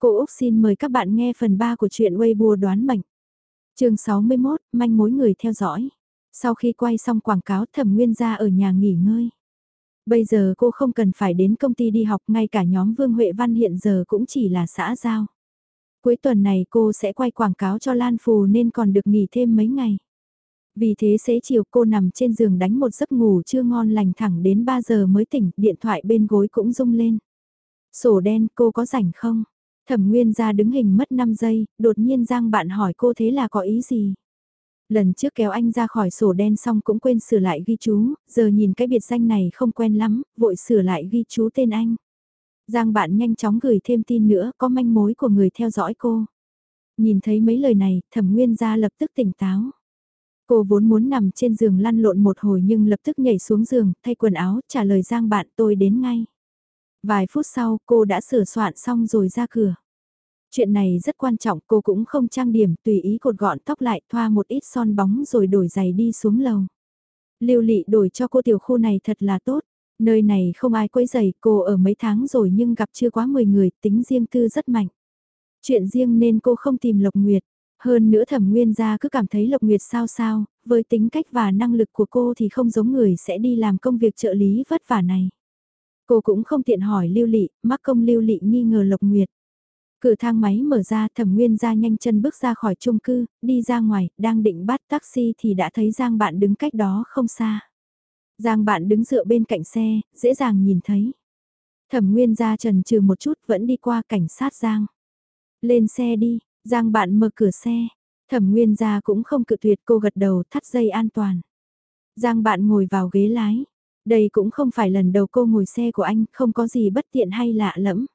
Cô Úc xin mời các bạn nghe phần 3 của truyện Weibo đoán mệnh. chương 61, manh mối người theo dõi. Sau khi quay xong quảng cáo thẩm nguyên ra ở nhà nghỉ ngơi. Bây giờ cô không cần phải đến công ty đi học ngay cả nhóm Vương Huệ Văn hiện giờ cũng chỉ là xã giao. Cuối tuần này cô sẽ quay quảng cáo cho Lan Phù nên còn được nghỉ thêm mấy ngày. Vì thế xế chiều cô nằm trên giường đánh một giấc ngủ chưa ngon lành thẳng đến 3 giờ mới tỉnh, điện thoại bên gối cũng rung lên. Sổ đen cô có rảnh không? Thẩm Nguyên ra đứng hình mất 5 giây, đột nhiên Giang bạn hỏi cô thế là có ý gì? Lần trước kéo anh ra khỏi sổ đen xong cũng quên sửa lại ghi chú, giờ nhìn cái biệt danh này không quen lắm, vội sửa lại ghi chú tên anh. Giang bạn nhanh chóng gửi thêm tin nữa có manh mối của người theo dõi cô. Nhìn thấy mấy lời này, thẩm nguyên gia lập tức tỉnh táo. Cô vốn muốn nằm trên giường lăn lộn một hồi nhưng lập tức nhảy xuống giường, thay quần áo, trả lời Giang bạn tôi đến ngay. Vài phút sau cô đã sửa soạn xong rồi ra cửa. Chuyện này rất quan trọng cô cũng không trang điểm tùy ý cột gọn tóc lại thoa một ít son bóng rồi đổi giày đi xuống lầu. Lưu lị đổi cho cô tiểu khu này thật là tốt. Nơi này không ai quấy giày cô ở mấy tháng rồi nhưng gặp chưa quá 10 người tính riêng tư rất mạnh. Chuyện riêng nên cô không tìm Lộc Nguyệt. Hơn nữa thẩm nguyên gia cứ cảm thấy Lộc Nguyệt sao sao, với tính cách và năng lực của cô thì không giống người sẽ đi làm công việc trợ lý vất vả này. Cô cũng không tiện hỏi Lưu Lị, mắc công Lưu Lị nghi ngờ Lộc Nguyệt. Cửa thang máy mở ra thẩm nguyên ra nhanh chân bước ra khỏi chung cư, đi ra ngoài, đang định bắt taxi thì đã thấy Giang bạn đứng cách đó không xa. Giang bạn đứng dựa bên cạnh xe, dễ dàng nhìn thấy. Thẩm nguyên ra trần trừ một chút vẫn đi qua cảnh sát Giang. Lên xe đi, Giang bạn mở cửa xe. Thẩm nguyên ra cũng không cự tuyệt cô gật đầu thắt dây an toàn. Giang bạn ngồi vào ghế lái. Đây cũng không phải lần đầu cô ngồi xe của anh, không có gì bất tiện hay lạ lẫm.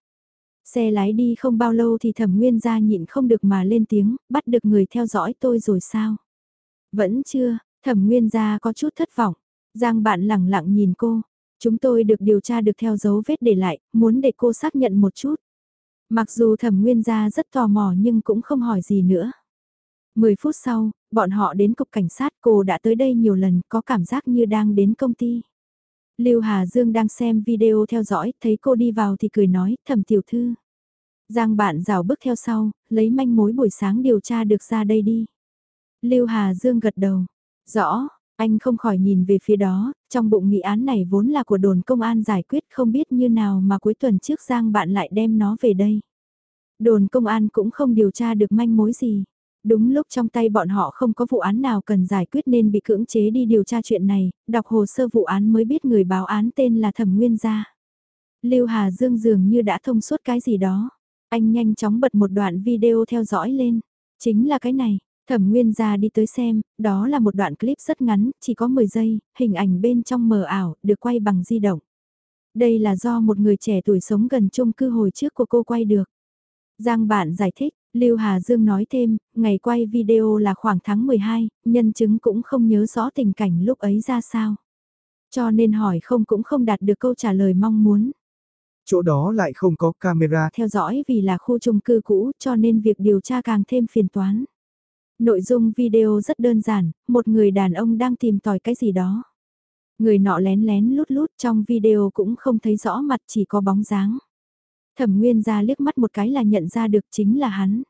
Xe lái đi không bao lâu thì thẩm nguyên ra nhịn không được mà lên tiếng, bắt được người theo dõi tôi rồi sao? Vẫn chưa, thẩm nguyên ra có chút thất vọng. Giang bạn lẳng lặng nhìn cô. Chúng tôi được điều tra được theo dấu vết để lại, muốn để cô xác nhận một chút. Mặc dù thẩm nguyên gia rất tò mò nhưng cũng không hỏi gì nữa. Mười phút sau, bọn họ đến cục cảnh sát cô đã tới đây nhiều lần có cảm giác như đang đến công ty. Lưu Hà Dương đang xem video theo dõi, thấy cô đi vào thì cười nói, thẩm tiểu thư. Giang bạn rào bước theo sau, lấy manh mối buổi sáng điều tra được ra đây đi. Lưu Hà Dương gật đầu. Rõ, anh không khỏi nhìn về phía đó, trong bụng nghị án này vốn là của đồn công an giải quyết không biết như nào mà cuối tuần trước Giang bạn lại đem nó về đây. Đồn công an cũng không điều tra được manh mối gì. Đúng lúc trong tay bọn họ không có vụ án nào cần giải quyết nên bị cưỡng chế đi điều tra chuyện này, đọc hồ sơ vụ án mới biết người báo án tên là Thẩm Nguyên Gia. Lưu Hà Dương dường như đã thông suốt cái gì đó. Anh nhanh chóng bật một đoạn video theo dõi lên. Chính là cái này, Thẩm Nguyên Gia đi tới xem, đó là một đoạn clip rất ngắn, chỉ có 10 giây, hình ảnh bên trong mờ ảo, được quay bằng di động. Đây là do một người trẻ tuổi sống gần chung cư hồi trước của cô quay được. Giang bạn giải thích, Lưu Hà Dương nói thêm, ngày quay video là khoảng tháng 12, nhân chứng cũng không nhớ rõ tình cảnh lúc ấy ra sao. Cho nên hỏi không cũng không đạt được câu trả lời mong muốn. Chỗ đó lại không có camera. Theo dõi vì là khu chung cư cũ cho nên việc điều tra càng thêm phiền toán. Nội dung video rất đơn giản, một người đàn ông đang tìm tòi cái gì đó. Người nọ lén lén lút lút trong video cũng không thấy rõ mặt chỉ có bóng dáng. Thẩm Nguyên gia liếc mắt một cái là nhận ra được chính là hắn.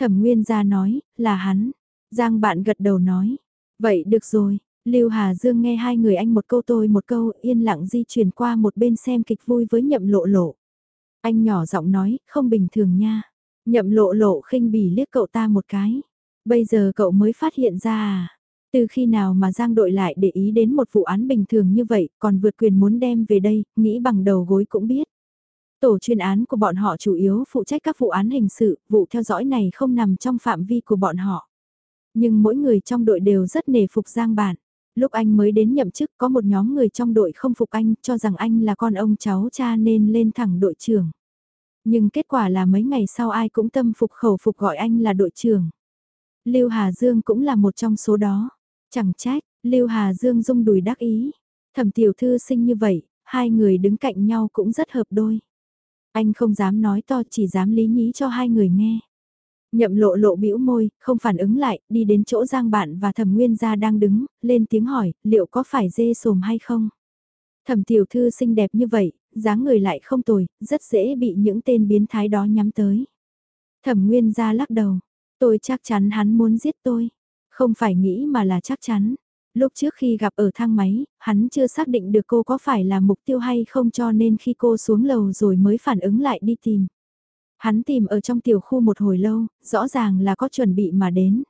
Thẩm Nguyên gia nói, là hắn. Giang bạn gật đầu nói, vậy được rồi. Lưu Hà Dương nghe hai người anh một câu tôi một câu yên lặng di chuyển qua một bên xem kịch vui với nhậm lộ lộ. Anh nhỏ giọng nói, không bình thường nha. Nhậm lộ lộ khinh bỉ liếc cậu ta một cái. Bây giờ cậu mới phát hiện ra à? Từ khi nào mà Giang đội lại để ý đến một vụ án bình thường như vậy, còn vượt quyền muốn đem về đây, nghĩ bằng đầu gối cũng biết. Tổ chuyên án của bọn họ chủ yếu phụ trách các vụ án hình sự, vụ theo dõi này không nằm trong phạm vi của bọn họ. Nhưng mỗi người trong đội đều rất nề phục Giang Bản. Lúc anh mới đến nhậm chức có một nhóm người trong đội không phục anh cho rằng anh là con ông cháu cha nên lên thẳng đội trưởng. Nhưng kết quả là mấy ngày sau ai cũng tâm phục khẩu phục gọi anh là đội trưởng. Lưu Hà Dương cũng là một trong số đó. Chẳng trách, Lưu Hà Dương rung đùi đắc ý. Thẩm tiểu thư sinh như vậy, hai người đứng cạnh nhau cũng rất hợp đôi. Anh không dám nói to chỉ dám lý nhí cho hai người nghe. Nhậm lộ lộ bĩu môi, không phản ứng lại, đi đến chỗ Giang Bạn và Thẩm Nguyên gia đang đứng, lên tiếng hỏi, liệu có phải dê sồm hay không? Thẩm tiểu thư xinh đẹp như vậy, dáng người lại không tồi, rất dễ bị những tên biến thái đó nhắm tới. Thẩm Nguyên gia lắc đầu, tôi chắc chắn hắn muốn giết tôi. Không phải nghĩ mà là chắc chắn. Lúc trước khi gặp ở thang máy, hắn chưa xác định được cô có phải là mục tiêu hay không cho nên khi cô xuống lầu rồi mới phản ứng lại đi tìm. Hắn tìm ở trong tiểu khu một hồi lâu, rõ ràng là có chuẩn bị mà đến.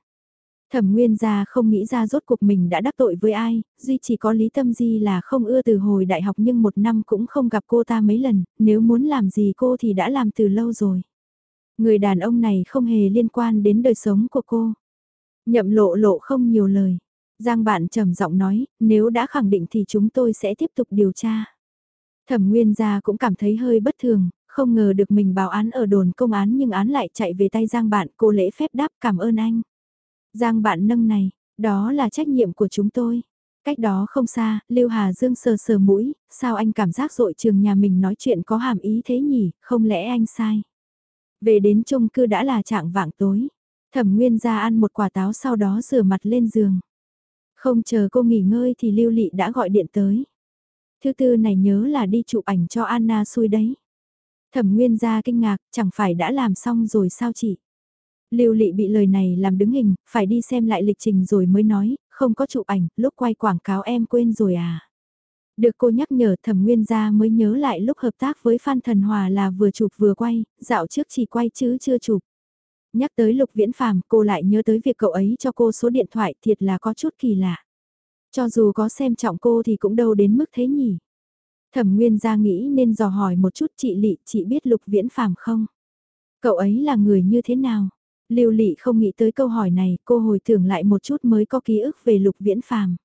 Thẩm Nguyên gia không nghĩ ra rốt cuộc mình đã đắc tội với ai, duy chỉ có Lý Tâm Di là không ưa từ hồi đại học nhưng một năm cũng không gặp cô ta mấy lần, nếu muốn làm gì cô thì đã làm từ lâu rồi. Người đàn ông này không hề liên quan đến đời sống của cô. Nhậm lộ lộ không nhiều lời. Giang bạn trầm giọng nói, nếu đã khẳng định thì chúng tôi sẽ tiếp tục điều tra. Thẩm Nguyên gia cũng cảm thấy hơi bất thường, không ngờ được mình báo án ở đồn công án nhưng án lại chạy về tay Giang bạn, cô lễ phép đáp cảm ơn anh. Giang bạn nâng này, đó là trách nhiệm của chúng tôi. Cách đó không xa, Lưu Hà Dương sờ sờ mũi, sao anh cảm giác dội trường nhà mình nói chuyện có hàm ý thế nhỉ, không lẽ anh sai. Về đến chung cư đã là trạng vạng tối. Thẩm Nguyên ra ăn một quả táo sau đó rửa mặt lên giường. Không chờ cô nghỉ ngơi thì Lưu Lị đã gọi điện tới. Thứ tư này nhớ là đi chụp ảnh cho Anna xui đấy. Thẩm Nguyên ra kinh ngạc, chẳng phải đã làm xong rồi sao chị? Lưu Lị bị lời này làm đứng hình, phải đi xem lại lịch trình rồi mới nói, không có chụp ảnh, lúc quay quảng cáo em quên rồi à. Được cô nhắc nhở thẩm nguyên gia mới nhớ lại lúc hợp tác với Phan Thần Hòa là vừa chụp vừa quay, dạo trước chỉ quay chứ chưa chụp. Nhắc tới Lục Viễn Phàm cô lại nhớ tới việc cậu ấy cho cô số điện thoại thiệt là có chút kỳ lạ. Cho dù có xem trọng cô thì cũng đâu đến mức thế nhỉ. Thẩm Nguyên gia nghĩ nên dò hỏi một chút chị Lị, chị biết Lục Viễn Phàm không? Cậu ấy là người như thế nào? Lưu Lị không nghĩ tới câu hỏi này, cô hồi tưởng lại một chút mới có ký ức về Lục Viễn Phàm.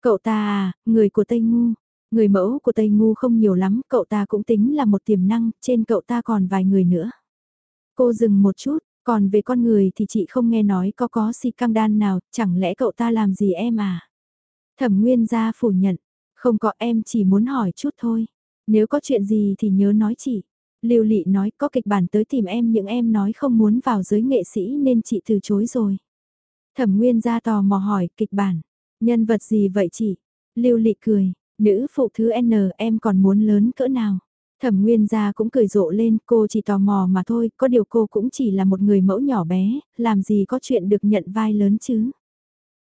Cậu ta à, người của Tây Ngu, người mẫu của Tây Ngu không nhiều lắm, cậu ta cũng tính là một tiềm năng, trên cậu ta còn vài người nữa. Cô dừng một chút, còn về con người thì chị không nghe nói có có si căng đan nào, chẳng lẽ cậu ta làm gì em à? Thẩm Nguyên gia phủ nhận, không có em chỉ muốn hỏi chút thôi. Nếu có chuyện gì thì nhớ nói chị. Lưu Lị nói có kịch bản tới tìm em những em nói không muốn vào giới nghệ sĩ nên chị từ chối rồi. Thẩm Nguyên ra tò mò hỏi kịch bản. Nhân vật gì vậy chị? Lưu Lị cười. Nữ phụ thứ N em còn muốn lớn cỡ nào? Thẩm Nguyên gia cũng cười rộ lên, cô chỉ tò mò mà thôi, có điều cô cũng chỉ là một người mẫu nhỏ bé, làm gì có chuyện được nhận vai lớn chứ.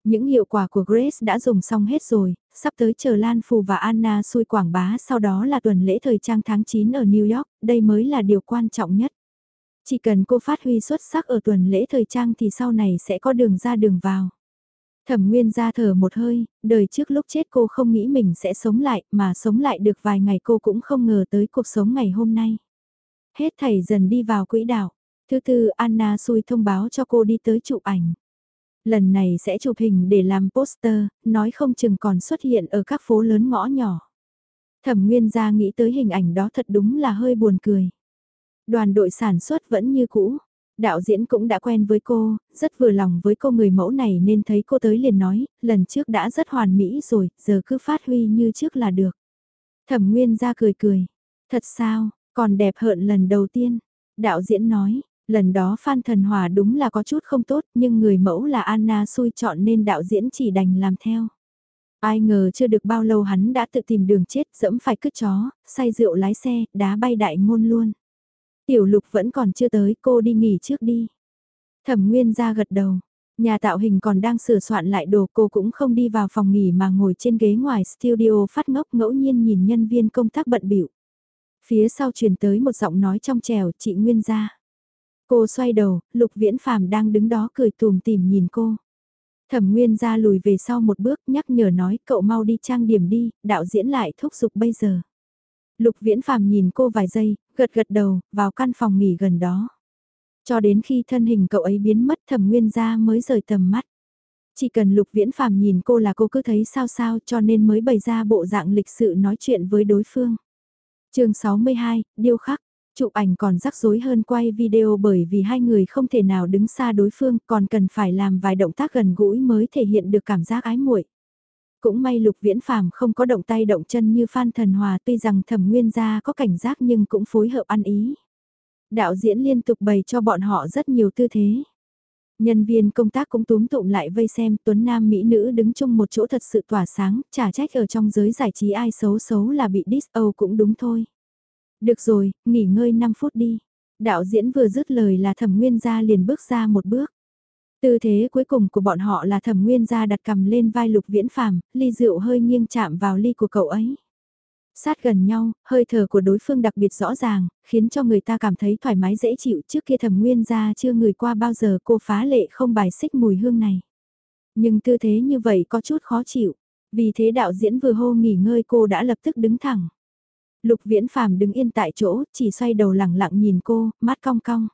Những hiệu quả của Grace đã dùng xong hết rồi, sắp tới chờ Lan Phù và Anna xui quảng bá sau đó là tuần lễ thời trang tháng 9 ở New York, đây mới là điều quan trọng nhất. Chỉ cần cô phát huy xuất sắc ở tuần lễ thời trang thì sau này sẽ có đường ra đường vào. Thẩm Nguyên ra thở một hơi, đời trước lúc chết cô không nghĩ mình sẽ sống lại, mà sống lại được vài ngày cô cũng không ngờ tới cuộc sống ngày hôm nay. Hết thảy dần đi vào quỹ đạo. Thứ tư Anna xui thông báo cho cô đi tới chụp ảnh. Lần này sẽ chụp hình để làm poster, nói không chừng còn xuất hiện ở các phố lớn ngõ nhỏ. Thẩm Nguyên ra nghĩ tới hình ảnh đó thật đúng là hơi buồn cười. Đoàn đội sản xuất vẫn như cũ. Đạo diễn cũng đã quen với cô, rất vừa lòng với cô người mẫu này nên thấy cô tới liền nói, lần trước đã rất hoàn mỹ rồi, giờ cứ phát huy như trước là được. Thẩm Nguyên ra cười cười. Thật sao, còn đẹp hơn lần đầu tiên. Đạo diễn nói, Lần đó Phan Thần Hòa đúng là có chút không tốt nhưng người mẫu là Anna xui chọn nên đạo diễn chỉ đành làm theo. Ai ngờ chưa được bao lâu hắn đã tự tìm đường chết dẫm phải cứt chó, say rượu lái xe, đá bay đại ngôn luôn. Tiểu lục vẫn còn chưa tới, cô đi nghỉ trước đi. Thẩm Nguyên ra gật đầu, nhà tạo hình còn đang sửa soạn lại đồ cô cũng không đi vào phòng nghỉ mà ngồi trên ghế ngoài studio phát ngốc ngẫu nhiên nhìn nhân viên công tác bận biểu. Phía sau truyền tới một giọng nói trong trèo chị Nguyên ra. Cô xoay đầu, Lục Viễn Phàm đang đứng đó cười tùm tìm nhìn cô. Thẩm Nguyên ra lùi về sau một bước nhắc nhở nói cậu mau đi trang điểm đi, đạo diễn lại thúc giục bây giờ. Lục Viễn Phàm nhìn cô vài giây, gật gật đầu, vào căn phòng nghỉ gần đó. Cho đến khi thân hình cậu ấy biến mất Thẩm Nguyên ra mới rời tầm mắt. Chỉ cần Lục Viễn Phàm nhìn cô là cô cứ thấy sao sao cho nên mới bày ra bộ dạng lịch sự nói chuyện với đối phương. chương 62, Điêu khắc. Chụp ảnh còn rắc rối hơn quay video bởi vì hai người không thể nào đứng xa đối phương còn cần phải làm vài động tác gần gũi mới thể hiện được cảm giác ái muội. Cũng may Lục Viễn Phàm không có động tay động chân như Phan Thần Hòa tuy rằng thẩm nguyên gia có cảnh giác nhưng cũng phối hợp ăn ý. Đạo diễn liên tục bày cho bọn họ rất nhiều tư thế. Nhân viên công tác cũng túm tụm lại vây xem tuấn nam mỹ nữ đứng chung một chỗ thật sự tỏa sáng, trả trách ở trong giới giải trí ai xấu xấu là bị diss cũng đúng thôi. Được rồi, nghỉ ngơi 5 phút đi. Đạo diễn vừa dứt lời là thẩm nguyên gia liền bước ra một bước. Tư thế cuối cùng của bọn họ là thẩm nguyên gia đặt cầm lên vai lục viễn phàm, ly rượu hơi nghiêng chạm vào ly của cậu ấy. Sát gần nhau, hơi thở của đối phương đặc biệt rõ ràng, khiến cho người ta cảm thấy thoải mái dễ chịu trước kia thẩm nguyên gia chưa người qua bao giờ cô phá lệ không bài xích mùi hương này. Nhưng tư thế như vậy có chút khó chịu, vì thế đạo diễn vừa hô nghỉ ngơi cô đã lập tức đứng thẳng. Lục viễn phàm đứng yên tại chỗ, chỉ xoay đầu lẳng lặng nhìn cô, mắt cong cong.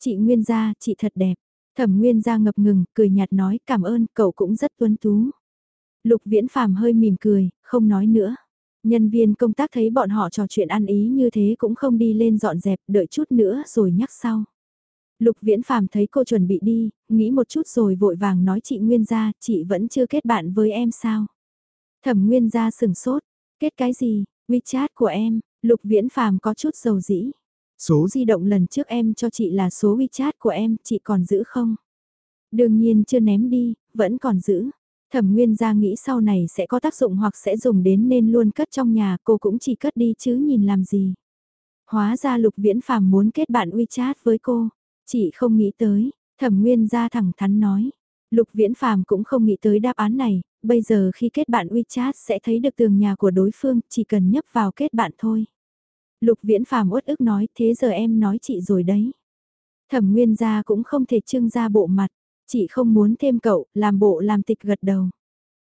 Chị Nguyên gia, chị thật đẹp. Thẩm Nguyên gia ngập ngừng, cười nhạt nói cảm ơn, cậu cũng rất tuấn tú. Lục viễn phàm hơi mỉm cười, không nói nữa. Nhân viên công tác thấy bọn họ trò chuyện ăn ý như thế cũng không đi lên dọn dẹp, đợi chút nữa rồi nhắc sau. Lục viễn phàm thấy cô chuẩn bị đi, nghĩ một chút rồi vội vàng nói chị Nguyên gia, chị vẫn chưa kết bạn với em sao? Thẩm Nguyên gia sừng sốt, kết cái gì, WeChat của em, Lục viễn phàm có chút dầu dĩ. Số di động lần trước em cho chị là số WeChat của em, chị còn giữ không? Đương nhiên chưa ném đi, vẫn còn giữ. Thẩm Nguyên ra nghĩ sau này sẽ có tác dụng hoặc sẽ dùng đến nên luôn cất trong nhà cô cũng chỉ cất đi chứ nhìn làm gì. Hóa ra Lục Viễn Phàm muốn kết bạn WeChat với cô. Chị không nghĩ tới, Thẩm Nguyên ra thẳng thắn nói. Lục Viễn Phàm cũng không nghĩ tới đáp án này, bây giờ khi kết bạn WeChat sẽ thấy được tường nhà của đối phương, chỉ cần nhấp vào kết bạn thôi. Lục Viễn Phàm uất ức nói, thế giờ em nói chị rồi đấy. Thẩm Nguyên gia cũng không thể trưng ra bộ mặt, chị không muốn thêm cậu, làm bộ làm tịch gật đầu.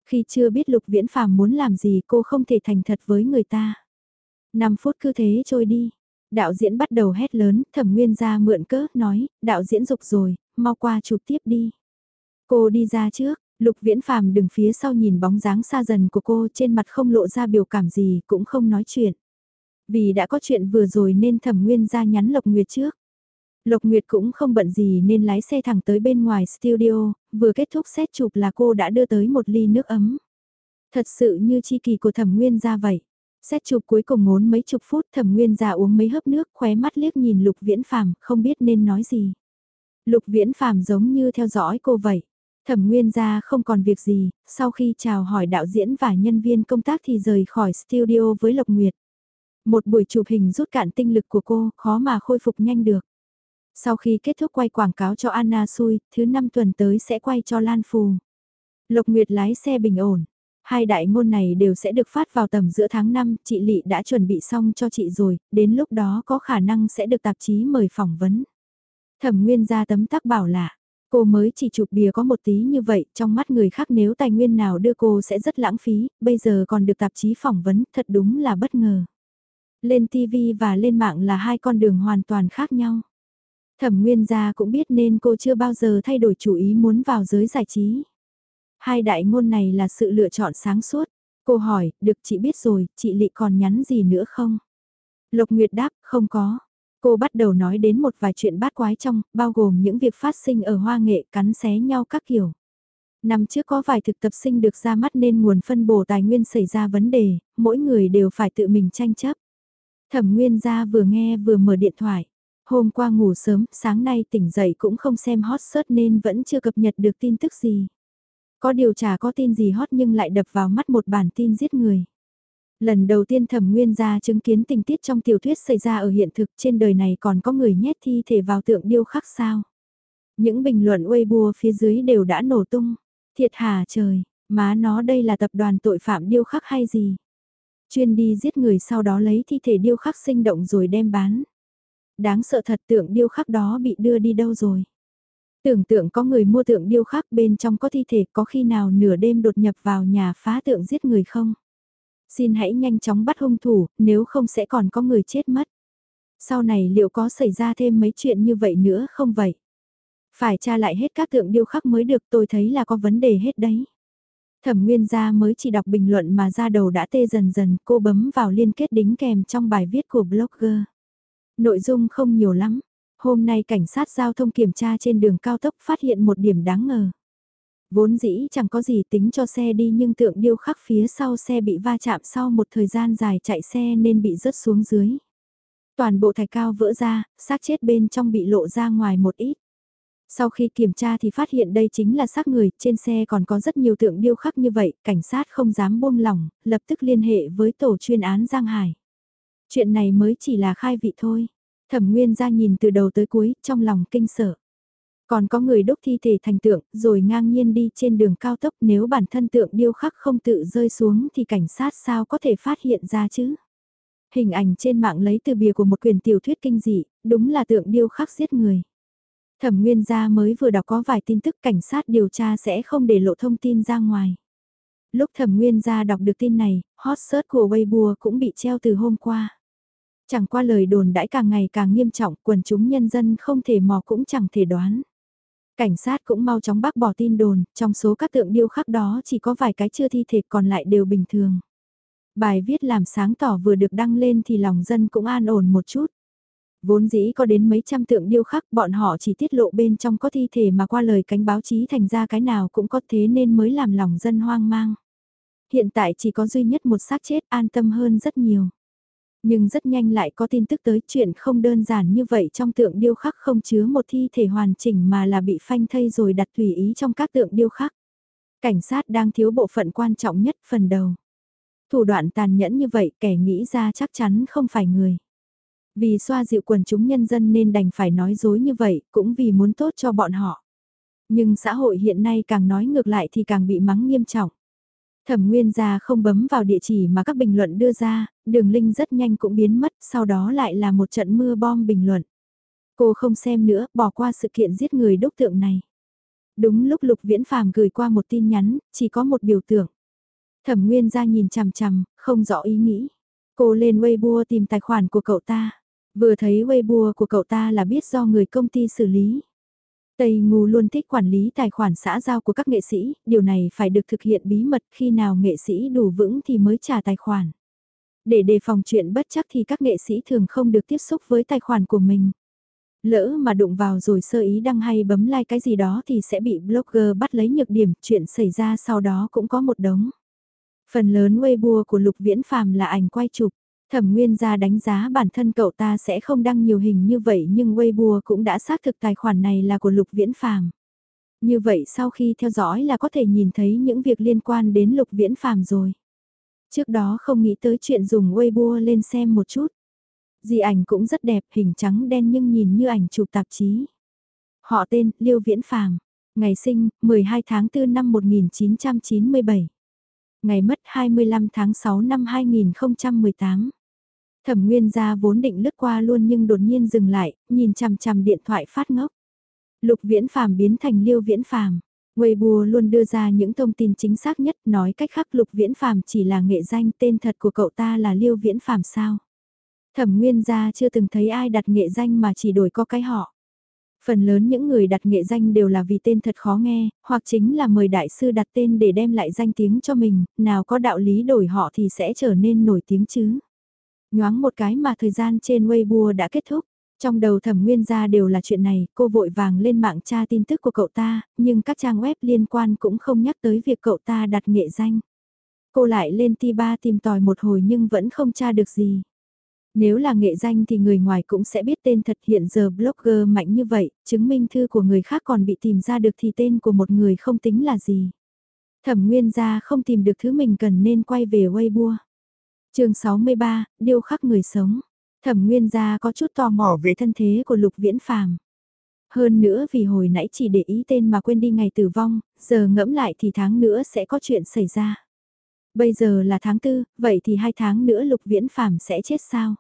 Khi chưa biết Lục Viễn Phàm muốn làm gì cô không thể thành thật với người ta. 5 phút cứ thế trôi đi. Đạo diễn bắt đầu hét lớn, thẩm nguyên ra mượn cớ, nói, đạo diễn dục rồi, mau qua chụp tiếp đi. Cô đi ra trước, lục viễn phàm đứng phía sau nhìn bóng dáng xa dần của cô trên mặt không lộ ra biểu cảm gì, cũng không nói chuyện. Vì đã có chuyện vừa rồi nên thẩm nguyên ra nhắn Lộc Nguyệt trước. Lộc Nguyệt cũng không bận gì nên lái xe thẳng tới bên ngoài studio, vừa kết thúc xét chụp là cô đã đưa tới một ly nước ấm. Thật sự như chi kỳ của thẩm nguyên ra vậy. Xét chụp cuối cùng ngốn mấy chục phút thẩm nguyên ra uống mấy hớp nước khóe mắt liếc nhìn lục viễn phàm không biết nên nói gì. Lục viễn phàm giống như theo dõi cô vậy. Thẩm nguyên ra không còn việc gì, sau khi chào hỏi đạo diễn và nhân viên công tác thì rời khỏi studio với Lộc Nguyệt. Một buổi chụp hình rút cạn tinh lực của cô, khó mà khôi phục nhanh được. Sau khi kết thúc quay quảng cáo cho Anna Sui, thứ năm tuần tới sẽ quay cho Lan Phù. Lộc Nguyệt lái xe bình ổn. Hai đại ngôn này đều sẽ được phát vào tầm giữa tháng 5, chị Lị đã chuẩn bị xong cho chị rồi, đến lúc đó có khả năng sẽ được tạp chí mời phỏng vấn. Thẩm Nguyên ra tấm tắc bảo lạ, cô mới chỉ chụp bìa có một tí như vậy, trong mắt người khác nếu tài nguyên nào đưa cô sẽ rất lãng phí, bây giờ còn được tạp chí phỏng vấn, thật đúng là bất ngờ. Lên TV và lên mạng là hai con đường hoàn toàn khác nhau. Thẩm Nguyên gia cũng biết nên cô chưa bao giờ thay đổi chủ ý muốn vào giới giải trí. Hai đại ngôn này là sự lựa chọn sáng suốt. Cô hỏi, được chị biết rồi, chị Lị còn nhắn gì nữa không? Lộc Nguyệt đáp, không có. Cô bắt đầu nói đến một vài chuyện bát quái trong, bao gồm những việc phát sinh ở hoa nghệ cắn xé nhau các kiểu. Năm trước có vài thực tập sinh được ra mắt nên nguồn phân bổ tài nguyên xảy ra vấn đề, mỗi người đều phải tự mình tranh chấp. Thẩm Nguyên gia vừa nghe vừa mở điện thoại. Hôm qua ngủ sớm, sáng nay tỉnh dậy cũng không xem hot search nên vẫn chưa cập nhật được tin tức gì. Có điều chả có tin gì hot nhưng lại đập vào mắt một bản tin giết người. Lần đầu tiên thẩm nguyên ra chứng kiến tình tiết trong tiểu thuyết xảy ra ở hiện thực trên đời này còn có người nhét thi thể vào tượng điêu khắc sao. Những bình luận Weibo phía dưới đều đã nổ tung. Thiệt hà trời, má nó đây là tập đoàn tội phạm điêu khắc hay gì? Chuyên đi giết người sau đó lấy thi thể điêu khắc sinh động rồi đem bán. Đáng sợ thật tượng điêu khắc đó bị đưa đi đâu rồi? Tưởng tượng có người mua tượng điêu khắc bên trong có thi thể có khi nào nửa đêm đột nhập vào nhà phá tượng giết người không? Xin hãy nhanh chóng bắt hung thủ, nếu không sẽ còn có người chết mất. Sau này liệu có xảy ra thêm mấy chuyện như vậy nữa không vậy? Phải tra lại hết các tượng điêu khắc mới được tôi thấy là có vấn đề hết đấy. Thẩm Nguyên gia mới chỉ đọc bình luận mà ra đầu đã tê dần dần, cô bấm vào liên kết đính kèm trong bài viết của blogger. Nội dung không nhiều lắm, Hôm nay cảnh sát giao thông kiểm tra trên đường cao tốc phát hiện một điểm đáng ngờ. Vốn dĩ chẳng có gì tính cho xe đi nhưng tượng điêu khắc phía sau xe bị va chạm sau một thời gian dài chạy xe nên bị rớt xuống dưới. Toàn bộ thạch cao vỡ ra, xác chết bên trong bị lộ ra ngoài một ít. Sau khi kiểm tra thì phát hiện đây chính là xác người, trên xe còn có rất nhiều tượng điêu khắc như vậy, cảnh sát không dám buông lỏng, lập tức liên hệ với tổ chuyên án Giang Hải. Chuyện này mới chỉ là khai vị thôi. Thẩm Nguyên ra nhìn từ đầu tới cuối, trong lòng kinh sợ. Còn có người đúc thi thể thành tượng, rồi ngang nhiên đi trên đường cao tốc nếu bản thân tượng điêu khắc không tự rơi xuống thì cảnh sát sao có thể phát hiện ra chứ? Hình ảnh trên mạng lấy từ bìa của một quyển tiểu thuyết kinh dị, đúng là tượng điêu khắc giết người. Thẩm Nguyên gia mới vừa đọc có vài tin tức cảnh sát điều tra sẽ không để lộ thông tin ra ngoài. Lúc Thẩm Nguyên gia đọc được tin này, hot search của Weibo cũng bị treo từ hôm qua. Chẳng qua lời đồn đãi càng ngày càng nghiêm trọng, quần chúng nhân dân không thể mò cũng chẳng thể đoán. Cảnh sát cũng mau chóng bác bỏ tin đồn, trong số các tượng điêu khắc đó chỉ có vài cái chưa thi thể còn lại đều bình thường. Bài viết làm sáng tỏ vừa được đăng lên thì lòng dân cũng an ổn một chút. Vốn dĩ có đến mấy trăm tượng điêu khắc, bọn họ chỉ tiết lộ bên trong có thi thể mà qua lời cánh báo chí thành ra cái nào cũng có thế nên mới làm lòng dân hoang mang. Hiện tại chỉ có duy nhất một xác chết, an tâm hơn rất nhiều. Nhưng rất nhanh lại có tin tức tới, chuyện không đơn giản như vậy trong tượng điêu khắc không chứa một thi thể hoàn chỉnh mà là bị phanh thây rồi đặt tùy ý trong các tượng điêu khắc. Cảnh sát đang thiếu bộ phận quan trọng nhất phần đầu. Thủ đoạn tàn nhẫn như vậy, kẻ nghĩ ra chắc chắn không phải người. Vì xoa dịu quần chúng nhân dân nên đành phải nói dối như vậy, cũng vì muốn tốt cho bọn họ. Nhưng xã hội hiện nay càng nói ngược lại thì càng bị mắng nghiêm trọng. Thẩm Nguyên gia không bấm vào địa chỉ mà các bình luận đưa ra, đường link rất nhanh cũng biến mất, sau đó lại là một trận mưa bom bình luận. Cô không xem nữa, bỏ qua sự kiện giết người đúc tượng này. Đúng lúc Lục Viễn Phàm gửi qua một tin nhắn, chỉ có một biểu tượng. Thẩm Nguyên gia nhìn chằm chằm, không rõ ý nghĩ. Cô lên Weibo tìm tài khoản của cậu ta. Vừa thấy Weibo của cậu ta là biết do người công ty xử lý. Tây Ngu luôn thích quản lý tài khoản xã giao của các nghệ sĩ, điều này phải được thực hiện bí mật khi nào nghệ sĩ đủ vững thì mới trả tài khoản. Để đề phòng chuyện bất chắc thì các nghệ sĩ thường không được tiếp xúc với tài khoản của mình. Lỡ mà đụng vào rồi sơ ý đăng hay bấm like cái gì đó thì sẽ bị blogger bắt lấy nhược điểm, chuyện xảy ra sau đó cũng có một đống. Phần lớn Weibo của Lục Viễn Phàm là ảnh quay chụp. Thẩm Nguyên gia đánh giá bản thân cậu ta sẽ không đăng nhiều hình như vậy nhưng Weibo cũng đã xác thực tài khoản này là của Lục Viễn Phàm. Như vậy sau khi theo dõi là có thể nhìn thấy những việc liên quan đến Lục Viễn Phàm rồi. Trước đó không nghĩ tới chuyện dùng Weibo lên xem một chút. Di ảnh cũng rất đẹp, hình trắng đen nhưng nhìn như ảnh chụp tạp chí. Họ tên, Liêu Viễn Phàm Ngày sinh, 12 tháng 4 năm 1997. Ngày mất 25 tháng 6 năm 2018. Thẩm Nguyên gia vốn định lướt qua luôn nhưng đột nhiên dừng lại, nhìn chằm chằm điện thoại phát ngốc. Lục Viễn Phàm biến thành Liêu Viễn Phàm. Weibo luôn đưa ra những thông tin chính xác nhất, nói cách khác Lục Viễn Phàm chỉ là nghệ danh, tên thật của cậu ta là Liêu Viễn Phàm sao? Thẩm Nguyên gia chưa từng thấy ai đặt nghệ danh mà chỉ đổi có cái họ. Phần lớn những người đặt nghệ danh đều là vì tên thật khó nghe, hoặc chính là mời đại sư đặt tên để đem lại danh tiếng cho mình, nào có đạo lý đổi họ thì sẽ trở nên nổi tiếng chứ. Nhoáng một cái mà thời gian trên Weibo đã kết thúc. Trong đầu thẩm nguyên gia đều là chuyện này, cô vội vàng lên mạng tra tin tức của cậu ta, nhưng các trang web liên quan cũng không nhắc tới việc cậu ta đặt nghệ danh. Cô lại lên T3 tìm tòi một hồi nhưng vẫn không tra được gì. Nếu là nghệ danh thì người ngoài cũng sẽ biết tên thật hiện giờ blogger mạnh như vậy, chứng minh thư của người khác còn bị tìm ra được thì tên của một người không tính là gì. Thẩm nguyên gia không tìm được thứ mình cần nên quay về Weibo chương 63, điêu khắc người sống. Thẩm Nguyên gia có chút tò mò về thân thế của Lục Viễn Phàm. Hơn nữa vì hồi nãy chỉ để ý tên mà quên đi ngày tử vong, giờ ngẫm lại thì tháng nữa sẽ có chuyện xảy ra. Bây giờ là tháng tư, vậy thì hai tháng nữa Lục Viễn Phàm sẽ chết sao?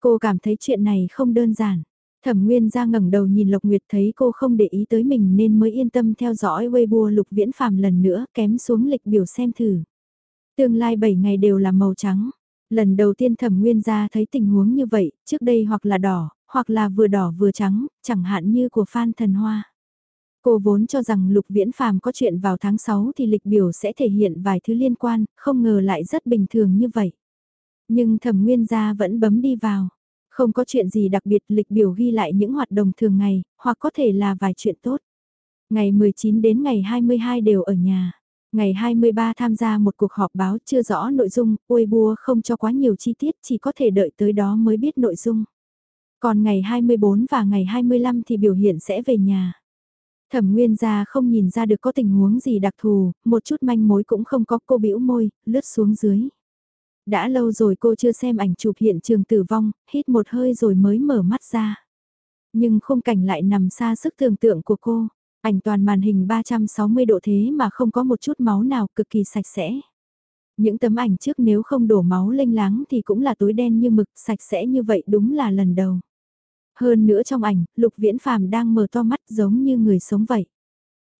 Cô cảm thấy chuyện này không đơn giản. Thẩm Nguyên ra ngẩng đầu nhìn Lộc Nguyệt thấy cô không để ý tới mình nên mới yên tâm theo dõi Weibo Lục Viễn Phàm lần nữa kém xuống lịch biểu xem thử. Tương lai 7 ngày đều là màu trắng. Lần đầu tiên thẩm nguyên gia thấy tình huống như vậy, trước đây hoặc là đỏ, hoặc là vừa đỏ vừa trắng, chẳng hạn như của Phan Thần Hoa. Cô vốn cho rằng Lục Viễn Phàm có chuyện vào tháng 6 thì lịch biểu sẽ thể hiện vài thứ liên quan, không ngờ lại rất bình thường như vậy. Nhưng thẩm nguyên gia vẫn bấm đi vào. Không có chuyện gì đặc biệt lịch biểu ghi lại những hoạt động thường ngày, hoặc có thể là vài chuyện tốt. Ngày 19 đến ngày 22 đều ở nhà. Ngày 23 tham gia một cuộc họp báo chưa rõ nội dung, Weibo không cho quá nhiều chi tiết chỉ có thể đợi tới đó mới biết nội dung. Còn ngày 24 và ngày 25 thì biểu hiện sẽ về nhà. Thẩm Nguyên gia không nhìn ra được có tình huống gì đặc thù, một chút manh mối cũng không có cô bĩu môi, lướt xuống dưới. Đã lâu rồi cô chưa xem ảnh chụp hiện trường tử vong, hít một hơi rồi mới mở mắt ra. Nhưng khung cảnh lại nằm xa sức tưởng tượng của cô. Ảnh toàn màn hình 360 độ thế mà không có một chút máu nào cực kỳ sạch sẽ. Những tấm ảnh trước nếu không đổ máu lênh láng thì cũng là tối đen như mực sạch sẽ như vậy đúng là lần đầu. Hơn nữa trong ảnh, Lục Viễn Phàm đang mở to mắt giống như người sống vậy.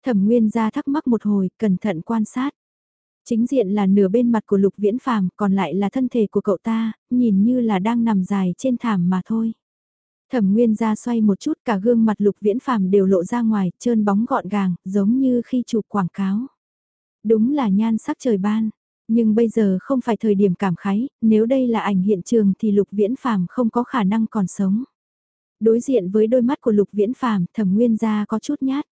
Thẩm Nguyên ra thắc mắc một hồi, cẩn thận quan sát. Chính diện là nửa bên mặt của Lục Viễn Phàm, còn lại là thân thể của cậu ta, nhìn như là đang nằm dài trên thảm mà thôi. Thẩm Nguyên ra xoay một chút cả gương mặt Lục Viễn Phàm đều lộ ra ngoài, trơn bóng gọn gàng, giống như khi chụp quảng cáo. Đúng là nhan sắc trời ban, nhưng bây giờ không phải thời điểm cảm khái, nếu đây là ảnh hiện trường thì Lục Viễn Phàm không có khả năng còn sống. Đối diện với đôi mắt của Lục Viễn Phàm, Thẩm Nguyên gia có chút nhát.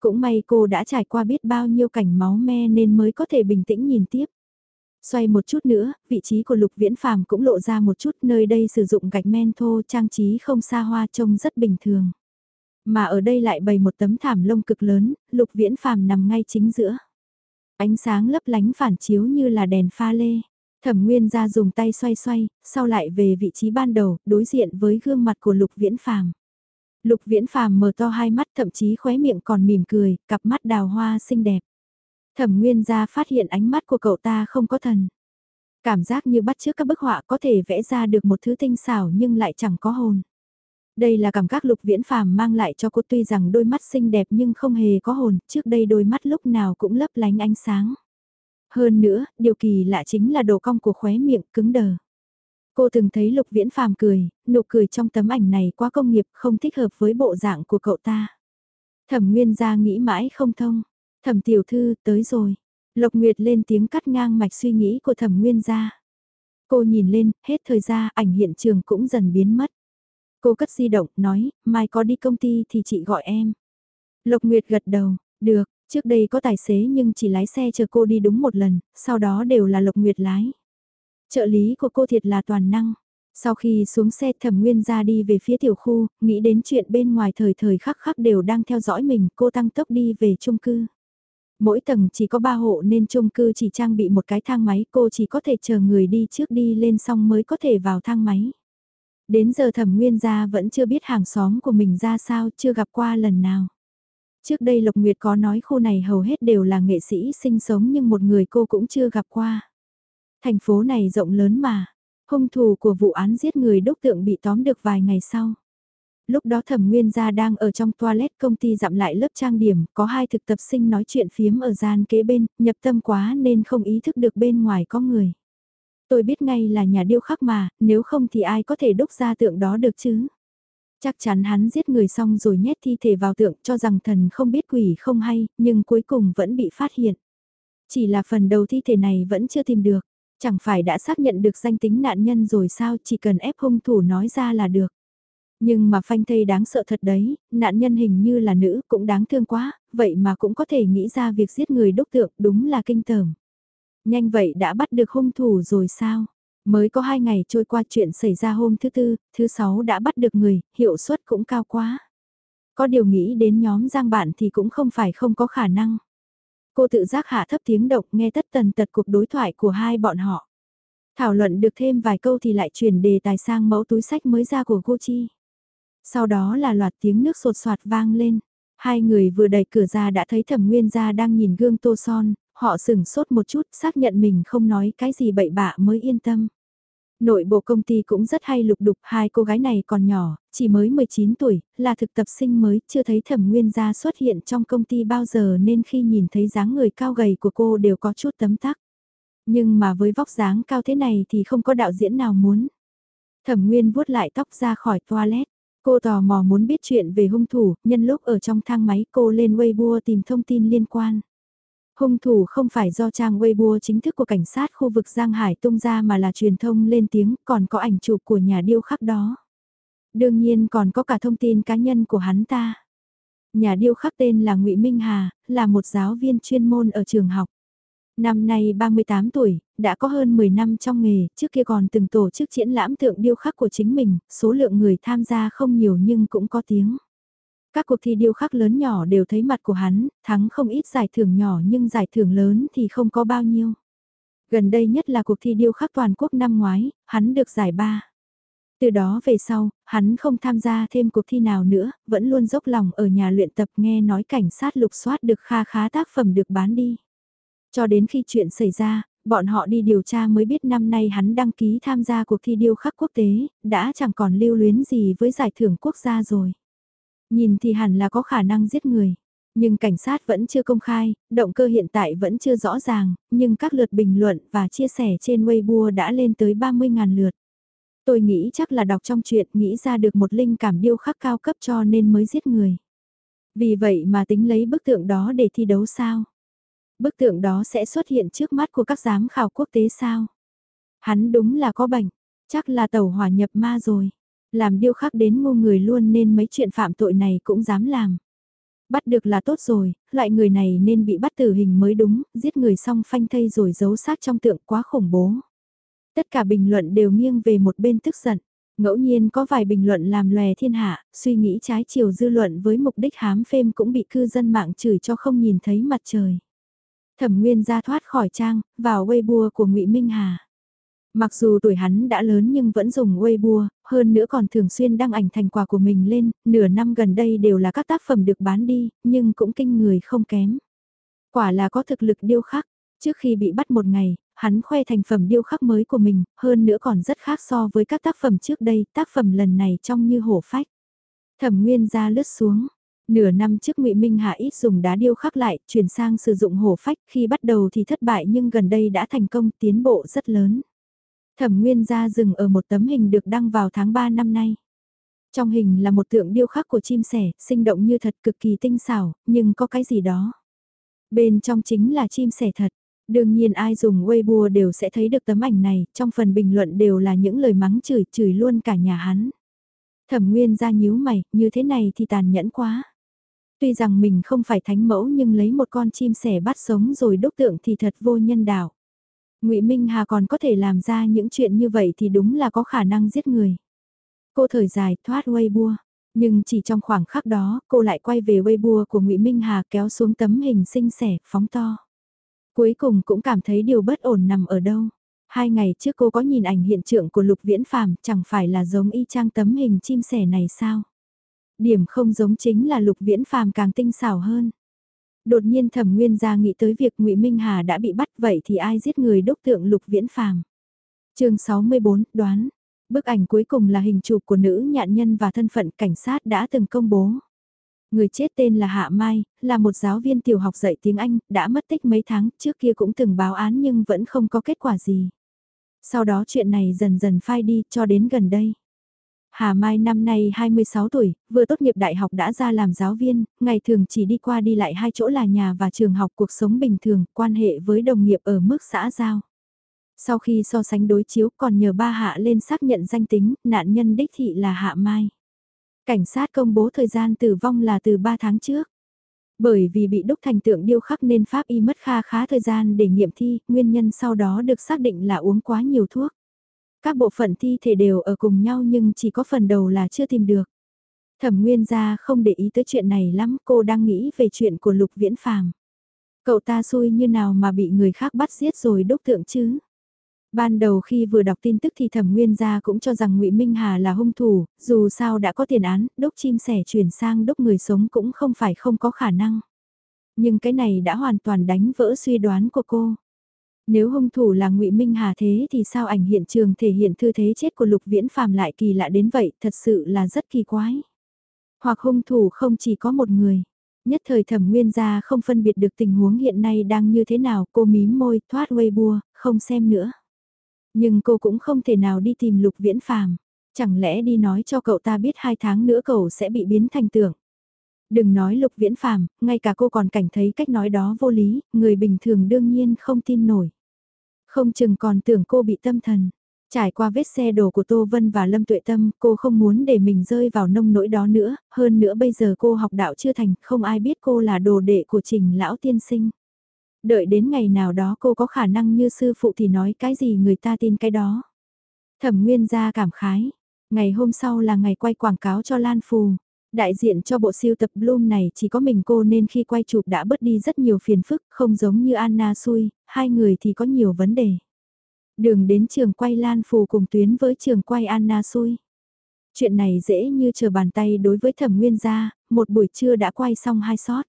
Cũng may cô đã trải qua biết bao nhiêu cảnh máu me nên mới có thể bình tĩnh nhìn tiếp. Xoay một chút nữa, vị trí của Lục Viễn Phàm cũng lộ ra một chút nơi đây sử dụng gạch men thô trang trí không xa hoa trông rất bình thường. Mà ở đây lại bày một tấm thảm lông cực lớn, Lục Viễn Phàm nằm ngay chính giữa. Ánh sáng lấp lánh phản chiếu như là đèn pha lê. Thẩm Nguyên ra dùng tay xoay xoay, sau lại về vị trí ban đầu, đối diện với gương mặt của Lục Viễn Phàm. Lục Viễn Phàm mở to hai mắt thậm chí khóe miệng còn mỉm cười, cặp mắt đào hoa xinh đẹp. Thẩm Nguyên gia phát hiện ánh mắt của cậu ta không có thần. Cảm giác như bắt chước các bức họa có thể vẽ ra được một thứ tinh xảo nhưng lại chẳng có hồn. Đây là cảm giác lục viễn phàm mang lại cho cô tuy rằng đôi mắt xinh đẹp nhưng không hề có hồn, trước đây đôi mắt lúc nào cũng lấp lánh ánh sáng. Hơn nữa, điều kỳ lạ chính là độ cong của khóe miệng cứng đờ. Cô từng thấy Lục Viễn Phàm cười, nụ cười trong tấm ảnh này quá công nghiệp không thích hợp với bộ dạng của cậu ta. Thẩm Nguyên gia nghĩ mãi không thông. Thẩm tiểu thư, tới rồi. Lộc Nguyệt lên tiếng cắt ngang mạch suy nghĩ của thẩm Nguyên gia. Cô nhìn lên, hết thời gian ảnh hiện trường cũng dần biến mất. Cô cất di động, nói, mai có đi công ty thì chị gọi em. Lộc Nguyệt gật đầu, được, trước đây có tài xế nhưng chỉ lái xe chờ cô đi đúng một lần, sau đó đều là Lộc Nguyệt lái. Trợ lý của cô thiệt là toàn năng. Sau khi xuống xe thẩm nguyên ra đi về phía tiểu khu, nghĩ đến chuyện bên ngoài thời thời khắc khắc đều đang theo dõi mình, cô tăng tốc đi về chung cư. Mỗi tầng chỉ có ba hộ nên chung cư chỉ trang bị một cái thang máy, cô chỉ có thể chờ người đi trước đi lên xong mới có thể vào thang máy. Đến giờ thẩm nguyên gia vẫn chưa biết hàng xóm của mình ra sao, chưa gặp qua lần nào. Trước đây Lộc Nguyệt có nói khu này hầu hết đều là nghệ sĩ sinh sống nhưng một người cô cũng chưa gặp qua. Thành phố này rộng lớn mà, hung thủ của vụ án giết người đúc tượng bị tóm được vài ngày sau. Lúc đó thẩm nguyên gia đang ở trong toilet công ty dặm lại lớp trang điểm, có hai thực tập sinh nói chuyện phiếm ở gian kế bên, nhập tâm quá nên không ý thức được bên ngoài có người. Tôi biết ngay là nhà điêu khắc mà, nếu không thì ai có thể đúc ra tượng đó được chứ. Chắc chắn hắn giết người xong rồi nhét thi thể vào tượng cho rằng thần không biết quỷ không hay, nhưng cuối cùng vẫn bị phát hiện. Chỉ là phần đầu thi thể này vẫn chưa tìm được, chẳng phải đã xác nhận được danh tính nạn nhân rồi sao chỉ cần ép hung thủ nói ra là được. Nhưng mà phanh thây đáng sợ thật đấy, nạn nhân hình như là nữ cũng đáng thương quá, vậy mà cũng có thể nghĩ ra việc giết người đúc tượng đúng là kinh tởm. Nhanh vậy đã bắt được hung thủ rồi sao? Mới có hai ngày trôi qua chuyện xảy ra hôm thứ tư, thứ sáu đã bắt được người, hiệu suất cũng cao quá. Có điều nghĩ đến nhóm giang bạn thì cũng không phải không có khả năng. Cô tự giác hạ thấp tiếng độc nghe tất tần tật cuộc đối thoại của hai bọn họ. Thảo luận được thêm vài câu thì lại chuyển đề tài sang mẫu túi sách mới ra của Gucci. Sau đó là loạt tiếng nước sột soạt vang lên. Hai người vừa đẩy cửa ra đã thấy thẩm nguyên gia đang nhìn gương tô son, họ sửng sốt một chút xác nhận mình không nói cái gì bậy bạ mới yên tâm. Nội bộ công ty cũng rất hay lục đục, hai cô gái này còn nhỏ, chỉ mới 19 tuổi, là thực tập sinh mới, chưa thấy thẩm nguyên gia xuất hiện trong công ty bao giờ nên khi nhìn thấy dáng người cao gầy của cô đều có chút tấm tắc. Nhưng mà với vóc dáng cao thế này thì không có đạo diễn nào muốn. Thẩm nguyên vuốt lại tóc ra khỏi toilet. Cô tò mò muốn biết chuyện về hung thủ, nhân lúc ở trong thang máy cô lên Weibo tìm thông tin liên quan. Hung thủ không phải do trang Weibo chính thức của cảnh sát khu vực Giang Hải tung ra mà là truyền thông lên tiếng, còn có ảnh chụp của nhà điêu khắc đó. Đương nhiên còn có cả thông tin cá nhân của hắn ta. Nhà điêu khắc tên là Ngụy Minh Hà, là một giáo viên chuyên môn ở trường học. Năm nay 38 tuổi, đã có hơn 10 năm trong nghề, trước kia còn từng tổ chức triển lãm tượng điêu khắc của chính mình, số lượng người tham gia không nhiều nhưng cũng có tiếng. Các cuộc thi điêu khắc lớn nhỏ đều thấy mặt của hắn, thắng không ít giải thưởng nhỏ nhưng giải thưởng lớn thì không có bao nhiêu. Gần đây nhất là cuộc thi điêu khắc toàn quốc năm ngoái, hắn được giải ba. Từ đó về sau, hắn không tham gia thêm cuộc thi nào nữa, vẫn luôn dốc lòng ở nhà luyện tập nghe nói cảnh sát lục soát được kha khá tác phẩm được bán đi. Cho đến khi chuyện xảy ra, bọn họ đi điều tra mới biết năm nay hắn đăng ký tham gia cuộc thi điêu khắc quốc tế, đã chẳng còn lưu luyến gì với giải thưởng quốc gia rồi. Nhìn thì hẳn là có khả năng giết người. Nhưng cảnh sát vẫn chưa công khai, động cơ hiện tại vẫn chưa rõ ràng, nhưng các lượt bình luận và chia sẻ trên Weibo đã lên tới 30.000 lượt. Tôi nghĩ chắc là đọc trong chuyện nghĩ ra được một linh cảm điêu khắc cao cấp cho nên mới giết người. Vì vậy mà tính lấy bức tượng đó để thi đấu sao? Bức tượng đó sẽ xuất hiện trước mắt của các giám khảo quốc tế sao? Hắn đúng là có bệnh, chắc là tàu hỏa nhập ma rồi. Làm điêu khắc đến ngu người luôn nên mấy chuyện phạm tội này cũng dám làm. Bắt được là tốt rồi, loại người này nên bị bắt tử hình mới đúng, giết người xong phanh thây rồi giấu xác trong tượng quá khủng bố. Tất cả bình luận đều nghiêng về một bên tức giận. Ngẫu nhiên có vài bình luận làm lòe thiên hạ, suy nghĩ trái chiều dư luận với mục đích hám phêm cũng bị cư dân mạng chửi cho không nhìn thấy mặt trời. Thẩm Nguyên ra thoát khỏi trang, vào Weibo của Ngụy Minh Hà. Mặc dù tuổi hắn đã lớn nhưng vẫn dùng Weibo, hơn nữa còn thường xuyên đăng ảnh thành quả của mình lên, nửa năm gần đây đều là các tác phẩm được bán đi, nhưng cũng kinh người không kém. Quả là có thực lực điêu khắc, trước khi bị bắt một ngày, hắn khoe thành phẩm điêu khắc mới của mình, hơn nữa còn rất khác so với các tác phẩm trước đây, tác phẩm lần này trông như hổ phách. Thẩm Nguyên ra lướt xuống, Nửa năm trước ngụy Minh Hà ít dùng đá điêu khắc lại, chuyển sang sử dụng hổ phách, khi bắt đầu thì thất bại nhưng gần đây đã thành công tiến bộ rất lớn. Thẩm Nguyên ra dừng ở một tấm hình được đăng vào tháng 3 năm nay. Trong hình là một tượng điêu khắc của chim sẻ, sinh động như thật cực kỳ tinh xảo, nhưng có cái gì đó. Bên trong chính là chim sẻ thật. Đương nhiên ai dùng Weibo đều sẽ thấy được tấm ảnh này, trong phần bình luận đều là những lời mắng chửi, chửi luôn cả nhà hắn. Thẩm Nguyên ra nhíu mày, như thế này thì tàn nhẫn quá. Tuy rằng mình không phải thánh mẫu nhưng lấy một con chim sẻ bắt sống rồi đúc tượng thì thật vô nhân đạo. ngụy Minh Hà còn có thể làm ra những chuyện như vậy thì đúng là có khả năng giết người. Cô thời dài thoát Weibo, nhưng chỉ trong khoảng khắc đó cô lại quay về Weibo của ngụy Minh Hà kéo xuống tấm hình xinh xẻ, phóng to. Cuối cùng cũng cảm thấy điều bất ổn nằm ở đâu. Hai ngày trước cô có nhìn ảnh hiện trường của Lục Viễn Phàm chẳng phải là giống y chang tấm hình chim sẻ này sao? Điểm không giống chính là lục viễn phàm càng tinh xảo hơn. Đột nhiên thẩm nguyên gia nghĩ tới việc ngụy Minh Hà đã bị bắt vậy thì ai giết người đúc tượng lục viễn phàm. chương 64, đoán. Bức ảnh cuối cùng là hình chụp của nữ nhạn nhân và thân phận cảnh sát đã từng công bố. Người chết tên là Hạ Mai, là một giáo viên tiểu học dạy tiếng Anh, đã mất tích mấy tháng, trước kia cũng từng báo án nhưng vẫn không có kết quả gì. Sau đó chuyện này dần dần phai đi cho đến gần đây. Hà Mai năm nay 26 tuổi, vừa tốt nghiệp đại học đã ra làm giáo viên, ngày thường chỉ đi qua đi lại hai chỗ là nhà và trường học cuộc sống bình thường, quan hệ với đồng nghiệp ở mức xã giao. Sau khi so sánh đối chiếu còn nhờ ba hạ lên xác nhận danh tính, nạn nhân đích thị là Hạ Mai. Cảnh sát công bố thời gian tử vong là từ 3 tháng trước. Bởi vì bị đúc thành tượng điêu khắc nên pháp y mất kha khá thời gian để nghiệm thi, nguyên nhân sau đó được xác định là uống quá nhiều thuốc. Các bộ phận thi thể đều ở cùng nhau nhưng chỉ có phần đầu là chưa tìm được. Thẩm Nguyên gia không để ý tới chuyện này lắm, cô đang nghĩ về chuyện của Lục Viễn Phàm. Cậu ta xui như nào mà bị người khác bắt giết rồi đúc tượng chứ? Ban đầu khi vừa đọc tin tức thì Thẩm Nguyên gia cũng cho rằng Ngụy Minh Hà là hung thủ, dù sao đã có tiền án, đúc chim sẻ chuyển sang đúc người sống cũng không phải không có khả năng. Nhưng cái này đã hoàn toàn đánh vỡ suy đoán của cô. Nếu hung thủ là ngụy Minh Hà thế thì sao ảnh hiện trường thể hiện thư thế chết của Lục Viễn Phàm lại kỳ lạ đến vậy, thật sự là rất kỳ quái. Hoặc hung thủ không chỉ có một người. Nhất thời thẩm nguyên gia không phân biệt được tình huống hiện nay đang như thế nào, cô mím môi, thoát Weibo, không xem nữa. Nhưng cô cũng không thể nào đi tìm Lục Viễn Phàm. Chẳng lẽ đi nói cho cậu ta biết hai tháng nữa cậu sẽ bị biến thành tưởng. Đừng nói lục viễn phàm, ngay cả cô còn cảnh thấy cách nói đó vô lý, người bình thường đương nhiên không tin nổi. Không chừng còn tưởng cô bị tâm thần. Trải qua vết xe đổ của Tô Vân và Lâm Tuệ Tâm, cô không muốn để mình rơi vào nông nỗi đó nữa, hơn nữa bây giờ cô học đạo chưa thành, không ai biết cô là đồ đệ của trình lão tiên sinh. Đợi đến ngày nào đó cô có khả năng như sư phụ thì nói cái gì người ta tin cái đó. Thẩm Nguyên ra cảm khái. Ngày hôm sau là ngày quay quảng cáo cho Lan Phù. Đại diện cho bộ siêu tập Bloom này chỉ có mình cô nên khi quay chụp đã bớt đi rất nhiều phiền phức, không giống như Anna Sui, hai người thì có nhiều vấn đề. Đường đến trường quay Lan Phù cùng tuyến với trường quay Anna Sui. Chuyện này dễ như chờ bàn tay đối với thẩm nguyên gia, một buổi trưa đã quay xong hai shot.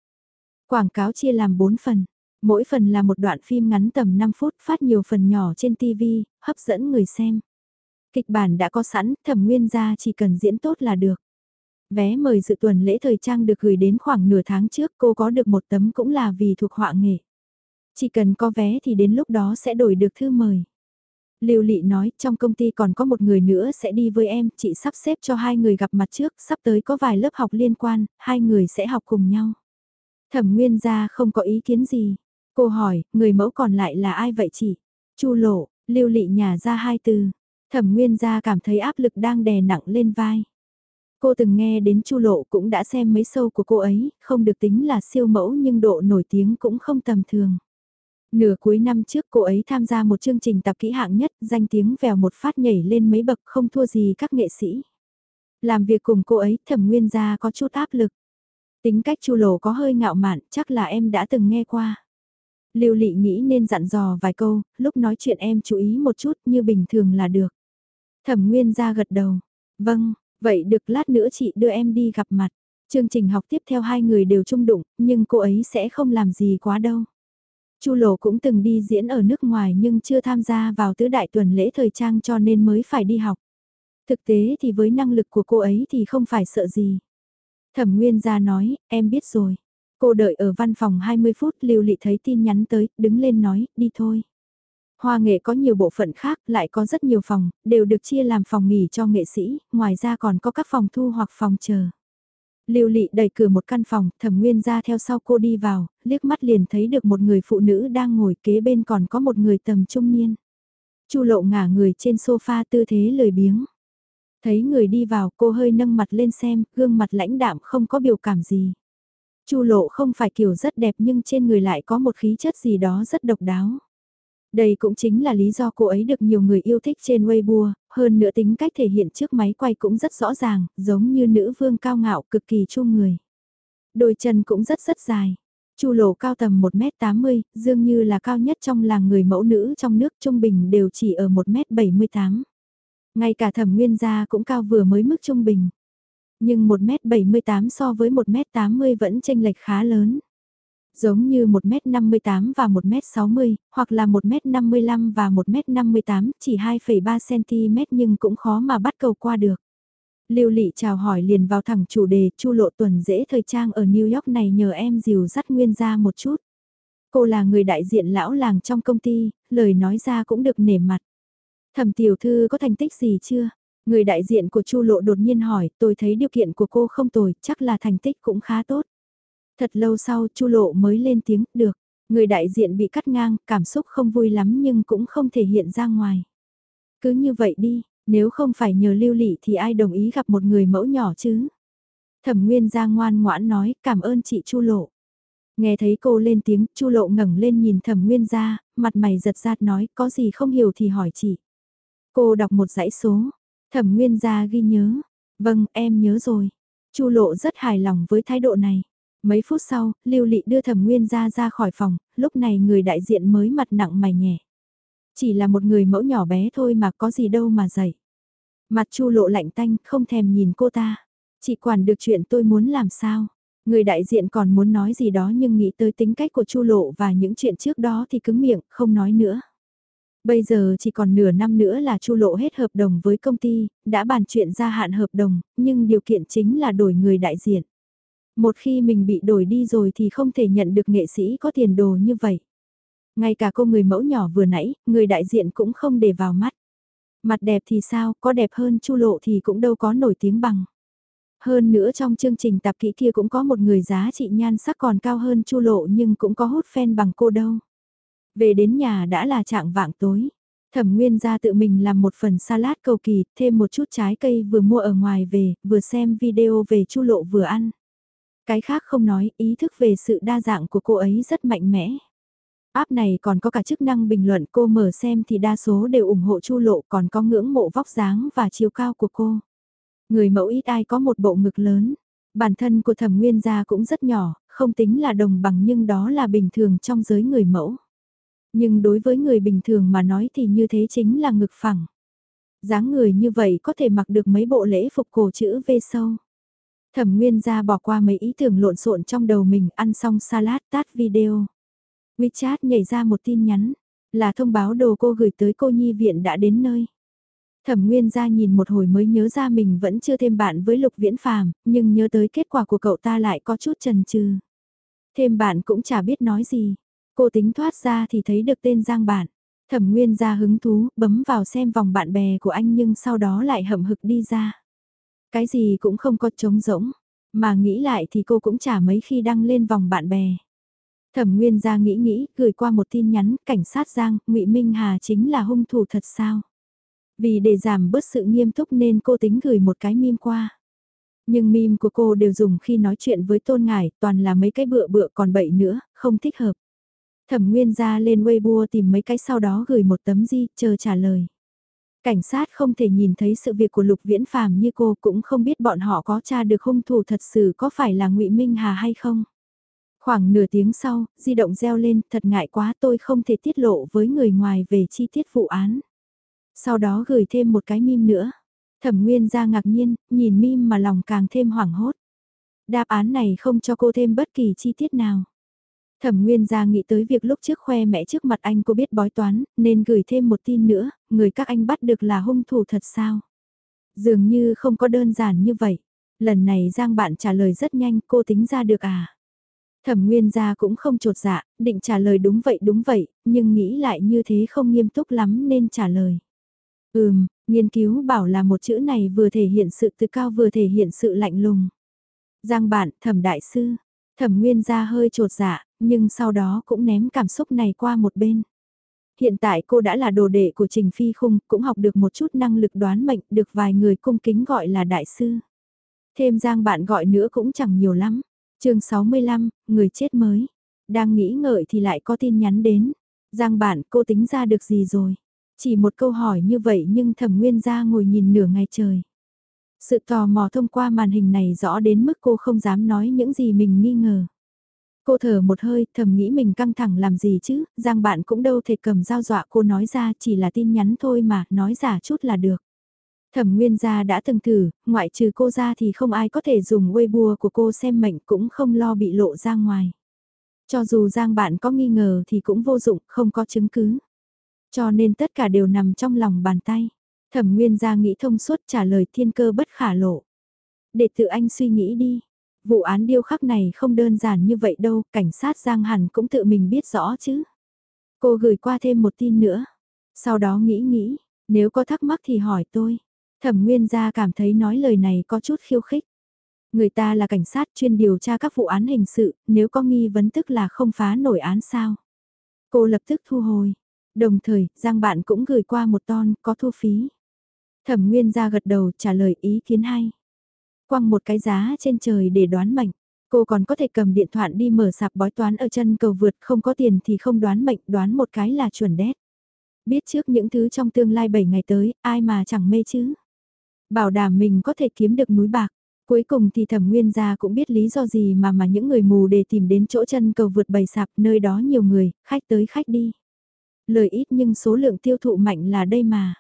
Quảng cáo chia làm 4 phần. Mỗi phần là một đoạn phim ngắn tầm 5 phút phát nhiều phần nhỏ trên TV, hấp dẫn người xem. Kịch bản đã có sẵn, thẩm nguyên gia chỉ cần diễn tốt là được. Vé mời dự tuần lễ thời trang được gửi đến khoảng nửa tháng trước cô có được một tấm cũng là vì thuộc họa nghệ. Chỉ cần có vé thì đến lúc đó sẽ đổi được thư mời. Lưu Lị nói trong công ty còn có một người nữa sẽ đi với em, chị sắp xếp cho hai người gặp mặt trước, sắp tới có vài lớp học liên quan, hai người sẽ học cùng nhau. Thẩm Nguyên gia không có ý kiến gì. Cô hỏi, người mẫu còn lại là ai vậy chị? Chu Lộ, Lưu Lị nhả ra hai từ. Thẩm Nguyên gia cảm thấy áp lực đang đè nặng lên vai. Cô từng nghe đến Chu Lộ cũng đã xem mấy sâu của cô ấy, không được tính là siêu mẫu nhưng độ nổi tiếng cũng không tầm thường. Nửa cuối năm trước cô ấy tham gia một chương trình tập kỹ hạng nhất, danh tiếng vèo một phát nhảy lên mấy bậc không thua gì các nghệ sĩ. Làm việc cùng cô ấy thẩm nguyên gia có chút áp lực. Tính cách chu lộ có hơi ngạo mạn, chắc là em đã từng nghe qua. Lưu Lị nghĩ nên dặn dò vài câu, lúc nói chuyện em chú ý một chút như bình thường là được. Thẩm Nguyên gia gật đầu. Vâng, vậy được lát nữa chị đưa em đi gặp mặt. Chương trình học tiếp theo hai người đều trung đụng, nhưng cô ấy sẽ không làm gì quá đâu. Chu Lộ cũng từng đi diễn ở nước ngoài nhưng chưa tham gia vào tứ đại tuần lễ thời trang cho nên mới phải đi học. Thực tế thì với năng lực của cô ấy thì không phải sợ gì. Thẩm Nguyên ra nói, em biết rồi. Cô đợi ở văn phòng 20 phút Lưu Lị thấy tin nhắn tới, đứng lên nói, đi thôi. Hoa nghệ có nhiều bộ phận khác, lại có rất nhiều phòng, đều được chia làm phòng nghỉ cho nghệ sĩ, ngoài ra còn có các phòng thu hoặc phòng chờ. Lưu Lị đẩy cửa một căn phòng, Thẩm Nguyên ra theo sau cô đi vào, liếc mắt liền thấy được một người phụ nữ đang ngồi kế bên còn có một người tầm trung niên. Chu Lộ ngả người trên sofa tư thế lười biếng. Thấy người đi vào, cô hơi nâng mặt lên xem, gương mặt lãnh đạm không có biểu cảm gì. Chu Lộ không phải kiểu rất đẹp nhưng trên người lại có một khí chất gì đó rất độc đáo. Đây cũng chính là lý do cô ấy được nhiều người yêu thích trên Weibo, hơn nữa tính cách thể hiện trước máy quay cũng rất rõ ràng, giống như nữ vương cao ngạo cực kỳ chung người. Đôi chân cũng rất rất dài. Chu lộ cao tầm 1m80, dường như là cao nhất trong làng người mẫu nữ trong nước trung bình đều chỉ ở 1m78. Ngay cả thẩm nguyên gia cũng cao vừa mới mức trung bình. Nhưng 1m78 so với 1m80 vẫn chênh lệch khá lớn. Giống như 1m58 và 1m60, hoặc là 1m55 và 1m58, chỉ 2,3cm nhưng cũng khó mà bắt cầu qua được. Lưu Lị chào hỏi liền vào thẳng chủ đề Chu Lộ tuần dễ thời trang ở New York này nhờ em dìu dắt Nguyên ra một chút. Cô là người đại diện lão làng trong công ty, lời nói ra cũng được nể mặt. Thẩm tiểu thư có thành tích gì chưa? Người đại diện của Chu Lộ đột nhiên hỏi, tôi thấy điều kiện của cô không tồi, chắc là thành tích cũng khá tốt. Thật lâu sau Chu Lộ mới lên tiếng, được. Người đại diện bị cắt ngang, cảm xúc không vui lắm nhưng cũng không thể hiện ra ngoài. Cứ như vậy đi, nếu không phải nhờ lưu lị thì ai đồng ý gặp một người mẫu nhỏ chứ? Thẩm Nguyên ra ngoan ngoãn nói, cảm ơn chị Chu Lộ. Nghe thấy cô lên tiếng, Chu Lộ ngẩng lên nhìn Thẩm Nguyên ra, mặt mày giật giạt nói, có gì không hiểu thì hỏi chị. Cô đọc một dãy số, Thẩm Nguyên ra ghi nhớ. Vâng, em nhớ rồi. Chu Lộ rất hài lòng với thái độ này. Mấy phút sau, Lưu Lị đưa Thẩm Nguyên ra ra khỏi phòng, lúc này người đại diện mới mặt nặng mày nhẹ. Chỉ là một người mẫu nhỏ bé thôi mà có gì đâu mà dạy. Mặt Chu Lộ lạnh tanh, không thèm nhìn cô ta. Chị quản được chuyện tôi muốn làm sao? Người đại diện còn muốn nói gì đó nhưng nghĩ tới tính cách của Chu Lộ và những chuyện trước đó thì cứng miệng, không nói nữa. Bây giờ chỉ còn nửa năm nữa là Chu Lộ hết hợp đồng với công ty, đã bàn chuyện gia hạn hợp đồng, nhưng điều kiện chính là đổi người đại diện. Một khi mình bị đổi đi rồi thì không thể nhận được nghệ sĩ có tiền đồ như vậy. Ngay cả cô người mẫu nhỏ vừa nãy, người đại diện cũng không để vào mắt. Mặt đẹp thì sao, có đẹp hơn Chu Lộ thì cũng đâu có nổi tiếng bằng. Hơn nữa trong chương trình tạp kỹ kia cũng có một người giá trị nhan sắc còn cao hơn Chu Lộ nhưng cũng có hút fan bằng cô đâu. Về đến nhà đã là trạng vạng tối. Thẩm Nguyên ra tự mình làm một phần salad cầu kỳ, thêm một chút trái cây vừa mua ở ngoài về, vừa xem video về Chu Lộ vừa ăn. Cái khác không nói, ý thức về sự đa dạng của cô ấy rất mạnh mẽ. App này còn có cả chức năng bình luận cô mở xem thì đa số đều ủng hộ Chu Lộ còn có ngưỡng mộ vóc dáng và chiều cao của cô. Người mẫu ít ai có một bộ ngực lớn. Bản thân của thẩm nguyên gia cũng rất nhỏ, không tính là đồng bằng nhưng đó là bình thường trong giới người mẫu. Nhưng đối với người bình thường mà nói thì như thế chính là ngực phẳng. dáng người như vậy có thể mặc được mấy bộ lễ phục cổ chữ V sâu. Thẩm Nguyên gia bỏ qua mấy ý tưởng lộn xộn trong đầu mình ăn xong salad tắt video. WeChat nhảy ra một tin nhắn, là thông báo đồ cô gửi tới cô nhi viện đã đến nơi. Thẩm Nguyên gia nhìn một hồi mới nhớ ra mình vẫn chưa thêm bạn với Lục Viễn Phàm, nhưng nhớ tới kết quả của cậu ta lại có chút chần chừ. Thêm bạn cũng chả biết nói gì. Cô tính thoát ra thì thấy được tên Giang bạn. Thẩm Nguyên gia hứng thú, bấm vào xem vòng bạn bè của anh nhưng sau đó lại hậm hực đi ra. Cái gì cũng không có trống rỗng, mà nghĩ lại thì cô cũng chả mấy khi đăng lên vòng bạn bè. Thẩm Nguyên gia nghĩ nghĩ, gửi qua một tin nhắn, cảnh sát Giang, Ngụy Minh Hà chính là hung thủ thật sao? Vì để giảm bớt sự nghiêm túc nên cô tính gửi một cái meme qua. Nhưng meme của cô đều dùng khi nói chuyện với Tôn Ngải, toàn là mấy cái bựa bựa còn bậy nữa, không thích hợp. Thẩm Nguyên ra lên Weibo tìm mấy cái sau đó gửi một tấm di, chờ trả lời. Cảnh sát không thể nhìn thấy sự việc của Lục Viễn Phàm như cô cũng không biết bọn họ có tra được hung thủ thật sự có phải là ngụy Minh Hà hay không. Khoảng nửa tiếng sau, di động reo lên, thật ngại quá tôi không thể tiết lộ với người ngoài về chi tiết vụ án. Sau đó gửi thêm một cái mim nữa. Thẩm Nguyên ra ngạc nhiên, nhìn mim mà lòng càng thêm hoảng hốt. Đáp án này không cho cô thêm bất kỳ chi tiết nào. Thẩm Nguyên ra nghĩ tới việc lúc trước khoe mẹ trước mặt anh cô biết bói toán, nên gửi thêm một tin nữa, người các anh bắt được là hung thủ thật sao? Dường như không có đơn giản như vậy. Lần này Giang bạn trả lời rất nhanh, cô tính ra được à? Thẩm Nguyên gia cũng không trột dạ, định trả lời đúng vậy đúng vậy, nhưng nghĩ lại như thế không nghiêm túc lắm nên trả lời. Ừm, nghiên cứu bảo là một chữ này vừa thể hiện sự tự cao vừa thể hiện sự lạnh lùng. Giang bạn, thẩm đại sư, thẩm nguyên gia hơi trột dạ, nhưng sau đó cũng ném cảm xúc này qua một bên. Hiện tại cô đã là đồ đệ của Trình Phi Khung, cũng học được một chút năng lực đoán mệnh, được vài người cung kính gọi là đại sư. Thêm Giang bạn gọi nữa cũng chẳng nhiều lắm. chương 65, người chết mới. Đang nghĩ ngợi thì lại có tin nhắn đến. Giang bạn, cô tính ra được gì rồi? Chỉ một câu hỏi như vậy nhưng thẩm nguyên gia ngồi nhìn nửa ngày trời. Sự tò mò thông qua màn hình này rõ đến mức cô không dám nói những gì mình nghi ngờ. Cô thở một hơi, thầm nghĩ mình căng thẳng làm gì chứ, Giang bạn cũng đâu thể cầm dao dọa cô nói ra chỉ là tin nhắn thôi mà, nói giả chút là được. Thẩm Nguyên gia đã từng thử, ngoại trừ cô ra thì không ai có thể dùng Weibo của cô xem mệnh cũng không lo bị lộ ra ngoài. Cho dù Giang bạn có nghi ngờ thì cũng vô dụng, không có chứng cứ. Cho nên tất cả đều nằm trong lòng bàn tay. Thẩm Nguyên gia nghĩ thông suốt trả lời thiên cơ bất khả lộ. Để tự anh suy nghĩ đi. Vụ án điêu khắc này không đơn giản như vậy đâu, cảnh sát Giang Hàn cũng tự mình biết rõ chứ. Cô gửi qua thêm một tin nữa. Sau đó nghĩ nghĩ, nếu có thắc mắc thì hỏi tôi. Thẩm Nguyên gia cảm thấy nói lời này có chút khiêu khích. Người ta là cảnh sát chuyên điều tra các vụ án hình sự, nếu có nghi vấn tức là không phá nổi án sao. Cô lập tức thu hồi. Đồng thời, Giang bạn cũng gửi qua một ton, có thu phí. Thẩm Nguyên ra gật đầu trả lời ý kiến hay. Quăng một cái giá trên trời để đoán mệnh. Cô còn có thể cầm điện thoại đi mở sạp bói toán ở chân cầu vượt không có tiền thì không đoán mệnh, đoán một cái là chuẩn đét. Biết trước những thứ trong tương lai 7 ngày tới, ai mà chẳng mê chứ. Bảo đảm mình có thể kiếm được núi bạc. Cuối cùng thì thẩm nguyên gia cũng biết lý do gì mà mà những người mù để tìm đến chỗ chân cầu vượt bày sạp nơi đó nhiều người, khách tới khách đi. Lời ít nhưng số lượng tiêu thụ mạnh là đây mà.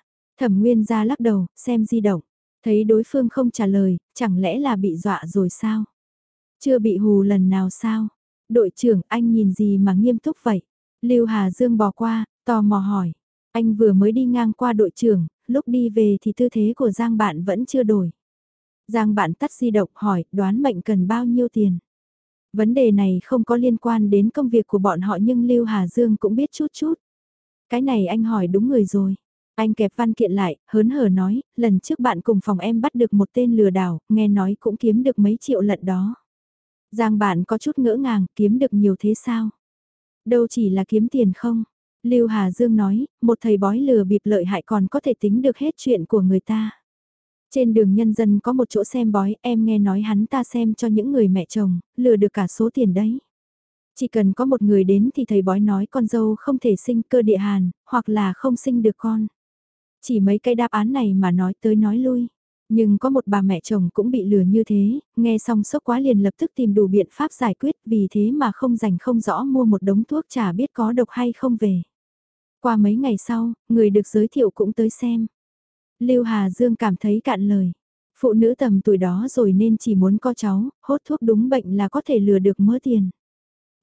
Thẩm Nguyên ra lắc đầu, xem di động. Thấy đối phương không trả lời, chẳng lẽ là bị dọa rồi sao? Chưa bị hù lần nào sao? Đội trưởng anh nhìn gì mà nghiêm túc vậy? Lưu Hà Dương bỏ qua, tò mò hỏi. Anh vừa mới đi ngang qua đội trưởng, lúc đi về thì tư thế của Giang bạn vẫn chưa đổi. Giang bạn tắt di động hỏi đoán mệnh cần bao nhiêu tiền? Vấn đề này không có liên quan đến công việc của bọn họ nhưng Lưu Hà Dương cũng biết chút chút. Cái này anh hỏi đúng người rồi. Anh kẹp văn kiện lại, hớn hở nói, lần trước bạn cùng phòng em bắt được một tên lừa đảo, nghe nói cũng kiếm được mấy triệu lận đó. Giang bạn có chút ngỡ ngàng, kiếm được nhiều thế sao? Đâu chỉ là kiếm tiền không? Lưu Hà Dương nói, một thầy bói lừa bịp lợi hại còn có thể tính được hết chuyện của người ta. Trên đường nhân dân có một chỗ xem bói, em nghe nói hắn ta xem cho những người mẹ chồng, lừa được cả số tiền đấy. Chỉ cần có một người đến thì thầy bói nói con dâu không thể sinh cơ địa hàn, hoặc là không sinh được con. Chỉ mấy cái đáp án này mà nói tới nói lui. Nhưng có một bà mẹ chồng cũng bị lừa như thế, nghe xong sốc quá liền lập tức tìm đủ biện pháp giải quyết vì thế mà không rành không rõ mua một đống thuốc chả biết có độc hay không về. Qua mấy ngày sau, người được giới thiệu cũng tới xem. Lưu Hà Dương cảm thấy cạn lời. Phụ nữ tầm tuổi đó rồi nên chỉ muốn có cháu, hốt thuốc đúng bệnh là có thể lừa được mớ tiền.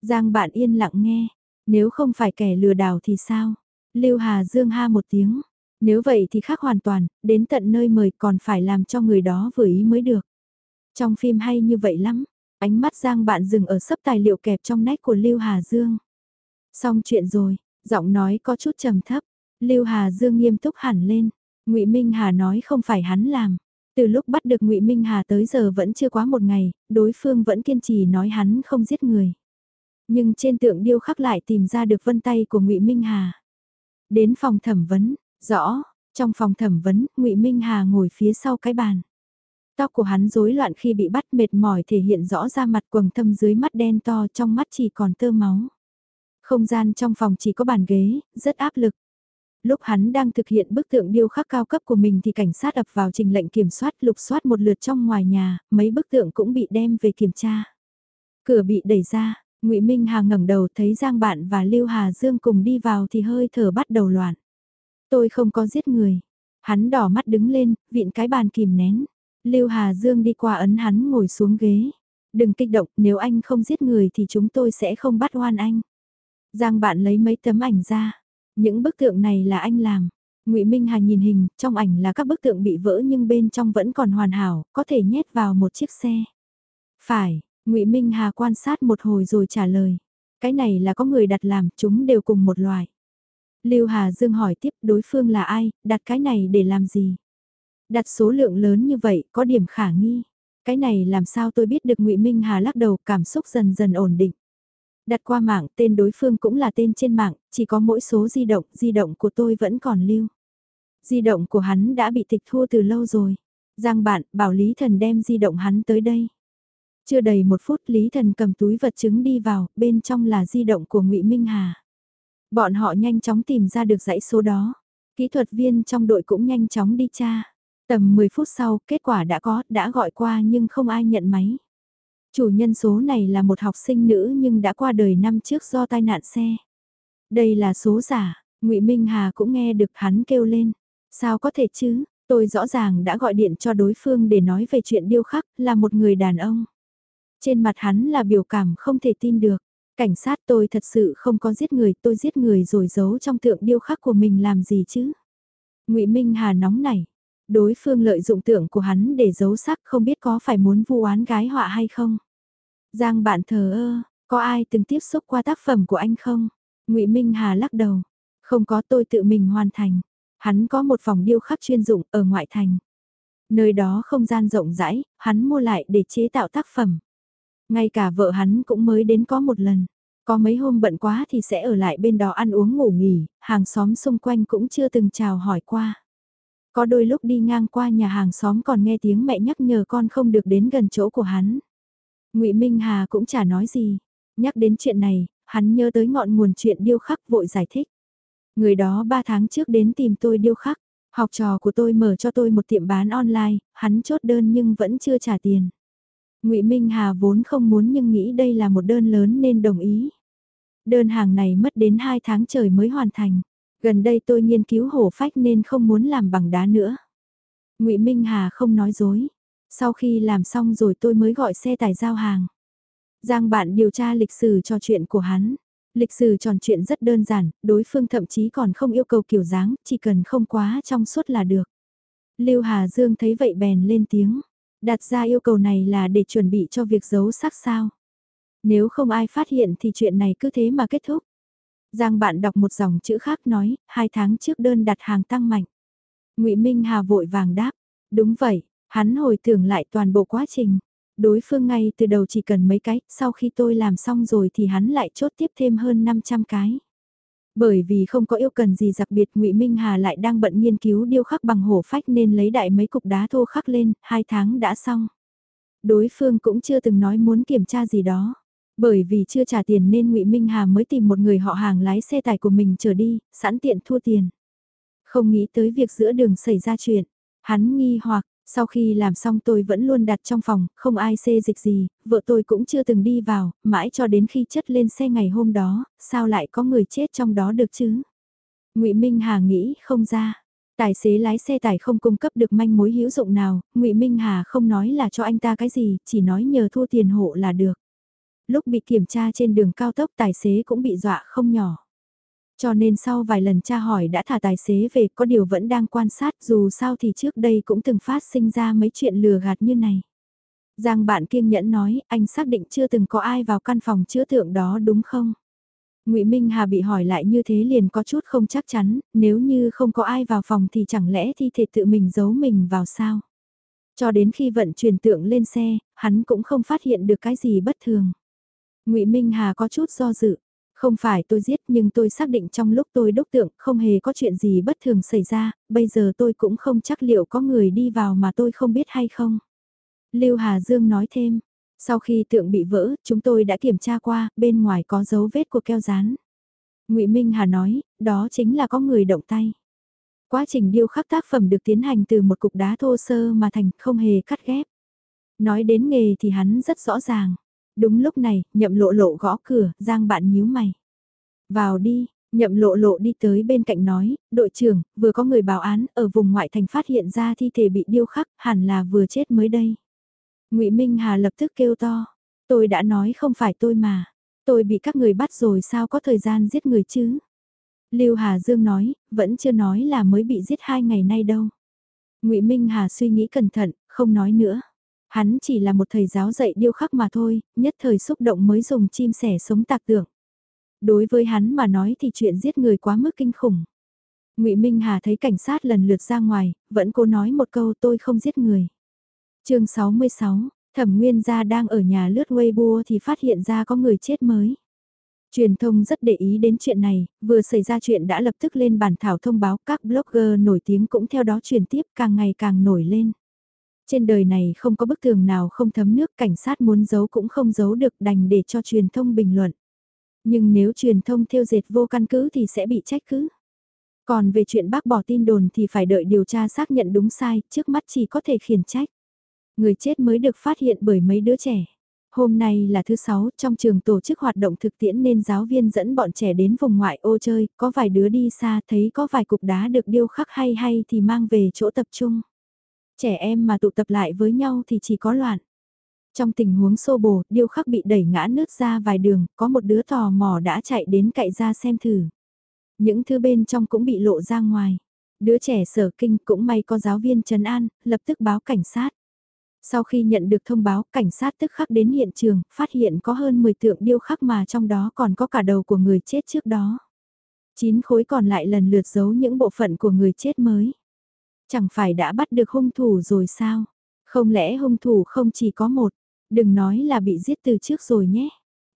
Giang bạn yên lặng nghe, nếu không phải kẻ lừa đảo thì sao? Lưu Hà Dương ha một tiếng, nếu vậy thì khác hoàn toàn, đến tận nơi mời còn phải làm cho người đó vừa ý mới được. Trong phim hay như vậy lắm, ánh mắt Giang bạn dừng ở sấp tài liệu kẹp trong nách của Lưu Hà Dương. Xong chuyện rồi, giọng nói có chút trầm thấp, Lưu Hà Dương nghiêm túc hẳn lên, Ngụy Minh Hà nói không phải hắn làm. Từ lúc bắt được Ngụy Minh Hà tới giờ vẫn chưa quá một ngày, đối phương vẫn kiên trì nói hắn không giết người. Nhưng trên tượng điêu khắc lại tìm ra được vân tay của Ngụy Minh Hà. Đến phòng thẩm vấn, rõ, trong phòng thẩm vấn, Ngụy Minh Hà ngồi phía sau cái bàn. Tóc của hắn rối loạn khi bị bắt mệt mỏi thể hiện rõ ra mặt quầng thâm dưới mắt đen to trong mắt chỉ còn tơ máu. Không gian trong phòng chỉ có bàn ghế, rất áp lực. Lúc hắn đang thực hiện bức tượng điêu khắc cao cấp của mình thì cảnh sát ập vào trình lệnh kiểm soát lục soát một lượt trong ngoài nhà, mấy bức tượng cũng bị đem về kiểm tra. Cửa bị đẩy ra, ngụy Minh Hà ngẩng đầu thấy Giang Bạn và Lưu Hà Dương cùng đi vào thì hơi thở bắt đầu loạn. Tôi không có giết người. Hắn đỏ mắt đứng lên, vịn cái bàn kìm nén. Lưu Hà Dương đi qua ấn hắn ngồi xuống ghế. Đừng kích động, nếu anh không giết người thì chúng tôi sẽ không bắt oan anh. Giang bạn lấy mấy tấm ảnh ra. Những bức tượng này là anh làm. Ngụy Minh Hà nhìn hình, trong ảnh là các bức tượng bị vỡ nhưng bên trong vẫn còn hoàn hảo, có thể nhét vào một chiếc xe. Phải, Ngụy Minh Hà quan sát một hồi rồi trả lời. Cái này là có người đặt làm, chúng đều cùng một loài Lưu Hà Dương hỏi tiếp đối phương là ai, đặt cái này để làm gì? Đặt số lượng lớn như vậy, có điểm khả nghi. Cái này làm sao tôi biết được Ngụy Minh Hà lắc đầu cảm xúc dần dần ổn định. Đặt qua mạng, tên đối phương cũng là tên trên mạng, chỉ có mỗi số di động, di động của tôi vẫn còn lưu. Di động của hắn đã bị tịch thu từ lâu rồi. Giang bạn, bảo Lý Thần đem di động hắn tới đây. Chưa đầy một phút Lý Thần cầm túi vật chứng đi vào, bên trong là di động của ngụy Minh Hà. Bọn họ nhanh chóng tìm ra được dãy số đó. Kỹ thuật viên trong đội cũng nhanh chóng đi tra. Tầm 10 phút sau, kết quả đã có, đã gọi qua nhưng không ai nhận máy. Chủ nhân số này là một học sinh nữ nhưng đã qua đời năm trước do tai nạn xe. Đây là số giả, ngụy Minh Hà cũng nghe được hắn kêu lên. Sao có thể chứ, tôi rõ ràng đã gọi điện cho đối phương để nói về chuyện điêu khắc, là một người đàn ông. Trên mặt hắn là biểu cảm không thể tin được. Cảnh sát tôi thật sự không có giết người, tôi giết người rồi giấu trong tượng điêu khắc của mình làm gì chứ? ngụy Minh Hà nóng nảy. Đối phương lợi dụng tượng của hắn để giấu sắc không biết có phải muốn vu oán gái họa hay không? Giang bạn thờ ơ, có ai từng tiếp xúc qua tác phẩm của anh không? ngụy Minh Hà lắc đầu. Không có tôi tự mình hoàn thành. Hắn có một phòng điêu khắc chuyên dụng ở ngoại thành. Nơi đó không gian rộng rãi, hắn mua lại để chế tạo tác phẩm. Ngay cả vợ hắn cũng mới đến có một lần. Có mấy hôm bận quá thì sẽ ở lại bên đó ăn uống ngủ nghỉ, hàng xóm xung quanh cũng chưa từng chào hỏi qua. Có đôi lúc đi ngang qua nhà hàng xóm còn nghe tiếng mẹ nhắc nhở con không được đến gần chỗ của hắn. ngụy Minh Hà cũng chả nói gì. Nhắc đến chuyện này, hắn nhớ tới ngọn nguồn chuyện điêu khắc vội giải thích. Người đó ba tháng trước đến tìm tôi điêu khắc. Học trò của tôi mở cho tôi một tiệm bán online, hắn chốt đơn nhưng vẫn chưa trả tiền. Ngụy Minh Hà vốn không muốn nhưng nghĩ đây là một đơn lớn nên đồng ý. Đơn hàng này mất đến 2 tháng trời mới hoàn thành. Gần đây tôi nghiên cứu hổ phách nên không muốn làm bằng đá nữa. Ngụy Minh Hà không nói dối. Sau khi làm xong rồi tôi mới gọi xe tải giao hàng. Giang bạn điều tra lịch sử cho chuyện của hắn. Lịch sử tròn chuyện rất đơn giản, đối phương thậm chí còn không yêu cầu kiểu dáng, chỉ cần không quá trong suốt là được. Lưu Hà Dương thấy vậy bèn lên tiếng. Đặt ra yêu cầu này là để chuẩn bị cho việc giấu xác sao. Nếu không ai phát hiện thì chuyện này cứ thế mà kết thúc. Giang bạn đọc một dòng chữ khác nói, hai tháng trước đơn đặt hàng tăng mạnh. ngụy Minh Hà vội vàng đáp, đúng vậy, hắn hồi tưởng lại toàn bộ quá trình. Đối phương ngay từ đầu chỉ cần mấy cái, sau khi tôi làm xong rồi thì hắn lại chốt tiếp thêm hơn 500 cái. Bởi vì không có yêu cần gì đặc biệt ngụy Minh Hà lại đang bận nghiên cứu điêu khắc bằng hổ phách nên lấy đại mấy cục đá thô khắc lên, hai tháng đã xong. Đối phương cũng chưa từng nói muốn kiểm tra gì đó. Bởi vì chưa trả tiền nên ngụy Minh Hà mới tìm một người họ hàng lái xe tải của mình trở đi, sẵn tiện thua tiền. Không nghĩ tới việc giữa đường xảy ra chuyện. Hắn nghi hoặc, sau khi làm xong tôi vẫn luôn đặt trong phòng, không ai xê dịch gì, vợ tôi cũng chưa từng đi vào, mãi cho đến khi chất lên xe ngày hôm đó, sao lại có người chết trong đó được chứ? ngụy Minh Hà nghĩ không ra. Tài xế lái xe tải không cung cấp được manh mối hữu dụng nào, ngụy Minh Hà không nói là cho anh ta cái gì, chỉ nói nhờ thu tiền hộ là được. Lúc bị kiểm tra trên đường cao tốc tài xế cũng bị dọa không nhỏ. Cho nên sau vài lần tra hỏi đã thả tài xế về có điều vẫn đang quan sát dù sao thì trước đây cũng từng phát sinh ra mấy chuyện lừa gạt như này. Giang bạn kiên nhẫn nói anh xác định chưa từng có ai vào căn phòng chữa tượng đó đúng không? ngụy Minh Hà bị hỏi lại như thế liền có chút không chắc chắn, nếu như không có ai vào phòng thì chẳng lẽ thi thể tự mình giấu mình vào sao? Cho đến khi vận chuyển tượng lên xe, hắn cũng không phát hiện được cái gì bất thường. ngụy Minh Hà có chút do dự, không phải tôi giết nhưng tôi xác định trong lúc tôi đúc tượng không hề có chuyện gì bất thường xảy ra, bây giờ tôi cũng không chắc liệu có người đi vào mà tôi không biết hay không. Lưu Hà Dương nói thêm, sau khi tượng bị vỡ, chúng tôi đã kiểm tra qua, bên ngoài có dấu vết của keo dán. ngụy Minh Hà nói, đó chính là có người động tay. Quá trình điêu khắc tác phẩm được tiến hành từ một cục đá thô sơ mà thành không hề cắt ghép. Nói đến nghề thì hắn rất rõ ràng. Đúng lúc này, nhậm lộ lộ gõ cửa, giang bạn nhíu mày. Vào đi, nhậm lộ lộ đi tới bên cạnh nói, đội trưởng, vừa có người báo án ở vùng ngoại thành phát hiện ra thi thể bị điêu khắc, hẳn là vừa chết mới đây. ngụy Minh Hà lập tức kêu to, tôi đã nói không phải tôi mà, tôi bị các người bắt rồi sao có thời gian giết người chứ. Lưu Hà Dương nói, vẫn chưa nói là mới bị giết hai ngày nay đâu. ngụy Minh Hà suy nghĩ cẩn thận, không nói nữa. Hắn chỉ là một thầy giáo dạy điêu khắc mà thôi, nhất thời xúc động mới dùng chim sẻ sống tạc tượng. Đối với hắn mà nói thì chuyện giết người quá mức kinh khủng. ngụy Minh Hà thấy cảnh sát lần lượt ra ngoài, vẫn cố nói một câu tôi không giết người. chương 66, Thẩm Nguyên Gia đang ở nhà lướt Weibo thì phát hiện ra có người chết mới. Truyền thông rất để ý đến chuyện này, vừa xảy ra chuyện đã lập tức lên bản thảo thông báo các blogger nổi tiếng cũng theo đó truyền tiếp càng ngày càng nổi lên. Trên đời này không có bức tường nào không thấm nước cảnh sát muốn giấu cũng không giấu được đành để cho truyền thông bình luận. Nhưng nếu truyền thông theo dệt vô căn cứ thì sẽ bị trách cứ. Còn về chuyện bác bỏ tin đồn thì phải đợi điều tra xác nhận đúng sai, trước mắt chỉ có thể khiển trách. Người chết mới được phát hiện bởi mấy đứa trẻ. Hôm nay là thứ sáu, trong trường tổ chức hoạt động thực tiễn nên giáo viên dẫn bọn trẻ đến vùng ngoại ô chơi, có vài đứa đi xa thấy có vài cục đá được điêu khắc hay hay thì mang về chỗ tập trung. Trẻ em mà tụ tập lại với nhau thì chỉ có loạn. Trong tình huống xô bồ, điêu khắc bị đẩy ngã nứt ra vài đường, có một đứa tò mò đã chạy đến cậy ra xem thử. Những thứ bên trong cũng bị lộ ra ngoài. Đứa trẻ sở kinh cũng may có giáo viên Trần an, lập tức báo cảnh sát. Sau khi nhận được thông báo, cảnh sát tức khắc đến hiện trường, phát hiện có hơn 10 tượng điêu khắc mà trong đó còn có cả đầu của người chết trước đó. Chín khối còn lại lần lượt giấu những bộ phận của người chết mới. Chẳng phải đã bắt được hung thủ rồi sao? Không lẽ hung thủ không chỉ có một? Đừng nói là bị giết từ trước rồi nhé.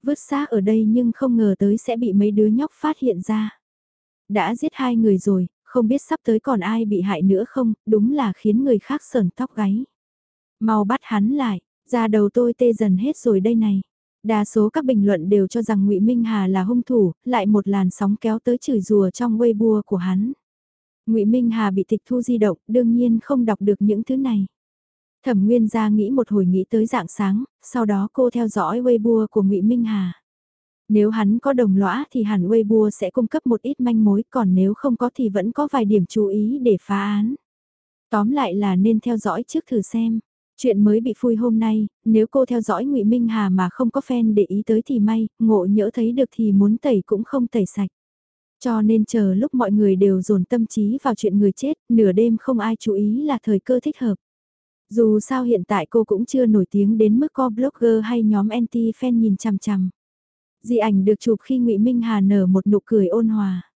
Vứt xác ở đây nhưng không ngờ tới sẽ bị mấy đứa nhóc phát hiện ra. Đã giết hai người rồi, không biết sắp tới còn ai bị hại nữa không, đúng là khiến người khác sờn tóc gáy. Mau bắt hắn lại, ra đầu tôi tê dần hết rồi đây này. Đa số các bình luận đều cho rằng ngụy Minh Hà là hung thủ, lại một làn sóng kéo tới chửi rùa trong Weibo của hắn. Ngụy Minh Hà bị tịch thu di động, đương nhiên không đọc được những thứ này. Thẩm Nguyên gia nghĩ một hồi nghĩ tới dạng sáng, sau đó cô theo dõi Weibo của Ngụy Minh Hà. Nếu hắn có đồng lõa thì hẳn Weibo sẽ cung cấp một ít manh mối, còn nếu không có thì vẫn có vài điểm chú ý để phá án. Tóm lại là nên theo dõi trước thử xem. Chuyện mới bị phui hôm nay, nếu cô theo dõi Ngụy Minh Hà mà không có fan để ý tới thì may, ngộ nhỡ thấy được thì muốn tẩy cũng không tẩy sạch. Cho nên chờ lúc mọi người đều dồn tâm trí vào chuyện người chết, nửa đêm không ai chú ý là thời cơ thích hợp. Dù sao hiện tại cô cũng chưa nổi tiếng đến mức có blogger hay nhóm anti-fan nhìn chằm chằm. Di ảnh được chụp khi ngụy Minh Hà nở một nụ cười ôn hòa.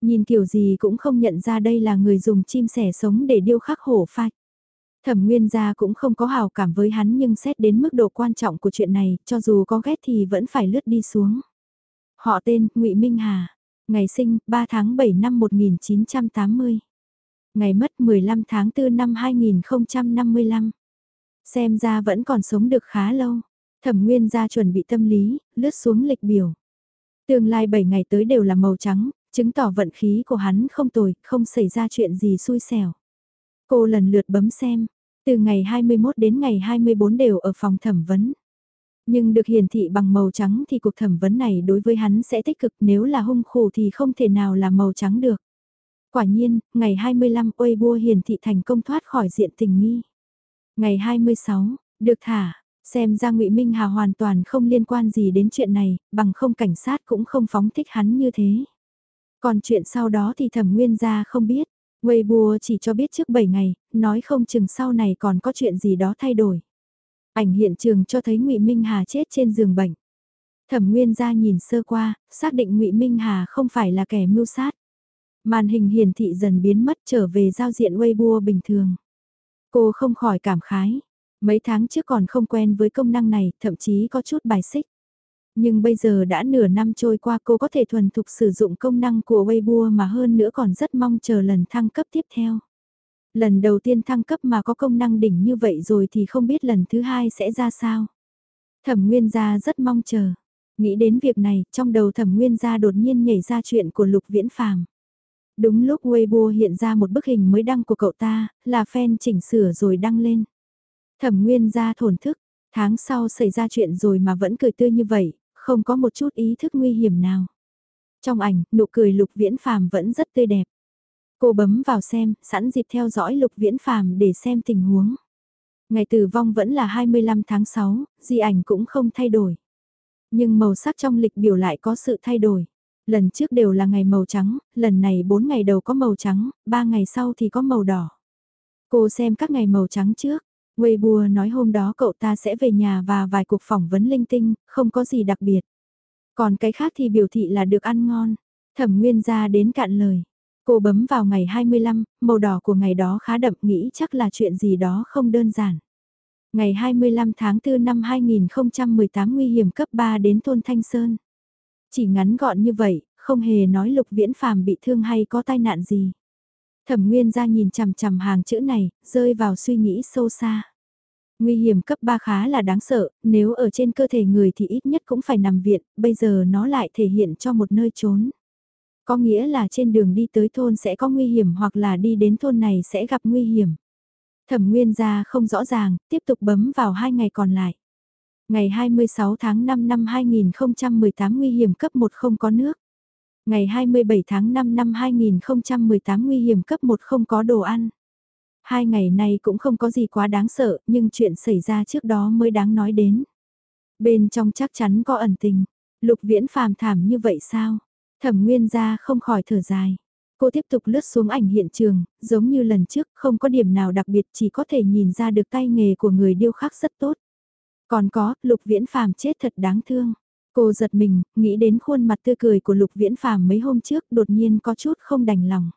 Nhìn kiểu gì cũng không nhận ra đây là người dùng chim sẻ sống để điêu khắc hổ phách. Thẩm Nguyên gia cũng không có hào cảm với hắn nhưng xét đến mức độ quan trọng của chuyện này, cho dù có ghét thì vẫn phải lướt đi xuống. Họ tên, ngụy Minh Hà. Ngày sinh, 3 tháng 7 năm 1980. Ngày mất 15 tháng 4 năm 2055. Xem ra vẫn còn sống được khá lâu. Thẩm Nguyên ra chuẩn bị tâm lý, lướt xuống lịch biểu. Tương lai 7 ngày tới đều là màu trắng, chứng tỏ vận khí của hắn không tồi, không xảy ra chuyện gì xui xẻo. Cô lần lượt bấm xem, Từ ngày 21 đến ngày 24 đều ở phòng thẩm vấn. Nhưng được hiển thị bằng màu trắng thì cuộc thẩm vấn này đối với hắn sẽ tích cực nếu là hung khổ thì không thể nào là màu trắng được. Quả nhiên, ngày 25 Weibo hiển thị thành công thoát khỏi diện tình nghi. Ngày 26, được thả, xem ra ngụy Minh Hà hoàn toàn không liên quan gì đến chuyện này, bằng không cảnh sát cũng không phóng thích hắn như thế. Còn chuyện sau đó thì thẩm nguyên gia không biết, Weibo chỉ cho biết trước 7 ngày, nói không chừng sau này còn có chuyện gì đó thay đổi. Ảnh hiện trường cho thấy ngụy Minh Hà chết trên giường bệnh. Thẩm Nguyên gia nhìn sơ qua, xác định ngụy Minh Hà không phải là kẻ mưu sát. Màn hình hiển thị dần biến mất trở về giao diện Weibo bình thường. Cô không khỏi cảm khái. Mấy tháng trước còn không quen với công năng này, thậm chí có chút bài xích. Nhưng bây giờ đã nửa năm trôi qua cô có thể thuần thục sử dụng công năng của Weibo mà hơn nữa còn rất mong chờ lần thăng cấp tiếp theo. Lần đầu tiên thăng cấp mà có công năng đỉnh như vậy rồi thì không biết lần thứ hai sẽ ra sao. Thẩm Nguyên Gia rất mong chờ. Nghĩ đến việc này, trong đầu Thẩm Nguyên Gia đột nhiên nhảy ra chuyện của Lục Viễn Phàm. Đúng lúc Weibo hiện ra một bức hình mới đăng của cậu ta, là fan chỉnh sửa rồi đăng lên. Thẩm Nguyên Gia thổn thức, tháng sau xảy ra chuyện rồi mà vẫn cười tươi như vậy, không có một chút ý thức nguy hiểm nào. Trong ảnh, nụ cười Lục Viễn Phàm vẫn rất tươi đẹp. Cô bấm vào xem, sẵn dịp theo dõi Lục Viễn Phàm để xem tình huống. Ngày tử vong vẫn là 25 tháng 6, di ảnh cũng không thay đổi. Nhưng màu sắc trong lịch biểu lại có sự thay đổi. Lần trước đều là ngày màu trắng, lần này 4 ngày đầu có màu trắng, 3 ngày sau thì có màu đỏ. Cô xem các ngày màu trắng trước. Weibo nói hôm đó cậu ta sẽ về nhà và vài cuộc phỏng vấn linh tinh, không có gì đặc biệt. Còn cái khác thì biểu thị là được ăn ngon. Thẩm Nguyên ra đến cạn lời. Cô bấm vào ngày 25, màu đỏ của ngày đó khá đậm nghĩ chắc là chuyện gì đó không đơn giản. Ngày 25 tháng 4 năm 2018 nguy hiểm cấp 3 đến thôn Thanh Sơn. Chỉ ngắn gọn như vậy, không hề nói lục viễn phàm bị thương hay có tai nạn gì. Thẩm Nguyên ra nhìn chằm chằm hàng chữ này, rơi vào suy nghĩ sâu xa. Nguy hiểm cấp 3 khá là đáng sợ, nếu ở trên cơ thể người thì ít nhất cũng phải nằm viện, bây giờ nó lại thể hiện cho một nơi trốn. Có nghĩa là trên đường đi tới thôn sẽ có nguy hiểm hoặc là đi đến thôn này sẽ gặp nguy hiểm. Thẩm Nguyên ra không rõ ràng, tiếp tục bấm vào hai ngày còn lại. Ngày 26 tháng 5 năm 2018 nguy hiểm cấp 1 không có nước. Ngày 27 tháng 5 năm 2018 nguy hiểm cấp 1 không có đồ ăn. Hai ngày này cũng không có gì quá đáng sợ, nhưng chuyện xảy ra trước đó mới đáng nói đến. Bên trong chắc chắn có ẩn tình. Lục viễn phàm thảm như vậy sao? Thẩm nguyên gia không khỏi thở dài. Cô tiếp tục lướt xuống ảnh hiện trường, giống như lần trước, không có điểm nào đặc biệt chỉ có thể nhìn ra được tay nghề của người điêu khắc rất tốt. Còn có, Lục Viễn Phàm chết thật đáng thương. Cô giật mình, nghĩ đến khuôn mặt tươi cười của Lục Viễn Phàm mấy hôm trước đột nhiên có chút không đành lòng.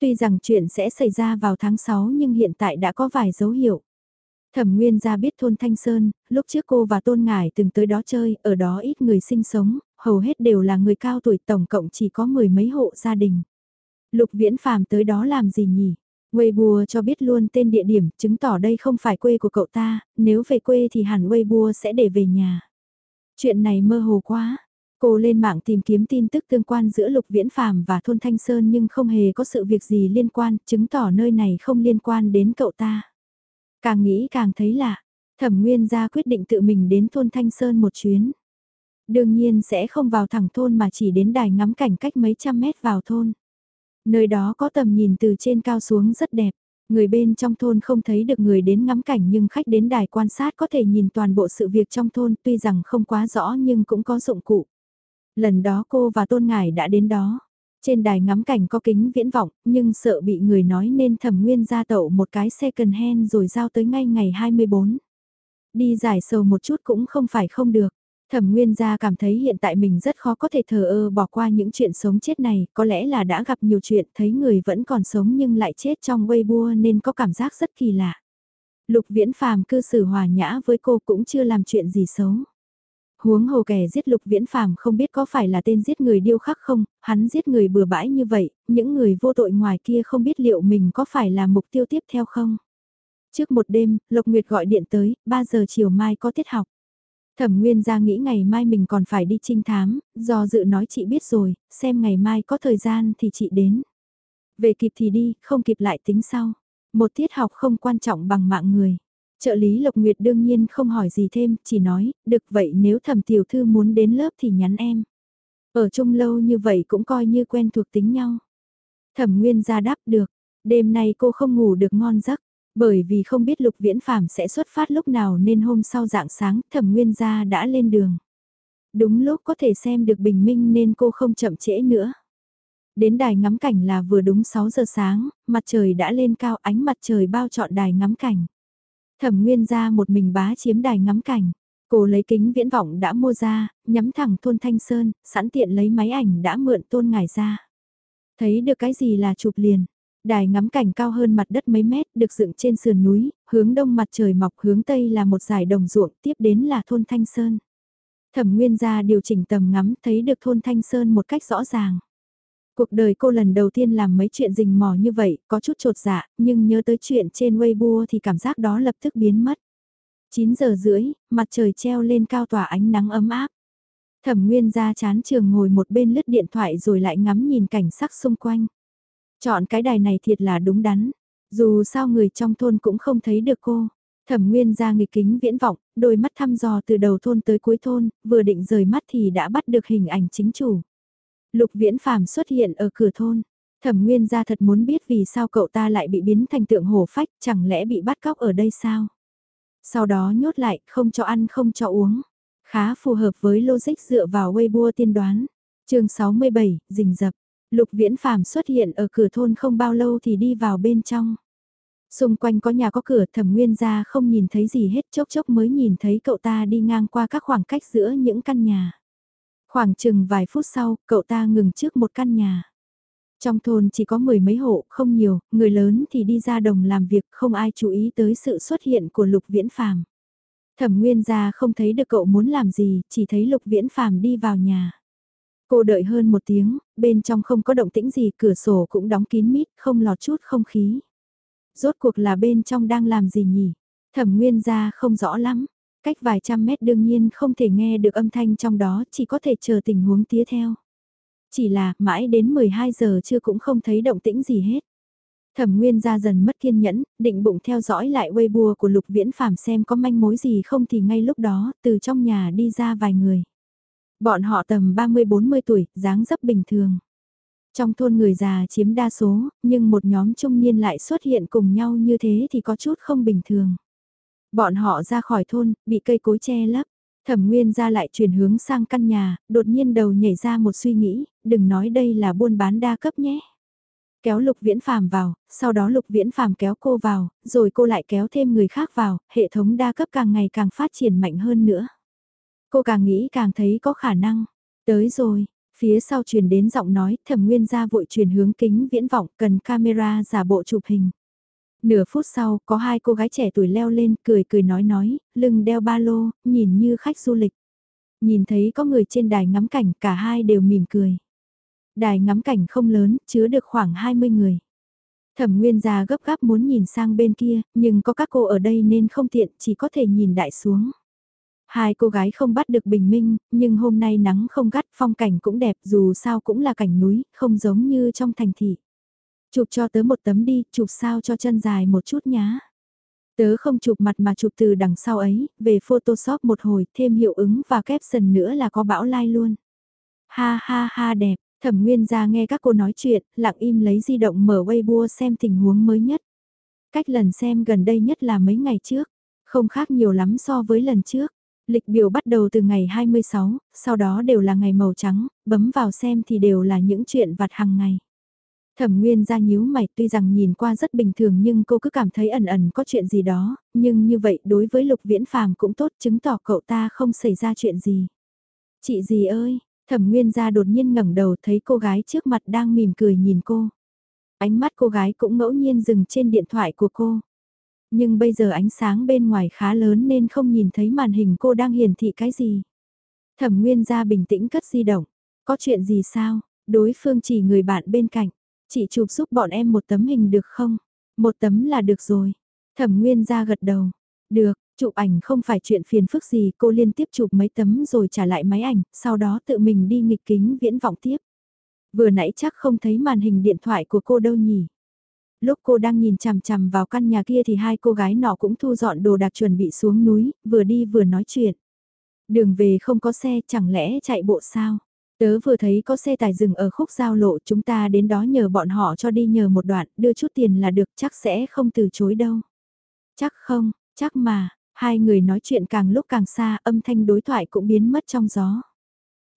Tuy rằng chuyện sẽ xảy ra vào tháng 6 nhưng hiện tại đã có vài dấu hiệu. Thẩm Nguyên ra biết thôn Thanh Sơn, lúc trước cô và Tôn Ngải từng tới đó chơi, ở đó ít người sinh sống, hầu hết đều là người cao tuổi tổng cộng chỉ có mười mấy hộ gia đình. Lục Viễn Phàm tới đó làm gì nhỉ? Weibo cho biết luôn tên địa điểm, chứng tỏ đây không phải quê của cậu ta, nếu về quê thì hẳn Weibo sẽ để về nhà. Chuyện này mơ hồ quá. Cô lên mạng tìm kiếm tin tức tương quan giữa Lục Viễn Phàm và thôn Thanh Sơn nhưng không hề có sự việc gì liên quan, chứng tỏ nơi này không liên quan đến cậu ta. Càng nghĩ càng thấy lạ, Thẩm Nguyên gia quyết định tự mình đến thôn Thanh Sơn một chuyến. Đương nhiên sẽ không vào thẳng thôn mà chỉ đến đài ngắm cảnh cách mấy trăm mét vào thôn. Nơi đó có tầm nhìn từ trên cao xuống rất đẹp. Người bên trong thôn không thấy được người đến ngắm cảnh nhưng khách đến đài quan sát có thể nhìn toàn bộ sự việc trong thôn, tuy rằng không quá rõ nhưng cũng có dụng cụ. Lần đó cô và Tôn Ngải đã đến đó. Trên đài ngắm cảnh có kính viễn vọng, nhưng sợ bị người nói nên thẩm nguyên ra tậu một cái second hand rồi giao tới ngay ngày 24. Đi giải sầu một chút cũng không phải không được. Thẩm Nguyên gia cảm thấy hiện tại mình rất khó có thể thờ ơ bỏ qua những chuyện sống chết này, có lẽ là đã gặp nhiều chuyện thấy người vẫn còn sống nhưng lại chết trong Weibo nên có cảm giác rất kỳ lạ. Lục Viễn Phàm cư xử hòa nhã với cô cũng chưa làm chuyện gì xấu. Huống hồ kẻ giết Lục Viễn Phàm không biết có phải là tên giết người điêu khắc không, hắn giết người bừa bãi như vậy, những người vô tội ngoài kia không biết liệu mình có phải là mục tiêu tiếp theo không. Trước một đêm, Lục Nguyệt gọi điện tới, 3 giờ chiều mai có tiết học. Thẩm Nguyên ra nghĩ ngày mai mình còn phải đi trinh thám, do dự nói chị biết rồi, xem ngày mai có thời gian thì chị đến. Về kịp thì đi, không kịp lại tính sau. Một tiết học không quan trọng bằng mạng người. Trợ lý Lộc Nguyệt đương nhiên không hỏi gì thêm, chỉ nói, được vậy nếu thẩm tiểu thư muốn đến lớp thì nhắn em. Ở chung lâu như vậy cũng coi như quen thuộc tính nhau. Thẩm Nguyên ra đáp được, đêm nay cô không ngủ được ngon giấc, bởi vì không biết Lục Viễn Phạm sẽ xuất phát lúc nào nên hôm sau dạng sáng Thẩm Nguyên gia đã lên đường. Đúng lúc có thể xem được bình minh nên cô không chậm trễ nữa. Đến đài ngắm cảnh là vừa đúng 6 giờ sáng, mặt trời đã lên cao ánh mặt trời bao trọn đài ngắm cảnh. Thẩm Nguyên gia một mình bá chiếm đài ngắm cảnh. Cô lấy kính viễn vọng đã mua ra, nhắm thẳng thôn Thanh Sơn, sẵn tiện lấy máy ảnh đã mượn tôn ngài ra. Thấy được cái gì là chụp liền. Đài ngắm cảnh cao hơn mặt đất mấy mét, được dựng trên sườn núi, hướng đông mặt trời mọc hướng tây là một dải đồng ruộng, tiếp đến là thôn Thanh Sơn. Thẩm Nguyên ra điều chỉnh tầm ngắm thấy được thôn Thanh Sơn một cách rõ ràng. Cuộc đời cô lần đầu tiên làm mấy chuyện rình mò như vậy, có chút trột dạ, nhưng nhớ tới chuyện trên Weibo thì cảm giác đó lập tức biến mất. 9 giờ rưỡi, mặt trời treo lên cao tỏa ánh nắng ấm áp. Thẩm Nguyên ra chán trường ngồi một bên lướt điện thoại rồi lại ngắm nhìn cảnh sắc xung quanh. Chọn cái đài này thiệt là đúng đắn. Dù sao người trong thôn cũng không thấy được cô. Thẩm Nguyên ra nghịch kính viễn vọng, đôi mắt thăm dò từ đầu thôn tới cuối thôn, vừa định rời mắt thì đã bắt được hình ảnh chính chủ. Lục Viễn Phàm xuất hiện ở cửa thôn. Thẩm Nguyên ra thật muốn biết vì sao cậu ta lại bị biến thành tượng hổ phách, chẳng lẽ bị bắt cóc ở đây sao? Sau đó nhốt lại, không cho ăn không cho uống. Khá phù hợp với logic dựa vào Weibo tiên đoán. chương 67, rình rập. Lục Viễn Phàm xuất hiện ở cửa thôn không bao lâu thì đi vào bên trong. Xung quanh có nhà có cửa thẩm nguyên ra không nhìn thấy gì hết chốc chốc mới nhìn thấy cậu ta đi ngang qua các khoảng cách giữa những căn nhà. Khoảng chừng vài phút sau, cậu ta ngừng trước một căn nhà. Trong thôn chỉ có mười mấy hộ, không nhiều, người lớn thì đi ra đồng làm việc, không ai chú ý tới sự xuất hiện của Lục Viễn Phàm. Thẩm Nguyên gia không thấy được cậu muốn làm gì, chỉ thấy Lục Viễn Phàm đi vào nhà. Cô đợi hơn một tiếng, bên trong không có động tĩnh gì, cửa sổ cũng đóng kín mít, không lọt chút không khí. Rốt cuộc là bên trong đang làm gì nhỉ? Thẩm Nguyên gia không rõ lắm. Cách vài trăm mét đương nhiên không thể nghe được âm thanh trong đó, chỉ có thể chờ tình huống tía theo. Chỉ là, mãi đến 12 giờ chưa cũng không thấy động tĩnh gì hết. Thẩm Nguyên ra dần mất kiên nhẫn, định bụng theo dõi lại Weibo của Lục Viễn Phàm xem có manh mối gì không thì ngay lúc đó, từ trong nhà đi ra vài người. Bọn họ tầm 30-40 tuổi, dáng dấp bình thường. Trong thôn người già chiếm đa số, nhưng một nhóm trung niên lại xuất hiện cùng nhau như thế thì có chút không bình thường. Bọn họ ra khỏi thôn, bị cây cối che lấp. Thẩm Nguyên ra lại chuyển hướng sang căn nhà, đột nhiên đầu nhảy ra một suy nghĩ, đừng nói đây là buôn bán đa cấp nhé. Kéo Lục Viễn Phàm vào, sau đó Lục Viễn Phàm kéo cô vào, rồi cô lại kéo thêm người khác vào, hệ thống đa cấp càng ngày càng phát triển mạnh hơn nữa. Cô càng nghĩ càng thấy có khả năng. Tới rồi, phía sau truyền đến giọng nói, Thẩm Nguyên ra vội truyền hướng kính viễn vọng, cần camera giả bộ chụp hình. Nửa phút sau, có hai cô gái trẻ tuổi leo lên, cười cười nói nói, lưng đeo ba lô, nhìn như khách du lịch. Nhìn thấy có người trên đài ngắm cảnh, cả hai đều mỉm cười. Đài ngắm cảnh không lớn, chứa được khoảng 20 người. Thẩm Nguyên gia gấp gáp muốn nhìn sang bên kia, nhưng có các cô ở đây nên không tiện, chỉ có thể nhìn đại xuống. Hai cô gái không bắt được bình minh, nhưng hôm nay nắng không gắt, phong cảnh cũng đẹp, dù sao cũng là cảnh núi, không giống như trong thành thị. Chụp cho tớ một tấm đi, chụp sao cho chân dài một chút nhá. Tớ không chụp mặt mà chụp từ đằng sau ấy, về Photoshop một hồi, thêm hiệu ứng và caption nữa là có bão like luôn. Ha ha ha đẹp, thẩm nguyên ra nghe các cô nói chuyện, lặng im lấy di động mở Weibo xem tình huống mới nhất. Cách lần xem gần đây nhất là mấy ngày trước, không khác nhiều lắm so với lần trước. Lịch biểu bắt đầu từ ngày 26, sau đó đều là ngày màu trắng, bấm vào xem thì đều là những chuyện vặt hàng ngày. Thẩm Nguyên ra nhíu mày tuy rằng nhìn qua rất bình thường nhưng cô cứ cảm thấy ẩn ẩn có chuyện gì đó, nhưng như vậy đối với Lục Viễn Phàm cũng tốt chứng tỏ cậu ta không xảy ra chuyện gì. Chị gì ơi, Thẩm Nguyên ra đột nhiên ngẩng đầu thấy cô gái trước mặt đang mỉm cười nhìn cô. Ánh mắt cô gái cũng ngẫu nhiên dừng trên điện thoại của cô. Nhưng bây giờ ánh sáng bên ngoài khá lớn nên không nhìn thấy màn hình cô đang hiển thị cái gì. Thẩm Nguyên ra bình tĩnh cất di động. Có chuyện gì sao? Đối phương chỉ người bạn bên cạnh. Chị chụp giúp bọn em một tấm hình được không? Một tấm là được rồi. Thẩm Nguyên ra gật đầu. Được, chụp ảnh không phải chuyện phiền phức gì, cô liên tiếp chụp mấy tấm rồi trả lại máy ảnh, sau đó tự mình đi nghịch kính viễn vọng tiếp. Vừa nãy chắc không thấy màn hình điện thoại của cô đâu nhỉ? Lúc cô đang nhìn chằm chằm vào căn nhà kia thì hai cô gái nọ cũng thu dọn đồ đạc chuẩn bị xuống núi, vừa đi vừa nói chuyện. Đường về không có xe chẳng lẽ chạy bộ sao? Tớ vừa thấy có xe tải dừng ở khúc giao lộ chúng ta đến đó nhờ bọn họ cho đi nhờ một đoạn, đưa chút tiền là được chắc sẽ không từ chối đâu. Chắc không, chắc mà, hai người nói chuyện càng lúc càng xa âm thanh đối thoại cũng biến mất trong gió.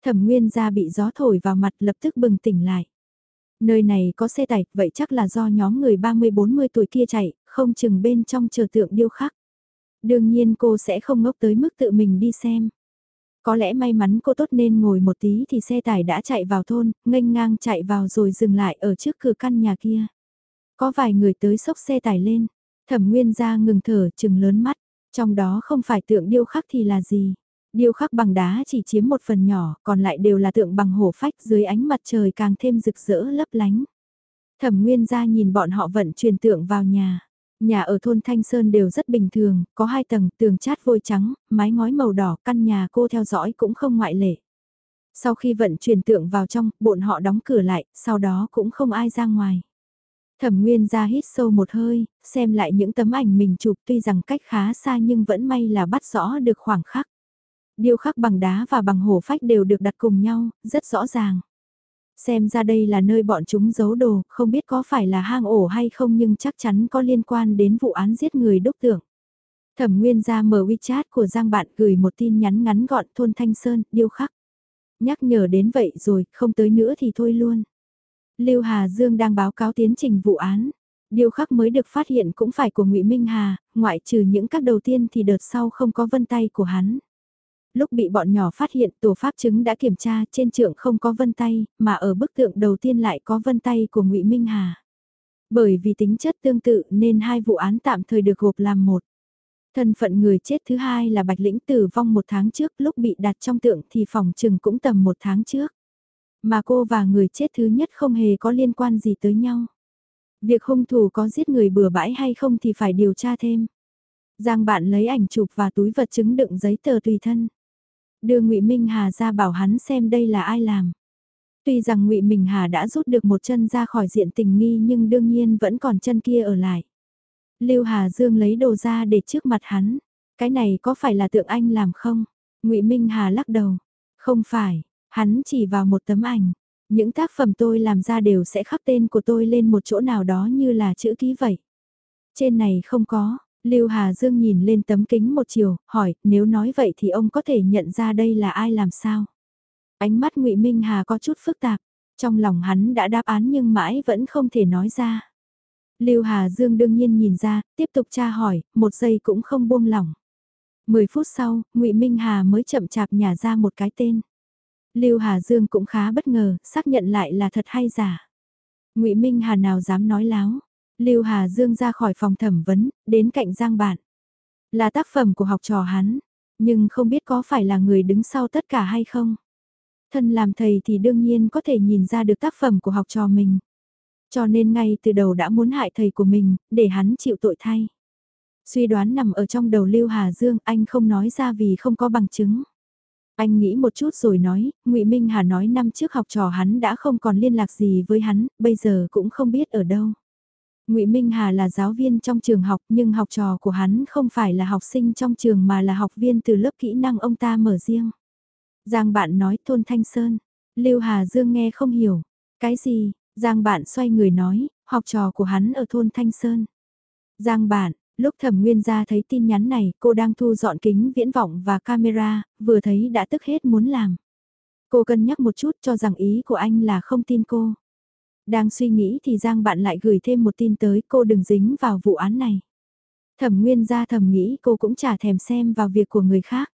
Thẩm nguyên ra bị gió thổi vào mặt lập tức bừng tỉnh lại. Nơi này có xe tải, vậy chắc là do nhóm người 30-40 tuổi kia chạy, không chừng bên trong chờ tượng điêu khắc. Đương nhiên cô sẽ không ngốc tới mức tự mình đi xem. Có lẽ may mắn cô tốt nên ngồi một tí thì xe tải đã chạy vào thôn, nghênh ngang chạy vào rồi dừng lại ở trước cửa căn nhà kia. Có vài người tới xốc xe tải lên, thẩm nguyên ra ngừng thở chừng lớn mắt, trong đó không phải tượng điêu khắc thì là gì. Điêu khắc bằng đá chỉ chiếm một phần nhỏ, còn lại đều là tượng bằng hổ phách dưới ánh mặt trời càng thêm rực rỡ lấp lánh. Thẩm Nguyên ra nhìn bọn họ vận chuyển tượng vào nhà. Nhà ở thôn Thanh Sơn đều rất bình thường, có hai tầng, tường chát vôi trắng, mái ngói màu đỏ, căn nhà cô theo dõi cũng không ngoại lệ. Sau khi vận chuyển tượng vào trong, bọn họ đóng cửa lại, sau đó cũng không ai ra ngoài. Thẩm Nguyên ra hít sâu một hơi, xem lại những tấm ảnh mình chụp tuy rằng cách khá xa nhưng vẫn may là bắt rõ được khoảng khắc. Điêu khắc bằng đá và bằng hổ phách đều được đặt cùng nhau, rất rõ ràng. Xem ra đây là nơi bọn chúng giấu đồ, không biết có phải là hang ổ hay không nhưng chắc chắn có liên quan đến vụ án giết người đúc tưởng. Thẩm Nguyên ra mở WeChat của Giang bạn gửi một tin nhắn ngắn gọn thôn Thanh Sơn, điêu khắc. Nhắc nhở đến vậy rồi, không tới nữa thì thôi luôn. Lưu Hà Dương đang báo cáo tiến trình vụ án. Điều khắc mới được phát hiện cũng phải của Ngụy Minh Hà, ngoại trừ những các đầu tiên thì đợt sau không có vân tay của hắn. Lúc bị bọn nhỏ phát hiện tổ pháp chứng đã kiểm tra trên trượng không có vân tay, mà ở bức tượng đầu tiên lại có vân tay của ngụy Minh Hà. Bởi vì tính chất tương tự nên hai vụ án tạm thời được gộp làm một. Thân phận người chết thứ hai là Bạch Lĩnh tử vong một tháng trước lúc bị đặt trong tượng thì phòng trừng cũng tầm một tháng trước. Mà cô và người chết thứ nhất không hề có liên quan gì tới nhau. Việc hung thủ có giết người bừa bãi hay không thì phải điều tra thêm. Giang bạn lấy ảnh chụp và túi vật chứng đựng giấy tờ tùy thân đưa ngụy Minh Hà ra bảo hắn xem đây là ai làm. Tuy rằng ngụy Minh Hà đã rút được một chân ra khỏi diện tình nghi nhưng đương nhiên vẫn còn chân kia ở lại. Lưu Hà Dương lấy đồ ra để trước mặt hắn. Cái này có phải là tượng anh làm không? ngụy Minh Hà lắc đầu. Không phải, hắn chỉ vào một tấm ảnh. Những tác phẩm tôi làm ra đều sẽ khắc tên của tôi lên một chỗ nào đó như là chữ ký vậy. Trên này không có, Lưu Hà Dương nhìn lên tấm kính một chiều, hỏi, nếu nói vậy thì ông có thể nhận ra đây là ai làm sao? Ánh mắt Ngụy Minh Hà có chút phức tạp, trong lòng hắn đã đáp án nhưng mãi vẫn không thể nói ra. Lưu Hà Dương đương nhiên nhìn ra, tiếp tục tra hỏi, một giây cũng không buông lỏng. Mười phút sau, Ngụy Minh Hà mới chậm chạp nhả ra một cái tên. Lưu Hà Dương cũng khá bất ngờ, xác nhận lại là thật hay giả. Ngụy Minh Hà nào dám nói láo, Lưu Hà Dương ra khỏi phòng thẩm vấn, đến cạnh Giang Bạn. Là tác phẩm của học trò hắn, nhưng không biết có phải là người đứng sau tất cả hay không. Thân làm thầy thì đương nhiên có thể nhìn ra được tác phẩm của học trò mình. Cho nên ngay từ đầu đã muốn hại thầy của mình, để hắn chịu tội thay. Suy đoán nằm ở trong đầu Lưu Hà Dương, anh không nói ra vì không có bằng chứng. Anh nghĩ một chút rồi nói, Ngụy Minh Hà nói năm trước học trò hắn đã không còn liên lạc gì với hắn, bây giờ cũng không biết ở đâu. Ngụy Minh Hà là giáo viên trong trường học nhưng học trò của hắn không phải là học sinh trong trường mà là học viên từ lớp kỹ năng ông ta mở riêng. Giang bạn nói thôn Thanh Sơn. Lưu Hà Dương nghe không hiểu. Cái gì? Giang bạn xoay người nói, học trò của hắn ở thôn Thanh Sơn. Giang bạn, lúc thẩm nguyên ra thấy tin nhắn này, cô đang thu dọn kính viễn vọng và camera, vừa thấy đã tức hết muốn làm. Cô cân nhắc một chút cho rằng ý của anh là không tin cô. Đang suy nghĩ thì Giang bạn lại gửi thêm một tin tới cô đừng dính vào vụ án này. Thẩm nguyên ra thầm nghĩ cô cũng chả thèm xem vào việc của người khác.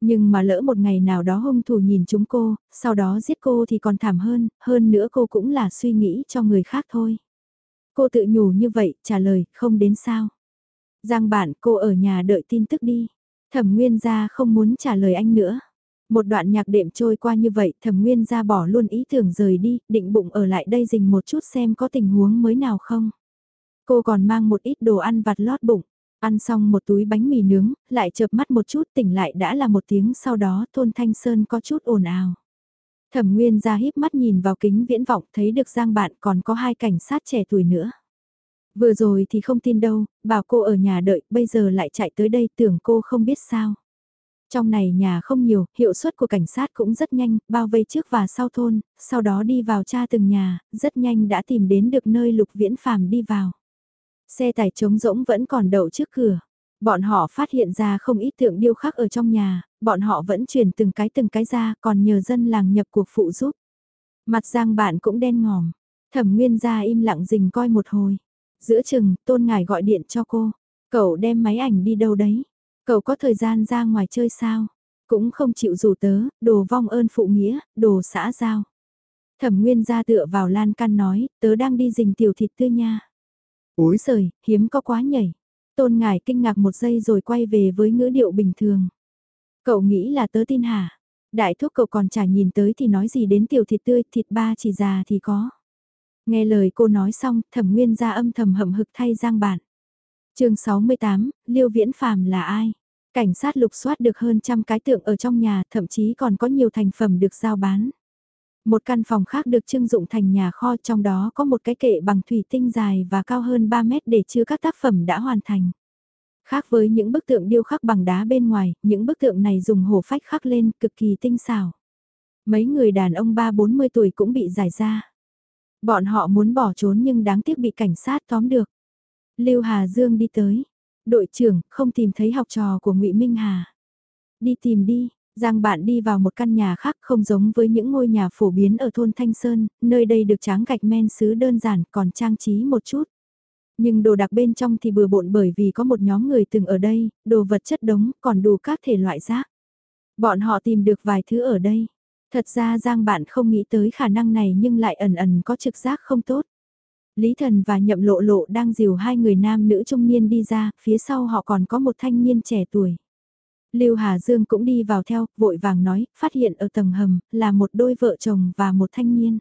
Nhưng mà lỡ một ngày nào đó hung thủ nhìn chúng cô, sau đó giết cô thì còn thảm hơn, hơn nữa cô cũng là suy nghĩ cho người khác thôi. Cô tự nhủ như vậy, trả lời, không đến sao. Giang bạn, cô ở nhà đợi tin tức đi. Thẩm nguyên ra không muốn trả lời anh nữa. Một đoạn nhạc đệm trôi qua như vậy, thẩm nguyên ra bỏ luôn ý tưởng rời đi, định bụng ở lại đây dình một chút xem có tình huống mới nào không. Cô còn mang một ít đồ ăn vặt lót bụng, ăn xong một túi bánh mì nướng, lại chợp mắt một chút tỉnh lại đã là một tiếng sau đó thôn Thanh Sơn có chút ồn ào. Thẩm Nguyên ra híp mắt nhìn vào kính viễn vọng thấy được Giang bạn còn có hai cảnh sát trẻ tuổi nữa. Vừa rồi thì không tin đâu, bảo cô ở nhà đợi, bây giờ lại chạy tới đây tưởng cô không biết sao. Trong này nhà không nhiều, hiệu suất của cảnh sát cũng rất nhanh, bao vây trước và sau thôn, sau đó đi vào tra từng nhà, rất nhanh đã tìm đến được nơi lục viễn phàm đi vào. Xe tải trống rỗng vẫn còn đậu trước cửa. Bọn họ phát hiện ra không ít tượng điêu khắc ở trong nhà, bọn họ vẫn chuyển từng cái từng cái ra, còn nhờ dân làng nhập cuộc phụ giúp. Mặt giang bạn cũng đen ngòm. Thẩm nguyên ra im lặng rình coi một hồi. Giữa chừng, tôn ngài gọi điện cho cô. Cậu đem máy ảnh đi đâu đấy? Cậu có thời gian ra ngoài chơi sao? Cũng không chịu rủ tớ, đồ vong ơn phụ nghĩa, đồ xã giao. Thẩm nguyên ra tựa vào lan can nói, tớ đang đi rình tiểu thịt tươi nha. Úi sời, hiếm có quá nhảy. Tôn ngài kinh ngạc một giây rồi quay về với ngữ điệu bình thường. Cậu nghĩ là tớ tin hả? Đại thuốc cậu còn chả nhìn tới thì nói gì đến tiểu thịt tươi, thịt ba chỉ già thì có. Nghe lời cô nói xong, thẩm nguyên ra âm thầm hậm hực thay giang bản chương 68, Liêu Viễn Phàm là ai? Cảnh sát lục soát được hơn trăm cái tượng ở trong nhà, thậm chí còn có nhiều thành phẩm được giao bán. Một căn phòng khác được trưng dụng thành nhà kho trong đó có một cái kệ bằng thủy tinh dài và cao hơn 3 mét để chứa các tác phẩm đã hoàn thành. Khác với những bức tượng điêu khắc bằng đá bên ngoài, những bức tượng này dùng hổ phách khắc lên cực kỳ tinh xảo. Mấy người đàn ông 3-40 tuổi cũng bị giải ra. Bọn họ muốn bỏ trốn nhưng đáng tiếc bị cảnh sát tóm được. Lưu Hà Dương đi tới. Đội trưởng, không tìm thấy học trò của ngụy Minh Hà. Đi tìm đi, Giang bạn đi vào một căn nhà khác không giống với những ngôi nhà phổ biến ở thôn Thanh Sơn, nơi đây được tráng gạch men sứ đơn giản còn trang trí một chút. Nhưng đồ đặc bên trong thì bừa bộn bởi vì có một nhóm người từng ở đây, đồ vật chất đống còn đủ các thể loại rác. Bọn họ tìm được vài thứ ở đây. Thật ra Giang bạn không nghĩ tới khả năng này nhưng lại ẩn ẩn có trực giác không tốt. Lý Thần và Nhậm Lộ Lộ đang dìu hai người nam nữ trung niên đi ra, phía sau họ còn có một thanh niên trẻ tuổi. Lưu Hà Dương cũng đi vào theo, vội vàng nói, phát hiện ở tầng hầm, là một đôi vợ chồng và một thanh niên.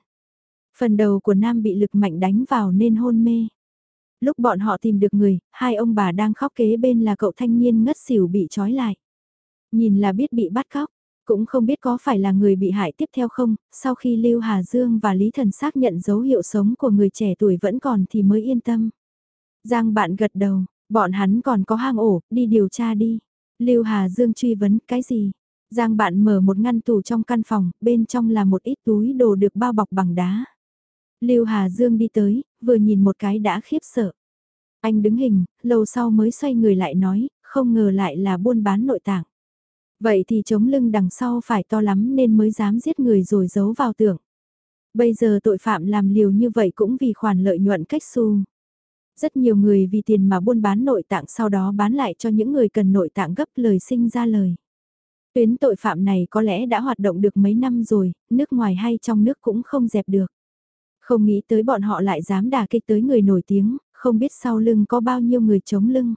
Phần đầu của nam bị lực mạnh đánh vào nên hôn mê. Lúc bọn họ tìm được người, hai ông bà đang khóc kế bên là cậu thanh niên ngất xỉu bị trói lại. Nhìn là biết bị bắt cóc, cũng không biết có phải là người bị hại tiếp theo không, sau khi Lưu Hà Dương và Lý Thần xác nhận dấu hiệu sống của người trẻ tuổi vẫn còn thì mới yên tâm. Giang bạn gật đầu, bọn hắn còn có hang ổ, đi điều tra đi. Lưu Hà Dương truy vấn cái gì? Giang bạn mở một ngăn tủ trong căn phòng, bên trong là một ít túi đồ được bao bọc bằng đá. Lưu Hà Dương đi tới, vừa nhìn một cái đã khiếp sợ. Anh đứng hình, lâu sau mới xoay người lại nói, không ngờ lại là buôn bán nội tạng. Vậy thì chống lưng đằng sau phải to lắm nên mới dám giết người rồi giấu vào tưởng. Bây giờ tội phạm làm liều như vậy cũng vì khoản lợi nhuận cách xu. Rất nhiều người vì tiền mà buôn bán nội tạng sau đó bán lại cho những người cần nội tạng gấp lời sinh ra lời. Tuyến tội phạm này có lẽ đã hoạt động được mấy năm rồi, nước ngoài hay trong nước cũng không dẹp được. Không nghĩ tới bọn họ lại dám đả kích tới người nổi tiếng, không biết sau lưng có bao nhiêu người chống lưng.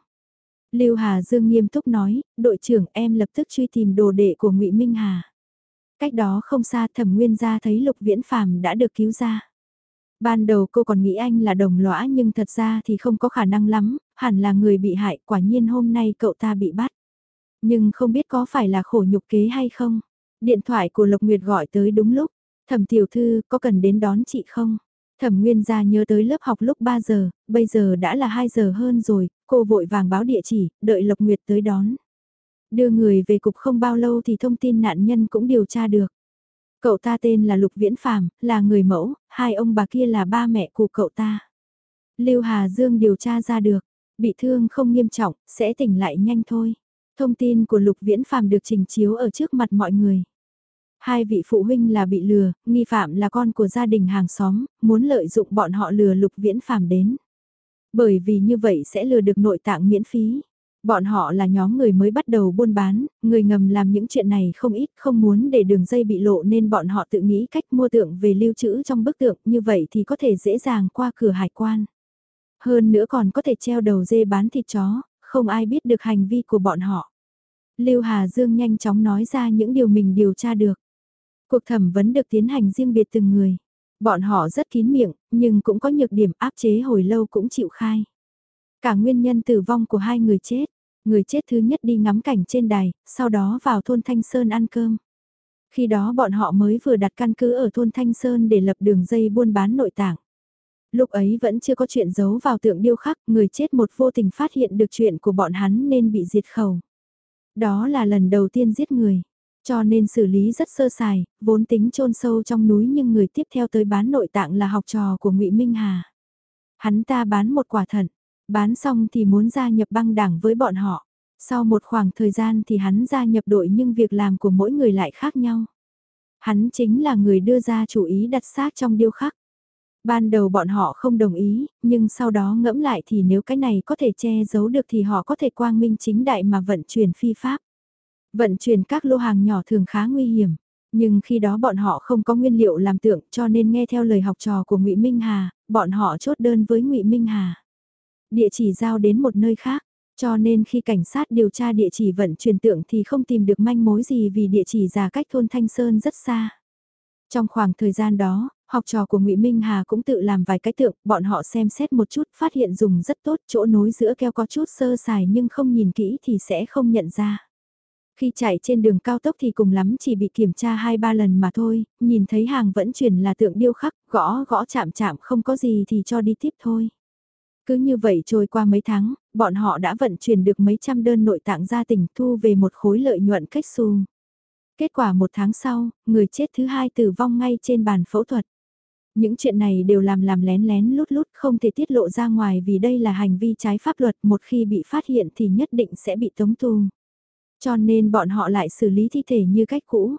Lưu Hà Dương nghiêm túc nói, đội trưởng em lập tức truy tìm đồ đệ của ngụy Minh Hà. Cách đó không xa thẩm nguyên gia thấy lục viễn phàm đã được cứu ra. Ban đầu cô còn nghĩ anh là đồng lõa nhưng thật ra thì không có khả năng lắm, hẳn là người bị hại quả nhiên hôm nay cậu ta bị bắt. Nhưng không biết có phải là khổ nhục kế hay không. Điện thoại của Lộc Nguyệt gọi tới đúng lúc. Thẩm tiểu thư có cần đến đón chị không? Thẩm Nguyên gia nhớ tới lớp học lúc 3 giờ, bây giờ đã là 2 giờ hơn rồi, cô vội vàng báo địa chỉ, đợi Lộc Nguyệt tới đón. Đưa người về cục không bao lâu thì thông tin nạn nhân cũng điều tra được. Cậu ta tên là Lục Viễn Phàm, là người mẫu, hai ông bà kia là ba mẹ của cậu ta. Lưu Hà Dương điều tra ra được, bị thương không nghiêm trọng, sẽ tỉnh lại nhanh thôi. Thông tin của Lục Viễn Phàm được trình chiếu ở trước mặt mọi người. Hai vị phụ huynh là bị lừa, nghi phạm là con của gia đình hàng xóm, muốn lợi dụng bọn họ lừa Lục Viễn Phàm đến. Bởi vì như vậy sẽ lừa được nội tạng miễn phí. Bọn họ là nhóm người mới bắt đầu buôn bán, người ngầm làm những chuyện này không ít, không muốn để đường dây bị lộ nên bọn họ tự nghĩ cách mua tượng về lưu trữ trong bức tượng, như vậy thì có thể dễ dàng qua cửa hải quan. Hơn nữa còn có thể treo đầu dê bán thịt chó, không ai biết được hành vi của bọn họ. Lưu Hà Dương nhanh chóng nói ra những điều mình điều tra được. Cuộc thẩm vấn được tiến hành riêng biệt từng người. Bọn họ rất kín miệng, nhưng cũng có nhược điểm áp chế hồi lâu cũng chịu khai. Cả nguyên nhân tử vong của hai người chết. Người chết thứ nhất đi ngắm cảnh trên đài, sau đó vào thôn Thanh Sơn ăn cơm. Khi đó bọn họ mới vừa đặt căn cứ ở thôn Thanh Sơn để lập đường dây buôn bán nội tạng. Lúc ấy vẫn chưa có chuyện giấu vào tượng điêu khắc, người chết một vô tình phát hiện được chuyện của bọn hắn nên bị diệt khẩu. Đó là lần đầu tiên giết người, cho nên xử lý rất sơ sài, vốn tính chôn sâu trong núi nhưng người tiếp theo tới bán nội tạng là học trò của ngụy Minh Hà. Hắn ta bán một quả thận, bán xong thì muốn gia nhập băng đảng với bọn họ. Sau một khoảng thời gian thì hắn gia nhập đội nhưng việc làm của mỗi người lại khác nhau. Hắn chính là người đưa ra chủ ý đặt xác trong điêu khắc. Ban đầu bọn họ không đồng ý, nhưng sau đó ngẫm lại thì nếu cái này có thể che giấu được thì họ có thể quang minh chính đại mà vận chuyển phi pháp. Vận chuyển các lô hàng nhỏ thường khá nguy hiểm, nhưng khi đó bọn họ không có nguyên liệu làm tượng cho nên nghe theo lời học trò của ngụy Minh Hà, bọn họ chốt đơn với ngụy Minh Hà. Địa chỉ giao đến một nơi khác, cho nên khi cảnh sát điều tra địa chỉ vận chuyển tượng thì không tìm được manh mối gì vì địa chỉ già cách thôn Thanh Sơn rất xa. Trong khoảng thời gian đó, học trò của Ngụy Minh Hà cũng tự làm vài cái tượng, bọn họ xem xét một chút, phát hiện dùng rất tốt, chỗ nối giữa keo có chút sơ sài nhưng không nhìn kỹ thì sẽ không nhận ra. Khi chạy trên đường cao tốc thì cùng lắm chỉ bị kiểm tra 2-3 lần mà thôi, nhìn thấy hàng vẫn chuyển là tượng điêu khắc, gõ gõ chạm chạm không có gì thì cho đi tiếp thôi. Cứ như vậy trôi qua mấy tháng, bọn họ đã vận chuyển được mấy trăm đơn nội tạng ra tỉnh thu về một khối lợi nhuận cách xu. Kết quả một tháng sau, người chết thứ hai tử vong ngay trên bàn phẫu thuật. Những chuyện này đều làm làm lén lén lút lút không thể tiết lộ ra ngoài vì đây là hành vi trái pháp luật một khi bị phát hiện thì nhất định sẽ bị tống tù. Cho nên bọn họ lại xử lý thi thể như cách cũ.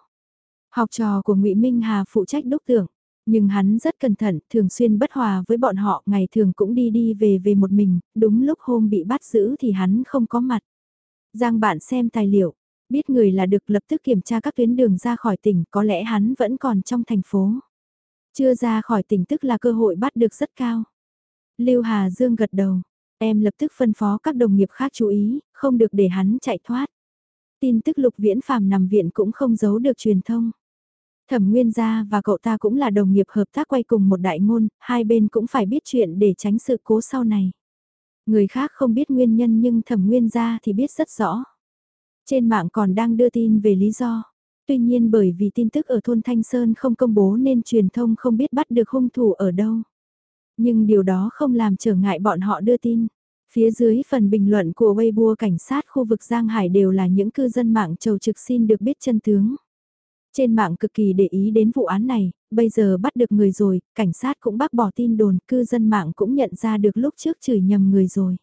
Học trò của ngụy Minh Hà phụ trách đúc tượng, Nhưng hắn rất cẩn thận, thường xuyên bất hòa với bọn họ, ngày thường cũng đi đi về về một mình, đúng lúc hôm bị bắt giữ thì hắn không có mặt. Giang bạn xem tài liệu, biết người là được lập tức kiểm tra các tuyến đường ra khỏi tỉnh, có lẽ hắn vẫn còn trong thành phố. Chưa ra khỏi tỉnh tức là cơ hội bắt được rất cao. Lưu Hà Dương gật đầu, em lập tức phân phó các đồng nghiệp khác chú ý, không được để hắn chạy thoát. Tin tức lục viễn phàm nằm viện cũng không giấu được truyền thông. Thẩm Nguyên Gia và cậu ta cũng là đồng nghiệp hợp tác quay cùng một đại ngôn, hai bên cũng phải biết chuyện để tránh sự cố sau này. Người khác không biết nguyên nhân nhưng Thẩm Nguyên Gia thì biết rất rõ. Trên mạng còn đang đưa tin về lý do. Tuy nhiên bởi vì tin tức ở thôn Thanh Sơn không công bố nên truyền thông không biết bắt được hung thủ ở đâu. Nhưng điều đó không làm trở ngại bọn họ đưa tin. Phía dưới phần bình luận của Weibo cảnh sát khu vực Giang Hải đều là những cư dân mạng trầu trực xin được biết chân tướng. Trên mạng cực kỳ để ý đến vụ án này, bây giờ bắt được người rồi, cảnh sát cũng bác bỏ tin đồn, cư dân mạng cũng nhận ra được lúc trước chửi nhầm người rồi.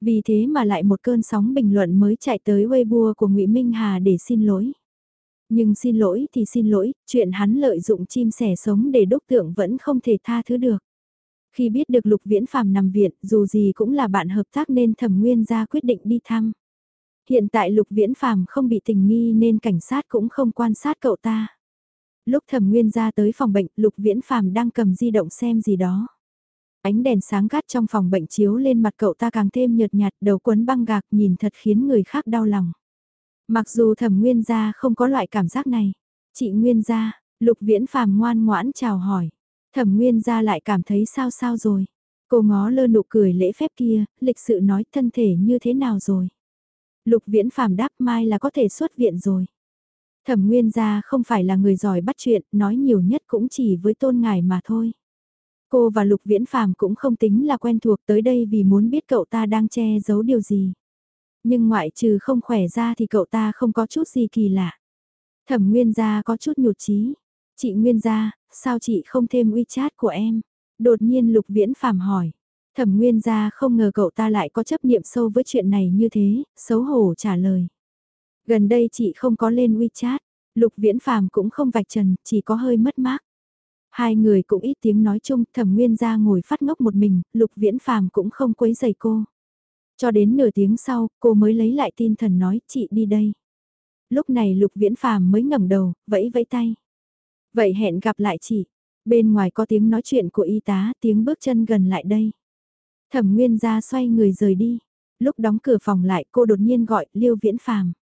Vì thế mà lại một cơn sóng bình luận mới chạy tới Weibo của Ngụy Minh Hà để xin lỗi. Nhưng xin lỗi thì xin lỗi, chuyện hắn lợi dụng chim sẻ sống để đúc tượng vẫn không thể tha thứ được. Khi biết được Lục Viễn Phàm nằm viện, dù gì cũng là bạn hợp tác nên Thẩm Nguyên ra quyết định đi thăm. Hiện tại Lục Viễn Phàm không bị tình nghi nên cảnh sát cũng không quan sát cậu ta. Lúc Thẩm Nguyên ra tới phòng bệnh, Lục Viễn Phàm đang cầm di động xem gì đó. Ánh đèn sáng gắt trong phòng bệnh chiếu lên mặt cậu ta càng thêm nhợt nhạt, đầu quấn băng gạc nhìn thật khiến người khác đau lòng. Mặc dù Thẩm Nguyên gia không có loại cảm giác này. Chị Nguyên gia, Lục Viễn Phàm ngoan ngoãn chào hỏi. Thẩm Nguyên gia lại cảm thấy sao sao rồi. Cô ngó lơ nụ cười lễ phép kia, lịch sự nói thân thể như thế nào rồi. Lục Viễn Phàm đáp mai là có thể xuất viện rồi. Thẩm Nguyên gia không phải là người giỏi bắt chuyện, nói nhiều nhất cũng chỉ với tôn ngài mà thôi. Cô và Lục Viễn Phàm cũng không tính là quen thuộc tới đây vì muốn biết cậu ta đang che giấu điều gì. Nhưng ngoại trừ không khỏe ra thì cậu ta không có chút gì kỳ lạ. Thẩm Nguyên gia có chút nhụt chí. Chị Nguyên gia, sao chị không thêm WeChat của em? Đột nhiên Lục Viễn Phàm hỏi. Thẩm Nguyên gia không ngờ cậu ta lại có chấp niệm sâu với chuyện này như thế, xấu hổ trả lời. Gần đây chị không có lên WeChat, Lục Viễn Phàm cũng không vạch trần, chỉ có hơi mất mát. Hai người cũng ít tiếng nói chung, Thẩm Nguyên gia ngồi phát ngốc một mình, Lục Viễn Phàm cũng không quấy rầy cô. Cho đến nửa tiếng sau, cô mới lấy lại tin thần nói, chị đi đây. Lúc này Lục Viễn Phàm mới ngẩng đầu, vẫy vẫy tay. Vậy hẹn gặp lại chị. Bên ngoài có tiếng nói chuyện của y tá, tiếng bước chân gần lại đây. Thẩm Nguyên gia xoay người rời đi. Lúc đóng cửa phòng lại cô đột nhiên gọi Liêu Viễn Phàm.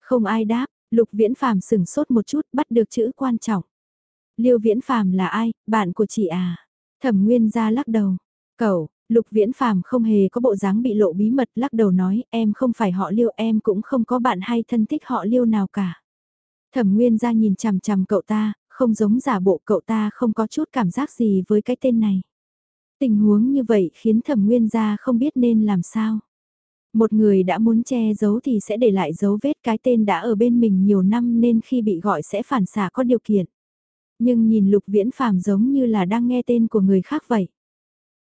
Không ai đáp, Lục Viễn Phàm sửng sốt một chút bắt được chữ quan trọng. Liêu Viễn Phàm là ai, bạn của chị à? Thẩm Nguyên gia lắc đầu. Cậu, Lục Viễn Phàm không hề có bộ dáng bị lộ bí mật lắc đầu nói em không phải họ Liêu em cũng không có bạn hay thân thích họ Liêu nào cả. Thẩm Nguyên gia nhìn chằm chằm cậu ta, không giống giả bộ cậu ta không có chút cảm giác gì với cái tên này. Tình huống như vậy khiến thẩm nguyên gia không biết nên làm sao. Một người đã muốn che giấu thì sẽ để lại dấu vết cái tên đã ở bên mình nhiều năm nên khi bị gọi sẽ phản xạ có điều kiện. Nhưng nhìn lục viễn phàm giống như là đang nghe tên của người khác vậy.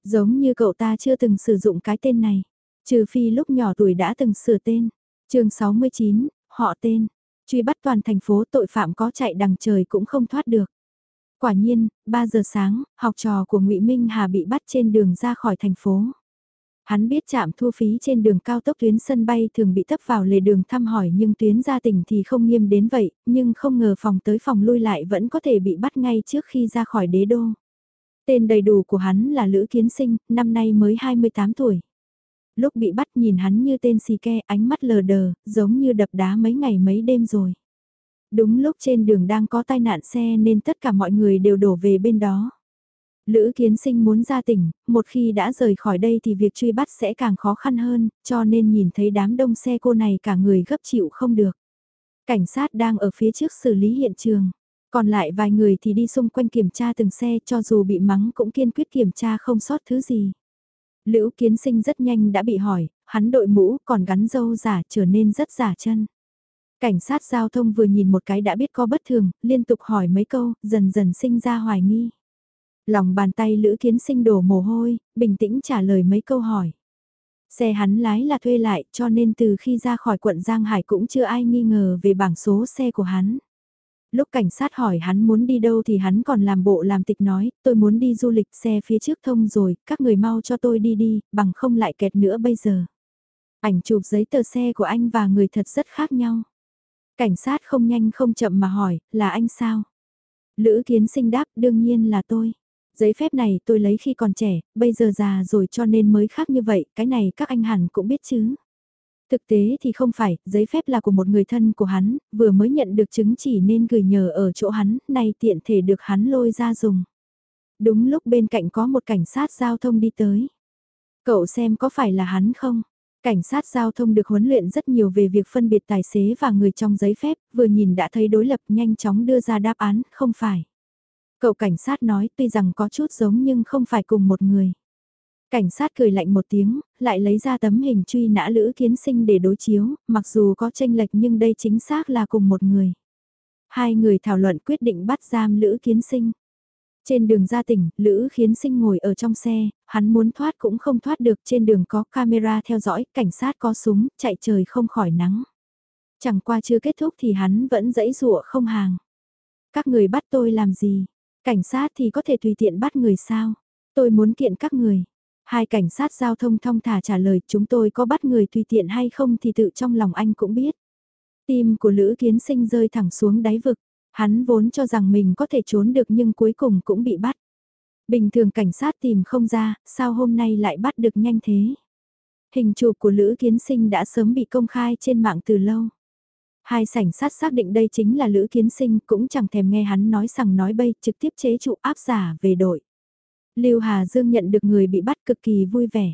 Giống như cậu ta chưa từng sử dụng cái tên này. Trừ phi lúc nhỏ tuổi đã từng sửa tên. chương 69, họ tên. Truy bắt toàn thành phố tội phạm có chạy đằng trời cũng không thoát được. Quả nhiên, 3 giờ sáng, học trò của ngụy Minh Hà bị bắt trên đường ra khỏi thành phố. Hắn biết trạm thu phí trên đường cao tốc tuyến sân bay thường bị tấp vào lề đường thăm hỏi nhưng tuyến ra tỉnh thì không nghiêm đến vậy, nhưng không ngờ phòng tới phòng lui lại vẫn có thể bị bắt ngay trước khi ra khỏi đế đô. Tên đầy đủ của hắn là Lữ Kiến Sinh, năm nay mới 28 tuổi. Lúc bị bắt nhìn hắn như tên xì ke, ánh mắt lờ đờ, giống như đập đá mấy ngày mấy đêm rồi. Đúng lúc trên đường đang có tai nạn xe nên tất cả mọi người đều đổ về bên đó. Lữ Kiến Sinh muốn ra tỉnh, một khi đã rời khỏi đây thì việc truy bắt sẽ càng khó khăn hơn, cho nên nhìn thấy đám đông xe cô này cả người gấp chịu không được. Cảnh sát đang ở phía trước xử lý hiện trường, còn lại vài người thì đi xung quanh kiểm tra từng xe cho dù bị mắng cũng kiên quyết kiểm tra không sót thứ gì. Lữ Kiến Sinh rất nhanh đã bị hỏi, hắn đội mũ còn gắn dâu giả trở nên rất giả chân. Cảnh sát giao thông vừa nhìn một cái đã biết có bất thường, liên tục hỏi mấy câu, dần dần sinh ra hoài nghi. Lòng bàn tay Lữ Kiến Sinh đổ mồ hôi, bình tĩnh trả lời mấy câu hỏi. Xe hắn lái là thuê lại cho nên từ khi ra khỏi quận Giang Hải cũng chưa ai nghi ngờ về bảng số xe của hắn. Lúc cảnh sát hỏi hắn muốn đi đâu thì hắn còn làm bộ làm tịch nói, tôi muốn đi du lịch xe phía trước thông rồi, các người mau cho tôi đi đi, bằng không lại kẹt nữa bây giờ. Ảnh chụp giấy tờ xe của anh và người thật rất khác nhau. Cảnh sát không nhanh không chậm mà hỏi, là anh sao? Lữ kiến sinh đáp, đương nhiên là tôi. Giấy phép này tôi lấy khi còn trẻ, bây giờ già rồi cho nên mới khác như vậy, cái này các anh hẳn cũng biết chứ. Thực tế thì không phải, giấy phép là của một người thân của hắn, vừa mới nhận được chứng chỉ nên gửi nhờ ở chỗ hắn, nay tiện thể được hắn lôi ra dùng. Đúng lúc bên cạnh có một cảnh sát giao thông đi tới. Cậu xem có phải là hắn không? Cảnh sát giao thông được huấn luyện rất nhiều về việc phân biệt tài xế và người trong giấy phép, vừa nhìn đã thấy đối lập nhanh chóng đưa ra đáp án, không phải. Cậu cảnh sát nói tuy rằng có chút giống nhưng không phải cùng một người. Cảnh sát cười lạnh một tiếng, lại lấy ra tấm hình truy nã Lữ Kiến Sinh để đối chiếu, mặc dù có tranh lệch nhưng đây chính xác là cùng một người. Hai người thảo luận quyết định bắt giam Lữ Kiến Sinh. Trên đường ra tỉnh, Lữ Kiến Sinh ngồi ở trong xe, hắn muốn thoát cũng không thoát được trên đường có camera theo dõi, cảnh sát có súng, chạy trời không khỏi nắng. Chẳng qua chưa kết thúc thì hắn vẫn dãy dụa không hàng. Các người bắt tôi làm gì? Cảnh sát thì có thể tùy tiện bắt người sao? Tôi muốn kiện các người. Hai cảnh sát giao thông thong thả trả lời chúng tôi có bắt người tùy tiện hay không thì tự trong lòng anh cũng biết. Tim của Lữ Kiến Sinh rơi thẳng xuống đáy vực. Hắn vốn cho rằng mình có thể trốn được nhưng cuối cùng cũng bị bắt. Bình thường cảnh sát tìm không ra, sao hôm nay lại bắt được nhanh thế? Hình chụp của Lữ Kiến Sinh đã sớm bị công khai trên mạng từ lâu. Hai sảnh sát xác định đây chính là Lữ Kiến Sinh cũng chẳng thèm nghe hắn nói sằng nói bay trực tiếp chế trụ áp giả về đội. Lưu Hà Dương nhận được người bị bắt cực kỳ vui vẻ.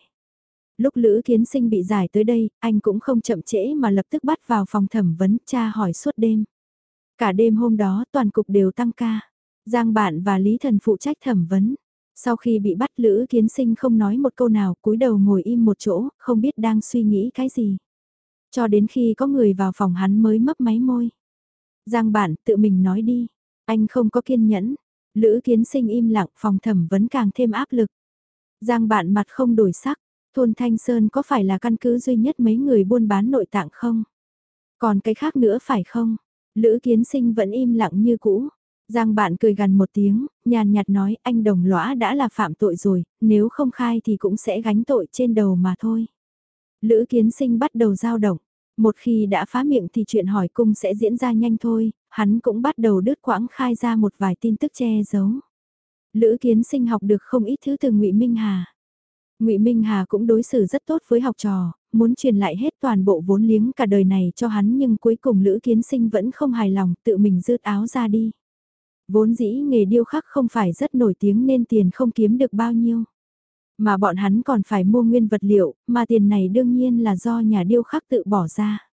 Lúc Lữ Kiến Sinh bị giải tới đây, anh cũng không chậm trễ mà lập tức bắt vào phòng thẩm vấn tra hỏi suốt đêm. Cả đêm hôm đó toàn cục đều tăng ca. Giang Bạn và Lý Thần phụ trách thẩm vấn. Sau khi bị bắt Lữ Kiến Sinh không nói một câu nào, cúi đầu ngồi im một chỗ, không biết đang suy nghĩ cái gì. Cho đến khi có người vào phòng hắn mới mấp máy môi. Giang Bạn tự mình nói đi. Anh không có kiên nhẫn. Lữ Kiến Sinh im lặng phòng thẩm vấn càng thêm áp lực. Giang Bạn mặt không đổi sắc. Thôn Thanh Sơn có phải là căn cứ duy nhất mấy người buôn bán nội tạng không? Còn cái khác nữa phải không? Lữ kiến sinh vẫn im lặng như cũ. Giang bạn cười gần một tiếng, nhàn nhạt nói anh đồng lõa đã là phạm tội rồi, nếu không khai thì cũng sẽ gánh tội trên đầu mà thôi. Lữ kiến sinh bắt đầu dao động. Một khi đã phá miệng thì chuyện hỏi cung sẽ diễn ra nhanh thôi, hắn cũng bắt đầu đứt quãng khai ra một vài tin tức che giấu. Lữ kiến sinh học được không ít thứ từ ngụy Minh Hà. ngụy Minh Hà cũng đối xử rất tốt với học trò, muốn truyền lại hết toàn bộ vốn liếng cả đời này cho hắn nhưng cuối cùng Lữ Kiến Sinh vẫn không hài lòng tự mình rước áo ra đi. Vốn dĩ nghề điêu khắc không phải rất nổi tiếng nên tiền không kiếm được bao nhiêu. Mà bọn hắn còn phải mua nguyên vật liệu, mà tiền này đương nhiên là do nhà điêu khắc tự bỏ ra.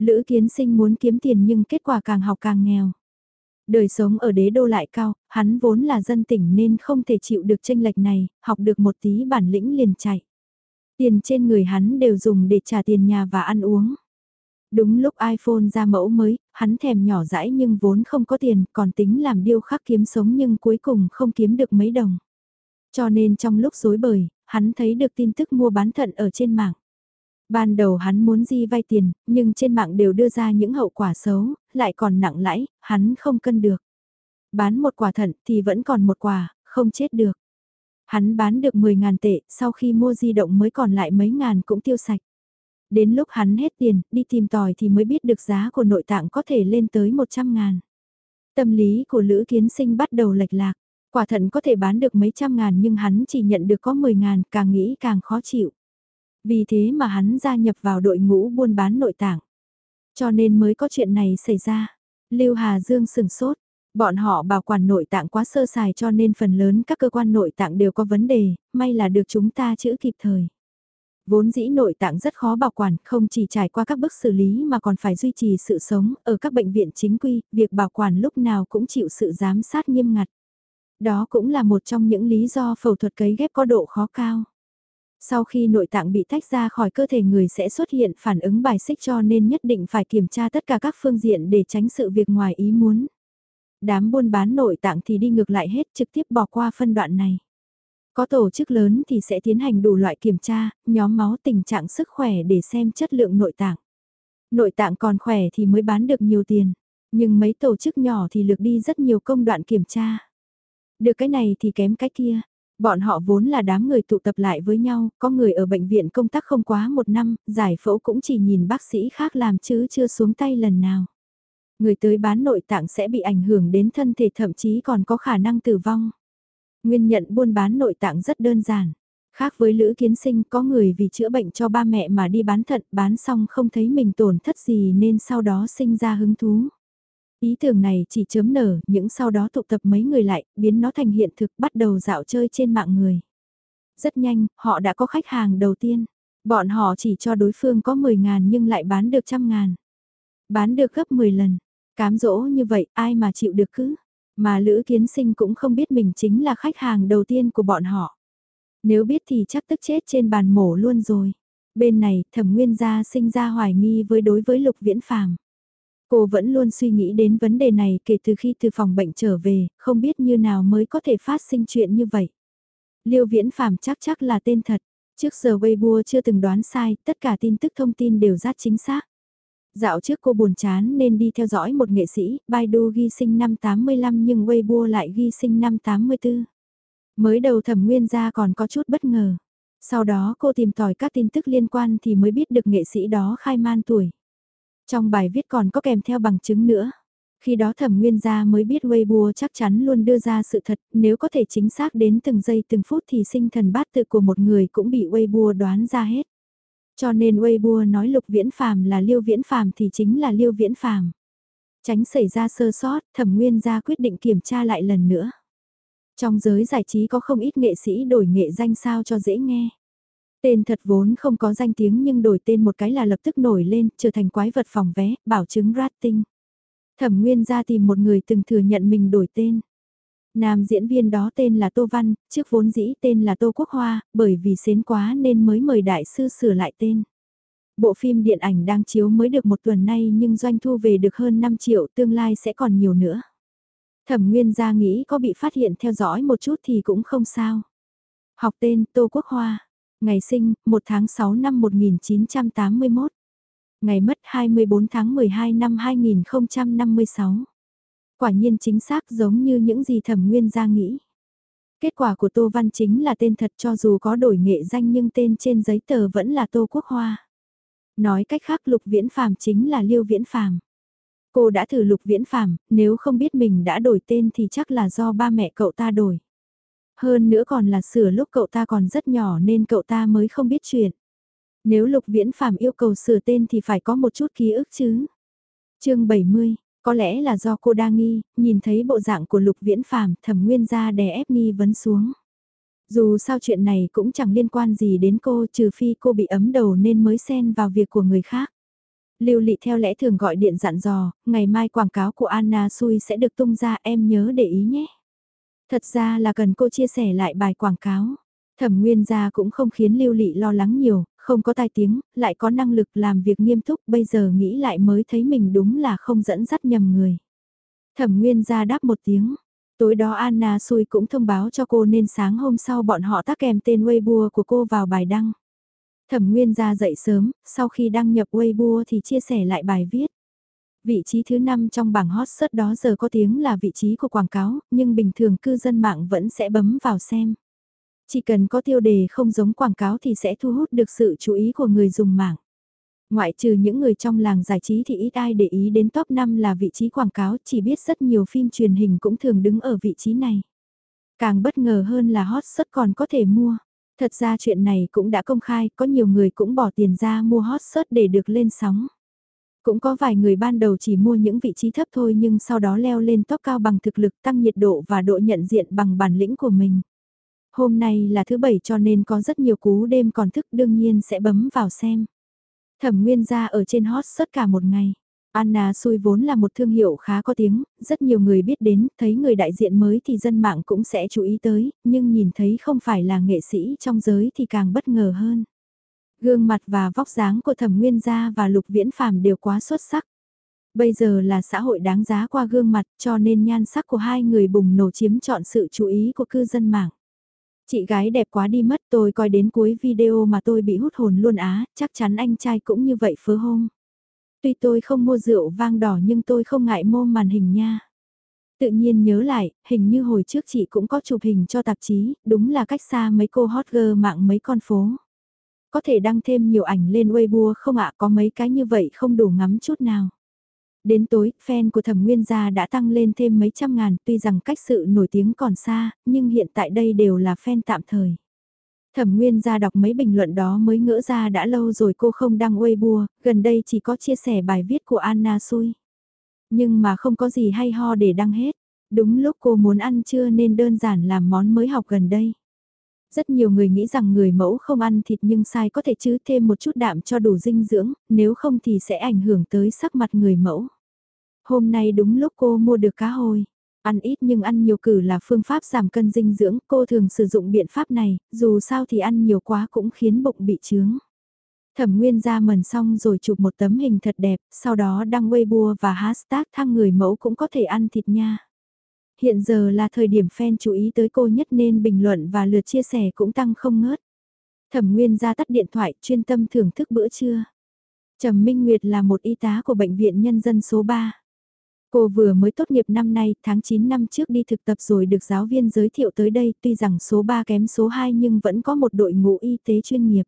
Lữ Kiến Sinh muốn kiếm tiền nhưng kết quả càng học càng nghèo. Đời sống ở đế đô lại cao, hắn vốn là dân tỉnh nên không thể chịu được tranh lệch này, học được một tí bản lĩnh liền chạy. Tiền trên người hắn đều dùng để trả tiền nhà và ăn uống. Đúng lúc iPhone ra mẫu mới, hắn thèm nhỏ dãi nhưng vốn không có tiền, còn tính làm điêu khắc kiếm sống nhưng cuối cùng không kiếm được mấy đồng. Cho nên trong lúc rối bời, hắn thấy được tin tức mua bán thận ở trên mạng. Ban đầu hắn muốn di vay tiền, nhưng trên mạng đều đưa ra những hậu quả xấu, lại còn nặng lãi, hắn không cân được. Bán một quả thận thì vẫn còn một quả, không chết được. Hắn bán được 10.000 tệ, sau khi mua di động mới còn lại mấy ngàn cũng tiêu sạch. Đến lúc hắn hết tiền, đi tìm tòi thì mới biết được giá của nội tạng có thể lên tới 100 ngàn. Tâm lý của Lữ Kiến Sinh bắt đầu lệch lạc. Quả thận có thể bán được mấy trăm ngàn nhưng hắn chỉ nhận được có 10 ngàn, càng nghĩ càng khó chịu. Vì thế mà hắn gia nhập vào đội ngũ buôn bán nội tạng. Cho nên mới có chuyện này xảy ra. Lưu Hà Dương sừng sốt. Bọn họ bảo quản nội tạng quá sơ sài cho nên phần lớn các cơ quan nội tạng đều có vấn đề, may là được chúng ta chữa kịp thời. Vốn dĩ nội tạng rất khó bảo quản, không chỉ trải qua các bước xử lý mà còn phải duy trì sự sống, ở các bệnh viện chính quy, việc bảo quản lúc nào cũng chịu sự giám sát nghiêm ngặt. Đó cũng là một trong những lý do phẫu thuật cấy ghép có độ khó cao. Sau khi nội tạng bị tách ra khỏi cơ thể người sẽ xuất hiện phản ứng bài xích cho nên nhất định phải kiểm tra tất cả các phương diện để tránh sự việc ngoài ý muốn. Đám buôn bán nội tạng thì đi ngược lại hết trực tiếp bỏ qua phân đoạn này. Có tổ chức lớn thì sẽ tiến hành đủ loại kiểm tra, nhóm máu tình trạng sức khỏe để xem chất lượng nội tạng. Nội tạng còn khỏe thì mới bán được nhiều tiền, nhưng mấy tổ chức nhỏ thì lược đi rất nhiều công đoạn kiểm tra. Được cái này thì kém cái kia. Bọn họ vốn là đám người tụ tập lại với nhau, có người ở bệnh viện công tác không quá một năm, giải phẫu cũng chỉ nhìn bác sĩ khác làm chứ chưa xuống tay lần nào. Người tới bán nội tạng sẽ bị ảnh hưởng đến thân thể thậm chí còn có khả năng tử vong. Nguyên nhận buôn bán nội tạng rất đơn giản. Khác với Lữ Kiến Sinh có người vì chữa bệnh cho ba mẹ mà đi bán thận bán xong không thấy mình tổn thất gì nên sau đó sinh ra hứng thú. Ý tưởng này chỉ chớm nở, những sau đó tụ tập mấy người lại, biến nó thành hiện thực bắt đầu dạo chơi trên mạng người. Rất nhanh, họ đã có khách hàng đầu tiên. Bọn họ chỉ cho đối phương có 10 ngàn nhưng lại bán được trăm ngàn. Bán được gấp 10 lần. Cám dỗ như vậy ai mà chịu được cứ. Mà Lữ Kiến Sinh cũng không biết mình chính là khách hàng đầu tiên của bọn họ. Nếu biết thì chắc tức chết trên bàn mổ luôn rồi. Bên này, thẩm nguyên gia sinh ra hoài nghi với đối với lục viễn phàm. Cô vẫn luôn suy nghĩ đến vấn đề này kể từ khi từ phòng bệnh trở về, không biết như nào mới có thể phát sinh chuyện như vậy. Liêu viễn phàm chắc chắc là tên thật. Trước giờ Weibo chưa từng đoán sai, tất cả tin tức thông tin đều rất chính xác. Dạo trước cô buồn chán nên đi theo dõi một nghệ sĩ, Baidu ghi sinh năm 85 nhưng Weibo lại ghi sinh năm 84. Mới đầu thẩm nguyên ra còn có chút bất ngờ. Sau đó cô tìm tòi các tin tức liên quan thì mới biết được nghệ sĩ đó khai man tuổi. Trong bài viết còn có kèm theo bằng chứng nữa. Khi đó thẩm nguyên gia mới biết Weibo chắc chắn luôn đưa ra sự thật, nếu có thể chính xác đến từng giây từng phút thì sinh thần bát tự của một người cũng bị Weibo đoán ra hết. Cho nên Weibo nói Lục Viễn Phàm là Liêu Viễn Phàm thì chính là Liêu Viễn Phàm. Tránh xảy ra sơ sót, Thẩm Nguyên gia quyết định kiểm tra lại lần nữa. Trong giới giải trí có không ít nghệ sĩ đổi nghệ danh sao cho dễ nghe. Tên thật vốn không có danh tiếng nhưng đổi tên một cái là lập tức nổi lên, trở thành quái vật phòng vé, bảo chứng rating. Thẩm Nguyên ra tìm một người từng thừa nhận mình đổi tên. Nam diễn viên đó tên là Tô Văn, trước vốn dĩ tên là Tô Quốc Hoa, bởi vì xến quá nên mới mời đại sư sửa lại tên. Bộ phim điện ảnh đang chiếu mới được một tuần nay nhưng doanh thu về được hơn 5 triệu tương lai sẽ còn nhiều nữa. Thẩm Nguyên ra nghĩ có bị phát hiện theo dõi một chút thì cũng không sao. Học tên Tô Quốc Hoa, ngày sinh 1 tháng 6 năm 1981, ngày mất 24 tháng 12 năm 2056 quả nhiên chính xác giống như những gì thẩm nguyên ra nghĩ. Kết quả của Tô Văn chính là tên thật cho dù có đổi nghệ danh nhưng tên trên giấy tờ vẫn là Tô Quốc Hoa. Nói cách khác Lục Viễn Phàm chính là Liêu Viễn Phàm. Cô đã thử Lục Viễn Phàm, nếu không biết mình đã đổi tên thì chắc là do ba mẹ cậu ta đổi. Hơn nữa còn là sửa lúc cậu ta còn rất nhỏ nên cậu ta mới không biết chuyện. Nếu Lục Viễn Phàm yêu cầu sửa tên thì phải có một chút ký ức chứ. Chương 70, có lẽ là do cô đa nghi, nhìn thấy bộ dạng của lục viễn phàm thẩm nguyên ra đè ép nghi vấn xuống. Dù sao chuyện này cũng chẳng liên quan gì đến cô trừ phi cô bị ấm đầu nên mới xen vào việc của người khác. Lưu Lị theo lẽ thường gọi điện dặn dò, ngày mai quảng cáo của Anna Sui sẽ được tung ra em nhớ để ý nhé. Thật ra là cần cô chia sẻ lại bài quảng cáo. Thẩm Nguyên gia cũng không khiến Lưu Lị lo lắng nhiều, không có tai tiếng, lại có năng lực làm việc nghiêm túc, bây giờ nghĩ lại mới thấy mình đúng là không dẫn dắt nhầm người. Thẩm Nguyên gia đáp một tiếng. Tối đó Anna Sui cũng thông báo cho cô nên sáng hôm sau bọn họ tác kèm tên Weibo của cô vào bài đăng. Thẩm Nguyên ra dậy sớm, sau khi đăng nhập Weibo thì chia sẻ lại bài viết. Vị trí thứ 5 trong bảng hot search đó giờ có tiếng là vị trí của quảng cáo, nhưng bình thường cư dân mạng vẫn sẽ bấm vào xem. Chỉ cần có tiêu đề không giống quảng cáo thì sẽ thu hút được sự chú ý của người dùng mạng. Ngoại trừ những người trong làng giải trí thì ít ai để ý đến top 5 là vị trí quảng cáo, chỉ biết rất nhiều phim truyền hình cũng thường đứng ở vị trí này. Càng bất ngờ hơn là hot search còn có thể mua. Thật ra chuyện này cũng đã công khai, có nhiều người cũng bỏ tiền ra mua hot search để được lên sóng. Cũng có vài người ban đầu chỉ mua những vị trí thấp thôi nhưng sau đó leo lên top cao bằng thực lực tăng nhiệt độ và độ nhận diện bằng bản lĩnh của mình. Hôm nay là thứ bảy cho nên có rất nhiều cú đêm còn thức đương nhiên sẽ bấm vào xem. Thẩm Nguyên ra ở trên hot suốt cả một ngày. Anna Sui vốn là một thương hiệu khá có tiếng, rất nhiều người biết đến, thấy người đại diện mới thì dân mạng cũng sẽ chú ý tới, nhưng nhìn thấy không phải là nghệ sĩ trong giới thì càng bất ngờ hơn. Gương mặt và vóc dáng của Thẩm Nguyên Gia và Lục Viễn Phàm đều quá xuất sắc. Bây giờ là xã hội đáng giá qua gương mặt cho nên nhan sắc của hai người bùng nổ chiếm trọn sự chú ý của cư dân mạng. Chị gái đẹp quá đi mất tôi coi đến cuối video mà tôi bị hút hồn luôn á, chắc chắn anh trai cũng như vậy phớ hôm. Tuy tôi không mua rượu vang đỏ nhưng tôi không ngại mô màn hình nha. Tự nhiên nhớ lại, hình như hồi trước chị cũng có chụp hình cho tạp chí, đúng là cách xa mấy cô hot girl mạng mấy con phố. Có thể đăng thêm nhiều ảnh lên Weibo không ạ, có mấy cái như vậy không đủ ngắm chút nào. Đến tối, fan của thẩm nguyên gia đã tăng lên thêm mấy trăm ngàn, tuy rằng cách sự nổi tiếng còn xa, nhưng hiện tại đây đều là fan tạm thời. Thẩm Nguyên ra đọc mấy bình luận đó mới ngỡ ra đã lâu rồi cô không đăng Weibo, gần đây chỉ có chia sẻ bài viết của Anna Sui. Nhưng mà không có gì hay ho để đăng hết. Đúng lúc cô muốn ăn trưa nên đơn giản làm món mới học gần đây. Rất nhiều người nghĩ rằng người mẫu không ăn thịt nhưng sai có thể chứ thêm một chút đạm cho đủ dinh dưỡng, nếu không thì sẽ ảnh hưởng tới sắc mặt người mẫu. Hôm nay đúng lúc cô mua được cá hồi. Ăn ít nhưng ăn nhiều cử là phương pháp giảm cân dinh dưỡng, cô thường sử dụng biện pháp này, dù sao thì ăn nhiều quá cũng khiến bụng bị trướng. Thẩm Nguyên ra mần xong rồi chụp một tấm hình thật đẹp, sau đó đăng Weibo và hashtag thăng người mẫu cũng có thể ăn thịt nha. Hiện giờ là thời điểm fan chú ý tới cô nhất nên bình luận và lượt chia sẻ cũng tăng không ngớt. Thẩm Nguyên ra tắt điện thoại chuyên tâm thưởng thức bữa trưa. Trầm Minh Nguyệt là một y tá của Bệnh viện Nhân dân số 3. Cô vừa mới tốt nghiệp năm nay, tháng 9 năm trước đi thực tập rồi được giáo viên giới thiệu tới đây, tuy rằng số 3 kém số 2 nhưng vẫn có một đội ngũ y tế chuyên nghiệp.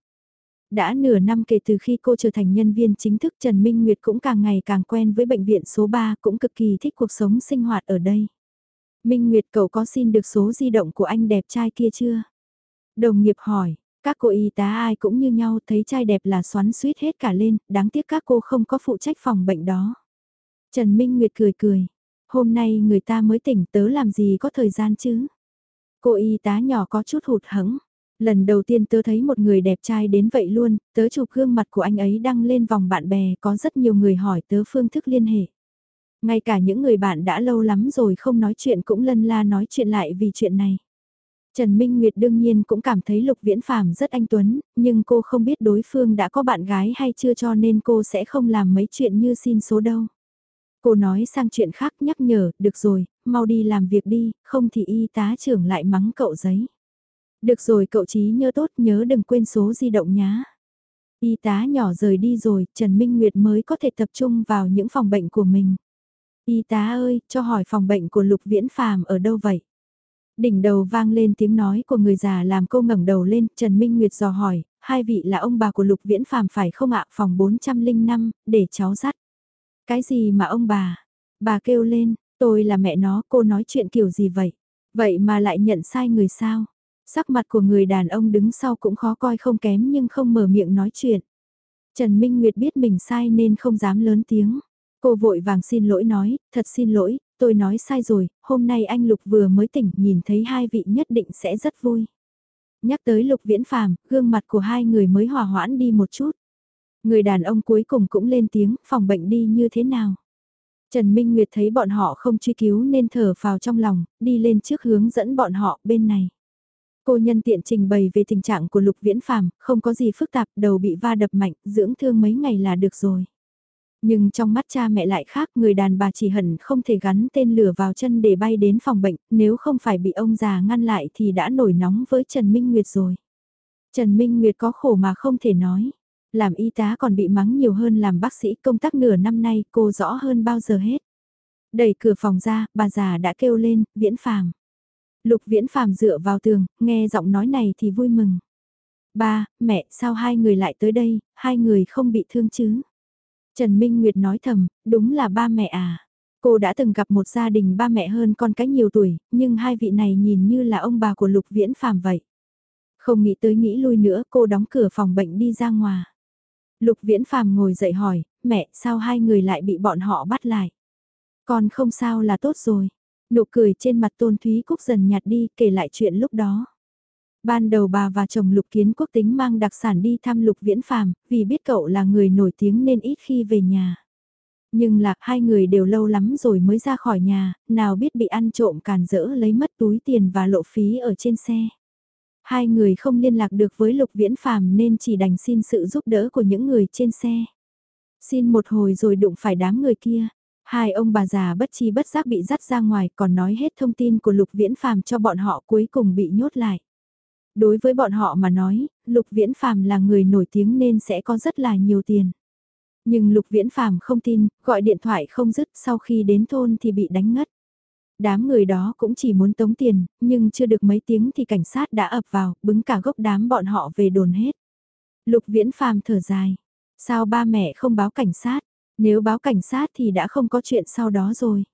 Đã nửa năm kể từ khi cô trở thành nhân viên chính thức Trần Minh Nguyệt cũng càng ngày càng quen với bệnh viện số 3, cũng cực kỳ thích cuộc sống sinh hoạt ở đây. Minh Nguyệt cậu có xin được số di động của anh đẹp trai kia chưa? Đồng nghiệp hỏi, các cô y tá ai cũng như nhau thấy trai đẹp là xoắn suýt hết cả lên, đáng tiếc các cô không có phụ trách phòng bệnh đó. Trần Minh Nguyệt cười cười, hôm nay người ta mới tỉnh tớ làm gì có thời gian chứ. Cô y tá nhỏ có chút hụt hẫng. Lần đầu tiên tớ thấy một người đẹp trai đến vậy luôn, tớ chụp gương mặt của anh ấy đăng lên vòng bạn bè, có rất nhiều người hỏi tớ phương thức liên hệ. Ngay cả những người bạn đã lâu lắm rồi không nói chuyện cũng lân la nói chuyện lại vì chuyện này. Trần Minh Nguyệt đương nhiên cũng cảm thấy Lục Viễn Phàm rất anh tuấn, nhưng cô không biết đối phương đã có bạn gái hay chưa cho nên cô sẽ không làm mấy chuyện như xin số đâu. Cô nói sang chuyện khác nhắc nhở, được rồi, mau đi làm việc đi, không thì y tá trưởng lại mắng cậu giấy. Được rồi cậu trí nhớ tốt nhớ đừng quên số di động nhá. Y tá nhỏ rời đi rồi, Trần Minh Nguyệt mới có thể tập trung vào những phòng bệnh của mình. Y tá ơi, cho hỏi phòng bệnh của Lục Viễn Phàm ở đâu vậy? Đỉnh đầu vang lên tiếng nói của người già làm cô ngẩng đầu lên, Trần Minh Nguyệt dò hỏi, hai vị là ông bà của Lục Viễn Phàm phải không ạ, phòng 405, để cháu dắt. Cái gì mà ông bà? Bà kêu lên, tôi là mẹ nó, cô nói chuyện kiểu gì vậy? Vậy mà lại nhận sai người sao? Sắc mặt của người đàn ông đứng sau cũng khó coi không kém nhưng không mở miệng nói chuyện. Trần Minh Nguyệt biết mình sai nên không dám lớn tiếng. Cô vội vàng xin lỗi nói, thật xin lỗi, tôi nói sai rồi, hôm nay anh Lục vừa mới tỉnh nhìn thấy hai vị nhất định sẽ rất vui. Nhắc tới Lục Viễn Phàm, gương mặt của hai người mới hòa hoãn đi một chút. Người đàn ông cuối cùng cũng lên tiếng, phòng bệnh đi như thế nào? Trần Minh Nguyệt thấy bọn họ không truy cứu nên thở vào trong lòng, đi lên trước hướng dẫn bọn họ bên này. Cô nhân tiện trình bày về tình trạng của Lục Viễn Phàm, không có gì phức tạp, đầu bị va đập mạnh, dưỡng thương mấy ngày là được rồi. Nhưng trong mắt cha mẹ lại khác, người đàn bà chỉ hận không thể gắn tên lửa vào chân để bay đến phòng bệnh, nếu không phải bị ông già ngăn lại thì đã nổi nóng với Trần Minh Nguyệt rồi. Trần Minh Nguyệt có khổ mà không thể nói. Làm y tá còn bị mắng nhiều hơn làm bác sĩ công tác nửa năm nay cô rõ hơn bao giờ hết. Đẩy cửa phòng ra, bà già đã kêu lên, viễn phàm. Lục viễn phàm dựa vào tường, nghe giọng nói này thì vui mừng. Ba, mẹ, sao hai người lại tới đây, hai người không bị thương chứ? Trần Minh Nguyệt nói thầm, đúng là ba mẹ à. Cô đã từng gặp một gia đình ba mẹ hơn con cái nhiều tuổi, nhưng hai vị này nhìn như là ông bà của Lục Viễn Phàm vậy. Không nghĩ tới nghĩ lui nữa, cô đóng cửa phòng bệnh đi ra ngoài. Lục Viễn Phàm ngồi dậy hỏi, mẹ, sao hai người lại bị bọn họ bắt lại? Con không sao là tốt rồi. Nụ cười trên mặt Tôn Thúy Cúc dần nhạt đi, kể lại chuyện lúc đó. Ban đầu bà và chồng Lục Kiến Quốc tính mang đặc sản đi thăm Lục Viễn Phàm, vì biết cậu là người nổi tiếng nên ít khi về nhà. Nhưng lạc hai người đều lâu lắm rồi mới ra khỏi nhà, nào biết bị ăn trộm càn rỡ lấy mất túi tiền và lộ phí ở trên xe. Hai người không liên lạc được với Lục Viễn Phàm nên chỉ đành xin sự giúp đỡ của những người trên xe. Xin một hồi rồi đụng phải đám người kia. Hai ông bà già bất chi bất giác bị dắt ra ngoài còn nói hết thông tin của Lục Viễn Phàm cho bọn họ cuối cùng bị nhốt lại. Đối với bọn họ mà nói, Lục Viễn Phàm là người nổi tiếng nên sẽ có rất là nhiều tiền. Nhưng Lục Viễn Phàm không tin, gọi điện thoại không dứt sau khi đến thôn thì bị đánh ngất. Đám người đó cũng chỉ muốn tống tiền, nhưng chưa được mấy tiếng thì cảnh sát đã ập vào, bứng cả gốc đám bọn họ về đồn hết. Lục Viễn Phàm thở dài. Sao ba mẹ không báo cảnh sát? Nếu báo cảnh sát thì đã không có chuyện sau đó rồi.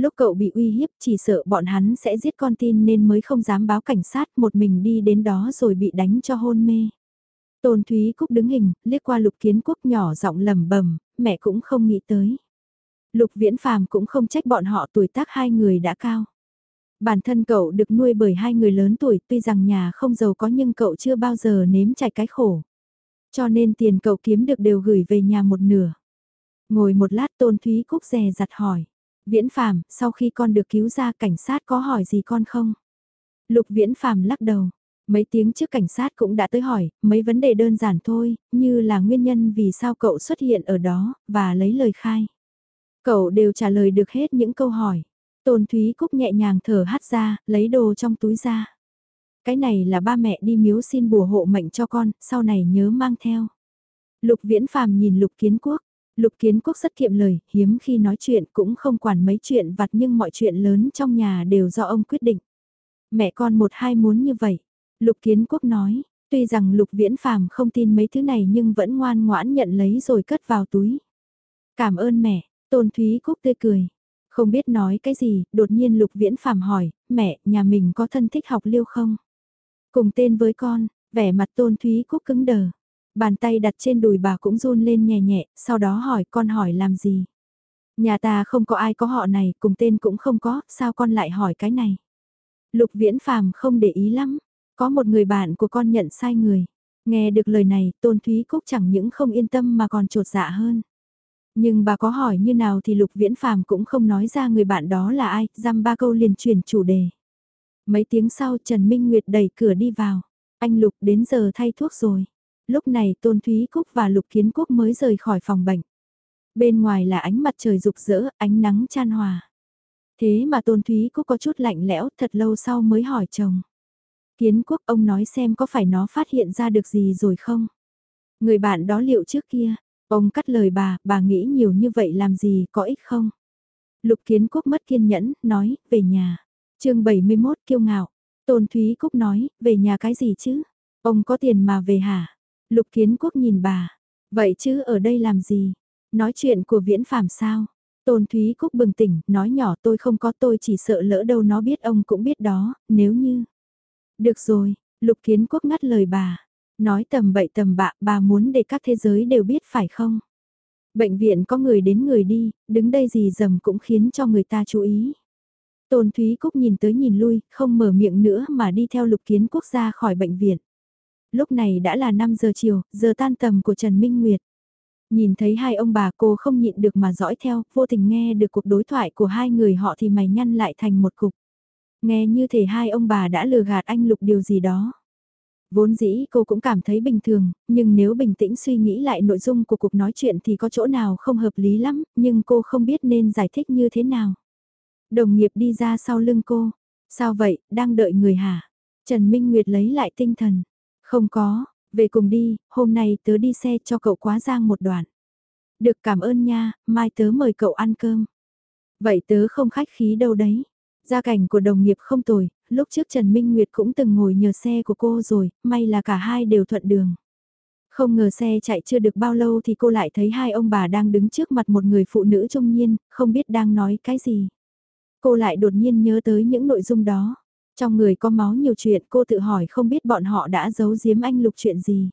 Lúc cậu bị uy hiếp chỉ sợ bọn hắn sẽ giết con tin nên mới không dám báo cảnh sát một mình đi đến đó rồi bị đánh cho hôn mê. Tôn Thúy Cúc đứng hình, liếc qua lục kiến quốc nhỏ giọng lầm bầm, mẹ cũng không nghĩ tới. Lục viễn phàm cũng không trách bọn họ tuổi tác hai người đã cao. Bản thân cậu được nuôi bởi hai người lớn tuổi tuy rằng nhà không giàu có nhưng cậu chưa bao giờ nếm trải cái khổ. Cho nên tiền cậu kiếm được đều gửi về nhà một nửa. Ngồi một lát Tôn Thúy Cúc rè giặt hỏi. Viễn Phàm, sau khi con được cứu ra cảnh sát có hỏi gì con không? Lục Viễn Phàm lắc đầu. Mấy tiếng trước cảnh sát cũng đã tới hỏi, mấy vấn đề đơn giản thôi, như là nguyên nhân vì sao cậu xuất hiện ở đó, và lấy lời khai. Cậu đều trả lời được hết những câu hỏi. Tôn Thúy Cúc nhẹ nhàng thở hát ra, lấy đồ trong túi ra. Cái này là ba mẹ đi miếu xin bùa hộ mệnh cho con, sau này nhớ mang theo. Lục Viễn Phàm nhìn Lục Kiến Quốc, Lục Kiến Quốc rất kiệm lời, hiếm khi nói chuyện cũng không quản mấy chuyện vặt nhưng mọi chuyện lớn trong nhà đều do ông quyết định. Mẹ con một hai muốn như vậy. Lục Kiến Quốc nói, tuy rằng Lục Viễn Phàm không tin mấy thứ này nhưng vẫn ngoan ngoãn nhận lấy rồi cất vào túi. Cảm ơn mẹ, Tôn Thúy Cúc tươi cười. Không biết nói cái gì, đột nhiên Lục Viễn Phàm hỏi, mẹ, nhà mình có thân thích học liêu không? Cùng tên với con, vẻ mặt Tôn Thúy Cúc cứng đờ. Bàn tay đặt trên đùi bà cũng run lên nhẹ nhẹ, sau đó hỏi con hỏi làm gì? Nhà ta không có ai có họ này, cùng tên cũng không có, sao con lại hỏi cái này? Lục viễn phàm không để ý lắm, có một người bạn của con nhận sai người. Nghe được lời này, Tôn Thúy Cúc chẳng những không yên tâm mà còn trột dạ hơn. Nhưng bà có hỏi như nào thì Lục Viễn Phàm cũng không nói ra người bạn đó là ai, dăm ba câu liền chuyển chủ đề. Mấy tiếng sau Trần Minh Nguyệt đẩy cửa đi vào. Anh Lục đến giờ thay thuốc rồi. Lúc này Tôn Thúy Cúc và Lục Kiến Quốc mới rời khỏi phòng bệnh. Bên ngoài là ánh mặt trời rực rỡ, ánh nắng chan hòa. Thế mà Tôn Thúy Cúc có chút lạnh lẽo thật lâu sau mới hỏi chồng. Kiến Quốc ông nói xem có phải nó phát hiện ra được gì rồi không? Người bạn đó liệu trước kia, ông cắt lời bà, bà nghĩ nhiều như vậy làm gì có ích không? Lục Kiến Quốc mất kiên nhẫn, nói, về nhà. chương 71 kiêu ngạo. Tôn Thúy Cúc nói, về nhà cái gì chứ? Ông có tiền mà về hả? Lục Kiến Quốc nhìn bà, vậy chứ ở đây làm gì? Nói chuyện của viễn phàm sao? Tôn Thúy Cúc bừng tỉnh, nói nhỏ tôi không có tôi chỉ sợ lỡ đâu nó biết ông cũng biết đó, nếu như... Được rồi, Lục Kiến Quốc ngắt lời bà, nói tầm bậy tầm bạ bà muốn để các thế giới đều biết phải không? Bệnh viện có người đến người đi, đứng đây gì dầm cũng khiến cho người ta chú ý. Tôn Thúy Cúc nhìn tới nhìn lui, không mở miệng nữa mà đi theo Lục Kiến Quốc ra khỏi bệnh viện lúc này đã là 5 giờ chiều, giờ tan tầm của Trần Minh Nguyệt. Nhìn thấy hai ông bà cô không nhịn được mà dõi theo, vô tình nghe được cuộc đối thoại của hai người họ thì mày nhăn lại thành một cục. Nghe như thể hai ông bà đã lừa gạt anh Lục điều gì đó. Vốn dĩ cô cũng cảm thấy bình thường, nhưng nếu bình tĩnh suy nghĩ lại nội dung của cuộc nói chuyện thì có chỗ nào không hợp lý lắm, nhưng cô không biết nên giải thích như thế nào. Đồng nghiệp đi ra sau lưng cô. Sao vậy, đang đợi người hả? Trần Minh Nguyệt lấy lại tinh thần. Không có, về cùng đi, hôm nay tớ đi xe cho cậu quá giang một đoạn. Được cảm ơn nha, mai tớ mời cậu ăn cơm. Vậy tớ không khách khí đâu đấy. Gia cảnh của đồng nghiệp không tồi, lúc trước Trần Minh Nguyệt cũng từng ngồi nhờ xe của cô rồi, may là cả hai đều thuận đường. Không ngờ xe chạy chưa được bao lâu thì cô lại thấy hai ông bà đang đứng trước mặt một người phụ nữ trung niên, không biết đang nói cái gì. Cô lại đột nhiên nhớ tới những nội dung đó. Trong người có máu nhiều chuyện cô tự hỏi không biết bọn họ đã giấu giếm anh Lục chuyện gì.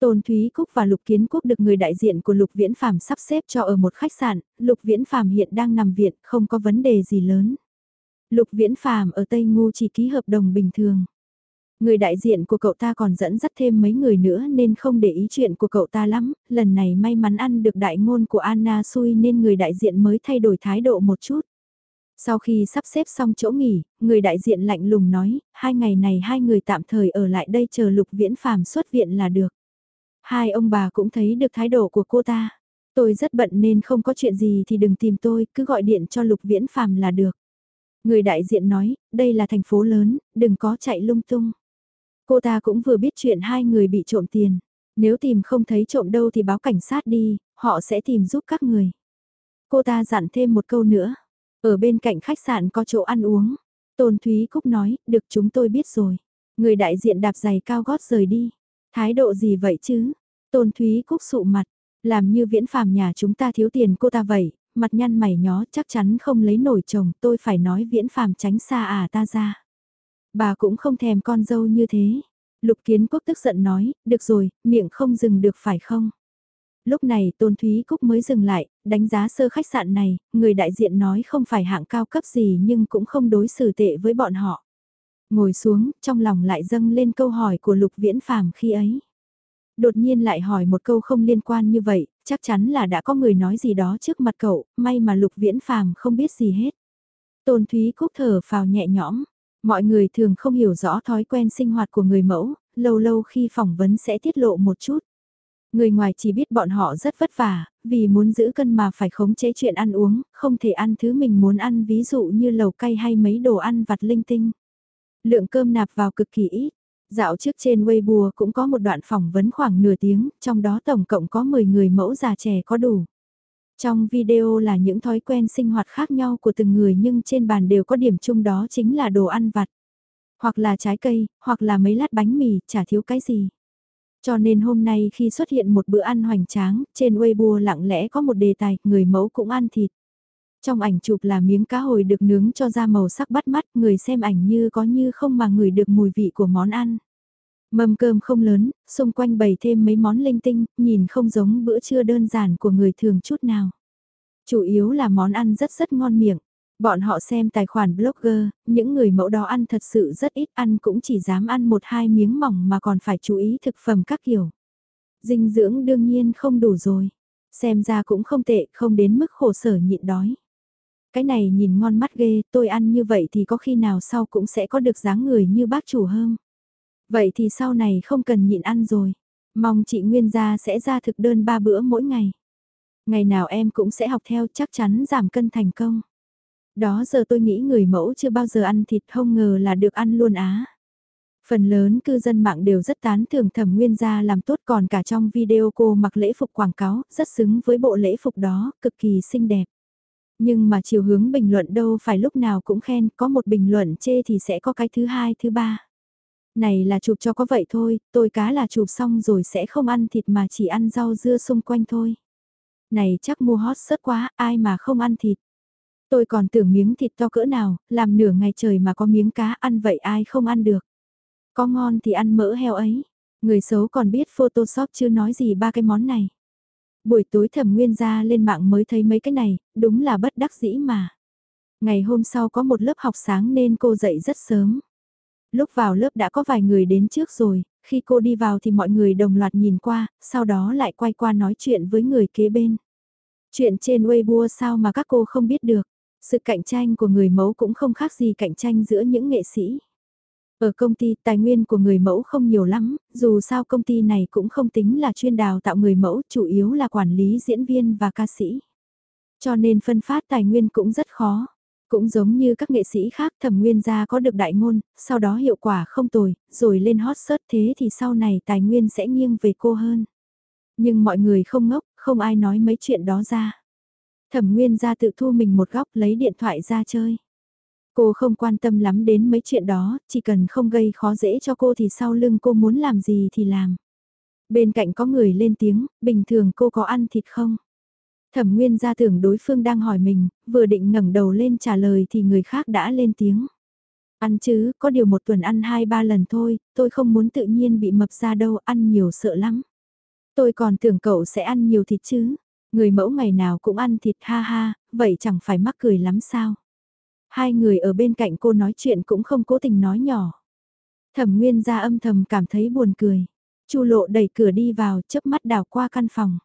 Tôn Thúy Cúc và Lục Kiến Quốc được người đại diện của Lục Viễn phàm sắp xếp cho ở một khách sạn, Lục Viễn phàm hiện đang nằm viện, không có vấn đề gì lớn. Lục Viễn phàm ở Tây Ngu chỉ ký hợp đồng bình thường. Người đại diện của cậu ta còn dẫn dắt thêm mấy người nữa nên không để ý chuyện của cậu ta lắm, lần này may mắn ăn được đại ngôn của Anna xui nên người đại diện mới thay đổi thái độ một chút. Sau khi sắp xếp xong chỗ nghỉ, người đại diện lạnh lùng nói, hai ngày này hai người tạm thời ở lại đây chờ Lục Viễn Phàm xuất viện là được. Hai ông bà cũng thấy được thái độ của cô ta. Tôi rất bận nên không có chuyện gì thì đừng tìm tôi, cứ gọi điện cho Lục Viễn Phàm là được. Người đại diện nói, đây là thành phố lớn, đừng có chạy lung tung. Cô ta cũng vừa biết chuyện hai người bị trộm tiền. Nếu tìm không thấy trộm đâu thì báo cảnh sát đi, họ sẽ tìm giúp các người. Cô ta dặn thêm một câu nữa. Ở bên cạnh khách sạn có chỗ ăn uống. Tôn Thúy Cúc nói, được chúng tôi biết rồi. Người đại diện đạp giày cao gót rời đi. Thái độ gì vậy chứ? Tôn Thúy Cúc sụ mặt. Làm như viễn phàm nhà chúng ta thiếu tiền cô ta vậy, mặt nhăn mày nhó chắc chắn không lấy nổi chồng tôi phải nói viễn phàm tránh xa à ta ra. Bà cũng không thèm con dâu như thế. Lục Kiến Quốc tức giận nói, được rồi, miệng không dừng được phải không? Lúc này Tôn Thúy Cúc mới dừng lại, đánh giá sơ khách sạn này, người đại diện nói không phải hạng cao cấp gì nhưng cũng không đối xử tệ với bọn họ. Ngồi xuống, trong lòng lại dâng lên câu hỏi của Lục Viễn Phàm khi ấy. Đột nhiên lại hỏi một câu không liên quan như vậy, chắc chắn là đã có người nói gì đó trước mặt cậu, may mà Lục Viễn Phàm không biết gì hết. Tôn Thúy Cúc thở phào nhẹ nhõm, mọi người thường không hiểu rõ thói quen sinh hoạt của người mẫu, lâu lâu khi phỏng vấn sẽ tiết lộ một chút. Người ngoài chỉ biết bọn họ rất vất vả, vì muốn giữ cân mà phải khống chế chuyện ăn uống, không thể ăn thứ mình muốn ăn ví dụ như lẩu cay hay mấy đồ ăn vặt linh tinh. Lượng cơm nạp vào cực kỳ ít. Dạo trước trên Weibo cũng có một đoạn phỏng vấn khoảng nửa tiếng, trong đó tổng cộng có 10 người mẫu già trẻ có đủ. Trong video là những thói quen sinh hoạt khác nhau của từng người nhưng trên bàn đều có điểm chung đó chính là đồ ăn vặt. Hoặc là trái cây, hoặc là mấy lát bánh mì, chả thiếu cái gì. Cho nên hôm nay khi xuất hiện một bữa ăn hoành tráng, trên Weibo lặng lẽ có một đề tài, người mẫu cũng ăn thịt. Trong ảnh chụp là miếng cá hồi được nướng cho ra màu sắc bắt mắt, người xem ảnh như có như không mà ngửi được mùi vị của món ăn. Mâm cơm không lớn, xung quanh bày thêm mấy món linh tinh, nhìn không giống bữa trưa đơn giản của người thường chút nào. Chủ yếu là món ăn rất rất ngon miệng. Bọn họ xem tài khoản blogger, những người mẫu đó ăn thật sự rất ít ăn cũng chỉ dám ăn một hai miếng mỏng mà còn phải chú ý thực phẩm các kiểu. Dinh dưỡng đương nhiên không đủ rồi. Xem ra cũng không tệ, không đến mức khổ sở nhịn đói. Cái này nhìn ngon mắt ghê, tôi ăn như vậy thì có khi nào sau cũng sẽ có được dáng người như bác chủ hơn. Vậy thì sau này không cần nhịn ăn rồi. Mong chị Nguyên gia sẽ ra thực đơn ba bữa mỗi ngày. Ngày nào em cũng sẽ học theo chắc chắn giảm cân thành công. Đó giờ tôi nghĩ người mẫu chưa bao giờ ăn thịt không ngờ là được ăn luôn á. Phần lớn cư dân mạng đều rất tán thưởng thẩm nguyên gia làm tốt còn cả trong video cô mặc lễ phục quảng cáo, rất xứng với bộ lễ phục đó, cực kỳ xinh đẹp. Nhưng mà chiều hướng bình luận đâu phải lúc nào cũng khen, có một bình luận chê thì sẽ có cái thứ hai, thứ ba. Này là chụp cho có vậy thôi, tôi cá là chụp xong rồi sẽ không ăn thịt mà chỉ ăn rau dưa xung quanh thôi. Này chắc mua hot sớt quá, ai mà không ăn thịt. Tôi còn tưởng miếng thịt to cỡ nào, làm nửa ngày trời mà có miếng cá ăn vậy ai không ăn được. Có ngon thì ăn mỡ heo ấy. Người xấu còn biết Photoshop chưa nói gì ba cái món này. Buổi tối thẩm nguyên ra lên mạng mới thấy mấy cái này, đúng là bất đắc dĩ mà. Ngày hôm sau có một lớp học sáng nên cô dậy rất sớm. Lúc vào lớp đã có vài người đến trước rồi, khi cô đi vào thì mọi người đồng loạt nhìn qua, sau đó lại quay qua nói chuyện với người kế bên. Chuyện trên Weibo sao mà các cô không biết được, sự cạnh tranh của người mẫu cũng không khác gì cạnh tranh giữa những nghệ sĩ. Ở công ty tài nguyên của người mẫu không nhiều lắm, dù sao công ty này cũng không tính là chuyên đào tạo người mẫu, chủ yếu là quản lý diễn viên và ca sĩ. Cho nên phân phát tài nguyên cũng rất khó. Cũng giống như các nghệ sĩ khác thẩm nguyên gia có được đại ngôn, sau đó hiệu quả không tồi, rồi lên hot search thế thì sau này tài nguyên sẽ nghiêng về cô hơn. Nhưng mọi người không ngốc, không ai nói mấy chuyện đó ra. Thẩm nguyên gia tự thu mình một góc lấy điện thoại ra chơi. Cô không quan tâm lắm đến mấy chuyện đó, chỉ cần không gây khó dễ cho cô thì sau lưng cô muốn làm gì thì làm. Bên cạnh có người lên tiếng, bình thường cô có ăn thịt không? Thẩm Nguyên ra tưởng đối phương đang hỏi mình, vừa định ngẩng đầu lên trả lời thì người khác đã lên tiếng. Ăn chứ, có điều một tuần ăn hai ba lần thôi, tôi không muốn tự nhiên bị mập ra đâu, ăn nhiều sợ lắm. Tôi còn tưởng cậu sẽ ăn nhiều thịt chứ, người mẫu ngày nào cũng ăn thịt ha ha, vậy chẳng phải mắc cười lắm sao. Hai người ở bên cạnh cô nói chuyện cũng không cố tình nói nhỏ. Thẩm Nguyên ra âm thầm cảm thấy buồn cười. Chu lộ đẩy cửa đi vào, chớp mắt đào qua căn phòng.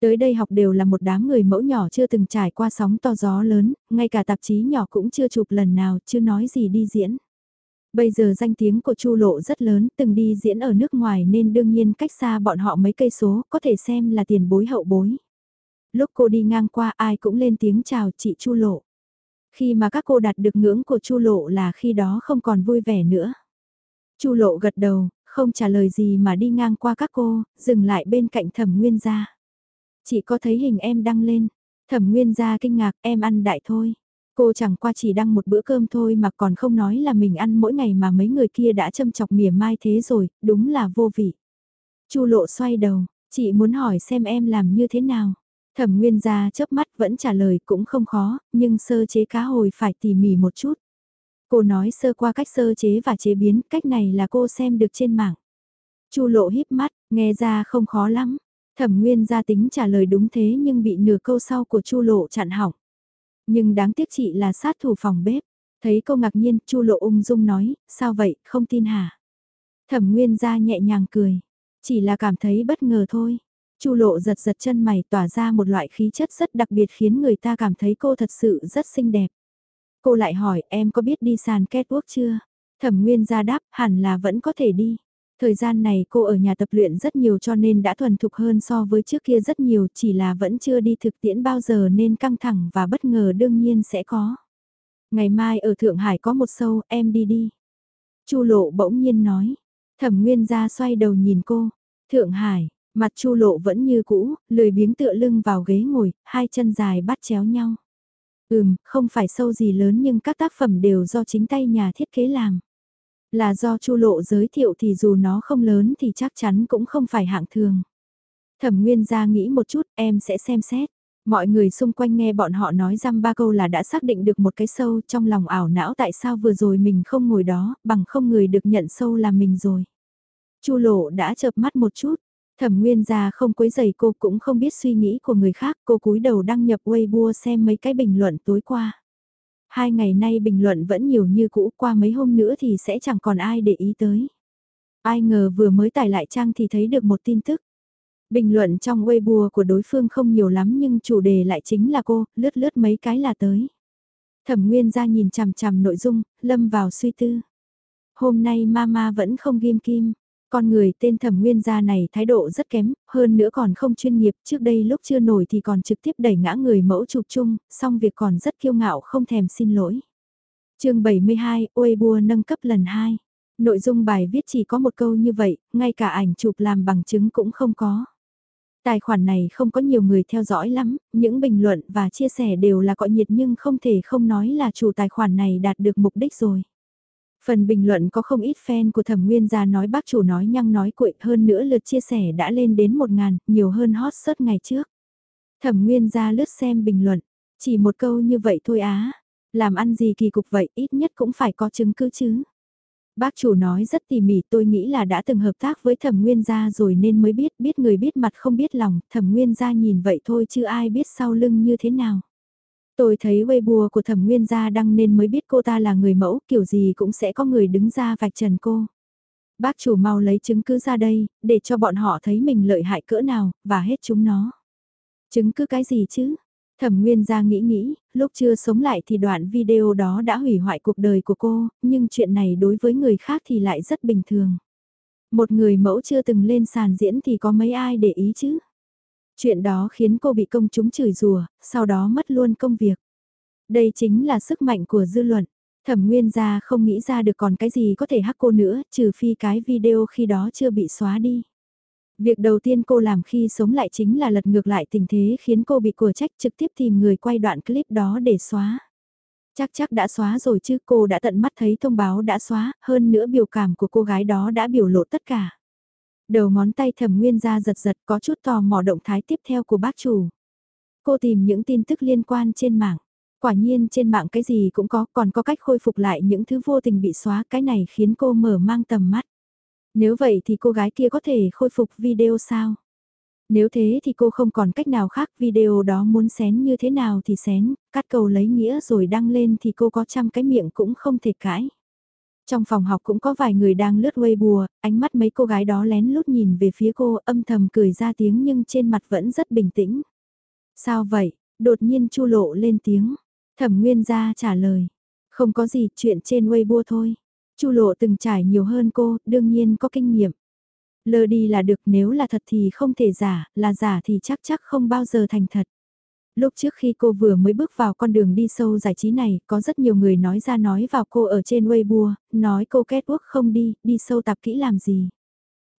Tới đây học đều là một đám người mẫu nhỏ chưa từng trải qua sóng to gió lớn, ngay cả tạp chí nhỏ cũng chưa chụp lần nào, chưa nói gì đi diễn. Bây giờ danh tiếng của Chu Lộ rất lớn, từng đi diễn ở nước ngoài nên đương nhiên cách xa bọn họ mấy cây số, có thể xem là tiền bối hậu bối. Lúc cô đi ngang qua ai cũng lên tiếng chào chị Chu Lộ. Khi mà các cô đạt được ngưỡng của Chu Lộ là khi đó không còn vui vẻ nữa. Chu Lộ gật đầu, không trả lời gì mà đi ngang qua các cô, dừng lại bên cạnh Thẩm Nguyên gia. Chị có thấy hình em đăng lên. Thẩm Nguyên gia kinh ngạc em ăn đại thôi. Cô chẳng qua chỉ đăng một bữa cơm thôi mà còn không nói là mình ăn mỗi ngày mà mấy người kia đã châm chọc mỉa mai thế rồi, đúng là vô vị. Chu lộ xoay đầu, chị muốn hỏi xem em làm như thế nào. Thẩm Nguyên gia chớp mắt vẫn trả lời cũng không khó, nhưng sơ chế cá hồi phải tỉ mỉ một chút. Cô nói sơ qua cách sơ chế và chế biến, cách này là cô xem được trên mạng. Chu lộ híp mắt, nghe ra không khó lắm. Thẩm Nguyên gia tính trả lời đúng thế nhưng bị nửa câu sau của Chu Lộ chặn hỏng. Nhưng đáng tiếc chị là sát thủ phòng bếp. Thấy cô ngạc nhiên, Chu Lộ ung dung nói, sao vậy, không tin hả? Thẩm Nguyên gia nhẹ nhàng cười, chỉ là cảm thấy bất ngờ thôi. Chu Lộ giật giật chân mày tỏa ra một loại khí chất rất đặc biệt khiến người ta cảm thấy cô thật sự rất xinh đẹp. Cô lại hỏi em có biết đi sàn catwalk chưa? Thẩm Nguyên gia đáp hẳn là vẫn có thể đi. Thời gian này cô ở nhà tập luyện rất nhiều cho nên đã thuần thục hơn so với trước kia rất nhiều chỉ là vẫn chưa đi thực tiễn bao giờ nên căng thẳng và bất ngờ đương nhiên sẽ có. Ngày mai ở Thượng Hải có một show em đi đi. Chu lộ bỗng nhiên nói. Thẩm Nguyên ra xoay đầu nhìn cô. Thượng Hải, mặt Chu lộ vẫn như cũ, lười biếng tựa lưng vào ghế ngồi, hai chân dài bắt chéo nhau. Ừm, không phải sâu gì lớn nhưng các tác phẩm đều do chính tay nhà thiết kế làm. Là do Chu Lộ giới thiệu thì dù nó không lớn thì chắc chắn cũng không phải hạng thường. Thẩm Nguyên ra nghĩ một chút, em sẽ xem xét. Mọi người xung quanh nghe bọn họ nói răm ba câu là đã xác định được một cái sâu trong lòng ảo não tại sao vừa rồi mình không ngồi đó, bằng không người được nhận sâu là mình rồi. Chu Lộ đã chợp mắt một chút, Thẩm Nguyên gia không quấy giày cô cũng không biết suy nghĩ của người khác, cô cúi đầu đăng nhập Weibo xem mấy cái bình luận tối qua. Hai ngày nay bình luận vẫn nhiều như cũ qua mấy hôm nữa thì sẽ chẳng còn ai để ý tới. Ai ngờ vừa mới tải lại trang thì thấy được một tin tức. Bình luận trong Weibo của đối phương không nhiều lắm nhưng chủ đề lại chính là cô, lướt lướt mấy cái là tới. Thẩm Nguyên ra nhìn chằm chằm nội dung, lâm vào suy tư. Hôm nay mama vẫn không ghim kim, con người tên thẩm nguyên gia này thái độ rất kém, hơn nữa còn không chuyên nghiệp, trước đây lúc chưa nổi thì còn trực tiếp đẩy ngã người mẫu chụp chung, xong việc còn rất kiêu ngạo không thèm xin lỗi. chương 72, Weibo nâng cấp lần 2. Nội dung bài viết chỉ có một câu như vậy, ngay cả ảnh chụp làm bằng chứng cũng không có. Tài khoản này không có nhiều người theo dõi lắm, những bình luận và chia sẻ đều là cọ nhiệt nhưng không thể không nói là chủ tài khoản này đạt được mục đích rồi. Phần bình luận có không ít fan của thẩm nguyên gia nói bác chủ nói nhăng nói cuội hơn nữa lượt chia sẻ đã lên đến 1 ngàn, nhiều hơn hot search ngày trước. Thẩm nguyên gia lướt xem bình luận, chỉ một câu như vậy thôi á, làm ăn gì kỳ cục vậy ít nhất cũng phải có chứng cứ chứ. Bác chủ nói rất tỉ mỉ tôi nghĩ là đã từng hợp tác với thẩm nguyên gia rồi nên mới biết biết người biết mặt không biết lòng, thẩm nguyên gia nhìn vậy thôi chứ ai biết sau lưng như thế nào. Tôi thấy Weibo của thẩm nguyên gia đăng nên mới biết cô ta là người mẫu, kiểu gì cũng sẽ có người đứng ra vạch trần cô. Bác chủ mau lấy chứng cứ ra đây, để cho bọn họ thấy mình lợi hại cỡ nào, và hết chúng nó. Chứng cứ cái gì chứ? Thẩm Nguyên ra nghĩ nghĩ, lúc chưa sống lại thì đoạn video đó đã hủy hoại cuộc đời của cô, nhưng chuyện này đối với người khác thì lại rất bình thường. Một người mẫu chưa từng lên sàn diễn thì có mấy ai để ý chứ? Chuyện đó khiến cô bị công chúng chửi rủa, sau đó mất luôn công việc. Đây chính là sức mạnh của dư luận. Thẩm Nguyên gia không nghĩ ra được còn cái gì có thể hắc cô nữa, trừ phi cái video khi đó chưa bị xóa đi. Việc đầu tiên cô làm khi sống lại chính là lật ngược lại tình thế khiến cô bị của trách trực tiếp tìm người quay đoạn clip đó để xóa. Chắc chắc đã xóa rồi chứ cô đã tận mắt thấy thông báo đã xóa, hơn nữa biểu cảm của cô gái đó đã biểu lộ tất cả. Đầu ngón tay thẩm nguyên ra giật giật có chút tò mò động thái tiếp theo của bác chủ. Cô tìm những tin tức liên quan trên mạng. Quả nhiên trên mạng cái gì cũng có, còn có cách khôi phục lại những thứ vô tình bị xóa, cái này khiến cô mở mang tầm mắt. Nếu vậy thì cô gái kia có thể khôi phục video sao? Nếu thế thì cô không còn cách nào khác video đó muốn xén như thế nào thì xén, cắt cầu lấy nghĩa rồi đăng lên thì cô có trăm cái miệng cũng không thể cãi. Trong phòng học cũng có vài người đang lướt Weibo, ánh mắt mấy cô gái đó lén lút nhìn về phía cô âm thầm cười ra tiếng nhưng trên mặt vẫn rất bình tĩnh. Sao vậy? Đột nhiên chu lộ lên tiếng. Thẩm Nguyên gia trả lời. Không có gì, chuyện trên Weibo thôi. Chu lộ từng trải nhiều hơn cô, đương nhiên có kinh nghiệm. Lơ đi là được nếu là thật thì không thể giả, là giả thì chắc chắc không bao giờ thành thật. Lúc trước khi cô vừa mới bước vào con đường đi sâu giải trí này, có rất nhiều người nói ra nói vào cô ở trên Weibo, nói cô kết quốc không đi, đi sâu tạp kỹ làm gì.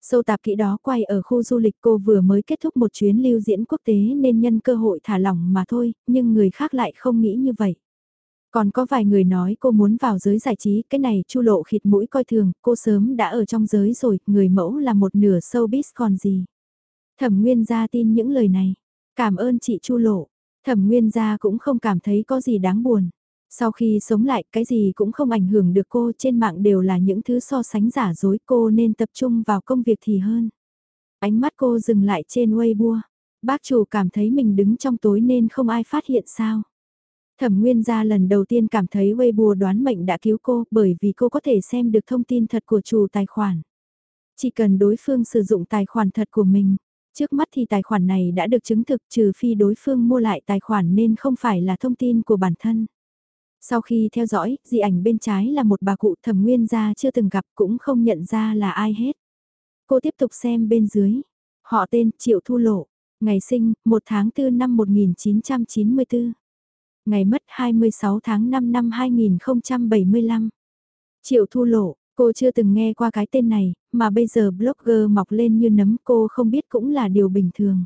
Sâu tạp kỹ đó quay ở khu du lịch cô vừa mới kết thúc một chuyến lưu diễn quốc tế nên nhân cơ hội thả lỏng mà thôi, nhưng người khác lại không nghĩ như vậy. Còn có vài người nói cô muốn vào giới giải trí, cái này chu lộ khịt mũi coi thường, cô sớm đã ở trong giới rồi, người mẫu là một nửa showbiz còn gì. Thẩm Nguyên ra tin những lời này. Cảm ơn chị chu lộ. Thẩm Nguyên gia cũng không cảm thấy có gì đáng buồn. Sau khi sống lại, cái gì cũng không ảnh hưởng được cô, trên mạng đều là những thứ so sánh giả dối, cô nên tập trung vào công việc thì hơn. Ánh mắt cô dừng lại trên Weibo. Bác chủ cảm thấy mình đứng trong tối nên không ai phát hiện sao. Thẩm Nguyên gia lần đầu tiên cảm thấy Weibo đoán mệnh đã cứu cô, bởi vì cô có thể xem được thông tin thật của chủ tài khoản. Chỉ cần đối phương sử dụng tài khoản thật của mình. Trước mắt thì tài khoản này đã được chứng thực trừ phi đối phương mua lại tài khoản nên không phải là thông tin của bản thân. Sau khi theo dõi, dị ảnh bên trái là một bà cụ thẩm nguyên gia chưa từng gặp cũng không nhận ra là ai hết. Cô tiếp tục xem bên dưới. Họ tên Triệu Thu Lộ. Ngày sinh, 1 tháng 4 năm 1994 ngày mất 26 tháng 5 năm 2075. Triệu Thu Lộ, cô chưa từng nghe qua cái tên này, mà bây giờ blogger mọc lên như nấm cô không biết cũng là điều bình thường.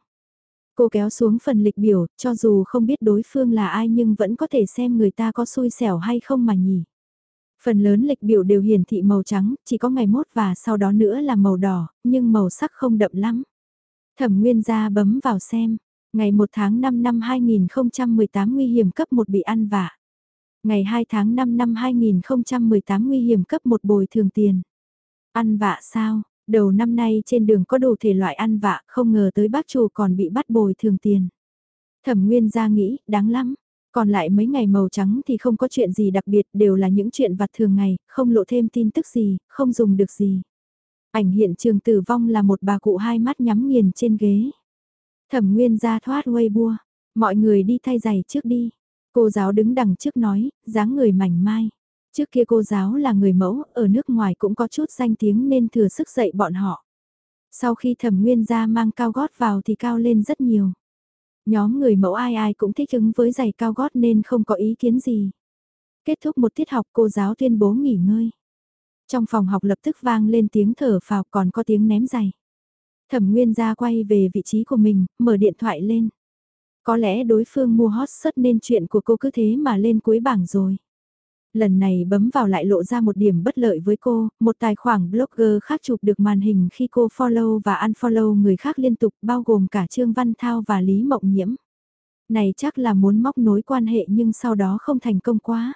Cô kéo xuống phần lịch biểu, cho dù không biết đối phương là ai nhưng vẫn có thể xem người ta có xui xẻo hay không mà nhỉ. Phần lớn lịch biểu đều hiển thị màu trắng, chỉ có ngày mốt và sau đó nữa là màu đỏ, nhưng màu sắc không đậm lắm. Thẩm Nguyên gia bấm vào xem, Ngày 1 tháng 5 năm 2018 nguy hiểm cấp 1 bị ăn vạ. Ngày 2 tháng 5 năm 2018 nguy hiểm cấp 1 bồi thường tiền. Ăn vạ sao? Đầu năm nay trên đường có đủ thể loại ăn vạ, không ngờ tới bác chủ còn bị bắt bồi thường tiền. Thẩm Nguyên ra nghĩ, đáng lắm. Còn lại mấy ngày màu trắng thì không có chuyện gì đặc biệt, đều là những chuyện vặt thường ngày, không lộ thêm tin tức gì, không dùng được gì. Ảnh hiện trường tử vong là một bà cụ hai mắt nhắm nghiền trên ghế. Thẩm Nguyên ra thoát Weibo, mọi người đi thay giày trước đi. Cô giáo đứng đằng trước nói, dáng người mảnh mai. Trước kia cô giáo là người mẫu, ở nước ngoài cũng có chút danh tiếng nên thừa sức dạy bọn họ. Sau khi thẩm nguyên gia mang cao gót vào thì cao lên rất nhiều. Nhóm người mẫu ai ai cũng thích ứng với giày cao gót nên không có ý kiến gì. Kết thúc một tiết học cô giáo tuyên bố nghỉ ngơi. Trong phòng học lập tức vang lên tiếng thở phào còn có tiếng ném giày. Thẩm Nguyên gia quay về vị trí của mình, mở điện thoại lên. Có lẽ đối phương mua hot search nên chuyện của cô cứ thế mà lên cuối bảng rồi. Lần này bấm vào lại lộ ra một điểm bất lợi với cô, một tài khoản blogger khác chụp được màn hình khi cô follow và unfollow người khác liên tục bao gồm cả Trương Văn Thao và Lý Mộng Nhiễm. Này chắc là muốn móc nối quan hệ nhưng sau đó không thành công quá.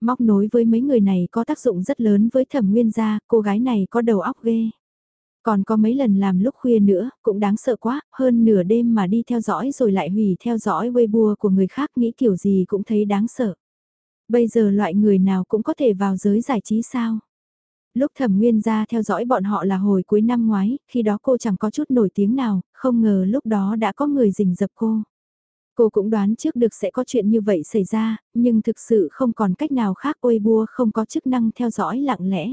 Móc nối với mấy người này có tác dụng rất lớn với thẩm nguyên gia, cô gái này có đầu óc ghê. Còn có mấy lần làm lúc khuya nữa, cũng đáng sợ quá, hơn nửa đêm mà đi theo dõi rồi lại hủy theo dõi Weibo của người khác nghĩ kiểu gì cũng thấy đáng sợ. Bây giờ loại người nào cũng có thể vào giới giải trí sao? Lúc thẩm nguyên ra theo dõi bọn họ là hồi cuối năm ngoái, khi đó cô chẳng có chút nổi tiếng nào, không ngờ lúc đó đã có người rình dập cô. Cô cũng đoán trước được sẽ có chuyện như vậy xảy ra, nhưng thực sự không còn cách nào khác ôi bua không có chức năng theo dõi lặng lẽ.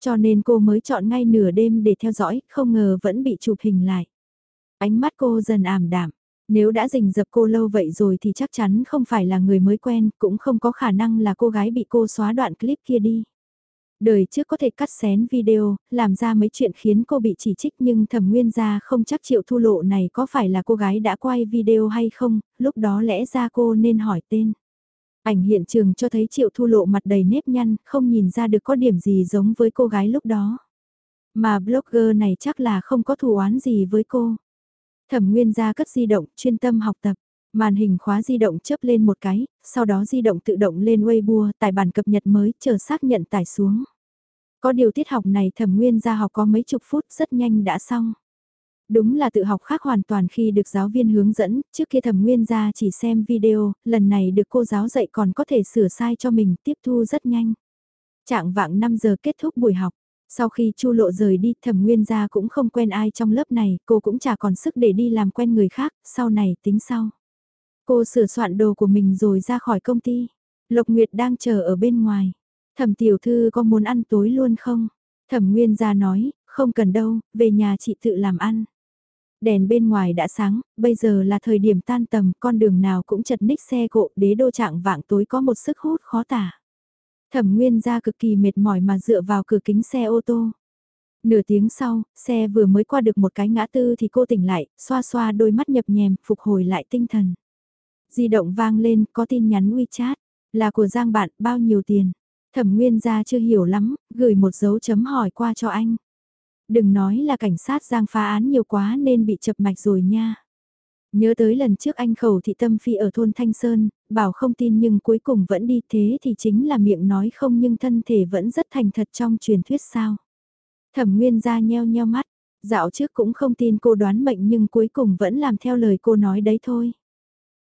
Cho nên cô mới chọn ngay nửa đêm để theo dõi, không ngờ vẫn bị chụp hình lại. Ánh mắt cô dần ảm đạm. Nếu đã rình dập cô lâu vậy rồi thì chắc chắn không phải là người mới quen, cũng không có khả năng là cô gái bị cô xóa đoạn clip kia đi. Đời trước có thể cắt xén video, làm ra mấy chuyện khiến cô bị chỉ trích nhưng thẩm nguyên gia không chắc triệu thu lộ này có phải là cô gái đã quay video hay không, lúc đó lẽ ra cô nên hỏi tên. Ảnh hiện trường cho thấy triệu thu lộ mặt đầy nếp nhăn, không nhìn ra được có điểm gì giống với cô gái lúc đó. Mà blogger này chắc là không có thù oán gì với cô. Thẩm Nguyên ra cất di động, chuyên tâm học tập. Màn hình khóa di động chớp lên một cái, sau đó di động tự động lên Weibo, tải bản cập nhật mới, chờ xác nhận tải xuống. Có điều tiết học này thẩm nguyên ra học có mấy chục phút rất nhanh đã xong. Đúng là tự học khác hoàn toàn khi được giáo viên hướng dẫn, trước kia thẩm nguyên ra chỉ xem video, lần này được cô giáo dạy còn có thể sửa sai cho mình, tiếp thu rất nhanh. Trạng vạng 5 giờ kết thúc buổi học, sau khi Chu Lộ rời đi, Thẩm Nguyên gia cũng không quen ai trong lớp này, cô cũng chả còn sức để đi làm quen người khác, sau này tính sau. Cô sửa soạn đồ của mình rồi ra khỏi công ty. Lộc Nguyệt đang chờ ở bên ngoài. Thẩm tiểu thư có muốn ăn tối luôn không? Thẩm Nguyên gia nói, không cần đâu, về nhà chị tự làm ăn. Đèn bên ngoài đã sáng, bây giờ là thời điểm tan tầm, con đường nào cũng chật ních xe cộ, đế đô trạng vạng tối có một sức hút khó tả. Thẩm Nguyên ra cực kỳ mệt mỏi mà dựa vào cửa kính xe ô tô. Nửa tiếng sau, xe vừa mới qua được một cái ngã tư thì cô tỉnh lại, xoa xoa đôi mắt nhập nhèm, phục hồi lại tinh thần. Di động vang lên, có tin nhắn WeChat, là của Giang bạn, bao nhiêu tiền? Thẩm Nguyên ra chưa hiểu lắm, gửi một dấu chấm hỏi qua cho anh. Đừng nói là cảnh sát Giang phá án nhiều quá nên bị chập mạch rồi nha. Nhớ tới lần trước anh khẩu thị tâm phi ở thôn Thanh Sơn, bảo không tin nhưng cuối cùng vẫn đi thế thì chính là miệng nói không nhưng thân thể vẫn rất thành thật trong truyền thuyết sao. Thẩm Nguyên ra nheo nheo mắt, dạo trước cũng không tin cô đoán mệnh nhưng cuối cùng vẫn làm theo lời cô nói đấy thôi.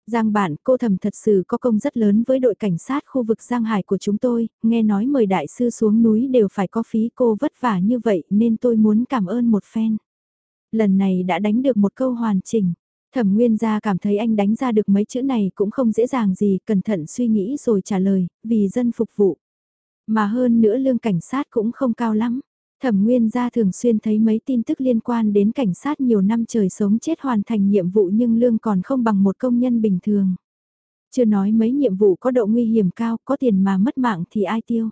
Giang bạn cô thẩm thật sự có công rất lớn với đội cảnh sát khu vực Giang Hải của chúng tôi, nghe nói mời đại sư xuống núi đều phải có phí cô vất vả như vậy nên tôi muốn cảm ơn một phen. Lần này đã đánh được một câu hoàn chỉnh. Thẩm Nguyên gia cảm thấy anh đánh ra được mấy chữ này cũng không dễ dàng gì, cẩn thận suy nghĩ rồi trả lời, vì dân phục vụ. Mà hơn nữa lương cảnh sát cũng không cao lắm. Thẩm Nguyên gia thường xuyên thấy mấy tin tức liên quan đến cảnh sát nhiều năm trời sống chết hoàn thành nhiệm vụ nhưng lương còn không bằng một công nhân bình thường. Chưa nói mấy nhiệm vụ có độ nguy hiểm cao, có tiền mà mất mạng thì ai tiêu.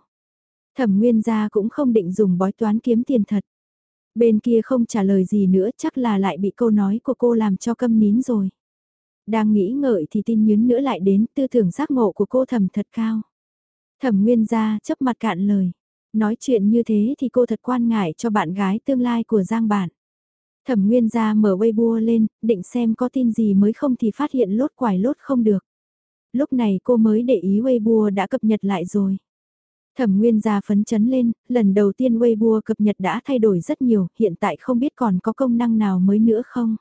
Thẩm Nguyên gia cũng không định dùng bói toán kiếm tiền thật. Bên kia không trả lời gì nữa chắc là lại bị câu nói của cô làm cho câm nín rồi. Đang nghĩ ngợi thì tin nhấn nữa lại đến tư tưởng giác ngộ của cô thầm thật cao. Thẩm nguyên gia chấp mặt cạn lời. Nói chuyện như thế thì cô thật quan ngại cho bạn gái tương lai của Giang bạn Thẩm Nguyên gia mở Weibo lên, định xem có tin gì mới không thì phát hiện lốt quải lốt không được. Lúc này cô mới để ý Weibo đã cập nhật lại rồi. Thẩm Nguyên gia phấn chấn lên, lần đầu tiên Weibo cập nhật đã thay đổi rất nhiều, hiện tại không biết còn có công năng nào mới nữa không?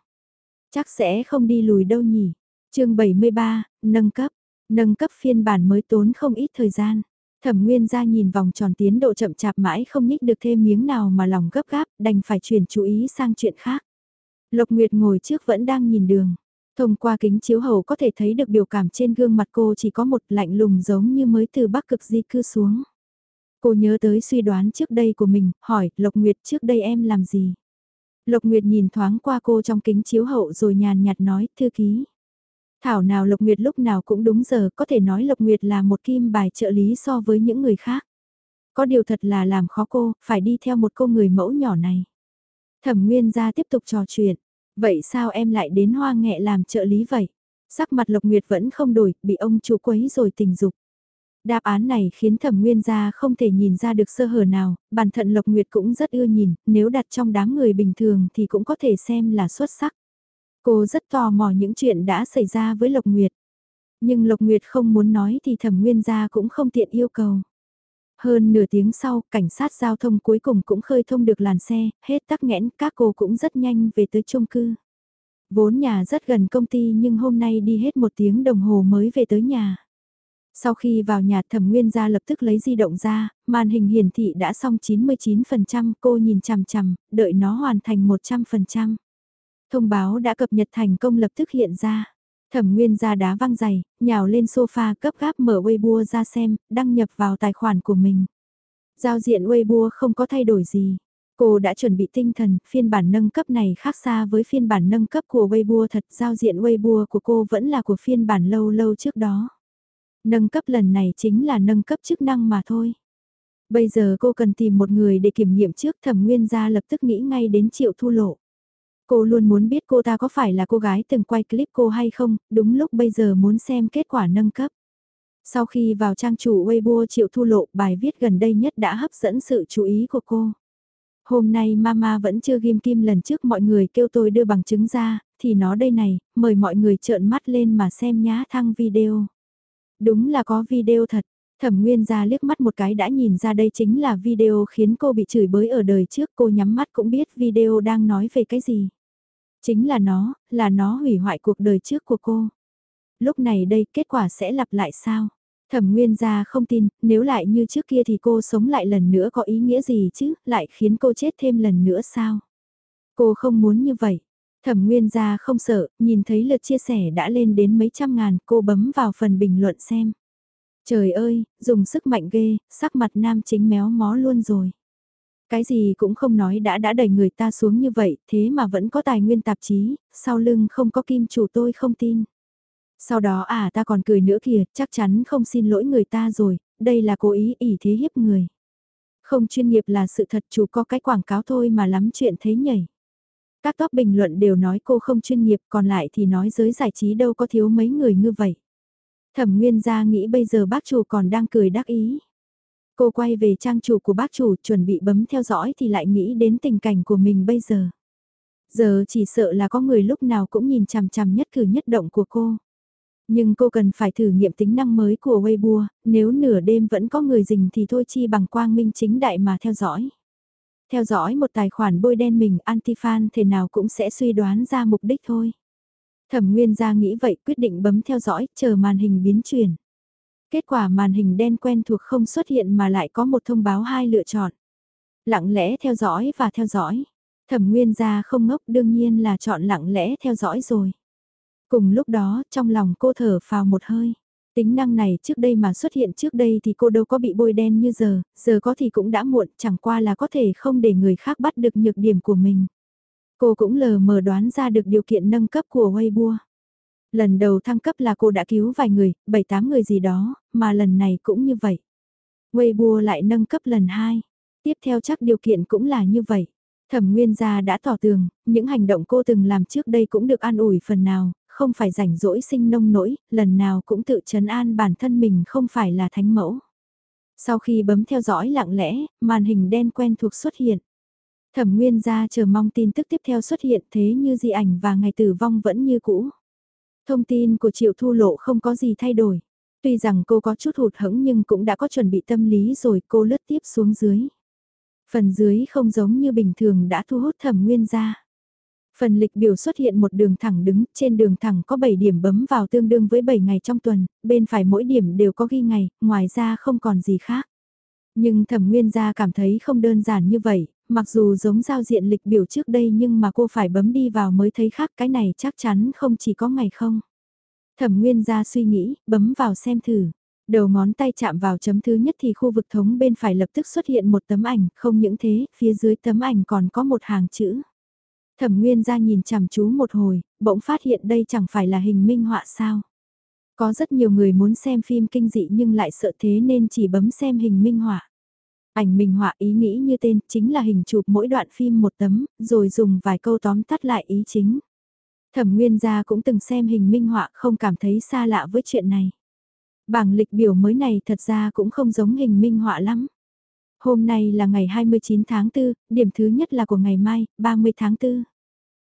Chắc sẽ không đi lùi đâu nhỉ. chương 73, nâng cấp. Nâng cấp phiên bản mới tốn không ít thời gian. Thẩm Nguyên ra nhìn vòng tròn tiến độ chậm chạp mãi không nhích được thêm miếng nào mà lòng gấp gáp, đành phải chuyển chú ý sang chuyện khác. Lộc Nguyệt ngồi trước vẫn đang nhìn đường. Thông qua kính chiếu hậu có thể thấy được biểu cảm trên gương mặt cô chỉ có một lạnh lùng giống như mới từ bắc cực di cư xuống. Cô nhớ tới suy đoán trước đây của mình, hỏi, Lộc Nguyệt trước đây em làm gì? Lộc Nguyệt nhìn thoáng qua cô trong kính chiếu hậu rồi nhàn nhạt nói, thư ký. Thảo nào Lộc Nguyệt lúc nào cũng đúng giờ, có thể nói Lộc Nguyệt là một kim bài trợ lý so với những người khác. Có điều thật là làm khó cô, phải đi theo một cô người mẫu nhỏ này. Thẩm Nguyên ra tiếp tục trò chuyện. Vậy sao em lại đến hoa nghệ làm trợ lý vậy? Sắc mặt Lộc Nguyệt vẫn không đổi, bị ông chủ quấy rồi tình dục. Đáp án này khiến thẩm nguyên gia không thể nhìn ra được sơ hở nào, bản thân Lộc Nguyệt cũng rất ưa nhìn, nếu đặt trong đám người bình thường thì cũng có thể xem là xuất sắc. Cô rất tò mò những chuyện đã xảy ra với Lộc Nguyệt. Nhưng Lộc Nguyệt không muốn nói thì thẩm nguyên gia cũng không tiện yêu cầu. Hơn nửa tiếng sau, cảnh sát giao thông cuối cùng cũng khơi thông được làn xe, hết tắc nghẽn, các cô cũng rất nhanh về tới chung cư. Vốn nhà rất gần công ty nhưng hôm nay đi hết một tiếng đồng hồ mới về tới nhà. Sau khi vào nhà thẩm nguyên gia lập tức lấy di động ra, màn hình hiển thị đã xong 99%, cô nhìn chằm chằm, đợi nó hoàn thành 100%. Thông báo đã cập nhật thành công lập tức hiện ra. Thẩm Nguyên ra đá văng giày, nhào lên sofa cấp gáp mở Weibo ra xem, đăng nhập vào tài khoản của mình. Giao diện Weibo không có thay đổi gì. Cô đã chuẩn bị tinh thần, phiên bản nâng cấp này khác xa với phiên bản nâng cấp của Weibo thật, giao diện Weibo của cô vẫn là của phiên bản lâu lâu trước đó. Nâng cấp lần này chính là nâng cấp chức năng mà thôi. Bây giờ cô cần tìm một người để kiểm nghiệm trước thẩm nguyên gia lập tức nghĩ ngay đến triệu thu lộ. Cô luôn muốn biết cô ta có phải là cô gái từng quay clip cô hay không, đúng lúc bây giờ muốn xem kết quả nâng cấp. Sau khi vào trang chủ Weibo triệu thu lộ bài viết gần đây nhất đã hấp dẫn sự chú ý của cô. Hôm nay mama vẫn chưa ghim kim lần trước mọi người kêu tôi đưa bằng chứng ra, thì nó đây này, mời mọi người trợn mắt lên mà xem nhá thăng video. Đúng là có video thật, thẩm nguyên ra liếc mắt một cái đã nhìn ra đây chính là video khiến cô bị chửi bới ở đời trước cô nhắm mắt cũng biết video đang nói về cái gì. Chính là nó, là nó hủy hoại cuộc đời trước của cô. Lúc này đây kết quả sẽ lặp lại sao? Thẩm Nguyên gia không tin, nếu lại như trước kia thì cô sống lại lần nữa có ý nghĩa gì chứ, lại khiến cô chết thêm lần nữa sao? Cô không muốn như vậy. Thẩm Nguyên gia không sợ, nhìn thấy lượt chia sẻ đã lên đến mấy trăm ngàn, cô bấm vào phần bình luận xem. Trời ơi, dùng sức mạnh ghê, sắc mặt nam chính méo mó luôn rồi. Cái gì cũng không nói đã đã đẩy người ta xuống như vậy, thế mà vẫn có tài nguyên tạp chí, sau lưng không có kim chủ tôi không tin. Sau đó à ta còn cười nữa kìa, chắc chắn không xin lỗi người ta rồi, đây là cố ý ỉ thế hiếp người. Không chuyên nghiệp là sự thật chủ có cái quảng cáo thôi mà lắm chuyện thế nhảy. Các top bình luận đều nói cô không chuyên nghiệp còn lại thì nói giới giải trí đâu có thiếu mấy người như vậy. Thẩm Nguyên gia nghĩ bây giờ bác chủ còn đang cười đắc ý. Cô quay về trang chủ của bác chủ chuẩn bị bấm theo dõi thì lại nghĩ đến tình cảnh của mình bây giờ. Giờ chỉ sợ là có người lúc nào cũng nhìn chằm chằm nhất cử nhất động của cô. Nhưng cô cần phải thử nghiệm tính năng mới của Weibo, nếu nửa đêm vẫn có người rình thì thôi chi bằng quang minh chính đại mà theo dõi. Theo dõi một tài khoản bôi đen mình anti-fan thể nào cũng sẽ suy đoán ra mục đích thôi. Thẩm Nguyên ra nghĩ vậy quyết định bấm theo dõi, chờ màn hình biến chuyển. Kết quả màn hình đen quen thuộc không xuất hiện mà lại có một thông báo hai lựa chọn. Lặng lẽ theo dõi và theo dõi. Thẩm Nguyên gia không ngốc đương nhiên là chọn lặng lẽ theo dõi rồi. Cùng lúc đó, trong lòng cô thở phào một hơi. Tính năng này trước đây mà xuất hiện trước đây thì cô đâu có bị bôi đen như giờ, giờ có thì cũng đã muộn, chẳng qua là có thể không để người khác bắt được nhược điểm của mình. Cô cũng lờ mờ đoán ra được điều kiện nâng cấp của Weibo. Lần đầu thăng cấp là cô đã cứu vài người, 7-8 người gì đó, mà lần này cũng như vậy. Weibo lại nâng cấp lần 2. Tiếp theo chắc điều kiện cũng là như vậy. Thẩm Nguyên gia đã tỏ tường, những hành động cô từng làm trước đây cũng được an ủi phần nào, không phải rảnh rỗi sinh nông nỗi, lần nào cũng tự chấn an bản thân mình không phải là thánh mẫu. Sau khi bấm theo dõi lặng lẽ, màn hình đen quen thuộc xuất hiện. Thẩm Nguyên gia chờ mong tin tức tiếp theo xuất hiện thế như di ảnh và ngày tử vong vẫn như cũ. Thông tin của Triệu Thu Lộ không có gì thay đổi. Tuy rằng cô có chút hụt hẫng nhưng cũng đã có chuẩn bị tâm lý rồi cô lướt tiếp xuống dưới. Phần dưới không giống như bình thường đã thu hút thẩm nguyên ra. Phần lịch biểu xuất hiện một đường thẳng đứng, trên đường thẳng có 7 điểm bấm vào tương đương với 7 ngày trong tuần, bên phải mỗi điểm đều có ghi ngày, ngoài ra không còn gì khác. Nhưng thẩm nguyên gia cảm thấy không đơn giản như vậy, mặc dù giống giao diện lịch biểu trước đây nhưng mà cô phải bấm đi vào mới thấy khác cái này chắc chắn không chỉ có ngày không. Thẩm nguyên gia suy nghĩ, bấm vào xem thử. Đầu ngón tay chạm vào chấm thứ nhất thì khu vực thống bên phải lập tức xuất hiện một tấm ảnh, không những thế, phía dưới tấm ảnh còn có một hàng chữ. Thẩm Nguyên ra nhìn chằm chú một hồi, bỗng phát hiện đây chẳng phải là hình minh họa sao. Có rất nhiều người muốn xem phim kinh dị nhưng lại sợ thế nên chỉ bấm xem hình minh họa. Ảnh minh họa ý nghĩ như tên chính là hình chụp mỗi đoạn phim một tấm, rồi dùng vài câu tóm tắt lại ý chính. Thẩm Nguyên gia cũng từng xem hình minh họa không cảm thấy xa lạ với chuyện này. Bảng lịch biểu mới này thật ra cũng không giống hình minh họa lắm. Hôm nay là ngày 29 tháng 4, điểm thứ nhất là của ngày mai, 30 tháng 4.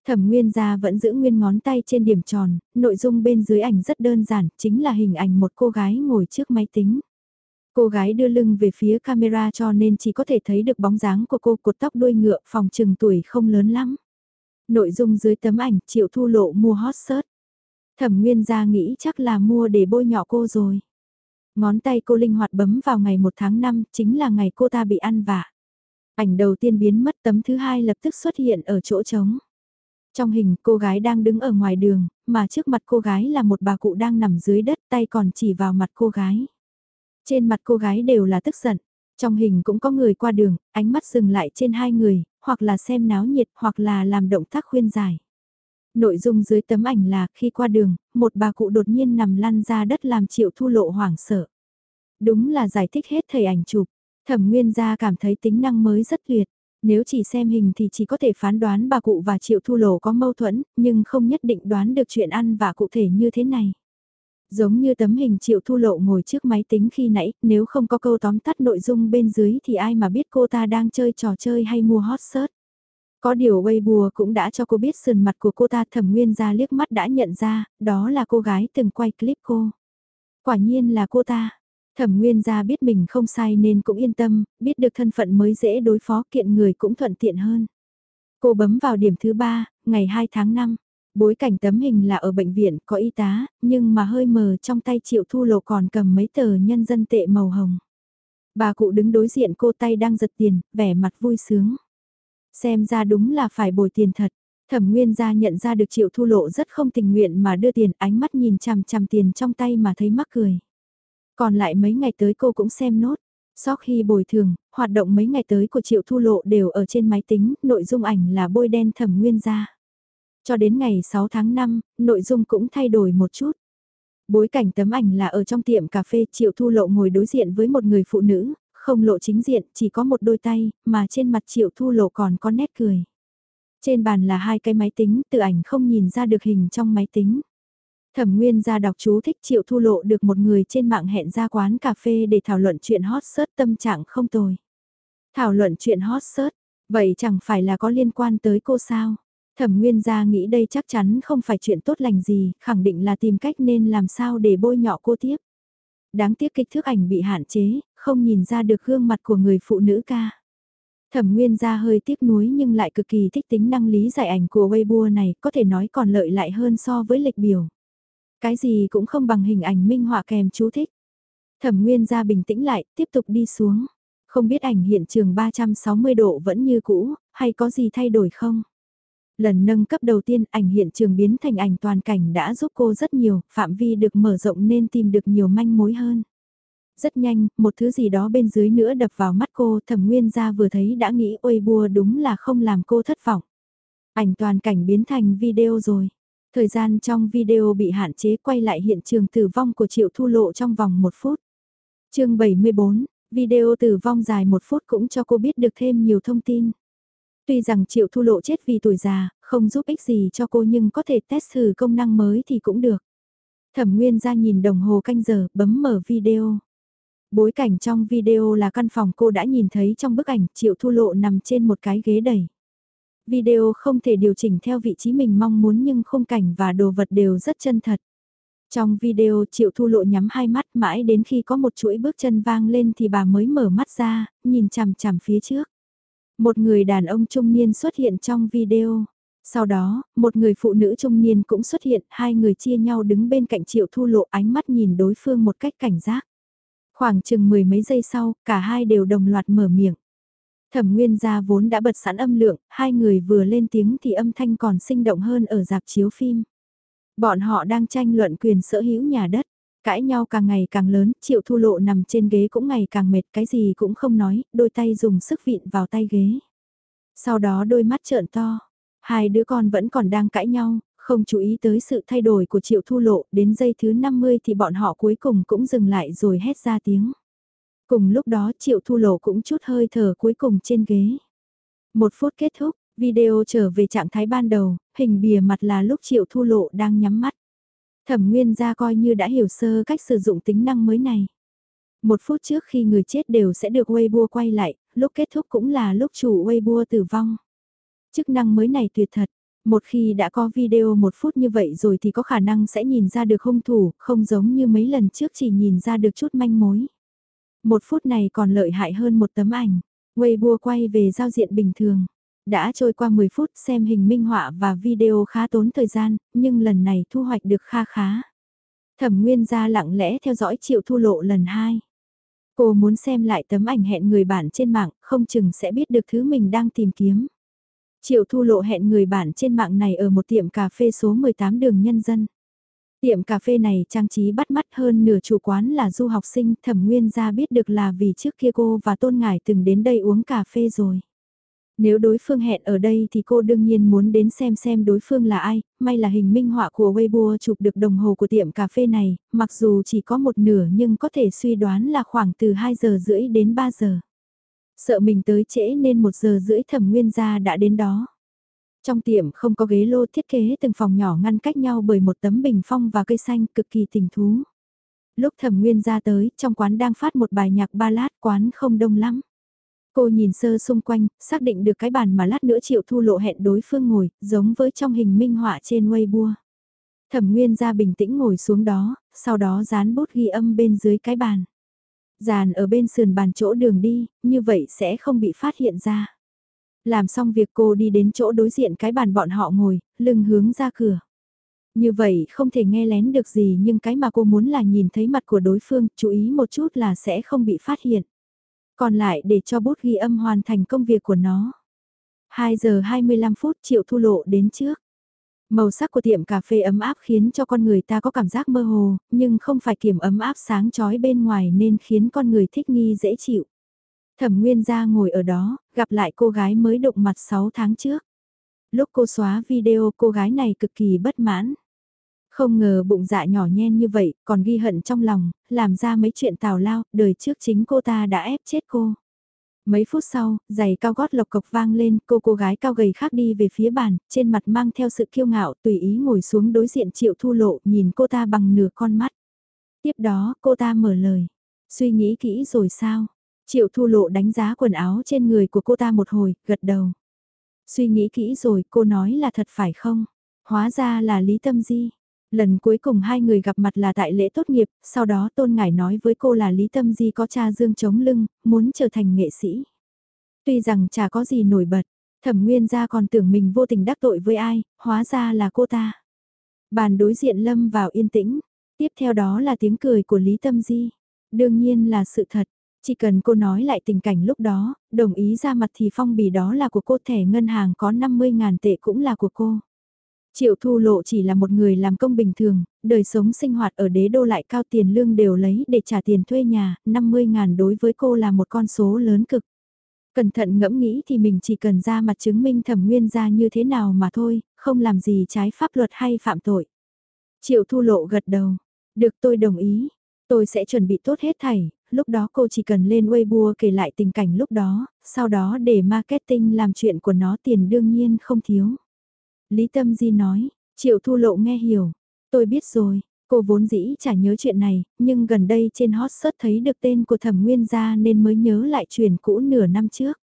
Thẩm Nguyên gia vẫn giữ nguyên ngón tay trên điểm tròn, nội dung bên dưới ảnh rất đơn giản, chính là hình ảnh một cô gái ngồi trước máy tính. Cô gái đưa lưng về phía camera cho nên chỉ có thể thấy được bóng dáng của cô cột tóc đuôi ngựa phòng trừng tuổi không lớn lắm. Nội dung dưới tấm ảnh triệu thu lộ mua hot search. Thẩm Nguyên gia nghĩ chắc là mua để bôi nhọ cô rồi. Ngón tay cô linh hoạt bấm vào ngày 1 tháng 5, chính là ngày cô ta bị ăn vạ. Ảnh đầu tiên biến mất tấm thứ hai lập tức xuất hiện ở chỗ trống. Trong hình cô gái đang đứng ở ngoài đường, mà trước mặt cô gái là một bà cụ đang nằm dưới đất tay còn chỉ vào mặt cô gái. Trên mặt cô gái đều là tức giận. Trong hình cũng có người qua đường, ánh mắt dừng lại trên hai người, hoặc là xem náo nhiệt hoặc là làm động tác khuyên giải. Nội dung dưới tấm ảnh là khi qua đường, một bà cụ đột nhiên nằm lăn ra đất làm triệu thu lộ hoảng sợ. Đúng là giải thích hết thầy ảnh chụp. Thẩm Nguyên gia cảm thấy tính năng mới rất tuyệt. Nếu chỉ xem hình thì chỉ có thể phán đoán bà cụ và triệu thu lộ có mâu thuẫn, nhưng không nhất định đoán được chuyện ăn và cụ thể như thế này. Giống như tấm hình triệu thu lộ ngồi trước máy tính khi nãy, nếu không có câu tóm tắt nội dung bên dưới thì ai mà biết cô ta đang chơi trò chơi hay mua hot search. Có điều Weibo cũng đã cho cô biết sườn mặt của cô ta thẩm nguyên ra liếc mắt đã nhận ra, đó là cô gái từng quay clip cô. Quả nhiên là cô ta. Thẩm nguyên ra biết mình không sai nên cũng yên tâm, biết được thân phận mới dễ đối phó kiện người cũng thuận tiện hơn. Cô bấm vào điểm thứ ba, ngày 2 tháng 5. Bối cảnh tấm hình là ở bệnh viện có y tá, nhưng mà hơi mờ trong tay triệu thu lộ còn cầm mấy tờ nhân dân tệ màu hồng. Bà cụ đứng đối diện cô tay đang giật tiền, vẻ mặt vui sướng. Xem ra đúng là phải bồi tiền thật. Thẩm Nguyên gia nhận ra được Triệu Thu Lộ rất không tình nguyện mà đưa tiền ánh mắt nhìn chằm chằm tiền trong tay mà thấy mắc cười. Còn lại mấy ngày tới cô cũng xem nốt. Sau khi bồi thường, hoạt động mấy ngày tới của Triệu Thu Lộ đều ở trên máy tính, nội dung ảnh là bôi đen Thẩm Nguyên gia. Cho đến ngày 6 tháng 5, nội dung cũng thay đổi một chút. Bối cảnh tấm ảnh là ở trong tiệm cà phê Triệu Thu Lộ ngồi đối diện với một người phụ nữ, không lộ chính diện, chỉ có một đôi tay, mà trên mặt triệu thu lộ còn có nét cười. Trên bàn là hai cái máy tính, tự ảnh không nhìn ra được hình trong máy tính. Thẩm Nguyên ra đọc chú thích triệu thu lộ được một người trên mạng hẹn ra quán cà phê để thảo luận chuyện hot search tâm trạng không tồi. Thảo luận chuyện hot search, vậy chẳng phải là có liên quan tới cô sao? Thẩm Nguyên gia nghĩ đây chắc chắn không phải chuyện tốt lành gì, khẳng định là tìm cách nên làm sao để bôi nhọ cô tiếp. Đáng tiếc kích thước ảnh bị hạn chế, không nhìn ra được gương mặt của người phụ nữ ca. Thẩm Nguyên Gia hơi tiếc nuối nhưng lại cực kỳ thích tính năng lý giải ảnh của Weibo này, có thể nói còn lợi lại hơn so với lịch biểu. Cái gì cũng không bằng hình ảnh minh họa kèm chú thích. Thẩm Nguyên Gia bình tĩnh lại, tiếp tục đi xuống. Không biết ảnh hiện trường 360 độ vẫn như cũ, hay có gì thay đổi không? Lần nâng cấp đầu tiên ảnh hiện trường biến thành ảnh toàn cảnh đã giúp cô rất nhiều, phạm vi được mở rộng nên tìm được nhiều manh mối hơn. Rất nhanh, một thứ gì đó bên dưới nữa đập vào mắt cô, thẩm nguyên gia vừa thấy đã nghĩ ôi bùa đúng là không làm cô thất vọng. Ảnh toàn cảnh biến thành video rồi. Thời gian trong video bị hạn chế quay lại hiện trường tử vong của Triệu Thu Lộ trong vòng một phút. chương 74, video tử vong dài một phút cũng cho cô biết được thêm nhiều thông tin. Tuy rằng Triệu Thu Lộ chết vì tuổi già, không giúp ích gì cho cô nhưng có thể test thử công năng mới thì cũng được. Thẩm Nguyên ra nhìn đồng hồ canh giờ, bấm mở video. Bối cảnh trong video là căn phòng cô đã nhìn thấy trong bức ảnh Triệu Thu Lộ nằm trên một cái ghế đẩy. Video không thể điều chỉnh theo vị trí mình mong muốn nhưng khung cảnh và đồ vật đều rất chân thật. Trong video Triệu Thu Lộ nhắm hai mắt mãi đến khi có một chuỗi bước chân vang lên thì bà mới mở mắt ra, nhìn chằm chằm phía trước. Một người đàn ông trung niên xuất hiện trong video. Sau đó, một người phụ nữ trung niên cũng xuất hiện, hai người chia nhau đứng bên cạnh Triệu Thu Lộ ánh mắt nhìn đối phương một cách cảnh giác. Khoảng chừng mười mấy giây sau, cả hai đều đồng loạt mở miệng. Thẩm Nguyên gia vốn đã bật sẵn âm lượng, hai người vừa lên tiếng thì âm thanh còn sinh động hơn ở dạp chiếu phim. Bọn họ đang tranh luận quyền sở hữu nhà đất, cãi nhau càng ngày càng lớn, Triệu Thu Lộ nằm trên ghế cũng ngày càng mệt, cái gì cũng không nói, đôi tay dùng sức vịn vào tay ghế. Sau đó đôi mắt trợn to, hai đứa con vẫn còn đang cãi nhau, không chú ý tới sự thay đổi của Triệu Thu Lộ, đến giây thứ 50 thì bọn họ cuối cùng cũng dừng lại rồi hét ra tiếng. Cùng lúc đó Triệu Thu Lộ cũng chút hơi thở cuối cùng trên ghế. Một phút kết thúc, video trở về trạng thái ban đầu, hình bìa mặt là lúc Triệu Thu Lộ đang nhắm mắt. Thẩm Nguyên ra coi như đã hiểu sơ cách sử dụng tính năng mới này. Một phút trước khi người chết đều sẽ được Weibo quay lại, lúc kết thúc cũng là lúc chủ Weibo tử vong. Chức năng mới này tuyệt thật, một khi đã có video một phút như vậy rồi thì có khả năng sẽ nhìn ra được hung thủ, không giống như mấy lần trước chỉ nhìn ra được chút manh mối. Một phút này còn lợi hại hơn một tấm ảnh. Weibo quay về giao diện bình thường. Đã trôi qua 10 phút xem hình minh họa và video khá tốn thời gian, nhưng lần này thu hoạch được kha khá. Thẩm Nguyên gia lặng lẽ theo dõi Triệu Thu Lộ lần hai. Cô muốn xem lại tấm ảnh hẹn người bạn trên mạng, không chừng sẽ biết được thứ mình đang tìm kiếm. Triệu Thu Lộ hẹn người bạn trên mạng này ở một tiệm cà phê số 18 đường Nhân dân. Tiệm cà phê này trang trí bắt mắt hơn nửa chủ quán là du học sinh, thẩm nguyên gia biết được là vì trước kia cô và Tôn Ngải từng đến đây uống cà phê rồi. Nếu đối phương hẹn ở đây thì cô đương nhiên muốn đến xem xem đối phương là ai, may là hình minh họa của Weibo chụp được đồng hồ của tiệm cà phê này, mặc dù chỉ có một nửa nhưng có thể suy đoán là khoảng từ 2 giờ rưỡi đến 3 giờ. Sợ mình tới trễ nên 1 giờ rưỡi thẩm nguyên gia đã đến đó. Trong tiệm không có ghế lô thiết kế từng phòng nhỏ ngăn cách nhau bởi một tấm bình phong và cây xanh cực kỳ tình thú. Lúc thẩm nguyên ra tới, trong quán đang phát một bài nhạc ba lát quán không đông lắm. Cô nhìn sơ xung quanh, xác định được cái bàn mà lát nữa triệu thu lộ hẹn đối phương ngồi, giống với trong hình minh họa trên Weibo. Thẩm Nguyên ra bình tĩnh ngồi xuống đó, sau đó dán bút ghi âm bên dưới cái bàn. Dàn ở bên sườn bàn chỗ đường đi, như vậy sẽ không bị phát hiện ra. Làm xong việc cô đi đến chỗ đối diện cái bàn bọn họ ngồi, lưng hướng ra cửa. Như vậy không thể nghe lén được gì nhưng cái mà cô muốn là nhìn thấy mặt của đối phương, chú ý một chút là sẽ không bị phát hiện. Còn lại để cho bút ghi âm hoàn thành công việc của nó. 2 giờ 25 phút Triệu Thu Lộ đến trước. Màu sắc của tiệm cà phê ấm áp khiến cho con người ta có cảm giác mơ hồ, nhưng không phải kiểm ấm áp sáng chói bên ngoài nên khiến con người thích nghi dễ chịu. Thẩm Nguyên gia ngồi ở đó, gặp lại cô gái mới đụng mặt 6 tháng trước. Lúc cô xóa video cô gái này cực kỳ bất mãn. Không ngờ bụng dạ nhỏ nhen như vậy, còn ghi hận trong lòng, làm ra mấy chuyện tào lao, đời trước chính cô ta đã ép chết cô. Mấy phút sau, giày cao gót lộc cộc vang lên, cô cô gái cao gầy khác đi về phía bàn, trên mặt mang theo sự kiêu ngạo, tùy ý ngồi xuống đối diện triệu thu lộ, nhìn cô ta bằng nửa con mắt. Tiếp đó, cô ta mở lời. Suy nghĩ kỹ rồi sao? Triệu thu lộ đánh giá quần áo trên người của cô ta một hồi, gật đầu. Suy nghĩ kỹ rồi, cô nói là thật phải không? Hóa ra là Lý Tâm Di. Lần cuối cùng hai người gặp mặt là tại lễ tốt nghiệp, sau đó Tôn Ngải nói với cô là Lý Tâm Di có cha dương chống lưng, muốn trở thành nghệ sĩ. Tuy rằng chả có gì nổi bật, thẩm nguyên gia còn tưởng mình vô tình đắc tội với ai, hóa ra là cô ta. Bàn đối diện lâm vào yên tĩnh, tiếp theo đó là tiếng cười của Lý Tâm Di. Đương nhiên là sự thật, chỉ cần cô nói lại tình cảnh lúc đó, đồng ý ra mặt thì phong bì đó là của cô thẻ ngân hàng có 50.000 tệ cũng là của cô. Triệu Thu Lộ chỉ là một người làm công bình thường, đời sống sinh hoạt ở đế đô lại cao tiền lương đều lấy để trả tiền thuê nhà, 50.000 đối với cô là một con số lớn cực. Cẩn thận ngẫm nghĩ thì mình chỉ cần ra mặt chứng minh thẩm nguyên ra như thế nào mà thôi, không làm gì trái pháp luật hay phạm tội. Triệu Thu Lộ gật đầu, được tôi đồng ý, tôi sẽ chuẩn bị tốt hết thảy, lúc đó cô chỉ cần lên Weibo kể lại tình cảnh lúc đó, sau đó để marketing làm chuyện của nó tiền đương nhiên không thiếu. Lý Tâm Di nói, Triệu Thu Lộ nghe hiểu, tôi biết rồi, cô vốn dĩ chả nhớ chuyện này, nhưng gần đây trên hot search thấy được tên của Thẩm Nguyên gia nên mới nhớ lại chuyện cũ nửa năm trước.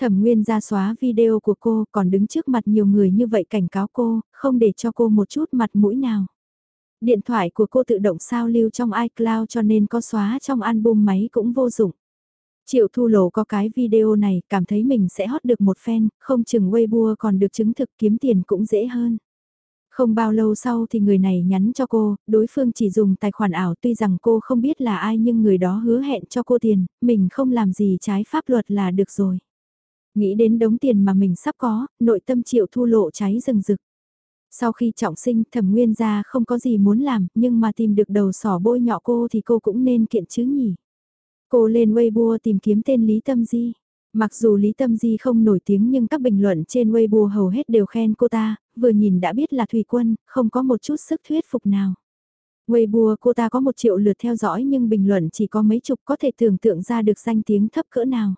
Thẩm Nguyên gia xóa video của cô còn đứng trước mặt nhiều người như vậy cảnh cáo cô, không để cho cô một chút mặt mũi nào. Điện thoại của cô tự động sao lưu trong iCloud cho nên có xóa trong album máy cũng vô dụng. Triệu Thu Lồ có cái video này, cảm thấy mình sẽ hot được một fan, không chừng Weibo còn được chứng thực kiếm tiền cũng dễ hơn. Không bao lâu sau thì người này nhắn cho cô, đối phương chỉ dùng tài khoản ảo tuy rằng cô không biết là ai nhưng người đó hứa hẹn cho cô tiền, mình không làm gì trái pháp luật là được rồi. Nghĩ đến đống tiền mà mình sắp có, nội tâm triệu thu lộ cháy rừng rực. Sau khi trọng sinh thẩm nguyên gia không có gì muốn làm nhưng mà tìm được đầu sỏ bôi nhọ cô thì cô cũng nên kiện chứ nhỉ. Cô lên Weibo tìm kiếm tên Lý Tâm Di. Mặc dù Lý Tâm Di không nổi tiếng nhưng các bình luận trên Weibo hầu hết đều khen cô ta, vừa nhìn đã biết là Thủy Quân, không có một chút sức thuyết phục nào. Weibo cô ta có một triệu lượt theo dõi nhưng bình luận chỉ có mấy chục có thể tưởng tượng ra được danh tiếng thấp cỡ nào.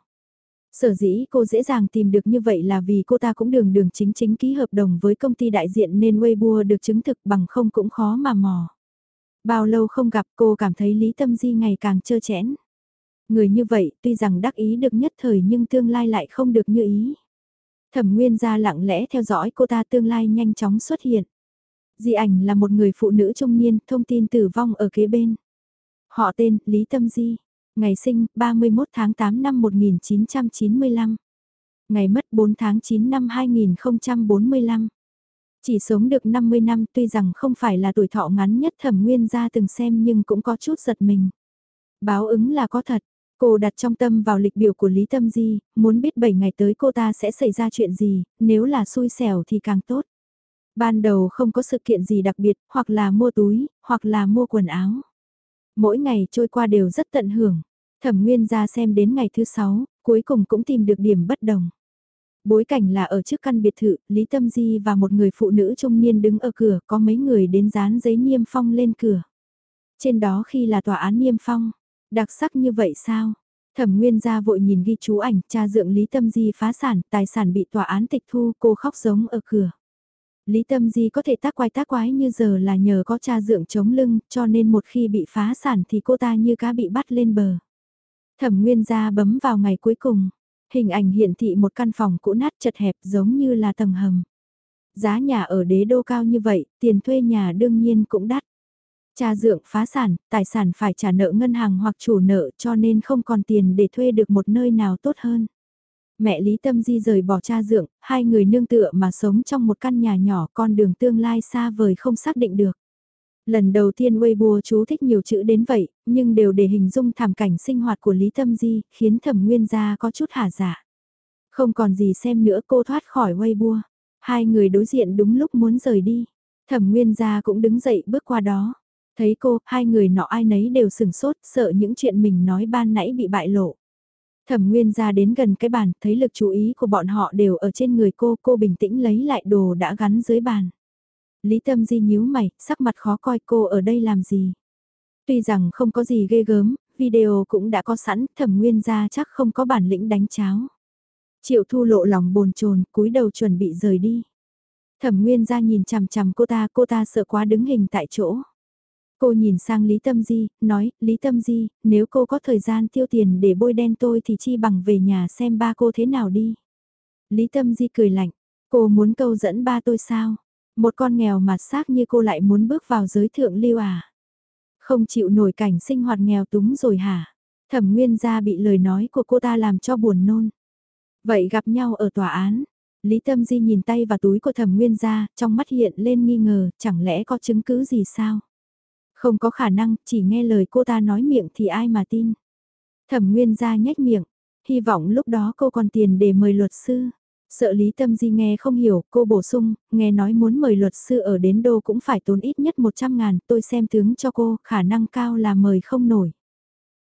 Sở dĩ cô dễ dàng tìm được như vậy là vì cô ta cũng đường đường chính chính ký hợp đồng với công ty đại diện nên Weibo được chứng thực bằng không cũng khó mà mò. Bao lâu không gặp cô cảm thấy Lý Tâm Di ngày càng trơ chẽn. Người như vậy tuy rằng đắc ý được nhất thời nhưng tương lai lại không được như ý. Thẩm Nguyên ra lặng lẽ theo dõi cô ta tương lai nhanh chóng xuất hiện. Di ảnh là một người phụ nữ trung niên, thông tin tử vong ở kế bên. Họ tên, Lý Tâm Di. Ngày sinh, 31 tháng 8 năm 1995. Ngày mất 4 tháng 9 năm 2045. Chỉ sống được 50 năm tuy rằng không phải là tuổi thọ ngắn nhất thẩm nguyên gia từng xem nhưng cũng có chút giật mình. Báo ứng là có thật, cô đặt trong tâm vào lịch biểu của Lý Tâm Di, muốn biết 7 ngày tới cô ta sẽ xảy ra chuyện gì, nếu là xui xẻo thì càng tốt. Ban đầu không có sự kiện gì đặc biệt, hoặc là mua túi, hoặc là mua quần áo. Mỗi ngày trôi qua đều rất tận hưởng. Thẩm Nguyên ra xem đến ngày thứ 6, cuối cùng cũng tìm được điểm bất đồng. Bối cảnh là ở trước căn biệt thự, Lý Tâm Di và một người phụ nữ trung niên đứng ở cửa, có mấy người đến dán giấy niêm phong lên cửa. Trên đó khi là tòa án niêm phong, đặc sắc như vậy sao? Thẩm Nguyên gia vội nhìn ghi chú ảnh, cha dượng Lý Tâm Di phá sản, tài sản bị tòa án tịch thu, cô khóc giống ở cửa. Lý Tâm Di có thể tác quái tác quái như giờ là nhờ có cha dượng chống lưng, cho nên một khi bị phá sản thì cô ta như cá bị bắt lên bờ. Thẩm Nguyên gia bấm vào ngày cuối cùng. Hình ảnh hiển thị một căn phòng cũ nát chật hẹp giống như là tầng hầm. Giá nhà ở đế đô cao như vậy, tiền thuê nhà đương nhiên cũng đắt. Cha dượng phá sản, tài sản phải trả nợ ngân hàng hoặc chủ nợ cho nên không còn tiền để thuê được một nơi nào tốt hơn. Mẹ Lý Tâm Di rời bỏ cha dượng, hai người nương tựa mà sống trong một căn nhà nhỏ con đường tương lai xa vời không xác định được. Lần đầu tiên Weibo chú thích nhiều chữ đến vậy, nhưng đều để hình dung thảm cảnh sinh hoạt của Lý Tâm Di, khiến thẩm nguyên gia có chút hả dạ. Không còn gì xem nữa cô thoát khỏi Weibo. Hai người đối diện đúng lúc muốn rời đi. Thẩm nguyên gia cũng đứng dậy bước qua đó. Thấy cô, hai người nọ ai nấy đều sừng sốt, sợ những chuyện mình nói ban nãy bị bại lộ. Thẩm Nguyên ra đến gần cái bàn, thấy lực chú ý của bọn họ đều ở trên người cô, cô bình tĩnh lấy lại đồ đã gắn dưới bàn. Lý Tâm Di nhíu mày, sắc mặt khó coi cô ở đây làm gì. Tuy rằng không có gì ghê gớm, video cũng đã có sẵn, Thẩm Nguyên ra chắc không có bản lĩnh đánh cháo. Triệu Thu lộ lòng bồn chồn, cúi đầu chuẩn bị rời đi. Thẩm Nguyên ra nhìn chằm chằm cô ta, cô ta sợ quá đứng hình tại chỗ. Cô nhìn sang Lý Tâm Di, nói, Lý Tâm Di, nếu cô có thời gian tiêu tiền để bôi đen tôi thì chi bằng về nhà xem ba cô thế nào đi. Lý Tâm Di cười lạnh, cô muốn câu dẫn ba tôi sao? Một con nghèo mặt xác như cô lại muốn bước vào giới thượng lưu à? Không chịu nổi cảnh sinh hoạt nghèo túng rồi hả? Thẩm Nguyên gia bị lời nói của cô ta làm cho buồn nôn. Vậy gặp nhau ở tòa án, Lý Tâm Di nhìn tay vào túi của Thẩm Nguyên gia, trong mắt hiện lên nghi ngờ, chẳng lẽ có chứng cứ gì sao? Không có khả năng, chỉ nghe lời cô ta nói miệng thì ai mà tin. Thẩm Nguyên ra nhếch miệng, hy vọng lúc đó cô còn tiền để mời luật sư. Sợ Lý Tâm Di nghe không hiểu, cô bổ sung, nghe nói muốn mời luật sư ở đến đô cũng phải tốn ít nhất 100 ngàn, tôi xem tướng cho cô, khả năng cao là mời không nổi.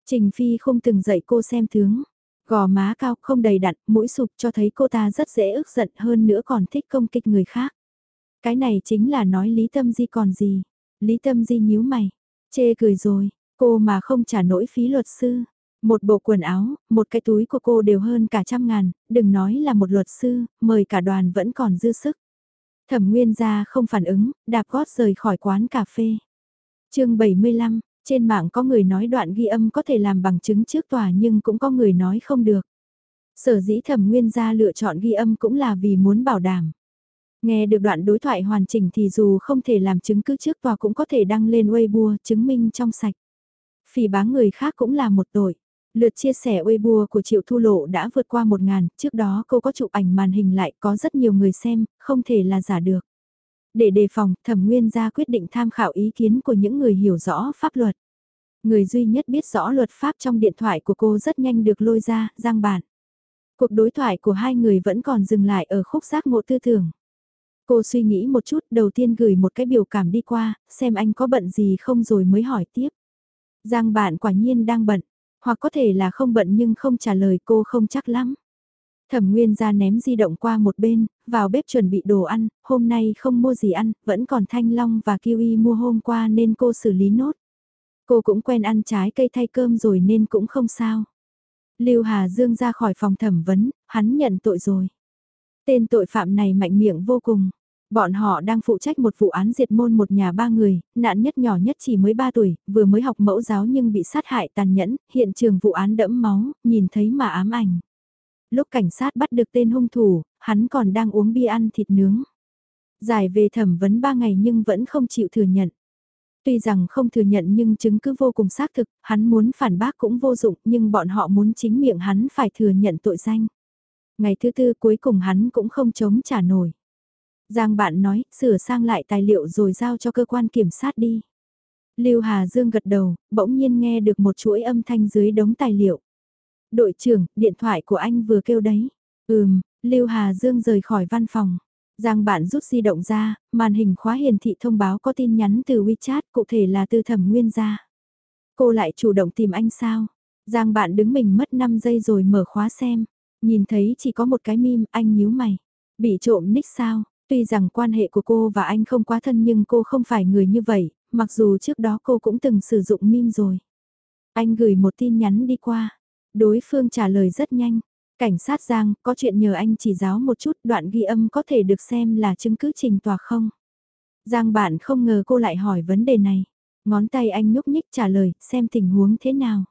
Trình Phi không từng dạy cô xem tướng, gò má cao không đầy đặn, mũi sụp cho thấy cô ta rất dễ ức giận hơn nữa còn thích công kích người khác. Cái này chính là nói Lý Tâm Di còn gì. Lý Tâm Di nhíu mày, chê cười rồi, cô mà không trả nổi phí luật sư. Một bộ quần áo, một cái túi của cô đều hơn cả trăm ngàn, đừng nói là một luật sư, mời cả đoàn vẫn còn dư sức. Thẩm Nguyên gia không phản ứng, đạp gót rời khỏi quán cà phê. chương 75, trên mạng có người nói đoạn ghi âm có thể làm bằng chứng trước tòa nhưng cũng có người nói không được. Sở dĩ thẩm nguyên gia lựa chọn ghi âm cũng là vì muốn bảo đảm. Nghe được đoạn đối thoại hoàn chỉnh thì dù không thể làm chứng cứ trước tòa cũng có thể đăng lên Weibo chứng minh trong sạch. Phỉ báng người khác cũng là một tội. Lượt chia sẻ Weibo của Triệu Thu Lộ đã vượt qua 1.000, trước đó cô có chụp ảnh màn hình lại có rất nhiều người xem, không thể là giả được. Để đề phòng, thẩm nguyên ra quyết định tham khảo ý kiến của những người hiểu rõ pháp luật. Người duy nhất biết rõ luật pháp trong điện thoại của cô rất nhanh được lôi ra, giang bản. Cuộc đối thoại của hai người vẫn còn dừng lại ở khúc giác ngộ tư tưởng. Cô suy nghĩ một chút, đầu tiên gửi một cái biểu cảm đi qua, xem anh có bận gì không rồi mới hỏi tiếp. Giang bạn quả nhiên đang bận, hoặc có thể là không bận nhưng không trả lời cô không chắc lắm. Thẩm Nguyên ra ném di động qua một bên, vào bếp chuẩn bị đồ ăn, hôm nay không mua gì ăn, vẫn còn thanh long và kiwi mua hôm qua nên cô xử lý nốt. Cô cũng quen ăn trái cây thay cơm rồi nên cũng không sao. Lưu Hà Dương ra khỏi phòng thẩm vấn, hắn nhận tội rồi. Tên tội phạm này mạnh miệng vô cùng. Bọn họ đang phụ trách một vụ án diệt môn một nhà ba người, nạn nhất nhỏ nhất chỉ mới 3 tuổi, vừa mới học mẫu giáo nhưng bị sát hại tàn nhẫn, hiện trường vụ án đẫm máu, nhìn thấy mà ám ảnh. Lúc cảnh sát bắt được tên hung thủ, hắn còn đang uống bia ăn thịt nướng. Giải về thẩm vấn 3 ngày nhưng vẫn không chịu thừa nhận. Tuy rằng không thừa nhận nhưng chứng cứ vô cùng xác thực, hắn muốn phản bác cũng vô dụng nhưng bọn họ muốn chính miệng hắn phải thừa nhận tội danh. Ngày thứ tư cuối cùng hắn cũng không chống trả nổi. Giang bạn nói, sửa sang lại tài liệu rồi giao cho cơ quan kiểm sát đi. Lưu Hà Dương gật đầu, bỗng nhiên nghe được một chuỗi âm thanh dưới đống tài liệu. Đội trưởng, điện thoại của anh vừa kêu đấy. Ừm, Lưu Hà Dương rời khỏi văn phòng. Giang bạn rút di động ra, màn hình khóa hiển thị thông báo có tin nhắn từ WeChat, cụ thể là từ thẩm nguyên ra Cô lại chủ động tìm anh sao? Giang bạn đứng mình mất 5 giây rồi mở khóa xem. Nhìn thấy chỉ có một cái mim, anh nhíu mày. Bị trộm nick sao? Tuy rằng quan hệ của cô và anh không quá thân nhưng cô không phải người như vậy, mặc dù trước đó cô cũng từng sử dụng mim rồi. Anh gửi một tin nhắn đi qua. Đối phương trả lời rất nhanh. Cảnh sát Giang, có chuyện nhờ anh chỉ giáo một chút đoạn ghi âm có thể được xem là chứng cứ trình tòa không? Giang bạn không ngờ cô lại hỏi vấn đề này. Ngón tay anh nhúc nhích trả lời, xem tình huống thế nào.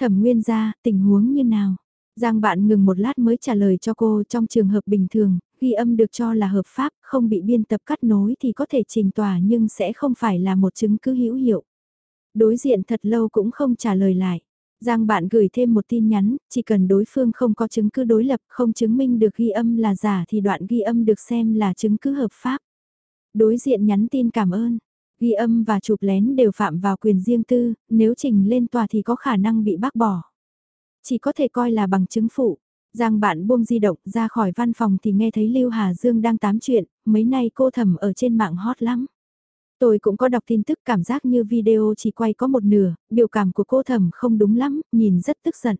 Thẩm nguyên ra, tình huống như nào? Giang bạn ngừng một lát mới trả lời cho cô trong trường hợp bình thường, ghi âm được cho là hợp pháp, không bị biên tập cắt nối thì có thể trình tòa nhưng sẽ không phải là một chứng cứ hữu hiệu. Đối diện thật lâu cũng không trả lời lại. Giang bạn gửi thêm một tin nhắn, chỉ cần đối phương không có chứng cứ đối lập không chứng minh được ghi âm là giả thì đoạn ghi âm được xem là chứng cứ hợp pháp. Đối diện nhắn tin cảm ơn. Ghi âm và chụp lén đều phạm vào quyền riêng tư, nếu trình lên tòa thì có khả năng bị bác bỏ. Chỉ có thể coi là bằng chứng phụ. Giang bạn buông di động ra khỏi văn phòng thì nghe thấy Lưu Hà Dương đang tám chuyện, mấy nay cô thầm ở trên mạng hot lắm. Tôi cũng có đọc tin tức cảm giác như video chỉ quay có một nửa, biểu cảm của cô thầm không đúng lắm, nhìn rất tức giận.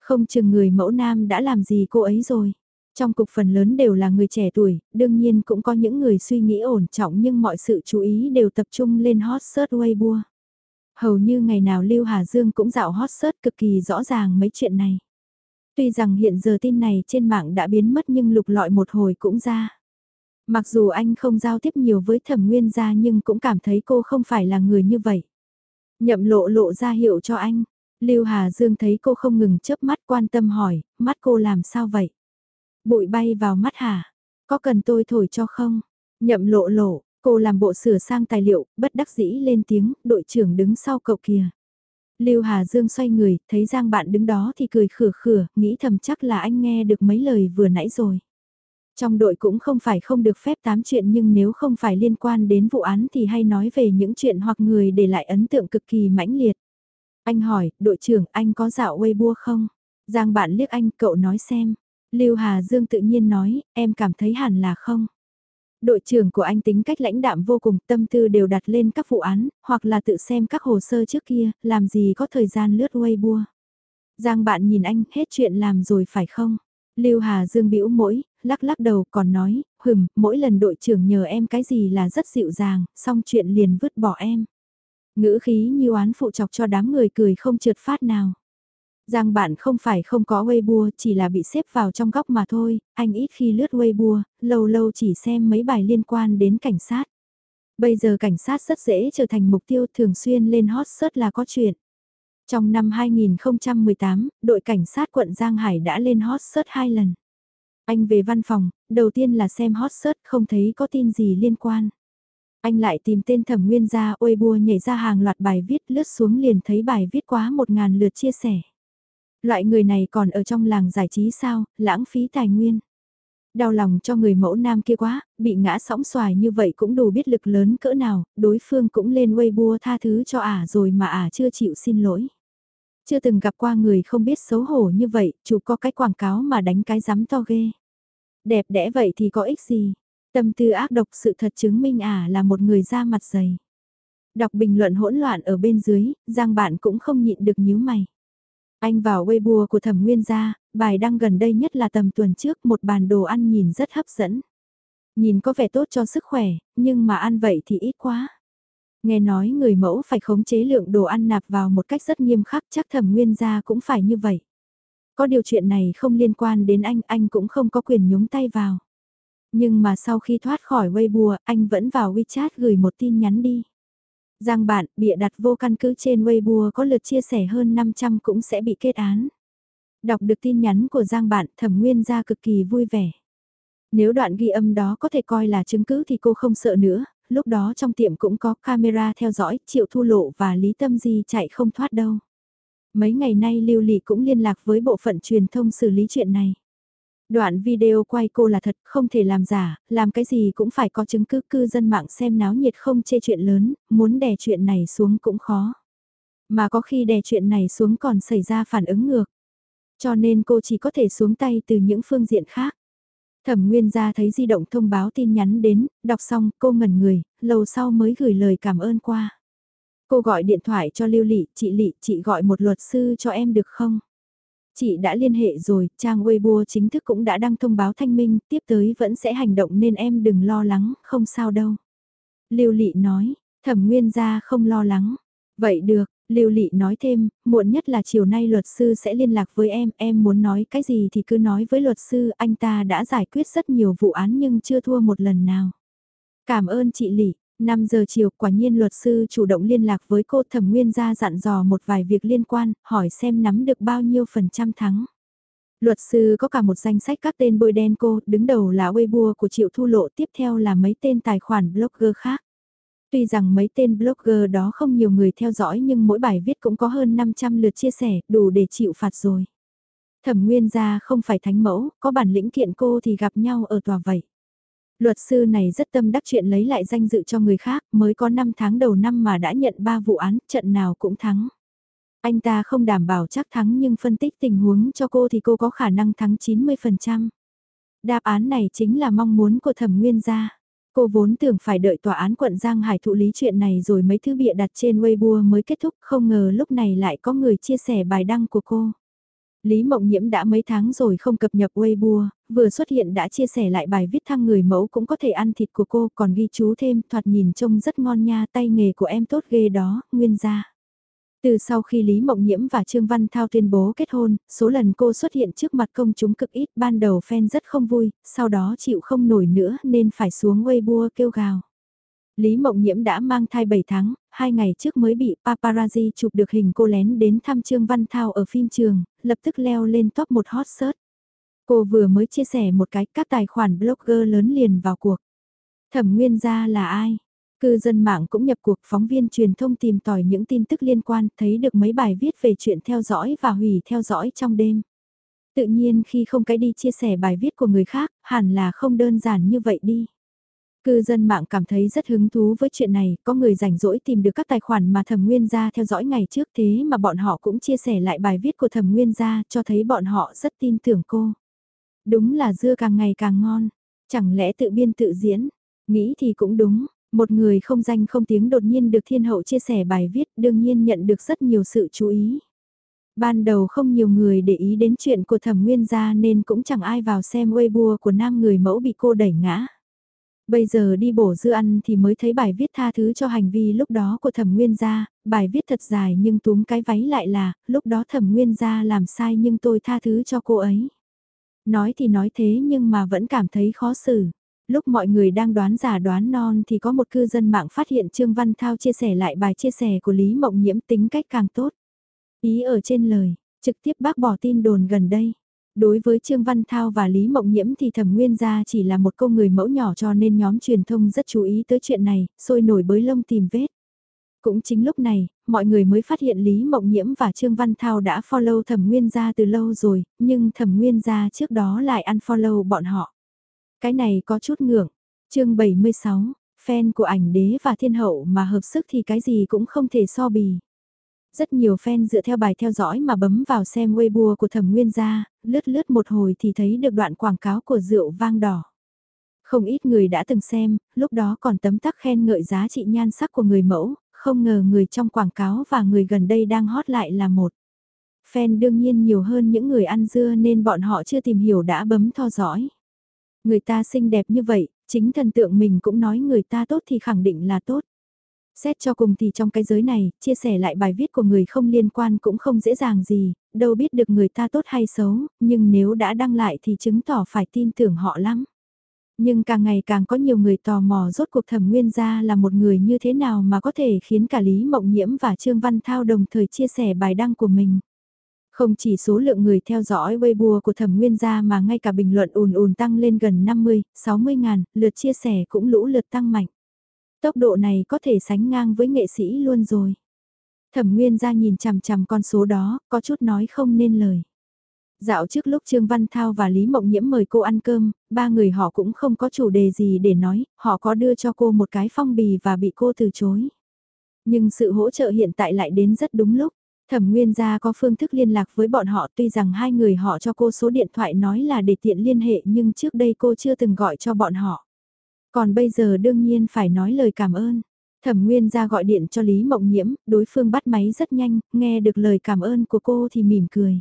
Không chừng người mẫu nam đã làm gì cô ấy rồi. Trong cục phần lớn đều là người trẻ tuổi, đương nhiên cũng có những người suy nghĩ ổn trọng nhưng mọi sự chú ý đều tập trung lên hot search Weibo. Hầu như ngày nào Lưu Hà Dương cũng dạo hot search cực kỳ rõ ràng mấy chuyện này. Tuy rằng hiện giờ tin này trên mạng đã biến mất nhưng lục lọi một hồi cũng ra. Mặc dù anh không giao tiếp nhiều với thẩm nguyên gia nhưng cũng cảm thấy cô không phải là người như vậy. Nhậm lộ lộ ra hiệu cho anh. Lưu Hà Dương thấy cô không ngừng chớp mắt quan tâm hỏi, mắt cô làm sao vậy? Bụi bay vào mắt hả? Có cần tôi thổi cho không? Nhậm lộ lộ, cô làm bộ sửa sang tài liệu, bất đắc dĩ lên tiếng, đội trưởng đứng sau cậu kìa. Lưu Hà Dương xoay người, thấy Giang bạn đứng đó thì cười khửa khửa, nghĩ thầm chắc là anh nghe được mấy lời vừa nãy rồi. Trong đội cũng không phải không được phép tám chuyện nhưng nếu không phải liên quan đến vụ án thì hay nói về những chuyện hoặc người để lại ấn tượng cực kỳ mãnh liệt. Anh hỏi, đội trưởng anh có dạo Weibo không? Giang bạn liếc anh, cậu nói xem. Lưu Hà Dương tự nhiên nói, em cảm thấy hẳn là không. Đội trưởng của anh tính cách lãnh đạm vô cùng, tâm tư đều đặt lên các vụ án, hoặc là tự xem các hồ sơ trước kia, làm gì có thời gian lướt Weibo. Giang bạn nhìn anh, hết chuyện làm rồi phải không? Lưu Hà Dương bĩu mỗi, lắc lắc đầu còn nói, hừm, mỗi lần đội trưởng nhờ em cái gì là rất dịu dàng, xong chuyện liền vứt bỏ em. Ngữ khí như oán phụ chọc cho đám người cười không trượt phát nào. Giang bạn không phải không có Weibo, chỉ là bị xếp vào trong góc mà thôi, anh ít khi lướt Weibo, lâu lâu chỉ xem mấy bài liên quan đến cảnh sát. Bây giờ cảnh sát rất dễ trở thành mục tiêu thường xuyên lên hot search là có chuyện. Trong năm 2018, đội cảnh sát quận Giang Hải đã lên hot search 2 lần. Anh về văn phòng, đầu tiên là xem hot search không thấy có tin gì liên quan. Anh lại tìm tên thẩm nguyên gia ôi bua nhảy ra hàng loạt bài viết lướt xuống liền thấy bài viết quá một ngàn lượt chia sẻ. Loại người này còn ở trong làng giải trí sao, lãng phí tài nguyên. Đau lòng cho người mẫu nam kia quá, bị ngã sóng xoài như vậy cũng đủ biết lực lớn cỡ nào, đối phương cũng lên Weibo tha thứ cho ả rồi mà ả chưa chịu xin lỗi. Chưa từng gặp qua người không biết xấu hổ như vậy, chụp có cái quảng cáo mà đánh cái rắm to ghê. Đẹp đẽ vậy thì có ích gì? Tâm tư ác độc sự thật chứng minh ả là một người da mặt dày. Đọc bình luận hỗn loạn ở bên dưới, Giang bạn cũng không nhịn được nhíu mày. Anh vào Weibo của thẩm nguyên gia, bài đăng gần đây nhất là tầm tuần trước một bàn đồ ăn nhìn rất hấp dẫn. Nhìn có vẻ tốt cho sức khỏe, nhưng mà ăn vậy thì ít quá. Nghe nói người mẫu phải khống chế lượng đồ ăn nạp vào một cách rất nghiêm khắc chắc thẩm nguyên gia cũng phải như vậy. Có điều chuyện này không liên quan đến anh, anh cũng không có quyền nhúng tay vào. Nhưng mà sau khi thoát khỏi Weibo, anh vẫn vào WeChat gửi một tin nhắn đi. Giang bạn, bịa đặt vô căn cứ trên Weibo có lượt chia sẻ hơn 500 cũng sẽ bị kết án. Đọc được tin nhắn của Giang bạn, thẩm nguyên gia cực kỳ vui vẻ. Nếu đoạn ghi âm đó có thể coi là chứng cứ thì cô không sợ nữa, lúc đó trong tiệm cũng có camera theo dõi, Triệu Thu Lộ và Lý Tâm Di chạy không thoát đâu. Mấy ngày nay Lưu Lị cũng liên lạc với bộ phận truyền thông xử lý chuyện này. Đoạn video quay cô là thật, không thể làm giả, làm cái gì cũng phải có chứng cứ cư dân mạng xem náo nhiệt không chê chuyện lớn, muốn đè chuyện này xuống cũng khó. Mà có khi đè chuyện này xuống còn xảy ra phản ứng ngược. Cho nên cô chỉ có thể xuống tay từ những phương diện khác. Thẩm Nguyên gia thấy di động thông báo tin nhắn đến, đọc xong cô ngẩn người, lâu sau mới gửi lời cảm ơn qua. Cô gọi điện thoại cho Lưu Lị, chị Lị, chị gọi một luật sư cho em được không? Chị đã liên hệ rồi, trang Weibo chính thức cũng đã đăng thông báo thanh minh, tiếp tới vẫn sẽ hành động nên em đừng lo lắng, không sao đâu. Lưu Lị nói, thẩm nguyên gia không lo lắng. Vậy được, Lưu Lị nói thêm, muộn nhất là chiều nay luật sư sẽ liên lạc với em, em muốn nói cái gì thì cứ nói với luật sư, anh ta đã giải quyết rất nhiều vụ án nhưng chưa thua một lần nào. Cảm ơn chị Lị, 5 giờ chiều quả nhiên luật sư chủ động liên lạc với cô thẩm nguyên gia dặn dò một vài việc liên quan, hỏi xem nắm được bao nhiêu phần trăm thắng. Luật sư có cả một danh sách các tên bôi đen cô, đứng đầu là Weibo của Triệu Thu Lộ, tiếp theo là mấy tên tài khoản blogger khác. Tuy rằng mấy tên blogger đó không nhiều người theo dõi nhưng mỗi bài viết cũng có hơn 500 lượt chia sẻ, đủ để chịu phạt rồi. Thẩm Nguyên gia không phải thánh mẫu, có bản lĩnh kiện cô thì gặp nhau ở tòa vậy. Luật sư này rất tâm đắc chuyện lấy lại danh dự cho người khác, mới có 5 tháng đầu năm mà đã nhận 3 vụ án, trận nào cũng thắng. Anh ta không đảm bảo chắc thắng nhưng phân tích tình huống cho cô thì cô có khả năng thắng 90%. Đáp án này chính là mong muốn của thẩm nguyên gia. Cô vốn tưởng phải đợi tòa án quận Giang Hải thụ lý chuyện này rồi mấy thứ bịa đặt trên Weibo mới kết thúc, không ngờ lúc này lại có người chia sẻ bài đăng của cô. Lý Mộng Nhiễm đã mấy tháng rồi không cập nhật Weibo, vừa xuất hiện đã chia sẻ lại bài viết thăng người mẫu cũng có thể ăn thịt của cô, còn ghi chú thêm, thoạt nhìn trông rất ngon nha, tay nghề của em tốt ghê đó, nguyên gia. Từ sau khi Lý Mộng Nhiễm và Trương Văn Thao tuyên bố kết hôn, số lần cô xuất hiện trước mặt công chúng cực ít, ban đầu fan rất không vui, sau đó chịu không nổi nữa nên phải xuống Weibo kêu gào. Lý Mộng Nhiễm đã mang thai 7 tháng, hai ngày trước mới bị paparazzi chụp được hình cô lén đến thăm Trương Văn Thao ở phim trường, lập tức leo lên top một hot search. Cô vừa mới chia sẻ một cái các tài khoản blogger lớn liền vào cuộc. Thẩm Nguyên gia là ai? Cư dân mạng cũng nhập cuộc phóng viên truyền thông tìm tòi những tin tức liên quan, thấy được mấy bài viết về chuyện theo dõi và hủy theo dõi trong đêm. Tự nhiên khi không cái đi chia sẻ bài viết của người khác, hẳn là không đơn giản như vậy đi. Cư dân mạng cảm thấy rất hứng thú với chuyện này, có người rảnh rỗi tìm được các tài khoản mà thẩm nguyên gia theo dõi ngày trước thế mà bọn họ cũng chia sẻ lại bài viết của thẩm nguyên gia cho thấy bọn họ rất tin tưởng cô. Đúng là dưa càng ngày càng ngon, chẳng lẽ tự biên tự diễn, nghĩ thì cũng đúng, một người không danh không tiếng đột nhiên được thiên hậu chia sẻ bài viết đương nhiên nhận được rất nhiều sự chú ý. Ban đầu không nhiều người để ý đến chuyện của thẩm nguyên gia nên cũng chẳng ai vào xem Weibo của nam người mẫu bị cô đẩy ngã. Bây giờ đi bổ dư ăn thì mới thấy bài viết tha thứ cho hành vi lúc đó của thẩm nguyên gia, bài viết thật dài nhưng túm cái váy lại là, lúc đó thẩm nguyên gia làm sai nhưng tôi tha thứ cho cô ấy. Nói thì nói thế nhưng mà vẫn cảm thấy khó xử. Lúc mọi người đang đoán giả đoán non thì có một cư dân mạng phát hiện Trương Văn Thao chia sẻ lại bài chia sẻ của Lý Mộng Nhiễm tính cách càng tốt. Ý ở trên lời, trực tiếp bác bỏ tin đồn gần đây. Đối với Trương Văn Thao và Lý Mộng Nhiễm thì thẩm nguyên gia chỉ là một câu người mẫu nhỏ cho nên nhóm truyền thông rất chú ý tới chuyện này, sôi nổi bới lông tìm vết. Cũng chính lúc này, mọi người mới phát hiện Lý Mộng Nhiễm và Trương Văn Thao đã follow thẩm nguyên gia từ lâu rồi, nhưng thẩm nguyên gia trước đó lại unfollow bọn họ. Cái này có chút ngưỡng. chương 76, fan của ảnh đế và thiên hậu mà hợp sức thì cái gì cũng không thể so bì. Rất nhiều fan dựa theo bài theo dõi mà bấm vào xem Weibo của thẩm nguyên gia, lướt lướt một hồi thì thấy được đoạn quảng cáo của rượu vang đỏ. Không ít người đã từng xem, lúc đó còn tấm tắc khen ngợi giá trị nhan sắc của người mẫu, không ngờ người trong quảng cáo và người gần đây đang hot lại là một. Fan đương nhiên nhiều hơn những người ăn dưa nên bọn họ chưa tìm hiểu đã bấm theo dõi. Người ta xinh đẹp như vậy, chính thần tượng mình cũng nói người ta tốt thì khẳng định là tốt. Xét cho cùng thì trong cái giới này, chia sẻ lại bài viết của người không liên quan cũng không dễ dàng gì, đâu biết được người ta tốt hay xấu, nhưng nếu đã đăng lại thì chứng tỏ phải tin tưởng họ lắm. Nhưng càng ngày càng có nhiều người tò mò rốt cuộc thẩm nguyên gia là một người như thế nào mà có thể khiến cả Lý Mộng Nhiễm và Trương Văn Thao đồng thời chia sẻ bài đăng của mình. Không chỉ số lượng người theo dõi Weibo của thẩm nguyên gia mà ngay cả bình luận ùn ùn tăng lên gần 50, 60 ngàn, lượt chia sẻ cũng lũ lượt tăng mạnh. Tốc độ này có thể sánh ngang với nghệ sĩ luôn rồi. Thẩm nguyên gia nhìn chằm chằm con số đó, có chút nói không nên lời. Dạo trước lúc Trương Văn Thao và Lý Mộng Nhiễm mời cô ăn cơm, ba người họ cũng không có chủ đề gì để nói, họ có đưa cho cô một cái phong bì và bị cô từ chối. Nhưng sự hỗ trợ hiện tại lại đến rất đúng lúc. Thẩm Nguyên gia có phương thức liên lạc với bọn họ tuy rằng hai người họ cho cô số điện thoại nói là để tiện liên hệ nhưng trước đây cô chưa từng gọi cho bọn họ. Còn bây giờ đương nhiên phải nói lời cảm ơn. Thẩm Nguyên ra gọi điện cho Lý Mộng Nhiễm, đối phương bắt máy rất nhanh, nghe được lời cảm ơn của cô thì mỉm cười.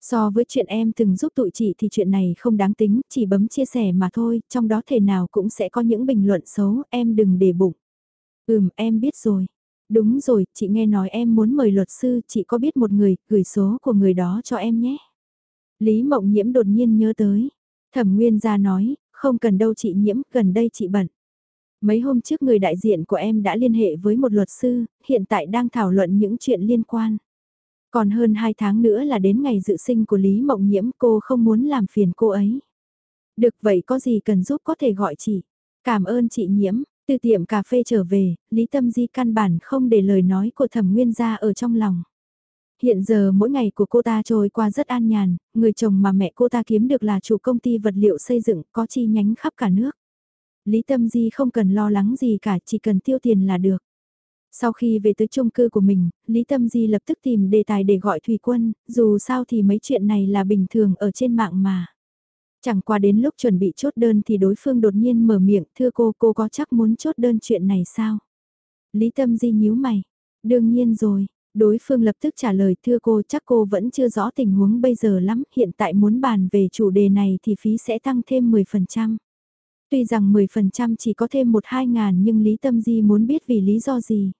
So với chuyện em từng giúp tụi chị thì chuyện này không đáng tính, chỉ bấm chia sẻ mà thôi, trong đó thể nào cũng sẽ có những bình luận xấu, em đừng để bụng. Ừm, em biết rồi. Đúng rồi, chị nghe nói em muốn mời luật sư, chị có biết một người, gửi số của người đó cho em nhé. Lý Mộng Nhiễm đột nhiên nhớ tới. Thẩm Nguyên ra nói, không cần đâu chị Nhiễm, gần đây chị bận. Mấy hôm trước người đại diện của em đã liên hệ với một luật sư, hiện tại đang thảo luận những chuyện liên quan. Còn hơn 2 tháng nữa là đến ngày dự sinh của Lý Mộng Nhiễm cô không muốn làm phiền cô ấy. Được vậy có gì cần giúp có thể gọi chị. Cảm ơn chị Nhiễm, từ tiệm cà phê trở về, Lý Tâm Di căn bản không để lời nói của thẩm nguyên gia ở trong lòng. Hiện giờ mỗi ngày của cô ta trôi qua rất an nhàn, người chồng mà mẹ cô ta kiếm được là chủ công ty vật liệu xây dựng có chi nhánh khắp cả nước. Lý Tâm Di không cần lo lắng gì cả, chỉ cần tiêu tiền là được. Sau khi về tới chung cư của mình, Lý Tâm Di lập tức tìm đề tài để gọi Thủy Quân, dù sao thì mấy chuyện này là bình thường ở trên mạng mà. Chẳng qua đến lúc chuẩn bị chốt đơn thì đối phương đột nhiên mở miệng, thưa cô, cô có chắc muốn chốt đơn chuyện này sao? Lý Tâm Di nhíu mày. Đương nhiên rồi, đối phương lập tức trả lời thưa cô chắc cô vẫn chưa rõ tình huống bây giờ lắm, hiện tại muốn bàn về chủ đề này thì phí sẽ tăng thêm 10%. Tuy rằng 10% chỉ có thêm 1-2 ngàn nhưng Lý Tâm Di muốn biết vì lý do gì.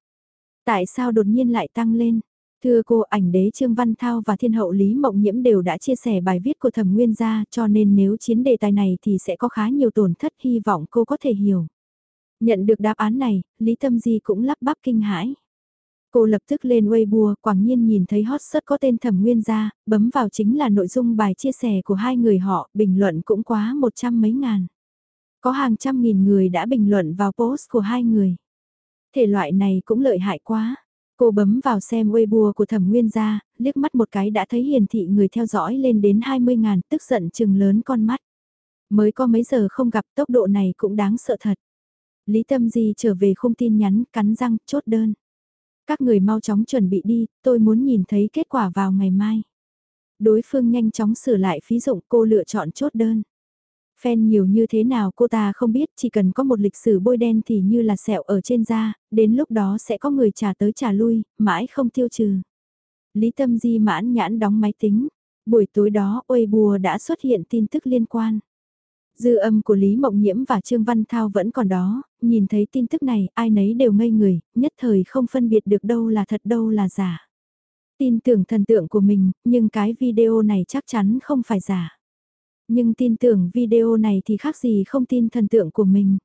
Tại sao đột nhiên lại tăng lên? Thưa cô ảnh đế Trương Văn Thao và thiên hậu Lý Mộng Nhiễm đều đã chia sẻ bài viết của thẩm nguyên gia cho nên nếu chiến đề tài này thì sẽ có khá nhiều tổn thất hy vọng cô có thể hiểu. Nhận được đáp án này, Lý Tâm Di cũng lắp bắp kinh hãi. Cô lập tức lên Weibo, quảng nhiên nhìn thấy hot search có tên thẩm nguyên gia, bấm vào chính là nội dung bài chia sẻ của hai người họ, bình luận cũng quá một trăm mấy ngàn. Có hàng trăm nghìn người đã bình luận vào post của hai người. Thể loại này cũng lợi hại quá. Cô bấm vào xem Weibo của thẩm nguyên gia, liếc mắt một cái đã thấy hiển thị người theo dõi lên đến 20 ngàn, tức giận chừng lớn con mắt. Mới có mấy giờ không gặp tốc độ này cũng đáng sợ thật. Lý Tâm Di trở về không tin nhắn, cắn răng, chốt đơn. Các người mau chóng chuẩn bị đi, tôi muốn nhìn thấy kết quả vào ngày mai. Đối phương nhanh chóng sửa lại phí dụng cô lựa chọn chốt đơn. Fan nhiều như thế nào cô ta không biết, chỉ cần có một lịch sử bôi đen thì như là sẹo ở trên da, đến lúc đó sẽ có người trả tới trả lui, mãi không tiêu trừ. Lý Tâm Di mãn nhãn đóng máy tính, buổi tối đó Weibo đã xuất hiện tin tức liên quan. Dư âm của Lý Mộng Nhiễm và Trương Văn Thao vẫn còn đó, nhìn thấy tin tức này ai nấy đều ngây người, nhất thời không phân biệt được đâu là thật đâu là giả. Tin tưởng thần tượng của mình, nhưng cái video này chắc chắn không phải giả. Nhưng tin tưởng video này thì khác gì không tin thần tượng của mình.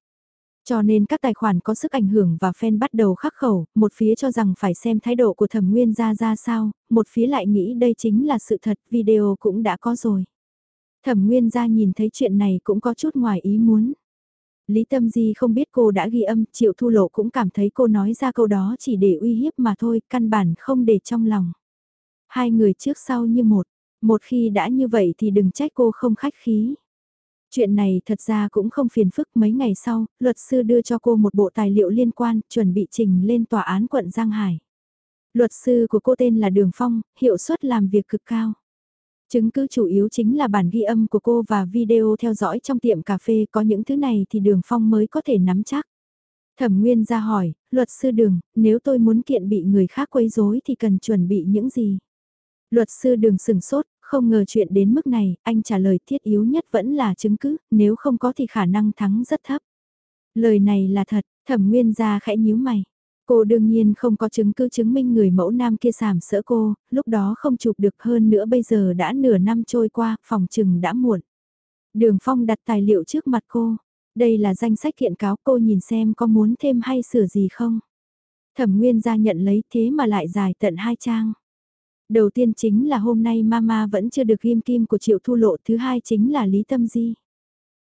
Cho nên các tài khoản có sức ảnh hưởng và fan bắt đầu khắc khẩu, một phía cho rằng phải xem thái độ của thẩm nguyên ra ra sao, một phía lại nghĩ đây chính là sự thật, video cũng đã có rồi. Thẩm nguyên ra nhìn thấy chuyện này cũng có chút ngoài ý muốn. Lý Tâm Di không biết cô đã ghi âm, Triệu Thu Lộ cũng cảm thấy cô nói ra câu đó chỉ để uy hiếp mà thôi, căn bản không để trong lòng. Hai người trước sau như một, một khi đã như vậy thì đừng trách cô không khách khí. Chuyện này thật ra cũng không phiền phức mấy ngày sau, luật sư đưa cho cô một bộ tài liệu liên quan, chuẩn bị trình lên tòa án quận Giang Hải. Luật sư của cô tên là Đường Phong, hiệu suất làm việc cực cao. Chứng cứ chủ yếu chính là bản ghi âm của cô và video theo dõi trong tiệm cà phê có những thứ này thì Đường Phong mới có thể nắm chắc. Thẩm Nguyên ra hỏi, luật sư Đường, nếu tôi muốn kiện bị người khác quấy rối thì cần chuẩn bị những gì? Luật sư Đường sừng sốt, không ngờ chuyện đến mức này, anh trả lời thiết yếu nhất vẫn là chứng cứ, nếu không có thì khả năng thắng rất thấp. Lời này là thật, thẩm nguyên ra khẽ nhíu mày. Cô đương nhiên không có chứng cứ chứng minh người mẫu nam kia sàm sỡ cô, lúc đó không chụp được hơn nữa bây giờ đã nửa năm trôi qua, phòng trừng đã muộn. Đường Phong đặt tài liệu trước mặt cô. Đây là danh sách kiện cáo cô nhìn xem có muốn thêm hay sửa gì không. Thẩm Nguyên ra nhận lấy thế mà lại dài tận hai trang. Đầu tiên chính là hôm nay Mama vẫn chưa được ghim kim của Triệu Thu Lộ, thứ hai chính là Lý Tâm Di.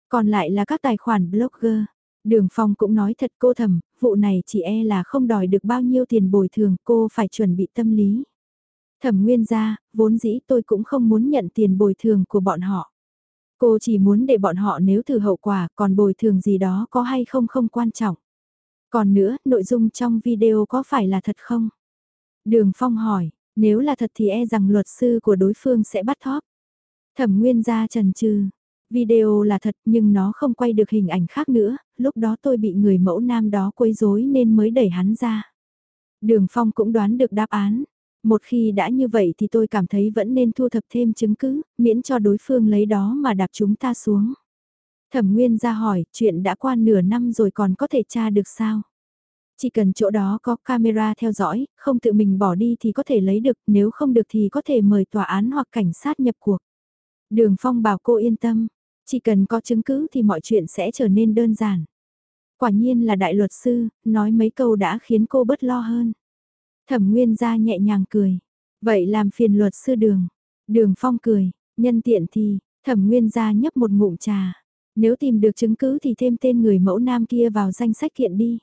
Còn lại là các tài khoản blogger. Đường Phong cũng nói thật cô thầm, vụ này chỉ e là không đòi được bao nhiêu tiền bồi thường, cô phải chuẩn bị tâm lý. Thẩm nguyên gia, vốn dĩ tôi cũng không muốn nhận tiền bồi thường của bọn họ. Cô chỉ muốn để bọn họ nếu thử hậu quả còn bồi thường gì đó có hay không không quan trọng. Còn nữa, nội dung trong video có phải là thật không? Đường Phong hỏi, nếu là thật thì e rằng luật sư của đối phương sẽ bắt thóp. Thẩm nguyên gia trần trừ, video là thật nhưng nó không quay được hình ảnh khác nữa, lúc đó tôi bị người mẫu nam đó quấy rối nên mới đẩy hắn ra. Đường Phong cũng đoán được đáp án. Một khi đã như vậy thì tôi cảm thấy vẫn nên thu thập thêm chứng cứ, miễn cho đối phương lấy đó mà đạp chúng ta xuống. Thẩm Nguyên ra hỏi, chuyện đã qua nửa năm rồi còn có thể tra được sao? Chỉ cần chỗ đó có camera theo dõi, không tự mình bỏ đi thì có thể lấy được, nếu không được thì có thể mời tòa án hoặc cảnh sát nhập cuộc. Đường Phong bảo cô yên tâm, chỉ cần có chứng cứ thì mọi chuyện sẽ trở nên đơn giản. Quả nhiên là đại luật sư, nói mấy câu đã khiến cô bớt lo hơn. Thẩm Nguyên gia nhẹ nhàng cười. Vậy làm phiền luật sư đường. Đường Phong cười, nhân tiện thì, Thẩm Nguyên gia nhấp một ngụm trà. Nếu tìm được chứng cứ thì thêm tên người mẫu nam kia vào danh sách kiện đi.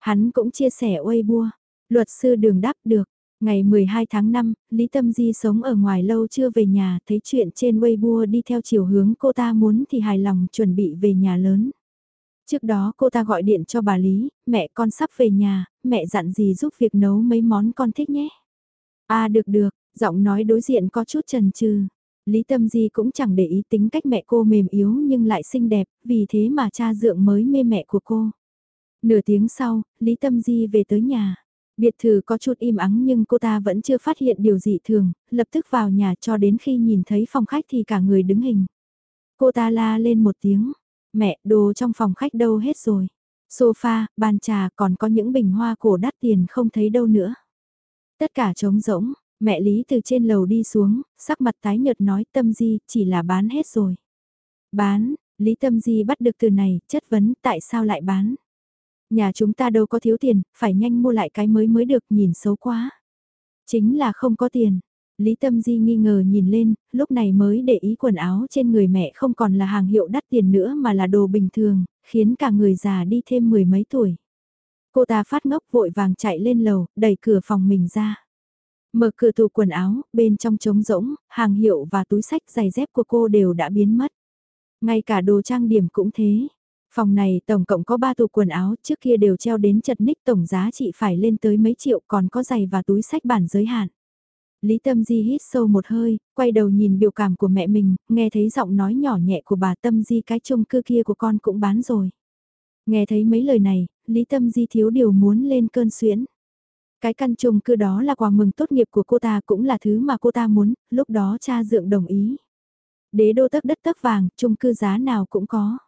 Hắn cũng chia sẻ Weibo. Luật sư đường đáp được. Ngày 12 tháng 5, Lý Tâm Di sống ở ngoài lâu chưa về nhà, thấy chuyện trên Weibo đi theo chiều hướng cô ta muốn thì hài lòng chuẩn bị về nhà lớn. Trước đó cô ta gọi điện cho bà Lý, mẹ con sắp về nhà, mẹ dặn gì giúp việc nấu mấy món con thích nhé. À được được, giọng nói đối diện có chút trần trừ. Lý Tâm Di cũng chẳng để ý tính cách mẹ cô mềm yếu nhưng lại xinh đẹp, vì thế mà cha dượng mới mê mẹ của cô. Nửa tiếng sau, Lý Tâm Di về tới nhà. Biệt thự có chút im ắng nhưng cô ta vẫn chưa phát hiện điều gì thường, lập tức vào nhà cho đến khi nhìn thấy phòng khách thì cả người đứng hình. Cô ta la lên một tiếng, Mẹ, đồ trong phòng khách đâu hết rồi. Sofa, bàn trà còn có những bình hoa cổ đắt tiền không thấy đâu nữa. Tất cả trống rỗng, mẹ Lý từ trên lầu đi xuống, sắc mặt tái nhợt nói tâm di chỉ là bán hết rồi. Bán, Lý tâm di bắt được từ này, chất vấn tại sao lại bán. Nhà chúng ta đâu có thiếu tiền, phải nhanh mua lại cái mới mới được nhìn xấu quá. Chính là không có tiền, Lý Tâm Di nghi ngờ nhìn lên, lúc này mới để ý quần áo trên người mẹ không còn là hàng hiệu đắt tiền nữa mà là đồ bình thường, khiến cả người già đi thêm mười mấy tuổi. Cô ta phát ngốc vội vàng chạy lên lầu, đẩy cửa phòng mình ra. Mở cửa tủ quần áo, bên trong trống rỗng, hàng hiệu và túi sách giày dép của cô đều đã biến mất. Ngay cả đồ trang điểm cũng thế. Phòng này tổng cộng có 3 tủ quần áo, trước kia đều treo đến chật ních tổng giá trị phải lên tới mấy triệu còn có giày và túi sách bản giới hạn. Lý Tâm Di hít sâu một hơi, quay đầu nhìn biểu cảm của mẹ mình, nghe thấy giọng nói nhỏ nhẹ của bà Tâm Di cái chung cư kia của con cũng bán rồi. Nghe thấy mấy lời này, Lý Tâm Di thiếu điều muốn lên cơn xuyễn. Cái căn chung cư đó là quà mừng tốt nghiệp của cô ta cũng là thứ mà cô ta muốn, lúc đó cha dượng đồng ý. Đế đô tấc đất tấc vàng, chung cư giá nào cũng có.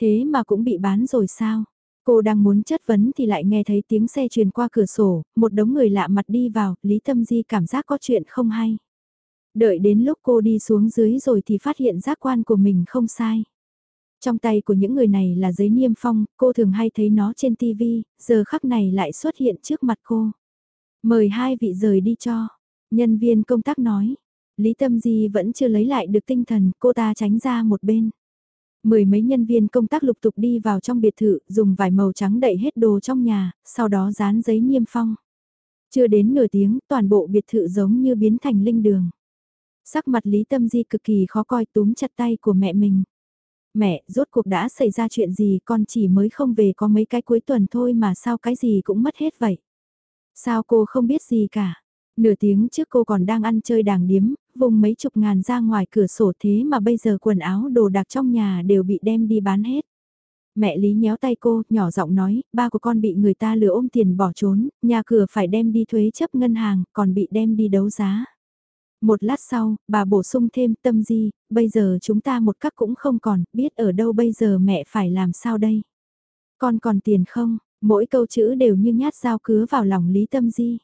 Thế mà cũng bị bán rồi sao? Cô đang muốn chất vấn thì lại nghe thấy tiếng xe truyền qua cửa sổ, một đống người lạ mặt đi vào, Lý Tâm Di cảm giác có chuyện không hay. Đợi đến lúc cô đi xuống dưới rồi thì phát hiện giác quan của mình không sai. Trong tay của những người này là giấy niêm phong, cô thường hay thấy nó trên TV, giờ khắc này lại xuất hiện trước mặt cô. Mời hai vị rời đi cho. Nhân viên công tác nói. Lý Tâm Di vẫn chưa lấy lại được tinh thần, cô ta tránh ra một bên. Mười mấy nhân viên công tác lục tục đi vào trong biệt thự, dùng vải màu trắng đậy hết đồ trong nhà, sau đó dán giấy niêm phong. Chưa đến nửa tiếng, toàn bộ biệt thự giống như biến thành linh đường. Sắc mặt Lý Tâm Di cực kỳ khó coi túm chặt tay của mẹ mình. Mẹ, rốt cuộc đã xảy ra chuyện gì con chỉ mới không về có mấy cái cuối tuần thôi mà sao cái gì cũng mất hết vậy. Sao cô không biết gì cả. Nửa tiếng trước cô còn đang ăn chơi đàng điếm, vùng mấy chục ngàn ra ngoài cửa sổ thế mà bây giờ quần áo đồ đạc trong nhà đều bị đem đi bán hết. Mẹ Lý nhéo tay cô, nhỏ giọng nói, ba của con bị người ta lừa ôm tiền bỏ trốn, nhà cửa phải đem đi thuế chấp ngân hàng, còn bị đem đi đấu giá. Một lát sau, bà bổ sung thêm tâm di, bây giờ chúng ta một cách cũng không còn, biết ở đâu bây giờ mẹ phải làm sao đây. Con còn tiền không, mỗi câu chữ đều như nhát dao cứa vào lòng Lý Tâm Di.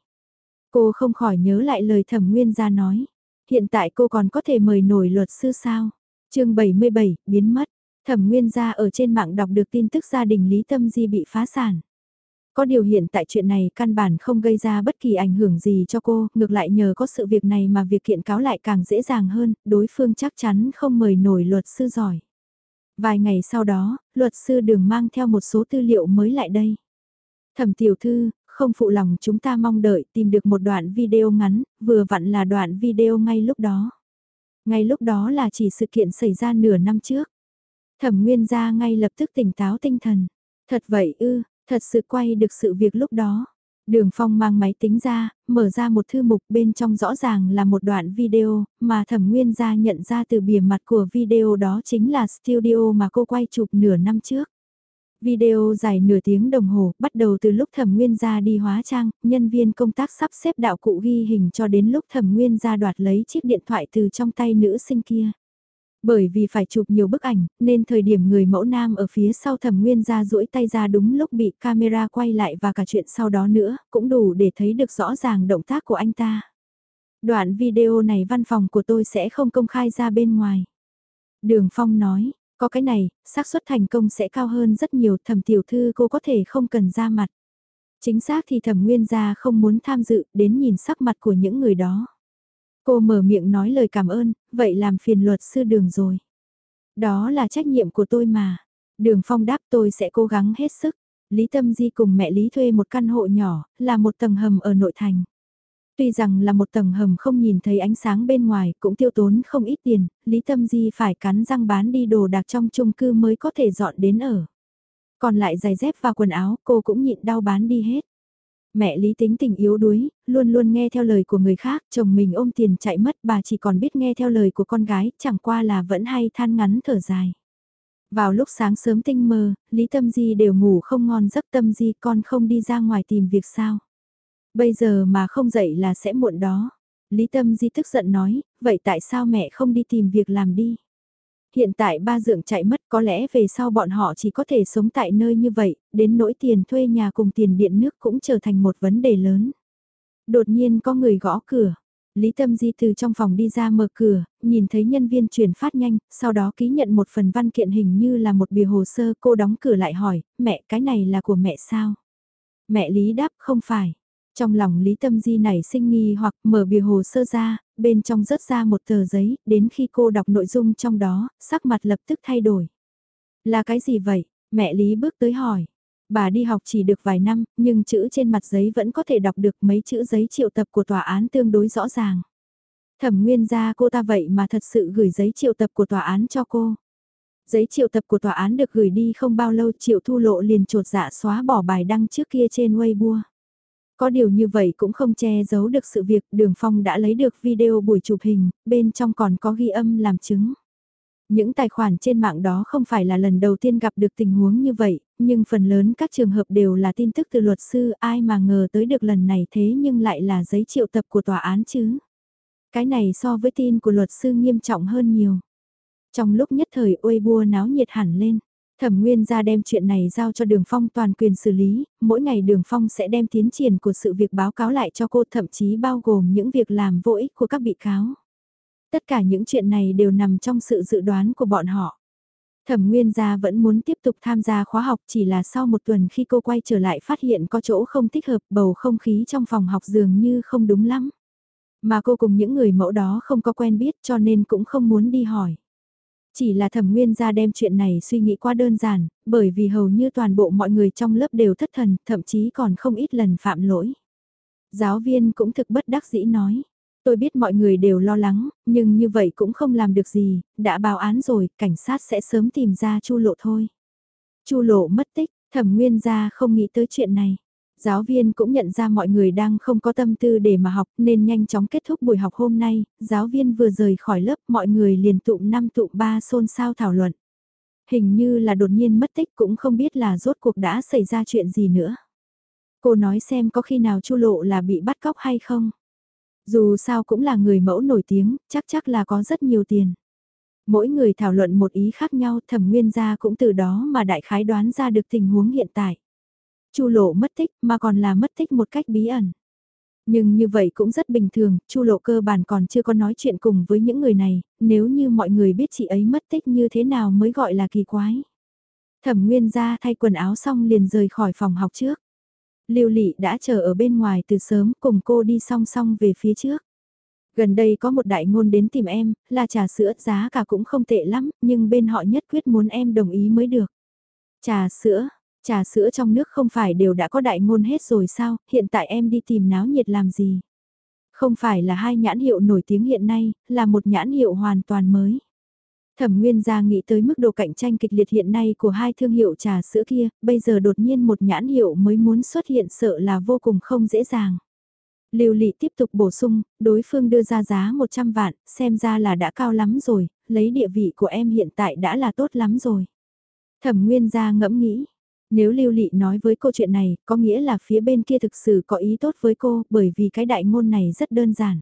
Cô không khỏi nhớ lại lời thẩm nguyên gia nói. Hiện tại cô còn có thể mời nổi luật sư sao? chương 77, biến mất. Thẩm nguyên gia ở trên mạng đọc được tin tức gia đình Lý Tâm Di bị phá sản. Có điều hiện tại chuyện này căn bản không gây ra bất kỳ ảnh hưởng gì cho cô, ngược lại nhờ có sự việc này mà việc kiện cáo lại càng dễ dàng hơn, đối phương chắc chắn không mời nổi luật sư giỏi. Vài ngày sau đó, luật sư đường mang theo một số tư liệu mới lại đây. Thẩm tiểu thư, không phụ lòng chúng ta mong đợi tìm được một đoạn video ngắn, vừa vặn là đoạn video ngay lúc đó. Ngay lúc đó là chỉ sự kiện xảy ra nửa năm trước. Thẩm Nguyên gia ngay lập tức tỉnh táo tinh thần. Thật vậy ư, thật sự quay được sự việc lúc đó. Đường Phong mang máy tính ra, mở ra một thư mục bên trong rõ ràng là một đoạn video, mà thẩm nguyên gia nhận ra từ bìa mặt của video đó chính là studio mà cô quay chụp nửa năm trước. Video dài nửa tiếng đồng hồ, bắt đầu từ lúc thẩm nguyên gia đi hóa trang, nhân viên công tác sắp xếp đạo cụ ghi hình cho đến lúc thẩm nguyên gia đoạt lấy chiếc điện thoại từ trong tay nữ sinh kia. Bởi vì phải chụp nhiều bức ảnh, nên thời điểm người mẫu nam ở phía sau thẩm nguyên ra duỗi tay ra đúng lúc bị camera quay lại và cả chuyện sau đó nữa, cũng đủ để thấy được rõ ràng động tác của anh ta. Đoạn video này văn phòng của tôi sẽ không công khai ra bên ngoài. Đường Phong nói, có cái này, xác suất thành công sẽ cao hơn rất nhiều thẩm tiểu thư cô có thể không cần ra mặt. Chính xác thì thẩm nguyên gia không muốn tham dự đến nhìn sắc mặt của những người đó. Cô mở miệng nói lời cảm ơn, vậy làm phiền luật sư đường rồi. Đó là trách nhiệm của tôi mà. Đường Phong đáp tôi sẽ cố gắng hết sức. Lý Tâm Di cùng mẹ Lý thuê một căn hộ nhỏ, là một tầng hầm ở nội thành. Tuy rằng là một tầng hầm không nhìn thấy ánh sáng bên ngoài cũng tiêu tốn không ít tiền, Lý Tâm Di phải cắn răng bán đi đồ đạc trong chung cư mới có thể dọn đến ở. Còn lại giày dép và quần áo cô cũng nhịn đau bán đi hết. Mẹ Lý tính tình yếu đuối, luôn luôn nghe theo lời của người khác, chồng mình ôm tiền chạy mất bà chỉ còn biết nghe theo lời của con gái, chẳng qua là vẫn hay than ngắn thở dài. Vào lúc sáng sớm tinh mơ, Lý Tâm Di đều ngủ không ngon giấc Tâm Di con không đi ra ngoài tìm việc sao. Bây giờ mà không dậy là sẽ muộn đó. Lý Tâm Di tức giận nói, vậy tại sao mẹ không đi tìm việc làm đi? Hiện tại ba dượng chạy mất có lẽ về sau bọn họ chỉ có thể sống tại nơi như vậy, đến nỗi tiền thuê nhà cùng tiền điện nước cũng trở thành một vấn đề lớn. Đột nhiên có người gõ cửa. Lý Tâm Di từ trong phòng đi ra mở cửa, nhìn thấy nhân viên chuyển phát nhanh, sau đó ký nhận một phần văn kiện hình như là một bìa hồ sơ, cô đóng cửa lại hỏi, mẹ cái này là của mẹ sao? Mẹ Lý đáp không phải. Trong lòng Lý Tâm Di này sinh nghi hoặc mở bìa hồ sơ ra, bên trong rớt ra một tờ giấy, đến khi cô đọc nội dung trong đó, sắc mặt lập tức thay đổi. Là cái gì vậy? Mẹ Lý bước tới hỏi. Bà đi học chỉ được vài năm, nhưng chữ trên mặt giấy vẫn có thể đọc được mấy chữ giấy triệu tập của tòa án tương đối rõ ràng. Thẩm nguyên ra cô ta vậy mà thật sự gửi giấy triệu tập của tòa án cho cô. Giấy triệu tập của tòa án được gửi đi không bao lâu triệu thu lộ liền trột dạ xóa bỏ bài đăng trước kia trên Weibo. Có điều như vậy cũng không che giấu được sự việc Đường Phong đã lấy được video buổi chụp hình, bên trong còn có ghi âm làm chứng. Những tài khoản trên mạng đó không phải là lần đầu tiên gặp được tình huống như vậy, nhưng phần lớn các trường hợp đều là tin tức từ luật sư ai mà ngờ tới được lần này thế nhưng lại là giấy triệu tập của tòa án chứ. Cái này so với tin của luật sư nghiêm trọng hơn nhiều. Trong lúc nhất thời Weibo náo nhiệt hẳn lên, Thẩm Nguyên ra đem chuyện này giao cho Đường Phong toàn quyền xử lý, mỗi ngày Đường Phong sẽ đem tiến triển của sự việc báo cáo lại cho cô thậm chí bao gồm những việc làm vô ích của các bị cáo. Tất cả những chuyện này đều nằm trong sự dự đoán của bọn họ. Thẩm Nguyên gia vẫn muốn tiếp tục tham gia khóa học chỉ là sau một tuần khi cô quay trở lại phát hiện có chỗ không thích hợp bầu không khí trong phòng học dường như không đúng lắm. Mà cô cùng những người mẫu đó không có quen biết cho nên cũng không muốn đi hỏi. Chỉ là thẩm nguyên gia đem chuyện này suy nghĩ quá đơn giản, bởi vì hầu như toàn bộ mọi người trong lớp đều thất thần, thậm chí còn không ít lần phạm lỗi. Giáo viên cũng thực bất đắc dĩ nói. Tôi biết mọi người đều lo lắng, nhưng như vậy cũng không làm được gì, đã báo án rồi, cảnh sát sẽ sớm tìm ra chu lộ thôi. chu lộ mất tích, thẩm nguyên gia không nghĩ tới chuyện này. Giáo viên cũng nhận ra mọi người đang không có tâm tư để mà học nên nhanh chóng kết thúc buổi học hôm nay, giáo viên vừa rời khỏi lớp mọi người liền tụ năm tụ ba xôn xao thảo luận. Hình như là đột nhiên mất tích cũng không biết là rốt cuộc đã xảy ra chuyện gì nữa. Cô nói xem có khi nào chu lộ là bị bắt cóc hay không. Dù sao cũng là người mẫu nổi tiếng, chắc chắc là có rất nhiều tiền. Mỗi người thảo luận một ý khác nhau thẩm nguyên gia cũng từ đó mà đại khái đoán ra được tình huống hiện tại. Chu Lộ mất tích mà còn là mất tích một cách bí ẩn. Nhưng như vậy cũng rất bình thường, Chu Lộ cơ bản còn chưa có nói chuyện cùng với những người này, nếu như mọi người biết chị ấy mất tích như thế nào mới gọi là kỳ quái. Thẩm Nguyên ra thay quần áo xong liền rời khỏi phòng học trước. Lưu Lị đã chờ ở bên ngoài từ sớm cùng cô đi song song về phía trước. Gần đây có một đại ngôn đến tìm em, là trà sữa giá cả cũng không tệ lắm, nhưng bên họ nhất quyết muốn em đồng ý mới được. Trà sữa, Trà sữa trong nước không phải đều đã có đại ngôn hết rồi sao, hiện tại em đi tìm náo nhiệt làm gì? Không phải là hai nhãn hiệu nổi tiếng hiện nay, là một nhãn hiệu hoàn toàn mới. Thẩm Nguyên gia nghĩ tới mức độ cạnh tranh kịch liệt hiện nay của hai thương hiệu trà sữa kia, bây giờ đột nhiên một nhãn hiệu mới muốn xuất hiện sợ là vô cùng không dễ dàng. Lưu Lị tiếp tục bổ sung, đối phương đưa ra giá 100 vạn, xem ra là đã cao lắm rồi, lấy địa vị của em hiện tại đã là tốt lắm rồi. Thẩm Nguyên gia ngẫm nghĩ, nếu Lưu Lị nói với cô chuyện này, có nghĩa là phía bên kia thực sự có ý tốt với cô, bởi vì cái đại ngôn này rất đơn giản.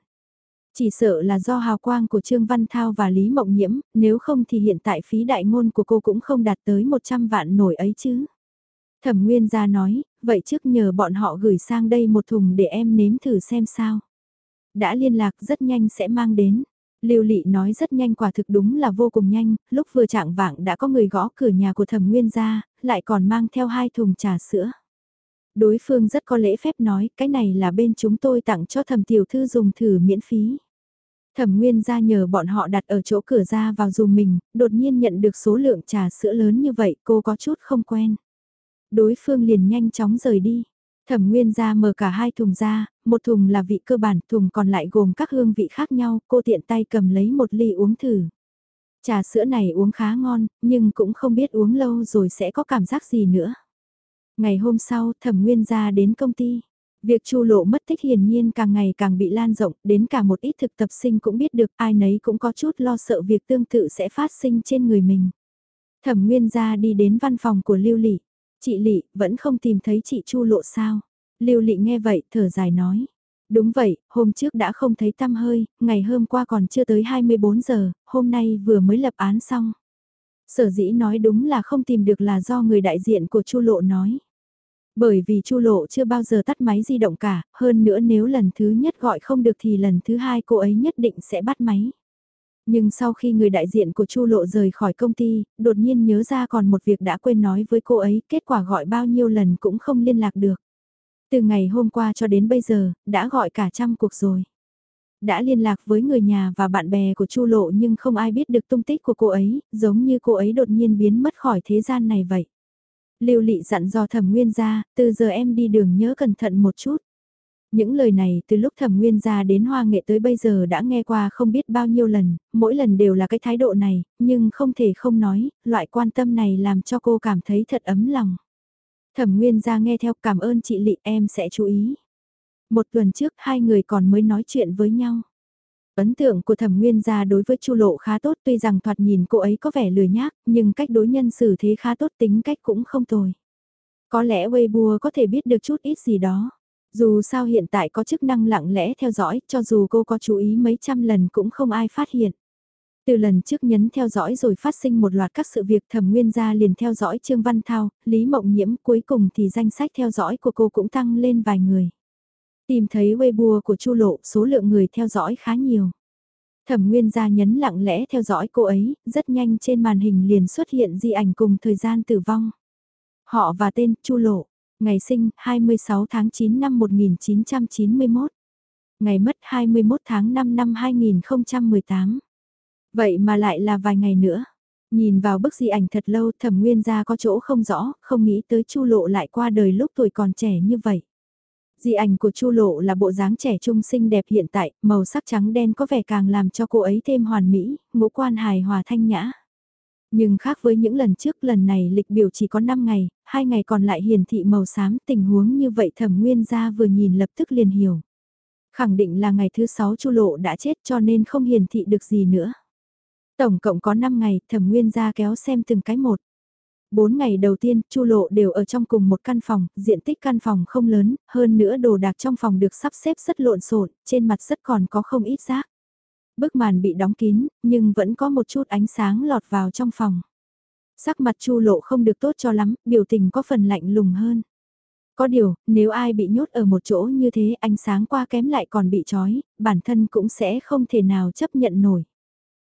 Chỉ sợ là do hào quang của Trương Văn Thao và Lý Mộng Nhiễm, nếu không thì hiện tại phí đại ngôn của cô cũng không đạt tới 100 vạn nổi ấy chứ. Thẩm Nguyên gia nói, vậy trước nhờ bọn họ gửi sang đây một thùng để em nếm thử xem sao. Đã liên lạc rất nhanh sẽ mang đến. Lưu Lị nói rất nhanh quả thực đúng là vô cùng nhanh, lúc vừa trạng vạng đã có người gõ cửa nhà của Thẩm Nguyên gia, lại còn mang theo hai thùng trà sữa. Đối phương rất có lễ phép nói, cái này là bên chúng tôi tặng cho Thẩm tiểu thư dùng thử miễn phí. Thẩm Nguyên gia nhờ bọn họ đặt ở chỗ cửa ra vào dùng mình, đột nhiên nhận được số lượng trà sữa lớn như vậy cô có chút không quen. Đối phương liền nhanh chóng rời đi. Thẩm Nguyên gia mở cả hai thùng ra, một thùng là vị cơ bản, thùng còn lại gồm các hương vị khác nhau, cô tiện tay cầm lấy một ly uống thử. Trà sữa này uống khá ngon, nhưng cũng không biết uống lâu rồi sẽ có cảm giác gì nữa. Ngày hôm sau, Thẩm Nguyên gia đến công ty. Việc Chu Lộ mất tích hiển nhiên càng ngày càng bị lan rộng, đến cả một ít thực tập sinh cũng biết được, ai nấy cũng có chút lo sợ việc tương tự sẽ phát sinh trên người mình. Thẩm Nguyên gia đi đến văn phòng của Lưu Lị. Chị Lị, vẫn không tìm thấy chị Chu Lộ sao? Lưu Lị nghe vậy, thở dài nói. Đúng vậy, hôm trước đã không thấy tăm hơi, ngày hôm qua còn chưa tới 24 giờ, hôm nay vừa mới lập án xong. Sở dĩ nói đúng là không tìm được là do người đại diện của Chu Lộ nói. Bởi vì Chu Lộ chưa bao giờ tắt máy di động cả, hơn nữa nếu lần thứ nhất gọi không được thì lần thứ hai cô ấy nhất định sẽ bắt máy. Nhưng sau khi người đại diện của Chu Lộ rời khỏi công ty, đột nhiên nhớ ra còn một việc đã quên nói với cô ấy, kết quả gọi bao nhiêu lần cũng không liên lạc được. Từ ngày hôm qua cho đến bây giờ, đã gọi cả trăm cuộc rồi. Đã liên lạc với người nhà và bạn bè của Chu Lộ nhưng không ai biết được tung tích của cô ấy, giống như cô ấy đột nhiên biến mất khỏi thế gian này vậy. Lưu Lị dặn dò Thẩm Nguyên ra, từ giờ em đi đường nhớ cẩn thận một chút. Những lời này từ lúc thẩm nguyên ra đến hoa nghệ tới bây giờ đã nghe qua không biết bao nhiêu lần, mỗi lần đều là cái thái độ này, nhưng không thể không nói, loại quan tâm này làm cho cô cảm thấy thật ấm lòng. Thẩm nguyên ra nghe theo cảm ơn chị Lị em sẽ chú ý. Một tuần trước hai người còn mới nói chuyện với nhau. Ấn tượng của thẩm nguyên gia đối với chu lộ khá tốt tuy rằng thoạt nhìn cô ấy có vẻ lười nhác, nhưng cách đối nhân xử thế khá tốt tính cách cũng không tồi. Có lẽ Weibo có thể biết được chút ít gì đó. Dù sao hiện tại có chức năng lặng lẽ theo dõi, cho dù cô có chú ý mấy trăm lần cũng không ai phát hiện. Từ lần trước nhấn theo dõi rồi phát sinh một loạt các sự việc thẩm nguyên gia liền theo dõi Trương Văn Thao, Lý Mộng Nhiễm cuối cùng thì danh sách theo dõi của cô cũng tăng lên vài người. Tìm thấy Weibo của Chu Lộ số lượng người theo dõi khá nhiều. Thẩm Nguyên gia nhấn lặng lẽ theo dõi cô ấy, rất nhanh trên màn hình liền xuất hiện di ảnh cùng thời gian tử vong. Họ và tên Chu Lộ. Ngày sinh 26 tháng 9 năm 1991. Ngày mất 21 tháng 5 năm 2018. Vậy mà lại là vài ngày nữa. Nhìn vào bức di ảnh thật lâu thẩm nguyên ra có chỗ không rõ, không nghĩ tới chu lộ lại qua đời lúc tuổi còn trẻ như vậy. Di ảnh của Chu Lộ là bộ dáng trẻ trung xinh đẹp hiện tại, màu sắc trắng đen có vẻ càng làm cho cô ấy thêm hoàn mỹ, ngũ quan hài hòa thanh nhã. Nhưng khác với những lần trước lần này lịch biểu chỉ có 5 ngày, hai ngày còn lại hiển thị màu xám tình huống như vậy thẩm nguyên gia vừa nhìn lập tức liền hiểu. Khẳng định là ngày thứ 6 chu lộ đã chết cho nên không hiển thị được gì nữa. Tổng cộng có 5 ngày thẩm nguyên gia kéo xem từng cái một. Bốn ngày đầu tiên, Chu Lộ đều ở trong cùng một căn phòng, diện tích căn phòng không lớn, hơn nữa đồ đạc trong phòng được sắp xếp rất lộn xộn, trên mặt rất còn có không ít rác bức màn bị đóng kín, nhưng vẫn có một chút ánh sáng lọt vào trong phòng. Sắc mặt Chu Lộ không được tốt cho lắm, biểu tình có phần lạnh lùng hơn. Có điều, nếu ai bị nhốt ở một chỗ như thế ánh sáng qua kém lại còn bị trói, bản thân cũng sẽ không thể nào chấp nhận nổi.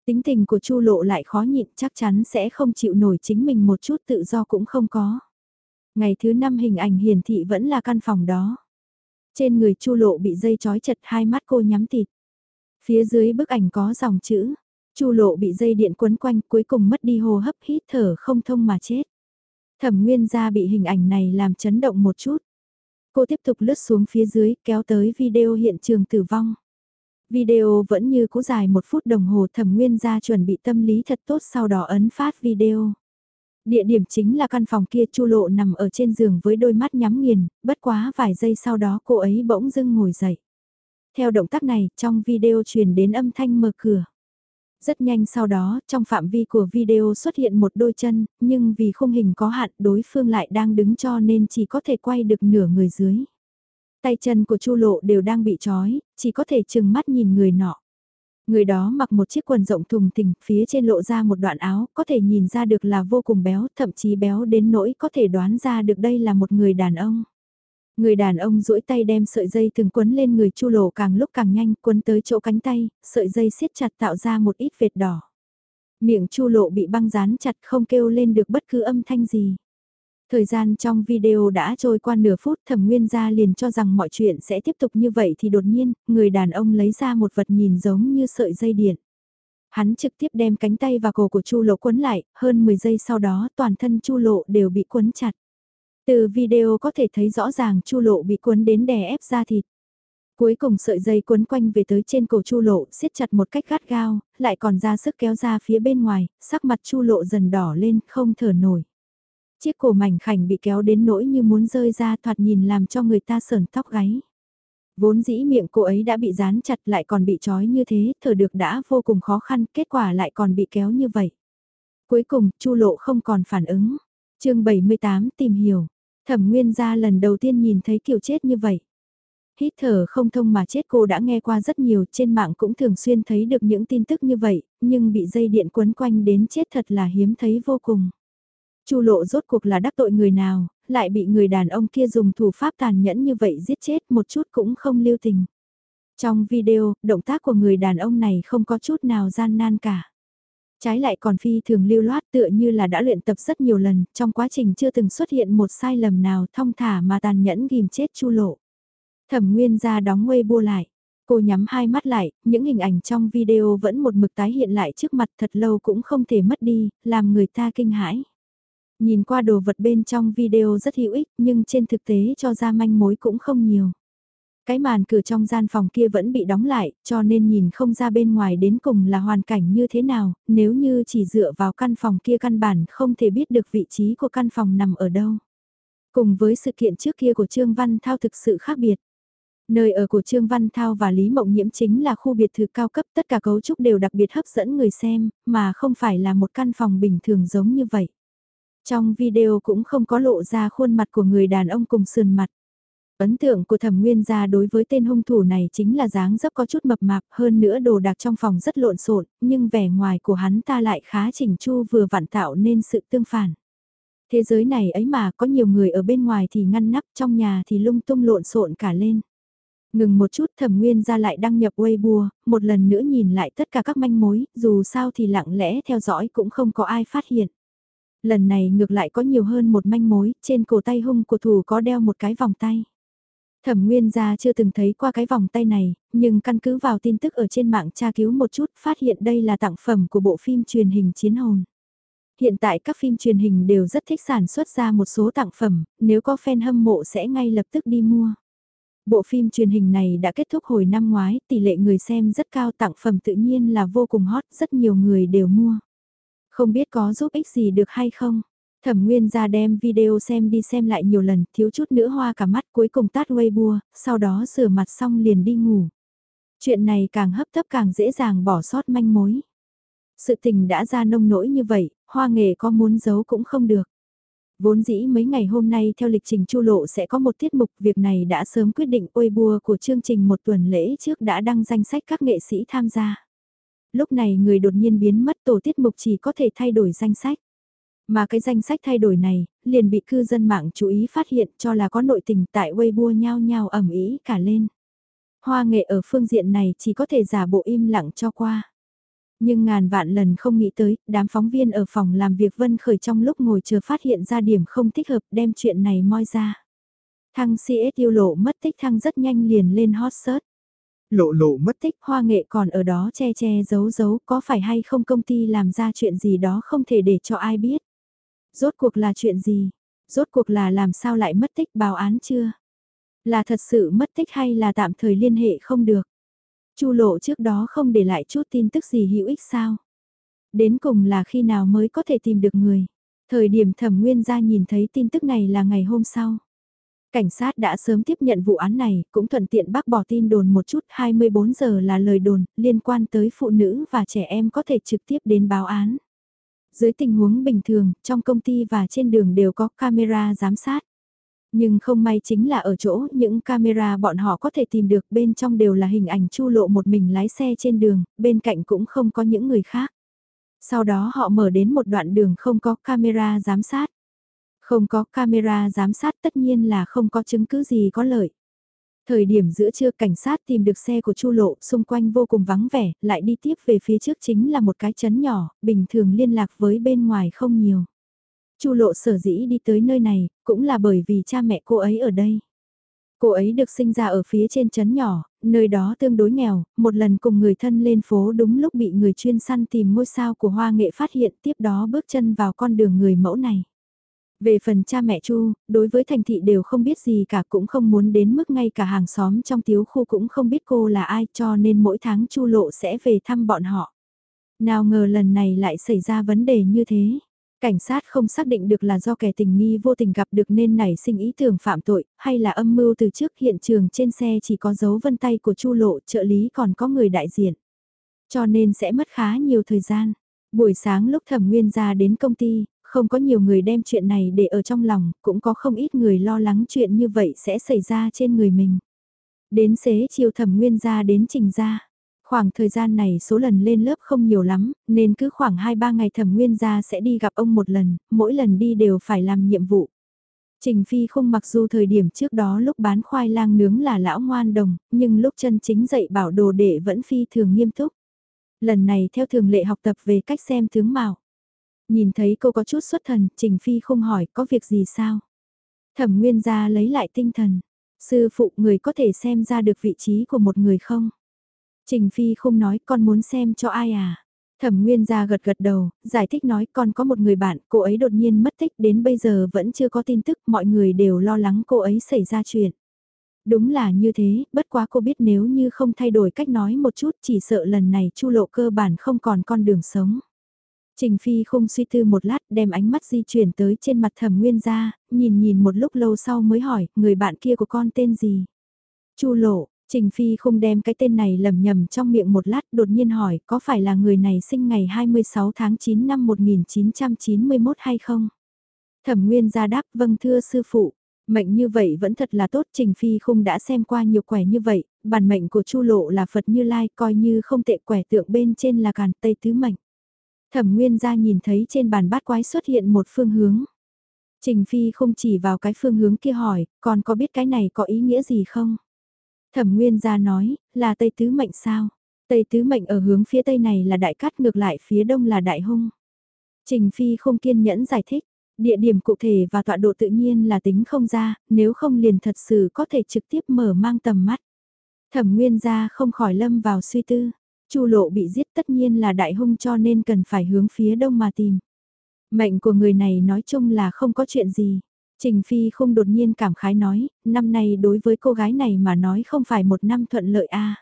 Tính tình của Chu Lộ lại khó nhịn chắc chắn sẽ không chịu nổi chính mình một chút tự do cũng không có. Ngày thứ năm hình ảnh hiển thị vẫn là căn phòng đó. Trên người Chu Lộ bị dây trói chật hai mắt cô nhắm thịt. Phía dưới bức ảnh có dòng chữ, Chu lộ bị dây điện quấn quanh cuối cùng mất đi hô hấp hít thở không thông mà chết. Thẩm Nguyên gia bị hình ảnh này làm chấn động một chút. Cô tiếp tục lướt xuống phía dưới kéo tới video hiện trường tử vong. Video vẫn như cũ dài một phút đồng hồ thẩm nguyên gia chuẩn bị tâm lý thật tốt sau đó ấn phát video. Địa điểm chính là căn phòng kia chu lộ nằm ở trên giường với đôi mắt nhắm nghiền, bất quá vài giây sau đó cô ấy bỗng dưng ngồi dậy. Theo động tác này, trong video truyền đến âm thanh mở cửa. Rất nhanh sau đó, trong phạm vi của video xuất hiện một đôi chân, nhưng vì khung hình có hạn đối phương lại đang đứng cho nên chỉ có thể quay được nửa người dưới. Tay chân của Chu Lộ đều đang bị trói, chỉ có thể chừng mắt nhìn người nọ. Người đó mặc một chiếc quần rộng thùng thình, phía trên lộ ra một đoạn áo, có thể nhìn ra được là vô cùng béo, thậm chí béo đến nỗi có thể đoán ra được đây là một người đàn ông. Người đàn ông duỗi tay đem sợi dây từng quấn lên người chu lộ càng lúc càng nhanh, quấn tới chỗ cánh tay, sợi dây siết chặt tạo ra một ít vệt đỏ. Miệng chu lộ bị băng dán chặt không kêu lên được bất cứ âm thanh gì. Thời gian trong video đã trôi qua nửa phút thẩm nguyên gia liền cho rằng mọi chuyện sẽ tiếp tục như vậy thì đột nhiên, người đàn ông lấy ra một vật nhìn giống như sợi dây điện. Hắn trực tiếp đem cánh tay và cổ của Chu Lộ quấn lại, hơn 10 giây sau đó toàn thân Chu Lộ đều bị quấn chặt. Từ video có thể thấy rõ ràng Chu Lộ bị cuốn đến đè ép ra thịt. Cuối cùng sợi dây quấn quanh về tới trên cổ Chu Lộ, siết chặt một cách gắt gao, lại còn ra sức kéo ra phía bên ngoài, sắc mặt Chu Lộ dần đỏ lên, không thở nổi. Chiếc cổ mảnh khảnh bị kéo đến nỗi như muốn rơi ra thoạt nhìn làm cho người ta sờn tóc gáy. Vốn dĩ miệng cô ấy đã bị dán chặt lại còn bị trói như thế, thở được đã vô cùng khó khăn, kết quả lại còn bị kéo như vậy. Cuối cùng, Chu Lộ không còn phản ứng. chương 78 tìm hiểu. Thẩm Nguyên gia lần đầu tiên nhìn thấy kiểu chết như vậy. Hít thở không thông mà chết cô đã nghe qua rất nhiều, trên mạng cũng thường xuyên thấy được những tin tức như vậy, nhưng bị dây điện quấn quanh đến chết thật là hiếm thấy vô cùng. Chu lộ rốt cuộc là đắc tội người nào, lại bị người đàn ông kia dùng thủ pháp tàn nhẫn như vậy giết chết một chút cũng không lưu tình. Trong video, động tác của người đàn ông này không có chút nào gian nan cả. Trái lại còn phi thường lưu loát tựa như là đã luyện tập rất nhiều lần, trong quá trình chưa từng xuất hiện một sai lầm nào thong thả mà tàn nhẫn ghim chết chu lộ. Thẩm nguyên ra đóng bua lại. Cô nhắm hai mắt lại, những hình ảnh trong video vẫn một mực tái hiện lại trước mặt thật lâu cũng không thể mất đi, làm người ta kinh hãi. Nhìn qua đồ vật bên trong video rất hữu ích nhưng trên thực tế cho ra manh mối cũng không nhiều. Cái màn cửa trong gian phòng kia vẫn bị đóng lại, cho nên nhìn không ra bên ngoài đến cùng là hoàn cảnh như thế nào, nếu như chỉ dựa vào căn phòng kia căn bản không thể biết được vị trí của căn phòng nằm ở đâu. Cùng với sự kiện trước kia của Trương Văn Thao thực sự khác biệt. Nơi ở của Trương Văn Thao và Lý Mộng Nhiễm chính là khu biệt thự cao cấp tất cả cấu trúc đều đặc biệt hấp dẫn người xem, mà không phải là một căn phòng bình thường giống như vậy. Trong video cũng không có lộ ra khuôn mặt của người đàn ông cùng sườn mặt. Ấn tượng của thẩm nguyên gia đối với tên hung thủ này chính là dáng dấp có chút mập mạp hơn nữa đồ đạc trong phòng rất lộn xộn nhưng vẻ ngoài của hắn ta lại khá chỉnh chu vừa vặn tạo nên sự tương phản. Thế giới này ấy mà có nhiều người ở bên ngoài thì ngăn nắp trong nhà thì lung tung lộn xộn cả lên. Ngừng một chút thẩm nguyên ra lại đăng nhập Weibo, một lần nữa nhìn lại tất cả các manh mối, dù sao thì lặng lẽ theo dõi cũng không có ai phát hiện. Lần này ngược lại có nhiều hơn một manh mối, trên cổ tay hung của thủ có đeo một cái vòng tay. Thẩm Nguyên gia chưa từng thấy qua cái vòng tay này, nhưng căn cứ vào tin tức ở trên mạng tra cứu một chút phát hiện đây là tặng phẩm của bộ phim truyền hình Chiến hồn. Hiện tại các phim truyền hình đều rất thích sản xuất ra một số tặng phẩm, nếu có fan hâm mộ sẽ ngay lập tức đi mua. Bộ phim truyền hình này đã kết thúc hồi năm ngoái, tỷ lệ người xem rất cao tặng phẩm tự nhiên là vô cùng hot, rất nhiều người đều mua. Không biết có giúp ích gì được hay không? Thẩm Nguyên ra đem video xem đi xem lại nhiều lần, thiếu chút nữa hoa cả mắt cuối cùng tắt Weibo, sau đó rửa mặt xong liền đi ngủ. Chuyện này càng hấp tấp càng dễ dàng bỏ sót manh mối. Sự tình đã ra nông nỗi như vậy, hoa nghề có muốn giấu cũng không được. Vốn dĩ mấy ngày hôm nay theo lịch trình chu lộ sẽ có một tiết mục, việc này đã sớm quyết định Weibo của chương trình một tuần lễ trước đã đăng danh sách các nghệ sĩ tham gia lúc này người đột nhiên biến mất tổ tiết mục chỉ có thể thay đổi danh sách. Mà cái danh sách thay đổi này, liền bị cư dân mạng chú ý phát hiện cho là có nội tình tại Weibo nhao nhao ẩm ý cả lên. Hoa nghệ ở phương diện này chỉ có thể giả bộ im lặng cho qua. Nhưng ngàn vạn lần không nghĩ tới, đám phóng viên ở phòng làm việc Vân Khởi trong lúc ngồi chờ phát hiện ra điểm không thích hợp đem chuyện này moi ra. Thăng CS tiêu lộ mất tích thăng rất nhanh liền lên hot search. Lộ lộ mất tích, hoa nghệ còn ở đó che che giấu giấu có phải hay không công ty làm ra chuyện gì đó không thể để cho ai biết. Rốt cuộc là chuyện gì? Rốt cuộc là làm sao lại mất tích báo án chưa? Là thật sự mất tích hay là tạm thời liên hệ không được? Chu lộ trước đó không để lại chút tin tức gì hữu ích sao? Đến cùng là khi nào mới có thể tìm được người? Thời điểm thẩm nguyên gia nhìn thấy tin tức này là ngày hôm sau. Cảnh sát đã sớm tiếp nhận vụ án này, cũng thuận tiện bác bỏ tin đồn một chút 24 giờ là lời đồn liên quan tới phụ nữ và trẻ em có thể trực tiếp đến báo án. Dưới tình huống bình thường, trong công ty và trên đường đều có camera giám sát. Nhưng không may chính là ở chỗ những camera bọn họ có thể tìm được bên trong đều là hình ảnh chu lộ một mình lái xe trên đường, bên cạnh cũng không có những người khác. Sau đó họ mở đến một đoạn đường không có camera giám sát. Không có camera giám sát tất nhiên là không có chứng cứ gì có lợi. Thời điểm giữa trưa cảnh sát tìm được xe của Chu Lộ, xung quanh vô cùng vắng vẻ, lại đi tiếp về phía trước chính là một cái chấn nhỏ, bình thường liên lạc với bên ngoài không nhiều. Chu Lộ sở dĩ đi tới nơi này, cũng là bởi vì cha mẹ cô ấy ở đây. Cô ấy được sinh ra ở phía trên chấn nhỏ, nơi đó tương đối nghèo, một lần cùng người thân lên phố đúng lúc bị người chuyên săn tìm ngôi sao của hoa nghệ phát hiện tiếp đó bước chân vào con đường người mẫu này. Về phần cha mẹ Chu, đối với thành thị đều không biết gì cả cũng không muốn đến mức ngay cả hàng xóm trong tiếu khu cũng không biết cô là ai cho nên mỗi tháng Chu Lộ sẽ về thăm bọn họ. Nào ngờ lần này lại xảy ra vấn đề như thế. Cảnh sát không xác định được là do kẻ tình nghi vô tình gặp được nên nảy sinh ý tưởng phạm tội, hay là âm mưu từ trước hiện trường trên xe chỉ có dấu vân tay của Chu Lộ, trợ lý còn có người đại diện. Cho nên sẽ mất khá nhiều thời gian. Buổi sáng lúc thẩm nguyên ra đến công ty, không có nhiều người đem chuyện này để ở trong lòng, cũng có không ít người lo lắng chuyện như vậy sẽ xảy ra trên người mình. Đến xế chiều thẩm nguyên ra đến trình ra. Khoảng thời gian này số lần lên lớp không nhiều lắm, nên cứ khoảng 2-3 ngày thẩm nguyên ra sẽ đi gặp ông một lần, mỗi lần đi đều phải làm nhiệm vụ. Trình Phi không mặc dù thời điểm trước đó lúc bán khoai lang nướng là lão ngoan đồng, nhưng lúc chân chính dạy bảo đồ đệ vẫn phi thường nghiêm túc. Lần này theo thường lệ học tập về cách xem tướng mạo. Nhìn thấy cô có chút xuất thần, Trình Phi không hỏi có việc gì sao. Thẩm Nguyên gia lấy lại tinh thần. Sư phụ người có thể xem ra được vị trí của một người không? Trình Phi không nói con muốn xem cho ai à? Thẩm Nguyên gia gật gật đầu, giải thích nói con có một người bạn, cô ấy đột nhiên mất tích đến bây giờ vẫn chưa có tin tức, mọi người đều lo lắng cô ấy xảy ra chuyện. Đúng là như thế, bất quá cô biết nếu như không thay đổi cách nói một chút chỉ sợ lần này chu lộ cơ bản không còn con đường sống. Trình Phi không suy tư một lát đem ánh mắt di chuyển tới trên mặt thẩm nguyên gia, nhìn nhìn một lúc lâu sau mới hỏi, người bạn kia của con tên gì? Chu lộ, Trình Phi không đem cái tên này lầm nhầm trong miệng một lát đột nhiên hỏi có phải là người này sinh ngày 26 tháng 9 năm 1991 hay không? Thẩm Nguyên gia đáp vâng thưa sư phụ. Mệnh như vậy vẫn thật là tốt, Trình Phi không đã xem qua nhiều quẻ như vậy, bản mệnh của Chu Lộ là Phật Như Lai coi như không tệ quẻ tượng bên trên là càn Tây Tứ Mệnh. Thẩm Nguyên gia nhìn thấy trên bàn bát quái xuất hiện một phương hướng. Trình Phi không chỉ vào cái phương hướng kia hỏi, còn có biết cái này có ý nghĩa gì không? Thẩm Nguyên gia nói, là Tây Tứ Mệnh sao? Tây Tứ Mệnh ở hướng phía Tây này là đại cát ngược lại phía Đông là đại hung. Trình Phi không kiên nhẫn giải thích, địa điểm cụ thể và tọa độ tự nhiên là tính không ra, nếu không liền thật sự có thể trực tiếp mở mang tầm mắt. Thẩm Nguyên gia không khỏi lâm vào suy tư. Chu lộ bị giết tất nhiên là đại hung cho nên cần phải hướng phía đông mà tìm. Mệnh của người này nói chung là không có chuyện gì. Trình Phi không đột nhiên cảm khái nói, năm nay đối với cô gái này mà nói không phải một năm thuận lợi a.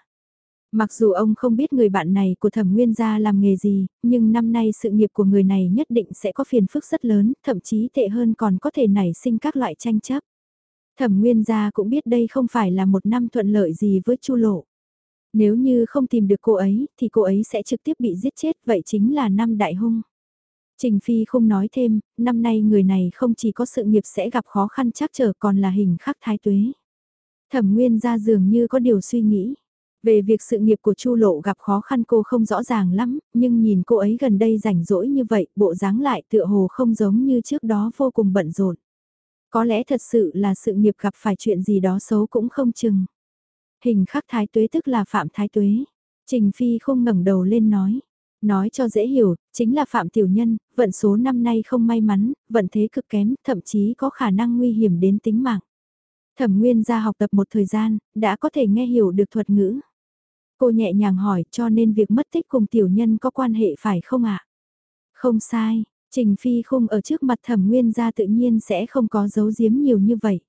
Mặc dù ông không biết người bạn này của thẩm nguyên gia làm nghề gì, nhưng năm nay sự nghiệp của người này nhất định sẽ có phiền phức rất lớn, thậm chí tệ hơn còn có thể nảy sinh các loại tranh chấp. Thẩm nguyên gia cũng biết đây không phải là một năm thuận lợi gì với chu lộ. Nếu như không tìm được cô ấy, thì cô ấy sẽ trực tiếp bị giết chết, vậy chính là năm đại hung. Trình Phi không nói thêm, năm nay người này không chỉ có sự nghiệp sẽ gặp khó khăn chắc trở còn là hình khắc thái tuế. Thẩm Nguyên ra dường như có điều suy nghĩ. Về việc sự nghiệp của Chu Lộ gặp khó khăn cô không rõ ràng lắm, nhưng nhìn cô ấy gần đây rảnh rỗi như vậy, bộ dáng lại tựa hồ không giống như trước đó vô cùng bận rộn. Có lẽ thật sự là sự nghiệp gặp phải chuyện gì đó xấu cũng không chừng. Hình khắc thái tuế tức là Phạm Thái Tuế. Trình Phi không ngẩng đầu lên nói. Nói cho dễ hiểu, chính là Phạm Tiểu Nhân, vận số năm nay không may mắn, vận thế cực kém, thậm chí có khả năng nguy hiểm đến tính mạng. Thẩm Nguyên ra học tập một thời gian, đã có thể nghe hiểu được thuật ngữ. Cô nhẹ nhàng hỏi cho nên việc mất tích cùng Tiểu Nhân có quan hệ phải không ạ? Không sai, Trình Phi Khung ở trước mặt thẩm nguyên gia tự nhiên sẽ không có giấu giếm nhiều như vậy.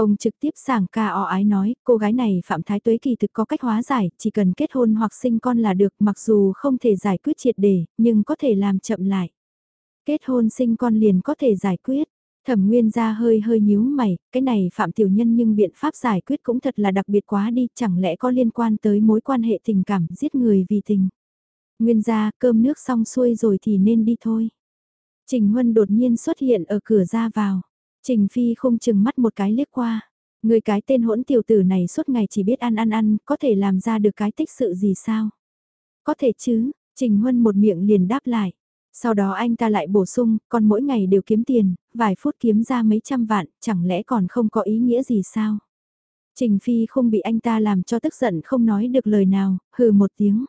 Ông trực tiếp sảng ca o ái nói, cô gái này Phạm Thái Tuế kỳ thực có cách hóa giải, chỉ cần kết hôn hoặc sinh con là được mặc dù không thể giải quyết triệt để, nhưng có thể làm chậm lại. Kết hôn sinh con liền có thể giải quyết. Thẩm Nguyên gia hơi hơi nhíu mày, cái này Phạm Tiểu Nhân nhưng biện pháp giải quyết cũng thật là đặc biệt quá đi, chẳng lẽ có liên quan tới mối quan hệ tình cảm giết người vì tình. Nguyên gia, cơm nước xong xuôi rồi thì nên đi thôi. Trình Huân đột nhiên xuất hiện ở cửa ra vào. Trình Phi không chừng mắt một cái liếc qua. Người cái tên hỗn tiểu tử này suốt ngày chỉ biết ăn ăn ăn, có thể làm ra được cái tích sự gì sao? Có thể chứ, Trình Huân một miệng liền đáp lại. Sau đó anh ta lại bổ sung, còn mỗi ngày đều kiếm tiền, vài phút kiếm ra mấy trăm vạn, chẳng lẽ còn không có ý nghĩa gì sao? Trình Phi không bị anh ta làm cho tức giận không nói được lời nào, hừ một tiếng.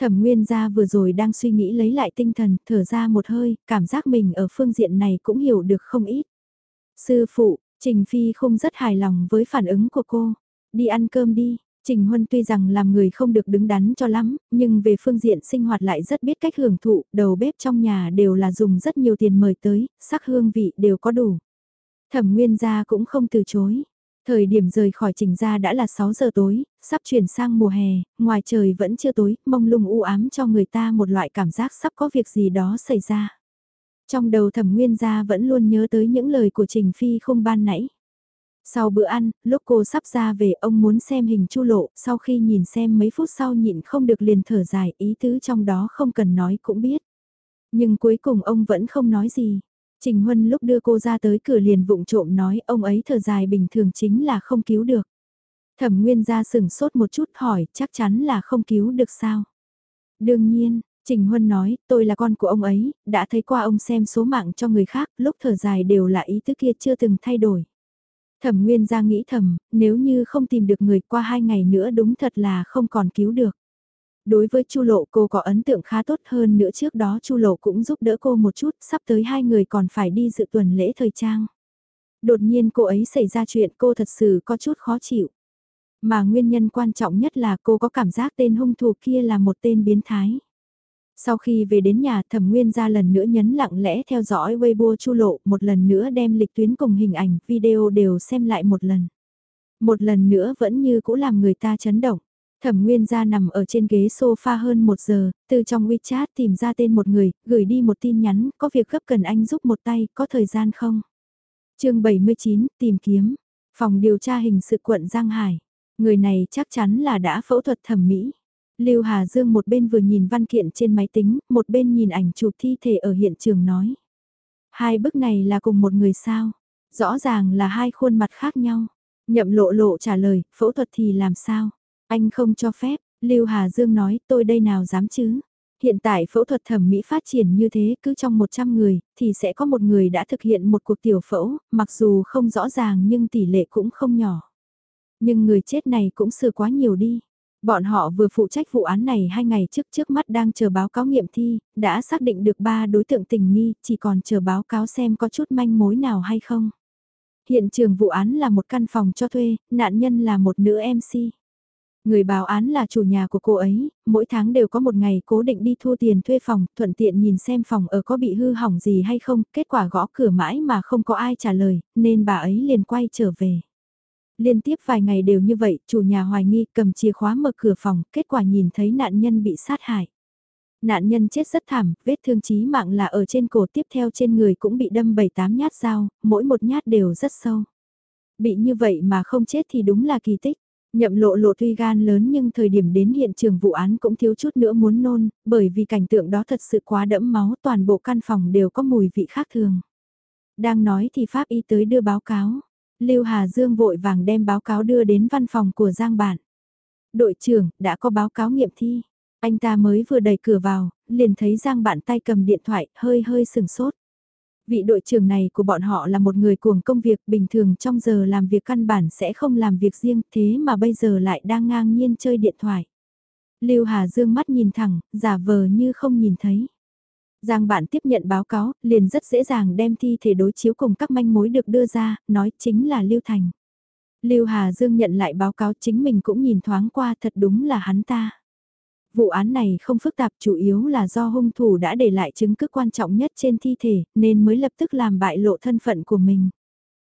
Thẩm Nguyên gia vừa rồi đang suy nghĩ lấy lại tinh thần, thở ra một hơi, cảm giác mình ở phương diện này cũng hiểu được không ít. Sư phụ, Trình Phi không rất hài lòng với phản ứng của cô. Đi ăn cơm đi. Trình Huân tuy rằng làm người không được đứng đắn cho lắm, nhưng về phương diện sinh hoạt lại rất biết cách hưởng thụ, đầu bếp trong nhà đều là dùng rất nhiều tiền mời tới, sắc hương vị đều có đủ. Thẩm Nguyên gia cũng không từ chối. Thời điểm rời khỏi trình gia đã là 6 giờ tối, sắp chuyển sang mùa hè, ngoài trời vẫn chưa tối, mông lung u ám cho người ta một loại cảm giác sắp có việc gì đó xảy ra. Trong đầu thẩm nguyên gia vẫn luôn nhớ tới những lời của Trình Phi không ban nãy. Sau bữa ăn, lúc cô sắp ra về ông muốn xem hình chu lộ, sau khi nhìn xem mấy phút sau nhịn không được liền thở dài, ý tứ trong đó không cần nói cũng biết. Nhưng cuối cùng ông vẫn không nói gì. Trình Huân lúc đưa cô ra tới cửa liền vụng trộm nói ông ấy thở dài bình thường chính là không cứu được. Thẩm Nguyên ra sừng sốt một chút hỏi chắc chắn là không cứu được sao. Đương nhiên, Trình Huân nói, tôi là con của ông ấy, đã thấy qua ông xem số mạng cho người khác, lúc thở dài đều là ý tứ kia chưa từng thay đổi. Thẩm Nguyên ra nghĩ thầm, nếu như không tìm được người qua hai ngày nữa đúng thật là không còn cứu được. Đối với Chu Lộ cô có ấn tượng khá tốt hơn nữa trước đó Chu Lộ cũng giúp đỡ cô một chút, sắp tới hai người còn phải đi dự tuần lễ thời trang. Đột nhiên cô ấy xảy ra chuyện cô thật sự có chút khó chịu. Mà nguyên nhân quan trọng nhất là cô có cảm giác tên hung thủ kia là một tên biến thái. Sau khi về đến nhà thẩm nguyên ra lần nữa nhấn lặng lẽ theo dõi Weibo chu lộ, một lần nữa đem lịch tuyến cùng hình ảnh, video đều xem lại một lần. Một lần nữa vẫn như cũ làm người ta chấn động. Thẩm Nguyên gia nằm ở trên ghế sofa hơn một giờ, từ trong WeChat tìm ra tên một người, gửi đi một tin nhắn, có việc gấp cần anh giúp một tay, có thời gian không? chương 79, tìm kiếm. Phòng điều tra hình sự quận Giang Hải. Người này chắc chắn là đã phẫu thuật thẩm mỹ. Lưu Hà Dương một bên vừa nhìn văn kiện trên máy tính, một bên nhìn ảnh chụp thi thể ở hiện trường nói. Hai bức này là cùng một người sao? Rõ ràng là hai khuôn mặt khác nhau. Nhậm lộ lộ trả lời, phẫu thuật thì làm sao? Anh không cho phép, Lưu Hà Dương nói, tôi đây nào dám chứ? Hiện tại phẫu thuật thẩm mỹ phát triển như thế cứ trong 100 người, thì sẽ có một người đã thực hiện một cuộc tiểu phẫu, mặc dù không rõ ràng nhưng tỷ lệ cũng không nhỏ. Nhưng người chết này cũng sửa quá nhiều đi. Bọn họ vừa phụ trách vụ án này hai ngày trước trước mắt đang chờ báo cáo nghiệm thi, đã xác định được ba đối tượng tình nghi, chỉ còn chờ báo cáo xem có chút manh mối nào hay không. Hiện trường vụ án là một căn phòng cho thuê, nạn nhân là một nữ MC. Người báo án là chủ nhà của cô ấy, mỗi tháng đều có một ngày cố định đi thu tiền thuê phòng, thuận tiện nhìn xem phòng ở có bị hư hỏng gì hay không, kết quả gõ cửa mãi mà không có ai trả lời, nên bà ấy liền quay trở về. Liên tiếp vài ngày đều như vậy, chủ nhà hoài nghi cầm chìa khóa mở cửa phòng, kết quả nhìn thấy nạn nhân bị sát hại. Nạn nhân chết rất thảm, vết thương chí mạng là ở trên cổ tiếp theo trên người cũng bị đâm 7-8 nhát dao, mỗi một nhát đều rất sâu. Bị như vậy mà không chết thì đúng là kỳ tích. Nhậm lộ lộ tuy gan lớn nhưng thời điểm đến hiện trường vụ án cũng thiếu chút nữa muốn nôn, bởi vì cảnh tượng đó thật sự quá đẫm máu toàn bộ căn phòng đều có mùi vị khác thường. Đang nói thì Pháp Y tới đưa báo cáo. Lưu Hà Dương vội vàng đem báo cáo đưa đến văn phòng của Giang Bản. Đội trưởng, đã có báo cáo nghiệm thi. Anh ta mới vừa đẩy cửa vào, liền thấy Giang Bản tay cầm điện thoại, hơi hơi sừng sốt. Vị đội trưởng này của bọn họ là một người cuồng công việc bình thường trong giờ làm việc căn bản sẽ không làm việc riêng thế mà bây giờ lại đang ngang nhiên chơi điện thoại. Lưu Hà Dương mắt nhìn thẳng, giả vờ như không nhìn thấy. Giang bạn tiếp nhận báo cáo, liền rất dễ dàng đem thi thể đối chiếu cùng các manh mối được đưa ra, nói chính là Lưu Thành. Lưu Hà Dương nhận lại báo cáo chính mình cũng nhìn thoáng qua thật đúng là hắn ta. Vụ án này không phức tạp chủ yếu là do hung thủ đã để lại chứng cứ quan trọng nhất trên thi thể nên mới lập tức làm bại lộ thân phận của mình.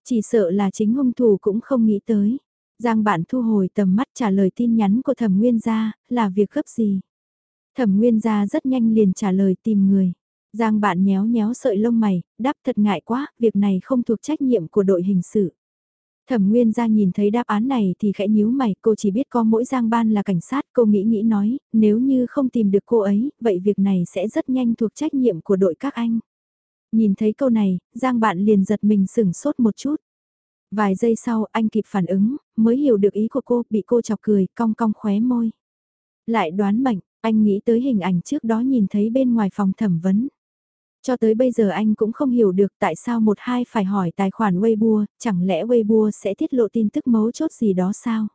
Chỉ sợ là chính hung thủ cũng không nghĩ tới. Giang bạn thu hồi tầm mắt trả lời tin nhắn của thẩm nguyên gia, là việc gấp gì. Thẩm nguyên gia rất nhanh liền trả lời tìm người. Giang bạn nhéo nhéo sợi lông mày, đáp thật ngại quá, việc này không thuộc trách nhiệm của đội hình sự. Thẩm Nguyên ra nhìn thấy đáp án này thì khẽ nhíu mày, cô chỉ biết có mỗi Giang Ban là cảnh sát, cô nghĩ nghĩ nói, nếu như không tìm được cô ấy, vậy việc này sẽ rất nhanh thuộc trách nhiệm của đội các anh. Nhìn thấy câu này, Giang Bạn liền giật mình sửng sốt một chút. Vài giây sau anh kịp phản ứng, mới hiểu được ý của cô, bị cô chọc cười, cong cong khóe môi. Lại đoán mạnh, anh nghĩ tới hình ảnh trước đó nhìn thấy bên ngoài phòng thẩm vấn. Cho tới bây giờ anh cũng không hiểu được tại sao một hai phải hỏi tài khoản Weibo, chẳng lẽ Weibo sẽ tiết lộ tin tức mấu chốt gì đó sao?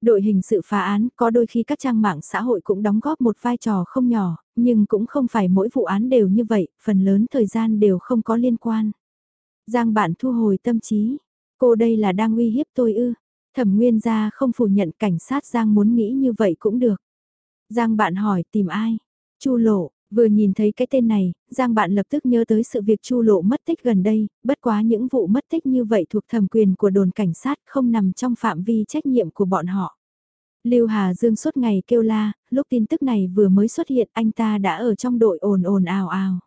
Đội hình sự phá án có đôi khi các trang mạng xã hội cũng đóng góp một vai trò không nhỏ, nhưng cũng không phải mỗi vụ án đều như vậy, phần lớn thời gian đều không có liên quan. Giang bạn thu hồi tâm trí, cô đây là đang uy hiếp tôi ư, thẩm nguyên gia không phủ nhận cảnh sát Giang muốn nghĩ như vậy cũng được. Giang bạn hỏi tìm ai? Chu lộ, Vừa nhìn thấy cái tên này, Giang bạn lập tức nhớ tới sự việc Chu Lộ mất tích gần đây, bất quá những vụ mất tích như vậy thuộc thẩm quyền của đồn cảnh sát không nằm trong phạm vi trách nhiệm của bọn họ. Lưu Hà Dương suốt ngày kêu la, lúc tin tức này vừa mới xuất hiện anh ta đã ở trong đội ồn ồn ào ào.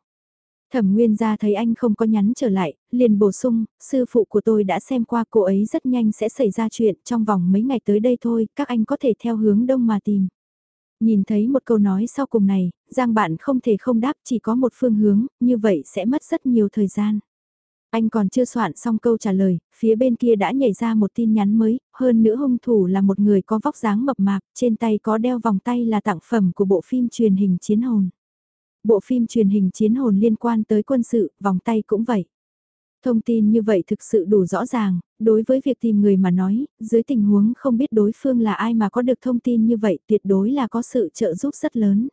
Thẩm Nguyên ra thấy anh không có nhắn trở lại, liền bổ sung, sư phụ của tôi đã xem qua cô ấy rất nhanh sẽ xảy ra chuyện trong vòng mấy ngày tới đây thôi, các anh có thể theo hướng đông mà tìm. Nhìn thấy một câu nói sau cùng này, Giang bạn không thể không đáp chỉ có một phương hướng, như vậy sẽ mất rất nhiều thời gian. Anh còn chưa soạn xong câu trả lời, phía bên kia đã nhảy ra một tin nhắn mới, hơn nữa hung thủ là một người có vóc dáng mập mạp, trên tay có đeo vòng tay là tặng phẩm của bộ phim truyền hình Chiến hồn. Bộ phim truyền hình Chiến hồn liên quan tới quân sự, vòng tay cũng vậy. Thông tin như vậy thực sự đủ rõ ràng, đối với việc tìm người mà nói, dưới tình huống không biết đối phương là ai mà có được thông tin như vậy tuyệt đối là có sự trợ giúp rất lớn.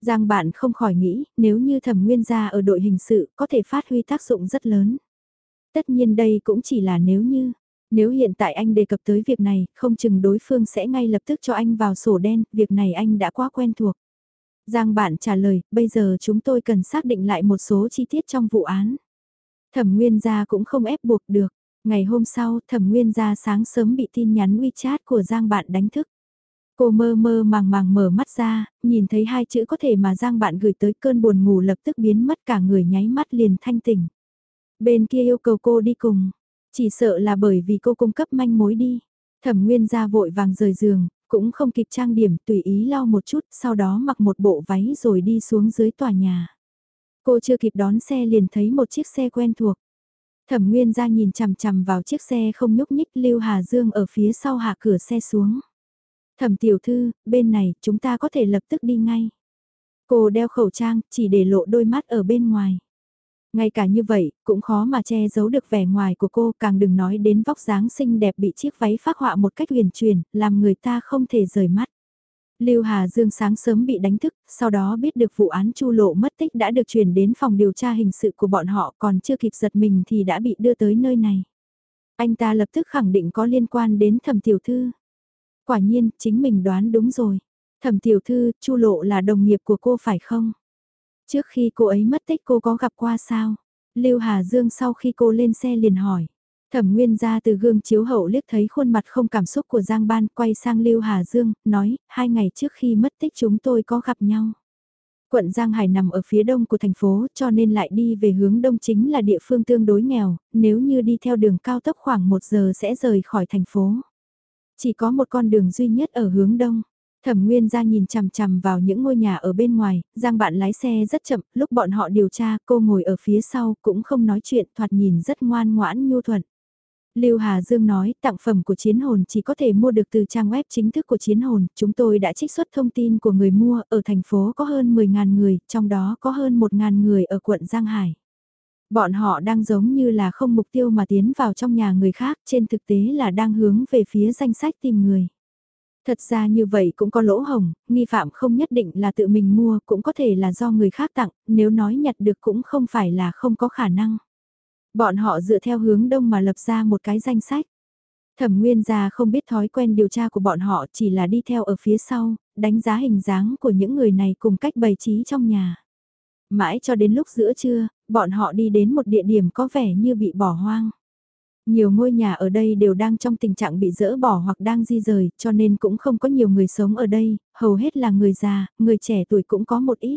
Giang bạn không khỏi nghĩ, nếu như thẩm nguyên gia ở đội hình sự có thể phát huy tác dụng rất lớn. Tất nhiên đây cũng chỉ là nếu như, nếu hiện tại anh đề cập tới việc này, không chừng đối phương sẽ ngay lập tức cho anh vào sổ đen, việc này anh đã quá quen thuộc. Giang bạn trả lời, bây giờ chúng tôi cần xác định lại một số chi tiết trong vụ án. Thẩm Nguyên gia cũng không ép buộc được. Ngày hôm sau, Thẩm Nguyên gia sáng sớm bị tin nhắn WeChat của Giang bạn đánh thức. Cô mơ mơ màng màng mở mắt ra, nhìn thấy hai chữ có thể mà Giang bạn gửi tới cơn buồn ngủ lập tức biến mất cả người nháy mắt liền thanh tỉnh. Bên kia yêu cầu cô đi cùng, chỉ sợ là bởi vì cô cung cấp manh mối đi. Thẩm Nguyên gia vội vàng rời giường, cũng không kịp trang điểm tùy ý lau một chút, sau đó mặc một bộ váy rồi đi xuống dưới tòa nhà. Cô chưa kịp đón xe liền thấy một chiếc xe quen thuộc. Thẩm Nguyên ra nhìn chằm chằm vào chiếc xe không nhúc nhích Lưu Hà Dương ở phía sau hạ cửa xe xuống. Thẩm tiểu thư, bên này chúng ta có thể lập tức đi ngay. Cô đeo khẩu trang, chỉ để lộ đôi mắt ở bên ngoài. Ngay cả như vậy, cũng khó mà che giấu được vẻ ngoài của cô, càng đừng nói đến vóc dáng xinh đẹp bị chiếc váy phác họa một cách huyền truyền, làm người ta không thể rời mắt. Lưu Hà Dương sáng sớm bị đánh thức, sau đó biết được vụ án Chu Lộ mất tích đã được chuyển đến phòng điều tra hình sự của bọn họ còn chưa kịp giật mình thì đã bị đưa tới nơi này. Anh ta lập tức khẳng định có liên quan đến thẩm tiểu thư. Quả nhiên, chính mình đoán đúng rồi. Thẩm tiểu thư, Chu Lộ là đồng nghiệp của cô phải không? Trước khi cô ấy mất tích cô có gặp qua sao? Lưu Hà Dương sau khi cô lên xe liền hỏi. Thẩm Nguyên ra từ gương chiếu hậu liếc thấy khuôn mặt không cảm xúc của Giang Ban quay sang Lưu Hà Dương, nói, hai ngày trước khi mất tích chúng tôi có gặp nhau. Quận Giang Hải nằm ở phía đông của thành phố cho nên lại đi về hướng đông chính là địa phương tương đối nghèo, nếu như đi theo đường cao tốc khoảng một giờ sẽ rời khỏi thành phố. Chỉ có một con đường duy nhất ở hướng đông. Thẩm Nguyên ra nhìn chằm chằm vào những ngôi nhà ở bên ngoài, Giang bạn lái xe rất chậm, lúc bọn họ điều tra cô ngồi ở phía sau cũng không nói chuyện thoạt nhìn rất ngoan ngoãn nhu thuận. Lưu Hà Dương nói, tặng phẩm của chiến hồn chỉ có thể mua được từ trang web chính thức của chiến hồn, chúng tôi đã trích xuất thông tin của người mua, ở thành phố có hơn 10.000 người, trong đó có hơn 1.000 người ở quận Giang Hải. Bọn họ đang giống như là không mục tiêu mà tiến vào trong nhà người khác, trên thực tế là đang hướng về phía danh sách tìm người. Thật ra như vậy cũng có lỗ hồng, nghi phạm không nhất định là tự mình mua, cũng có thể là do người khác tặng, nếu nói nhặt được cũng không phải là không có khả năng. Bọn họ dựa theo hướng đông mà lập ra một cái danh sách. Thẩm Nguyên gia không biết thói quen điều tra của bọn họ chỉ là đi theo ở phía sau, đánh giá hình dáng của những người này cùng cách bày trí trong nhà. Mãi cho đến lúc giữa trưa, bọn họ đi đến một địa điểm có vẻ như bị bỏ hoang. Nhiều ngôi nhà ở đây đều đang trong tình trạng bị dỡ bỏ hoặc đang di rời, cho nên cũng không có nhiều người sống ở đây, hầu hết là người già, người trẻ tuổi cũng có một ít.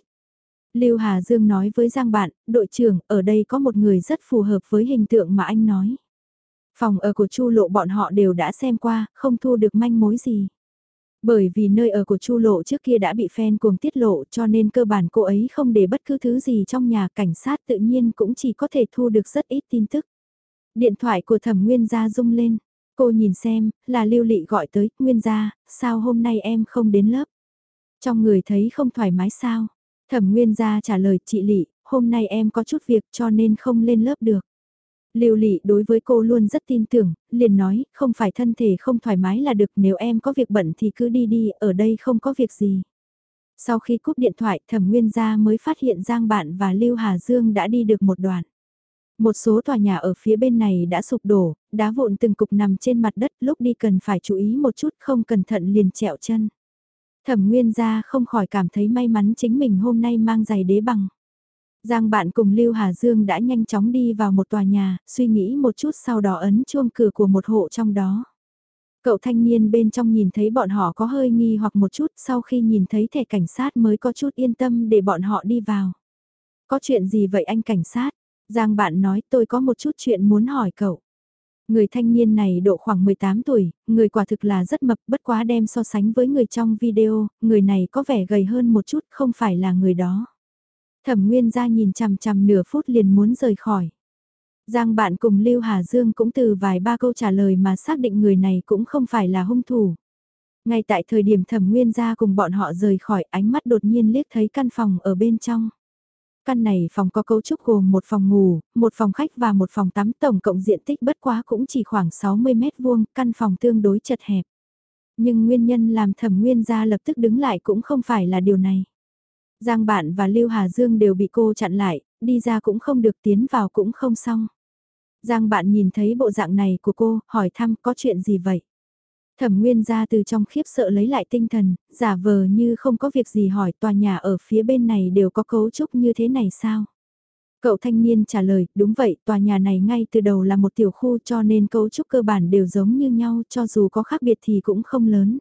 Lưu Hà Dương nói với Giang bạn, đội trưởng, ở đây có một người rất phù hợp với hình tượng mà anh nói. Phòng ở của Chu Lộ bọn họ đều đã xem qua, không thu được manh mối gì. Bởi vì nơi ở của Chu Lộ trước kia đã bị fan cuồng tiết lộ cho nên cơ bản cô ấy không để bất cứ thứ gì trong nhà cảnh sát tự nhiên cũng chỉ có thể thu được rất ít tin tức. Điện thoại của thẩm nguyên gia rung lên. Cô nhìn xem, là lưu lị gọi tới, nguyên gia, sao hôm nay em không đến lớp? Trong người thấy không thoải mái sao? Thẩm nguyên gia trả lời chị lị, hôm nay em có chút việc cho nên không lên lớp được. Lưu Lị đối với cô luôn rất tin tưởng, liền nói, không phải thân thể không thoải mái là được, nếu em có việc bận thì cứ đi đi, ở đây không có việc gì. Sau khi cúp điện thoại, Thẩm Nguyên gia mới phát hiện Giang Bạn và Lưu Hà Dương đã đi được một đoạn. Một số tòa nhà ở phía bên này đã sụp đổ, đá vụn từng cục nằm trên mặt đất, lúc đi cần phải chú ý một chút không cẩn thận liền trẹo chân. Thẩm Nguyên gia không khỏi cảm thấy may mắn chính mình hôm nay mang giày đế bằng. Giang bạn cùng Lưu Hà Dương đã nhanh chóng đi vào một tòa nhà, suy nghĩ một chút sau đó ấn chuông cửa của một hộ trong đó. Cậu thanh niên bên trong nhìn thấy bọn họ có hơi nghi hoặc một chút sau khi nhìn thấy thẻ cảnh sát mới có chút yên tâm để bọn họ đi vào. Có chuyện gì vậy anh cảnh sát? Giang bạn nói tôi có một chút chuyện muốn hỏi cậu. Người thanh niên này độ khoảng 18 tuổi, người quả thực là rất mập bất quá đem so sánh với người trong video, người này có vẻ gầy hơn một chút không phải là người đó. Thẩm Nguyên ra nhìn chằm chằm nửa phút liền muốn rời khỏi. Giang bạn cùng Lưu Hà Dương cũng từ vài ba câu trả lời mà xác định người này cũng không phải là hung thủ. Ngay tại thời điểm thẩm nguyên ra cùng bọn họ rời khỏi ánh mắt đột nhiên liếc thấy căn phòng ở bên trong. Căn này phòng có cấu trúc gồm một phòng ngủ, một phòng khách và một phòng tắm tổng cộng diện tích bất quá cũng chỉ khoảng 60 mét vuông, căn phòng tương đối chật hẹp. Nhưng nguyên nhân làm thẩm nguyên gia lập tức đứng lại cũng không phải là điều này. Giang Bạn và Lưu Hà Dương đều bị cô chặn lại, đi ra cũng không được tiến vào cũng không xong. Giang Bạn nhìn thấy bộ dạng này của cô, hỏi thăm có chuyện gì vậy? Thẩm Nguyên ra từ trong khiếp sợ lấy lại tinh thần, giả vờ như không có việc gì hỏi tòa nhà ở phía bên này đều có cấu trúc như thế này sao? Cậu thanh niên trả lời, đúng vậy, tòa nhà này ngay từ đầu là một tiểu khu cho nên cấu trúc cơ bản đều giống như nhau cho dù có khác biệt thì cũng không lớn.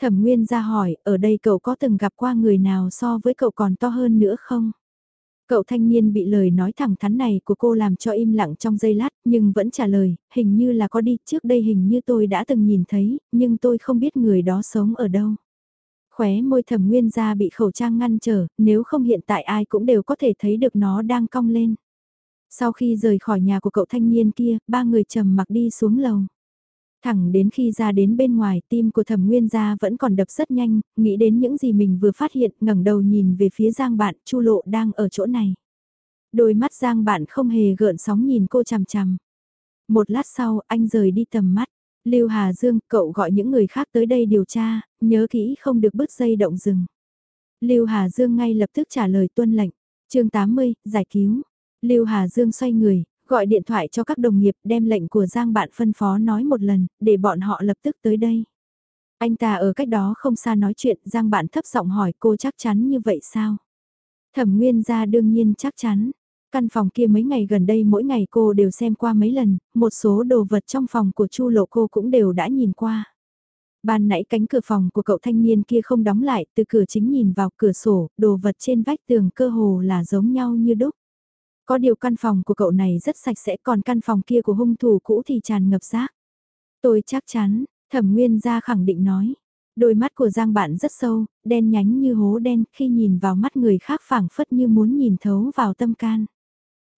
Thẩm Nguyên ra hỏi, ở đây cậu có từng gặp qua người nào so với cậu còn to hơn nữa không? Cậu thanh niên bị lời nói thẳng thắn này của cô làm cho im lặng trong giây lát, nhưng vẫn trả lời, hình như là có đi, trước đây hình như tôi đã từng nhìn thấy, nhưng tôi không biết người đó sống ở đâu. Khóe môi thẩm nguyên ra bị khẩu trang ngăn trở, nếu không hiện tại ai cũng đều có thể thấy được nó đang cong lên. Sau khi rời khỏi nhà của cậu thanh niên kia, ba người trầm mặc đi xuống lầu. Thẳng đến khi ra đến bên ngoài tim của thẩm nguyên gia vẫn còn đập rất nhanh, nghĩ đến những gì mình vừa phát hiện ngẩng đầu nhìn về phía giang bạn chu lộ đang ở chỗ này. Đôi mắt giang bạn không hề gợn sóng nhìn cô chằm chằm. Một lát sau anh rời đi tầm mắt. Lưu Hà Dương, cậu gọi những người khác tới đây điều tra, nhớ kỹ không được bứt dây động rừng. Lưu Hà Dương ngay lập tức trả lời tuân lệnh. chương 80, giải cứu. Lưu Hà Dương xoay người, Gọi điện thoại cho các đồng nghiệp đem lệnh của Giang bạn phân phó nói một lần, để bọn họ lập tức tới đây. Anh ta ở cách đó không xa nói chuyện, Giang bạn thấp giọng hỏi cô chắc chắn như vậy sao? Thẩm Nguyên ra đương nhiên chắc chắn. Căn phòng kia mấy ngày gần đây mỗi ngày cô đều xem qua mấy lần, một số đồ vật trong phòng của Chu Lộ cô cũng đều đã nhìn qua. Ban nãy cánh cửa phòng của cậu thanh niên kia không đóng lại, từ cửa chính nhìn vào cửa sổ, đồ vật trên vách tường cơ hồ là giống nhau như đúc. Có điều căn phòng của cậu này rất sạch sẽ còn căn phòng kia của hung thủ cũ thì tràn ngập rác. Tôi chắc chắn, thẩm nguyên gia khẳng định nói. Đôi mắt của Giang bạn rất sâu, đen nhánh như hố đen khi nhìn vào mắt người khác phảng phất như muốn nhìn thấu vào tâm can.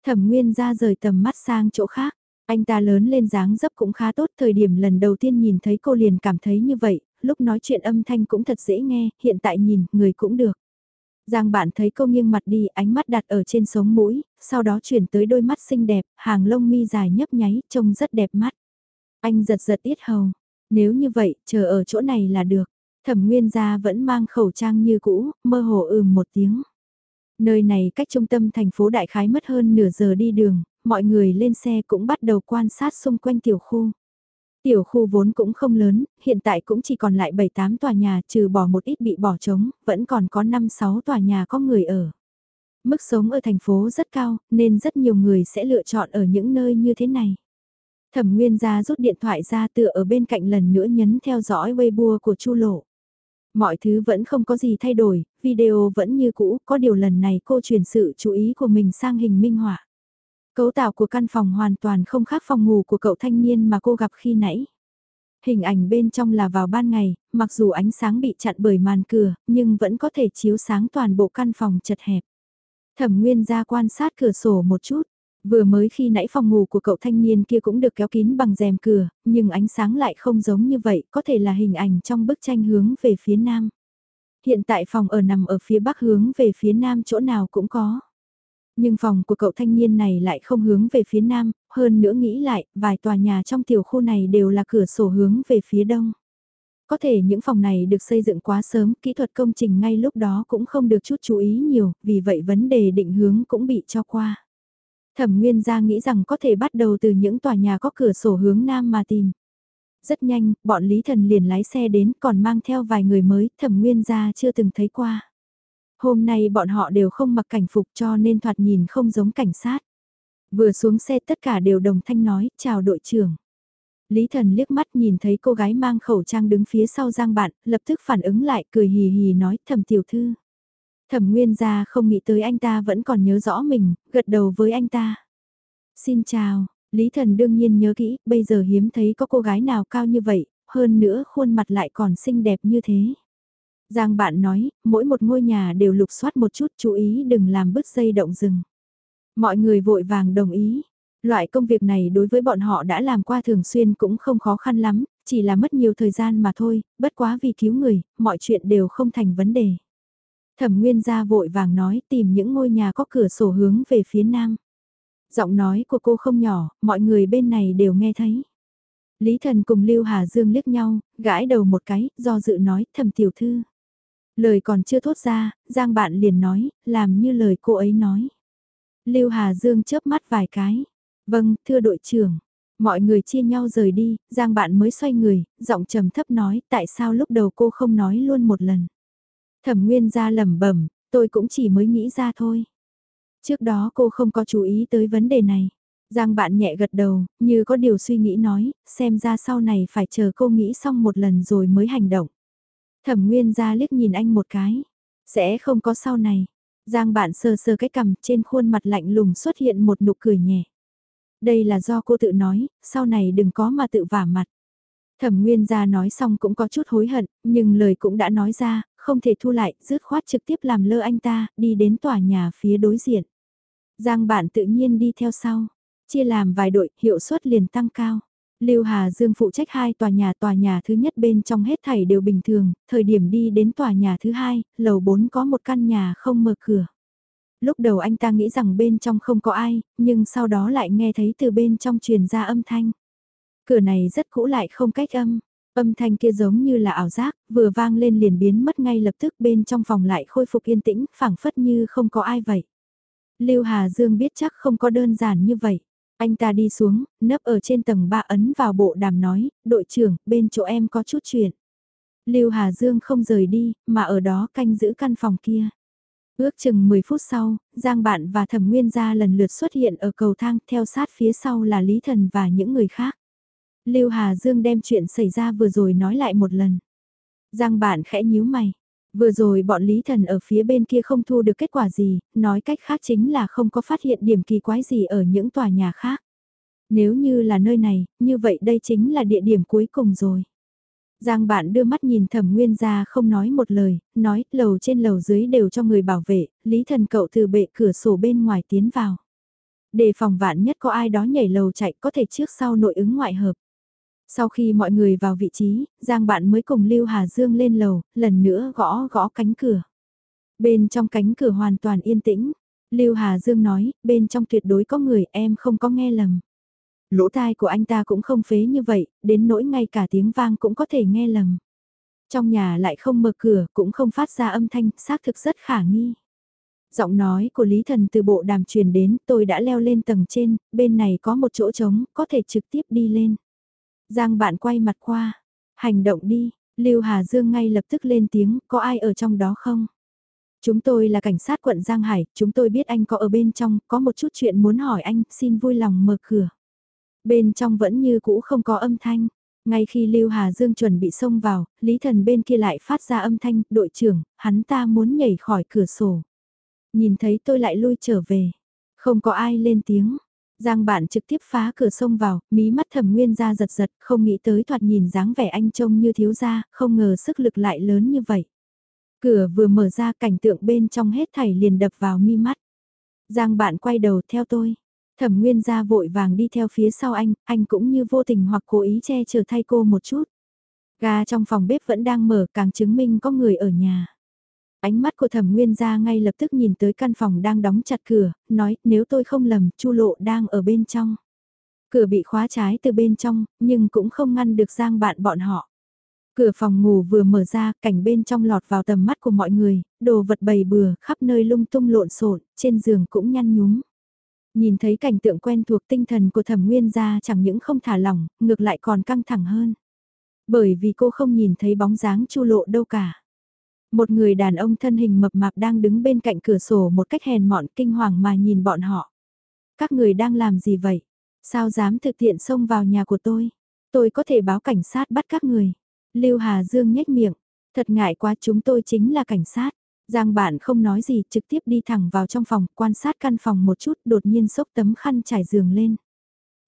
Thẩm nguyên gia rời tầm mắt sang chỗ khác. Anh ta lớn lên dáng dấp cũng khá tốt thời điểm lần đầu tiên nhìn thấy cô liền cảm thấy như vậy, lúc nói chuyện âm thanh cũng thật dễ nghe, hiện tại nhìn, người cũng được. Giang bạn thấy cô nghiêng mặt đi, ánh mắt đặt ở trên sống mũi, sau đó chuyển tới đôi mắt xinh đẹp, hàng lông mi dài nhấp nháy, trông rất đẹp mắt. Anh giật giật ít hầu. Nếu như vậy, chờ ở chỗ này là được. Thẩm Nguyên gia vẫn mang khẩu trang như cũ, mơ hồ ừm một tiếng. Nơi này cách trung tâm thành phố Đại Khái mất hơn nửa giờ đi đường, mọi người lên xe cũng bắt đầu quan sát xung quanh tiểu khu. Tiểu khu vốn cũng không lớn, hiện tại cũng chỉ còn lại 7-8 tòa nhà trừ bỏ một ít bị bỏ trống, vẫn còn có 5-6 tòa nhà có người ở. Mức sống ở thành phố rất cao, nên rất nhiều người sẽ lựa chọn ở những nơi như thế này. Thẩm Nguyên ra rút điện thoại ra tựa ở bên cạnh lần nữa nhấn theo dõi Weibo của Chu Lộ. Mọi thứ vẫn không có gì thay đổi, video vẫn như cũ, có điều lần này cô chuyển sự chú ý của mình sang hình minh họa. Cấu tạo của căn phòng hoàn toàn không khác phòng ngủ của cậu thanh niên mà cô gặp khi nãy. Hình ảnh bên trong là vào ban ngày, mặc dù ánh sáng bị chặn bởi màn cửa, nhưng vẫn có thể chiếu sáng toàn bộ căn phòng chật hẹp. Thẩm Nguyên ra quan sát cửa sổ một chút, vừa mới khi nãy phòng ngủ của cậu thanh niên kia cũng được kéo kín bằng rèm cửa, nhưng ánh sáng lại không giống như vậy, có thể là hình ảnh trong bức tranh hướng về phía nam. Hiện tại phòng ở nằm ở phía bắc hướng về phía nam chỗ nào cũng có. Nhưng phòng của cậu thanh niên này lại không hướng về phía nam, hơn nữa nghĩ lại, vài tòa nhà trong tiểu khu này đều là cửa sổ hướng về phía đông. Có thể những phòng này được xây dựng quá sớm, kỹ thuật công trình ngay lúc đó cũng không được chút chú ý nhiều, vì vậy vấn đề định hướng cũng bị cho qua. Thẩm Nguyên gia nghĩ rằng có thể bắt đầu từ những tòa nhà có cửa sổ hướng nam mà tìm. Rất nhanh, bọn Lý Thần liền lái xe đến còn mang theo vài người mới, Thẩm Nguyên gia chưa từng thấy qua. Hôm nay bọn họ đều không mặc cảnh phục cho nên thoạt nhìn không giống cảnh sát. Vừa xuống xe tất cả đều đồng thanh nói, chào đội trưởng. Lý Thần liếc mắt nhìn thấy cô gái mang khẩu trang đứng phía sau giang bạn, lập tức phản ứng lại cười hì hì nói thầm tiểu thư. Thẩm Nguyên gia không nghĩ tới anh ta vẫn còn nhớ rõ mình, gật đầu với anh ta. Xin chào, Lý Thần đương nhiên nhớ kỹ, bây giờ hiếm thấy có cô gái nào cao như vậy, hơn nữa khuôn mặt lại còn xinh đẹp như thế. Giang bạn nói, mỗi một ngôi nhà đều lục soát một chút chú ý đừng làm bứt dây động rừng. Mọi người vội vàng đồng ý. Loại công việc này đối với bọn họ đã làm qua thường xuyên cũng không khó khăn lắm, chỉ là mất nhiều thời gian mà thôi, bất quá vì cứu người, mọi chuyện đều không thành vấn đề. Thẩm Nguyên gia vội vàng nói tìm những ngôi nhà có cửa sổ hướng về phía nam. Giọng nói của cô không nhỏ, mọi người bên này đều nghe thấy. Lý Thần cùng Lưu Hà Dương liếc nhau, gãi đầu một cái, do dự nói, thầm tiểu thư. Lời còn chưa thốt ra, Giang bạn liền nói, làm như lời cô ấy nói. Lưu Hà Dương chớp mắt vài cái. Vâng, thưa đội trưởng. Mọi người chia nhau rời đi, Giang bạn mới xoay người, giọng trầm thấp nói, tại sao lúc đầu cô không nói luôn một lần. Thẩm Nguyên ra lẩm bẩm, tôi cũng chỉ mới nghĩ ra thôi. Trước đó cô không có chú ý tới vấn đề này. Giang bạn nhẹ gật đầu, như có điều suy nghĩ nói, xem ra sau này phải chờ cô nghĩ xong một lần rồi mới hành động. Thẩm Nguyên ra liếc nhìn anh một cái. Sẽ không có sau này. Giang bạn sờ sờ cái cằm trên khuôn mặt lạnh lùng xuất hiện một nụ cười nhẹ. Đây là do cô tự nói, sau này đừng có mà tự vả mặt. Thẩm Nguyên gia nói xong cũng có chút hối hận, nhưng lời cũng đã nói ra, không thể thu lại, dứt khoát trực tiếp làm lơ anh ta, đi đến tòa nhà phía đối diện. Giang bạn tự nhiên đi theo sau, chia làm vài đội, hiệu suất liền tăng cao. Lưu Hà Dương phụ trách hai tòa nhà, tòa nhà thứ nhất bên trong hết thảy đều bình thường, thời điểm đi đến tòa nhà thứ hai, lầu 4 có một căn nhà không mở cửa. Lúc đầu anh ta nghĩ rằng bên trong không có ai, nhưng sau đó lại nghe thấy từ bên trong truyền ra âm thanh. Cửa này rất cũ lại không cách âm, âm thanh kia giống như là ảo giác, vừa vang lên liền biến mất ngay lập tức bên trong phòng lại khôi phục yên tĩnh, phảng phất như không có ai vậy. Lưu Hà Dương biết chắc không có đơn giản như vậy. Anh ta đi xuống, nấp ở trên tầng 3 ấn vào bộ đàm nói, đội trưởng, bên chỗ em có chút chuyện. Lưu Hà Dương không rời đi, mà ở đó canh giữ căn phòng kia. Ước chừng 10 phút sau, Giang Bạn và Thẩm Nguyên Gia lần lượt xuất hiện ở cầu thang theo sát phía sau là Lý Thần và những người khác. Lưu Hà Dương đem chuyện xảy ra vừa rồi nói lại một lần. Giang Bạn khẽ nhíu mày. Vừa rồi bọn Lý Thần ở phía bên kia không thu được kết quả gì, nói cách khác chính là không có phát hiện điểm kỳ quái gì ở những tòa nhà khác. Nếu như là nơi này, như vậy đây chính là địa điểm cuối cùng rồi. Giang bạn đưa mắt nhìn thẩm nguyên ra không nói một lời, nói lầu trên lầu dưới đều cho người bảo vệ, lý thần cậu từ bệ cửa sổ bên ngoài tiến vào. Đề phòng vạn nhất có ai đó nhảy lầu chạy có thể trước sau nội ứng ngoại hợp. Sau khi mọi người vào vị trí, Giang bạn mới cùng Lưu Hà Dương lên lầu, lần nữa gõ gõ cánh cửa. Bên trong cánh cửa hoàn toàn yên tĩnh. Lưu Hà Dương nói, bên trong tuyệt đối có người em không có nghe lầm. Lỗ tai của anh ta cũng không phế như vậy, đến nỗi ngay cả tiếng vang cũng có thể nghe lầm. Trong nhà lại không mở cửa, cũng không phát ra âm thanh, xác thực rất khả nghi. Giọng nói của Lý Thần từ bộ đàm truyền đến, tôi đã leo lên tầng trên, bên này có một chỗ trống, có thể trực tiếp đi lên. Giang bạn quay mặt qua. Hành động đi, Lưu Hà Dương ngay lập tức lên tiếng, có ai ở trong đó không? Chúng tôi là cảnh sát quận Giang Hải, chúng tôi biết anh có ở bên trong, có một chút chuyện muốn hỏi anh, xin vui lòng mở cửa. Bên trong vẫn như cũ không có âm thanh. Ngay khi Lưu Hà Dương chuẩn bị xông vào, Lý Thần bên kia lại phát ra âm thanh, đội trưởng, hắn ta muốn nhảy khỏi cửa sổ. Nhìn thấy tôi lại lui trở về. Không có ai lên tiếng. Giang bạn trực tiếp phá cửa sông vào, mí mắt thẩm nguyên ra giật giật, không nghĩ tới thoạt nhìn dáng vẻ anh trông như thiếu gia, không ngờ sức lực lại lớn như vậy. Cửa vừa mở ra cảnh tượng bên trong hết thảy liền đập vào mi mắt. Giang bạn quay đầu theo tôi. Thẩm Nguyên gia vội vàng đi theo phía sau anh, anh cũng như vô tình hoặc cố ý che chở thay cô một chút. Ga trong phòng bếp vẫn đang mở càng chứng minh có người ở nhà. Ánh mắt của thẩm nguyên gia ngay lập tức nhìn tới căn phòng đang đóng chặt cửa, nói nếu tôi không lầm, chu lộ đang ở bên trong. Cửa bị khóa trái từ bên trong, nhưng cũng không ngăn được giang bạn bọn họ. Cửa phòng ngủ vừa mở ra, cảnh bên trong lọt vào tầm mắt của mọi người, đồ vật bầy bừa, khắp nơi lung tung lộn xộn, trên giường cũng nhăn nhúm. Nhìn thấy cảnh tượng quen thuộc tinh thần của thẩm nguyên gia chẳng những không thả lỏng, ngược lại còn căng thẳng hơn. Bởi vì cô không nhìn thấy bóng dáng chu lộ đâu cả. Một người đàn ông thân hình mập mạp đang đứng bên cạnh cửa sổ một cách hèn mọn, kinh hoàng mà nhìn bọn họ. Các người đang làm gì vậy? Sao dám thực tiện xông vào nhà của tôi? Tôi có thể báo cảnh sát bắt các người. Lưu Hà Dương nhếch miệng. Thật ngại quá, chúng tôi chính là cảnh sát. Giang bạn không nói gì, trực tiếp đi thẳng vào trong phòng, quan sát căn phòng một chút, đột nhiên xốc tấm khăn trải giường lên.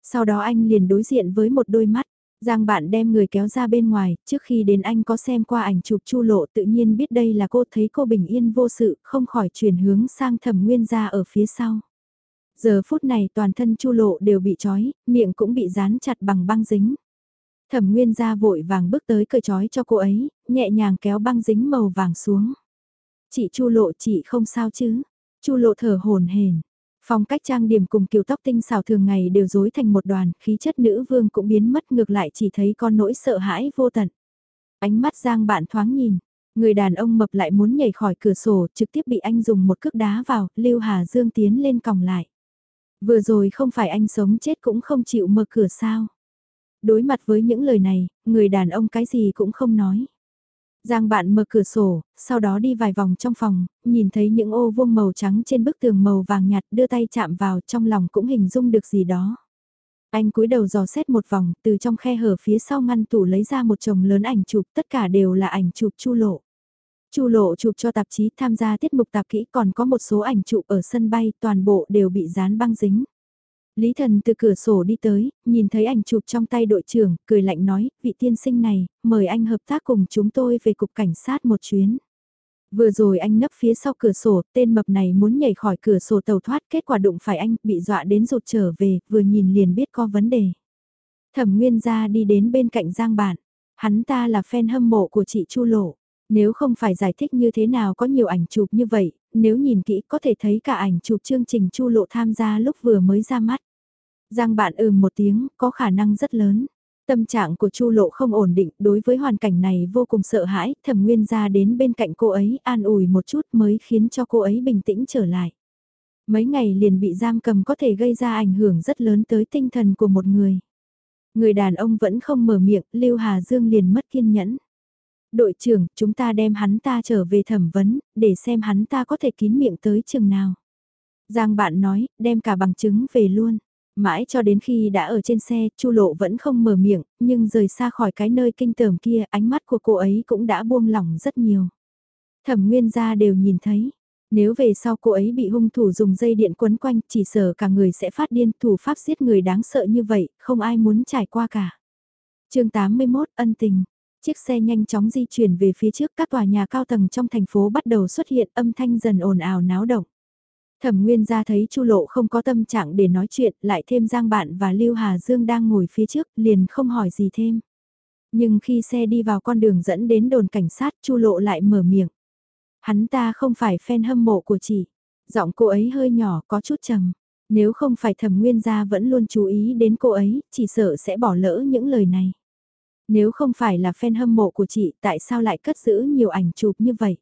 Sau đó anh liền đối diện với một đôi mắt. Giang bạn đem người kéo ra bên ngoài, trước khi đến anh có xem qua ảnh chụp chu lộ tự nhiên biết đây là cô thấy cô bình yên vô sự, không khỏi chuyển hướng sang thẩm nguyên ra ở phía sau. Giờ phút này toàn thân chu lộ đều bị trói, miệng cũng bị dán chặt bằng băng dính. Thẩm nguyên ra vội vàng bước tới cởi trói cho cô ấy, nhẹ nhàng kéo băng dính màu vàng xuống. Chị chu lộ chị không sao chứ? chu lộ thở hồn hển Phong cách trang điểm cùng kiểu tóc tinh xảo thường ngày đều rối thành một đoàn, khí chất nữ vương cũng biến mất ngược lại chỉ thấy con nỗi sợ hãi vô tận. Ánh mắt giang bạn thoáng nhìn, người đàn ông mập lại muốn nhảy khỏi cửa sổ trực tiếp bị anh dùng một cước đá vào, Lưu Hà Dương tiến lên còng lại. Vừa rồi không phải anh sống chết cũng không chịu mở cửa sao. Đối mặt với những lời này, người đàn ông cái gì cũng không nói. Giang bạn mở cửa sổ, sau đó đi vài vòng trong phòng, nhìn thấy những ô vuông màu trắng trên bức tường màu vàng nhạt đưa tay chạm vào trong lòng cũng hình dung được gì đó. Anh cúi đầu dò xét một vòng, từ trong khe hở phía sau ngăn tủ lấy ra một chồng lớn ảnh chụp, tất cả đều là ảnh chụp chu lộ. Chu lộ chụp cho tạp chí tham gia tiết mục tạp kỹ còn có một số ảnh chụp ở sân bay, toàn bộ đều bị dán băng dính. Lý thần từ cửa sổ đi tới, nhìn thấy ảnh chụp trong tay đội trưởng, cười lạnh nói, vị tiên sinh này, mời anh hợp tác cùng chúng tôi về cục cảnh sát một chuyến. Vừa rồi anh nấp phía sau cửa sổ, tên mập này muốn nhảy khỏi cửa sổ tàu thoát, kết quả đụng phải anh, bị dọa đến rụt trở về, vừa nhìn liền biết có vấn đề. Thẩm Nguyên gia đi đến bên cạnh Giang Bản, hắn ta là fan hâm mộ của chị Chu Lộ. Nếu không phải giải thích như thế nào có nhiều ảnh chụp như vậy, nếu nhìn kỹ có thể thấy cả ảnh chụp chương trình Chu Lộ tham gia lúc vừa mới ra mắt. Giang bạn ừm một tiếng, có khả năng rất lớn. Tâm trạng của Chu Lộ không ổn định, đối với hoàn cảnh này vô cùng sợ hãi, Thẩm Nguyên ra đến bên cạnh cô ấy an ủi một chút mới khiến cho cô ấy bình tĩnh trở lại. Mấy ngày liền bị giam cầm có thể gây ra ảnh hưởng rất lớn tới tinh thần của một người. Người đàn ông vẫn không mở miệng, Lưu Hà Dương liền mất kiên nhẫn. Đội trưởng, chúng ta đem hắn ta trở về thẩm vấn, để xem hắn ta có thể kín miệng tới chừng nào. Giang bạn nói, đem cả bằng chứng về luôn. Mãi cho đến khi đã ở trên xe, Chu Lộ vẫn không mở miệng, nhưng rời xa khỏi cái nơi kinh tởm kia, ánh mắt của cô ấy cũng đã buông lỏng rất nhiều. Thẩm Nguyên gia đều nhìn thấy, nếu về sau cô ấy bị hung thủ dùng dây điện quấn quanh, chỉ sợ cả người sẽ phát điên, thủ pháp giết người đáng sợ như vậy, không ai muốn trải qua cả. Chương 81 ân tình. Chiếc xe nhanh chóng di chuyển về phía trước các tòa nhà cao tầng trong thành phố bắt đầu xuất hiện âm thanh dần ồn ào náo động. Thẩm Nguyên ra thấy Chu Lộ không có tâm trạng để nói chuyện, lại thêm Giang Bạn và Lưu Hà Dương đang ngồi phía trước, liền không hỏi gì thêm. Nhưng khi xe đi vào con đường dẫn đến đồn cảnh sát, Chu Lộ lại mở miệng. Hắn ta không phải fan hâm mộ của chị. Giọng cô ấy hơi nhỏ, có chút trầm. Nếu không phải Thẩm Nguyên gia vẫn luôn chú ý đến cô ấy, chỉ sợ sẽ bỏ lỡ những lời này. Nếu không phải là fan hâm mộ của chị, tại sao lại cất giữ nhiều ảnh chụp như vậy?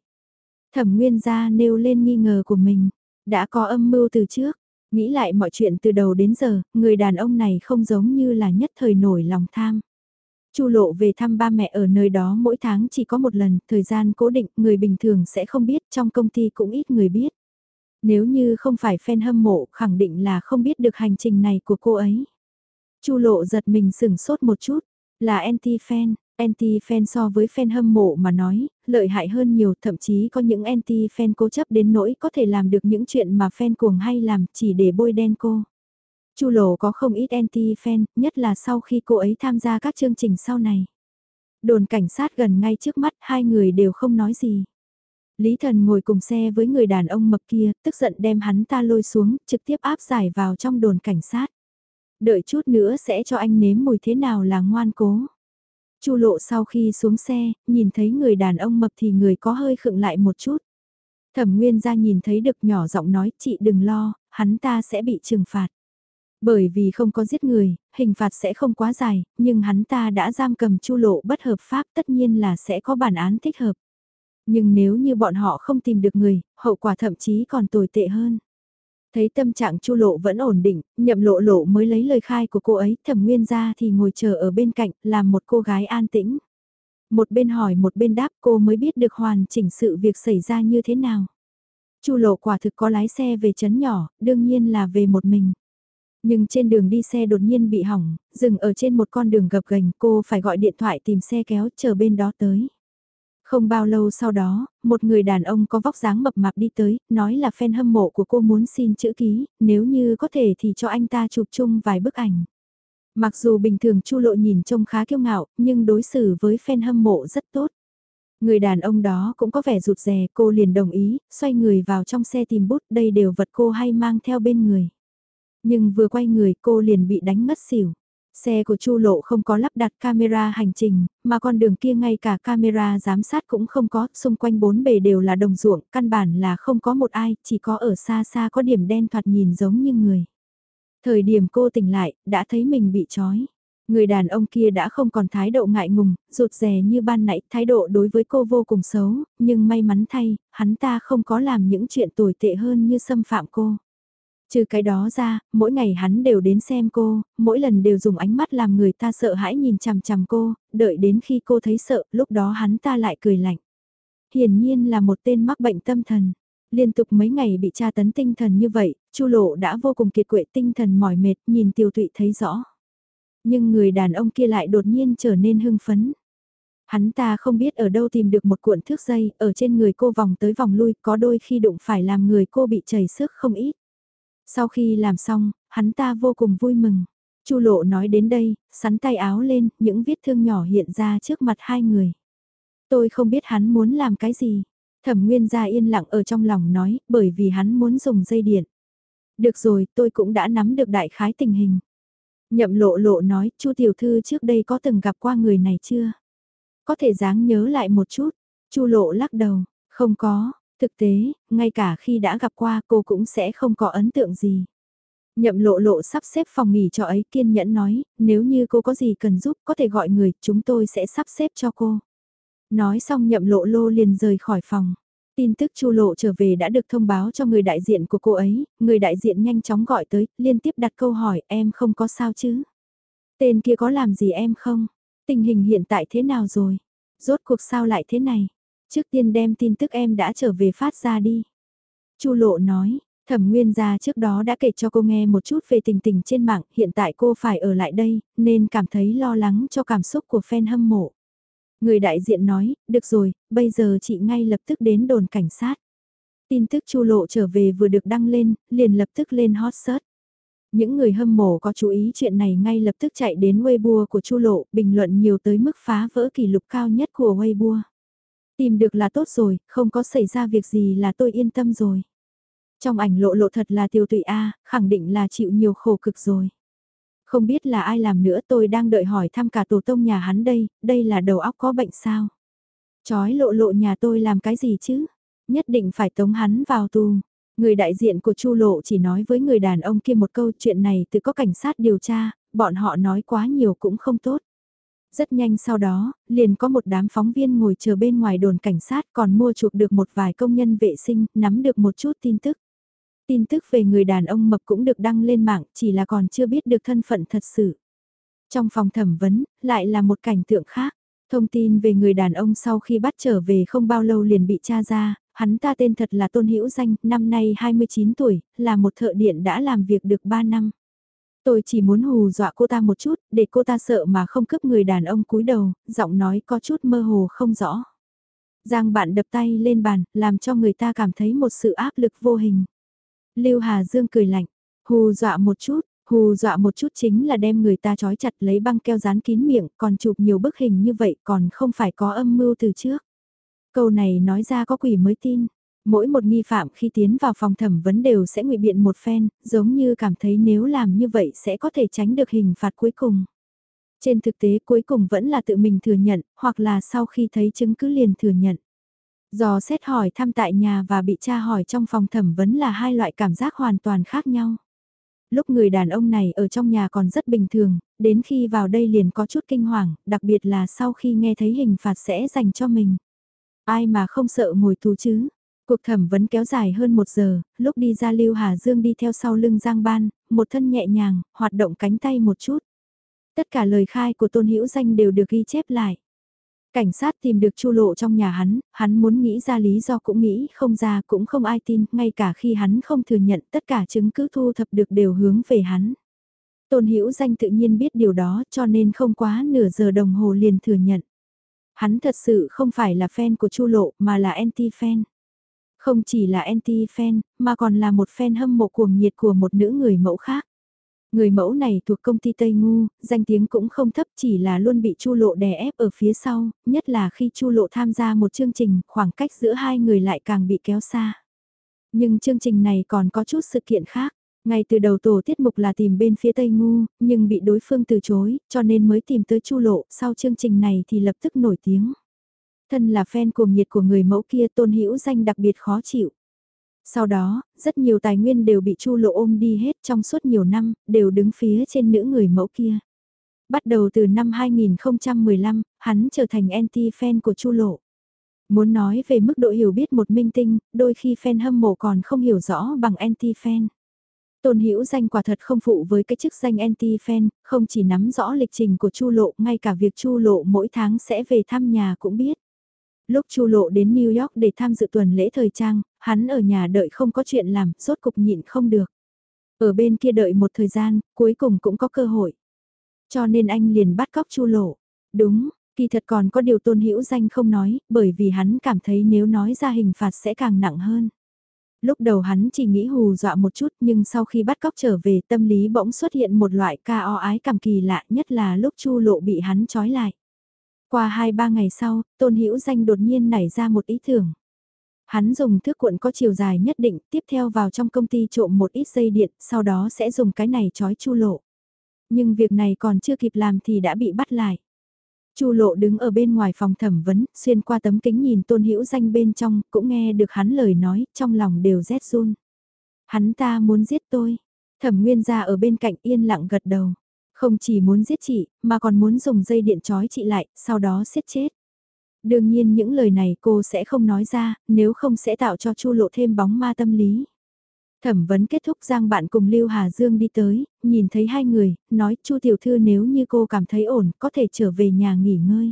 Thẩm Nguyên gia nêu lên nghi ngờ của mình. Đã có âm mưu từ trước, nghĩ lại mọi chuyện từ đầu đến giờ, người đàn ông này không giống như là nhất thời nổi lòng tham. Chu Lộ về thăm ba mẹ ở nơi đó mỗi tháng chỉ có một lần, thời gian cố định, người bình thường sẽ không biết, trong công ty cũng ít người biết. Nếu như không phải fan hâm mộ, khẳng định là không biết được hành trình này của cô ấy. Chu Lộ giật mình sừng sốt một chút, là anti-fan, anti-fan so với fan hâm mộ mà nói, lợi hại hơn nhiều, thậm chí có những anti-fan cố chấp đến nỗi có thể làm được những chuyện mà fan cuồng hay làm chỉ để bôi đen cô. Chu Lộ có không ít anti-fan, nhất là sau khi cô ấy tham gia các chương trình sau này. Đồn cảnh sát gần ngay trước mắt, hai người đều không nói gì. Lý Thần ngồi cùng xe với người đàn ông mập kia, tức giận đem hắn ta lôi xuống, trực tiếp áp giải vào trong đồn cảnh sát. Đợi chút nữa sẽ cho anh nếm mùi thế nào là ngoan cố. Chu lộ sau khi xuống xe, nhìn thấy người đàn ông mập thì người có hơi khựng lại một chút. Thẩm Nguyên ra nhìn thấy được nhỏ giọng nói chị đừng lo, hắn ta sẽ bị trừng phạt. Bởi vì không có giết người, hình phạt sẽ không quá dài, nhưng hắn ta đã giam cầm chu lộ bất hợp pháp tất nhiên là sẽ có bản án thích hợp. Nhưng nếu như bọn họ không tìm được người, hậu quả thậm chí còn tồi tệ hơn. Thấy tâm trạng chu lộ vẫn ổn định, nhậm lộ lộ mới lấy lời khai của cô ấy, thẩm nguyên ra thì ngồi chờ ở bên cạnh, làm một cô gái an tĩnh. Một bên hỏi một bên đáp cô mới biết được hoàn chỉnh sự việc xảy ra như thế nào. chu lộ quả thực có lái xe về chấn nhỏ, đương nhiên là về một mình. Nhưng trên đường đi xe đột nhiên bị hỏng, dừng ở trên một con đường gập ghềnh cô phải gọi điện thoại tìm xe kéo chờ bên đó tới. Không bao lâu sau đó, một người đàn ông có vóc dáng mập mạp đi tới, nói là fan hâm mộ của cô muốn xin chữ ký, nếu như có thể thì cho anh ta chụp chung vài bức ảnh. Mặc dù bình thường Chu Lộ nhìn trông khá kiêu ngạo, nhưng đối xử với fan hâm mộ rất tốt. Người đàn ông đó cũng có vẻ rụt rè, cô liền đồng ý, xoay người vào trong xe tìm bút, đây đều vật cô hay mang theo bên người. Nhưng vừa quay người cô liền bị đánh mất xỉu. Xe của Chu Lộ không có lắp đặt camera hành trình, mà con đường kia ngay cả camera giám sát cũng không có, xung quanh bốn bề đều là đồng ruộng, căn bản là không có một ai, chỉ có ở xa xa có điểm đen thoạt nhìn giống như người. Thời điểm cô tỉnh lại, đã thấy mình bị trói. Người đàn ông kia đã không còn thái độ ngại ngùng, rụt rè như ban nãy, thái độ đối với cô vô cùng xấu, nhưng may mắn thay, hắn ta không có làm những chuyện tồi tệ hơn như xâm phạm cô. Trừ cái đó ra, mỗi ngày hắn đều đến xem cô, mỗi lần đều dùng ánh mắt làm người ta sợ hãi nhìn chằm chằm cô, đợi đến khi cô thấy sợ, lúc đó hắn ta lại cười lạnh. Hiển nhiên là một tên mắc bệnh tâm thần. Liên tục mấy ngày bị tra tấn tinh thần như vậy, Chu Lộ đã vô cùng kiệt quệ tinh thần mỏi mệt, nhìn Tiêu Tụy thấy rõ. Nhưng người đàn ông kia lại đột nhiên trở nên hưng phấn. Hắn ta không biết ở đâu tìm được một cuộn thước dây, ở trên người cô vòng tới vòng lui, có đôi khi đụng phải làm người cô bị chảy sức không ít. Sau khi làm xong, hắn ta vô cùng vui mừng. Chu lộ nói đến đây, sắn tay áo lên, những vết thương nhỏ hiện ra trước mặt hai người. Tôi không biết hắn muốn làm cái gì. Thẩm Nguyên gia yên lặng ở trong lòng nói, bởi vì hắn muốn dùng dây điện. Được rồi, tôi cũng đã nắm được đại khái tình hình. Nhậm lộ lộ nói, Chu tiểu thư trước đây có từng gặp qua người này chưa? Có thể dáng nhớ lại một chút. Chu lộ lắc đầu, không có, Thực tế, ngay cả khi đã gặp qua cô cũng sẽ không có ấn tượng gì. Nhậm lộ lộ sắp xếp phòng nghỉ cho ấy kiên nhẫn nói, nếu như cô có gì cần giúp có thể gọi người, chúng tôi sẽ sắp xếp cho cô. Nói xong nhậm lộ lô liền rời khỏi phòng. Tin tức chu lộ trở về đã được thông báo cho người đại diện của cô ấy, người đại diện nhanh chóng gọi tới, liên tiếp đặt câu hỏi em không có sao chứ. Tên kia có làm gì em không? Tình hình hiện tại thế nào rồi? Rốt cuộc sao lại thế này? Trước tiên đem tin tức em đã trở về phát ra đi. Chu lộ nói, thẩm nguyên gia trước đó đã kể cho cô nghe một chút về tình tình trên mạng, hiện tại cô phải ở lại đây, nên cảm thấy lo lắng cho cảm xúc của fan hâm mộ. Người đại diện nói, được rồi, bây giờ chị ngay lập tức đến đồn cảnh sát. Tin tức chu lộ trở về vừa được đăng lên, liền lập tức lên hot search. Những người hâm mộ có chú ý chuyện này ngay lập tức chạy đến Weibo của Chu Lộ, bình luận nhiều tới mức phá vỡ kỷ lục cao nhất của Weibo. Tìm được là tốt rồi, không có xảy ra việc gì là tôi yên tâm rồi. Trong ảnh lộ lộ thật là tiêu tụy A, khẳng định là chịu nhiều khổ cực rồi. Không biết là ai làm nữa tôi đang đợi hỏi thăm cả tổ tông nhà hắn đây, đây là đầu óc có bệnh sao? Chói lộ lộ nhà tôi làm cái gì chứ? Nhất định phải tống hắn vào tù. Người đại diện của Chu Lộ chỉ nói với người đàn ông kia một câu chuyện này từ có cảnh sát điều tra, bọn họ nói quá nhiều cũng không tốt. Rất nhanh sau đó, liền có một đám phóng viên ngồi chờ bên ngoài đồn cảnh sát còn mua chuộc được một vài công nhân vệ sinh, nắm được một chút tin tức. Tin tức về người đàn ông mập cũng được đăng lên mạng, chỉ là còn chưa biết được thân phận thật sự. Trong phòng thẩm vấn, lại là một cảnh tượng khác. Thông tin về người đàn ông sau khi bắt trở về không bao lâu liền bị tra ra, hắn ta tên thật là Tôn Hữu Danh, năm nay 29 tuổi, là một thợ điện đã làm việc được 3 năm. Tôi chỉ muốn hù dọa cô ta một chút, để cô ta sợ mà không cướp người đàn ông cúi đầu, giọng nói có chút mơ hồ không rõ. Giang bạn đập tay lên bàn, làm cho người ta cảm thấy một sự áp lực vô hình. Lưu Hà Dương cười lạnh, hù dọa một chút, hù dọa một chút chính là đem người ta trói chặt lấy băng keo dán kín miệng, còn chụp nhiều bức hình như vậy còn không phải có âm mưu từ trước. Câu này nói ra có quỷ mới tin. Mỗi một nghi phạm khi tiến vào phòng thẩm vấn đều sẽ ngụy biện một phen, giống như cảm thấy nếu làm như vậy sẽ có thể tránh được hình phạt cuối cùng. Trên thực tế cuối cùng vẫn là tự mình thừa nhận, hoặc là sau khi thấy chứng cứ liền thừa nhận. Do xét hỏi thăm tại nhà và bị tra hỏi trong phòng thẩm vấn là hai loại cảm giác hoàn toàn khác nhau. Lúc người đàn ông này ở trong nhà còn rất bình thường, đến khi vào đây liền có chút kinh hoàng, đặc biệt là sau khi nghe thấy hình phạt sẽ dành cho mình. Ai mà không sợ ngồi tù chứ? Cuộc thẩm vấn kéo dài hơn một giờ, lúc đi ra Lưu Hà Dương đi theo sau lưng Giang Ban, một thân nhẹ nhàng, hoạt động cánh tay một chút. Tất cả lời khai của Tôn Hữu Danh đều được ghi chép lại. Cảnh sát tìm được chu lộ trong nhà hắn, hắn muốn nghĩ ra lý do cũng nghĩ không ra cũng không ai tin, ngay cả khi hắn không thừa nhận tất cả chứng cứ thu thập được đều hướng về hắn. Tôn Hữu Danh tự nhiên biết điều đó cho nên không quá nửa giờ đồng hồ liền thừa nhận. Hắn thật sự không phải là fan của Chu Lộ mà là anti-fan. Không chỉ là anti-fan, mà còn là một fan hâm mộ cuồng nhiệt của một nữ người mẫu khác. Người mẫu này thuộc công ty Tây Ngu, danh tiếng cũng không thấp chỉ là luôn bị Chu Lộ đè ép ở phía sau, nhất là khi Chu Lộ tham gia một chương trình, khoảng cách giữa hai người lại càng bị kéo xa. Nhưng chương trình này còn có chút sự kiện khác. Ngay từ đầu tổ tiết mục là tìm bên phía Tây Ngu, nhưng bị đối phương từ chối, cho nên mới tìm tới Chu Lộ, sau chương trình này thì lập tức nổi tiếng. Thân là fan cuồng nhiệt của người mẫu kia tôn hữu danh đặc biệt khó chịu. Sau đó, rất nhiều tài nguyên đều bị Chu Lộ ôm đi hết trong suốt nhiều năm, đều đứng phía trên nữ người mẫu kia. Bắt đầu từ năm 2015, hắn trở thành anti-fan của Chu Lộ. Muốn nói về mức độ hiểu biết một minh tinh, đôi khi fan hâm mộ còn không hiểu rõ bằng anti-fan. Tôn Hữu Danh quả thật không phụ với cái chức danh anti-fan, không chỉ nắm rõ lịch trình của Chu Lộ, ngay cả việc Chu Lộ mỗi tháng sẽ về thăm nhà cũng biết. Lúc Chu Lộ đến New York để tham dự tuần lễ thời trang, hắn ở nhà đợi không có chuyện làm, rốt cục nhịn không được. Ở bên kia đợi một thời gian, cuối cùng cũng có cơ hội. Cho nên anh liền bắt cóc Chu Lộ. Đúng, kỳ thật còn có điều Tôn Hữu Danh không nói, bởi vì hắn cảm thấy nếu nói ra hình phạt sẽ càng nặng hơn lúc đầu hắn chỉ nghĩ hù dọa một chút nhưng sau khi bắt cóc trở về tâm lý bỗng xuất hiện một loại ca o ái cảm kỳ lạ nhất là lúc chu lộ bị hắn trói lại. Qua 2-3 ngày sau, Tôn Hữu Danh đột nhiên nảy ra một ý tưởng. Hắn dùng thước cuộn có chiều dài nhất định, tiếp theo vào trong công ty trộm một ít dây điện, sau đó sẽ dùng cái này trói chu lộ. Nhưng việc này còn chưa kịp làm thì đã bị bắt lại. Chu lộ đứng ở bên ngoài phòng thẩm vấn, xuyên qua tấm kính nhìn tôn hữu danh bên trong, cũng nghe được hắn lời nói, trong lòng đều rét run. Hắn ta muốn giết tôi. Thẩm nguyên ra ở bên cạnh yên lặng gật đầu. Không chỉ muốn giết chị, mà còn muốn dùng dây điện trói chị lại, sau đó siết chết. Đương nhiên những lời này cô sẽ không nói ra, nếu không sẽ tạo cho Chu Lộ thêm bóng ma tâm lý. Thẩm vấn kết thúc Giang bạn cùng Lưu Hà Dương đi tới, nhìn thấy hai người, nói Chu tiểu thư nếu như cô cảm thấy ổn, có thể trở về nhà nghỉ ngơi.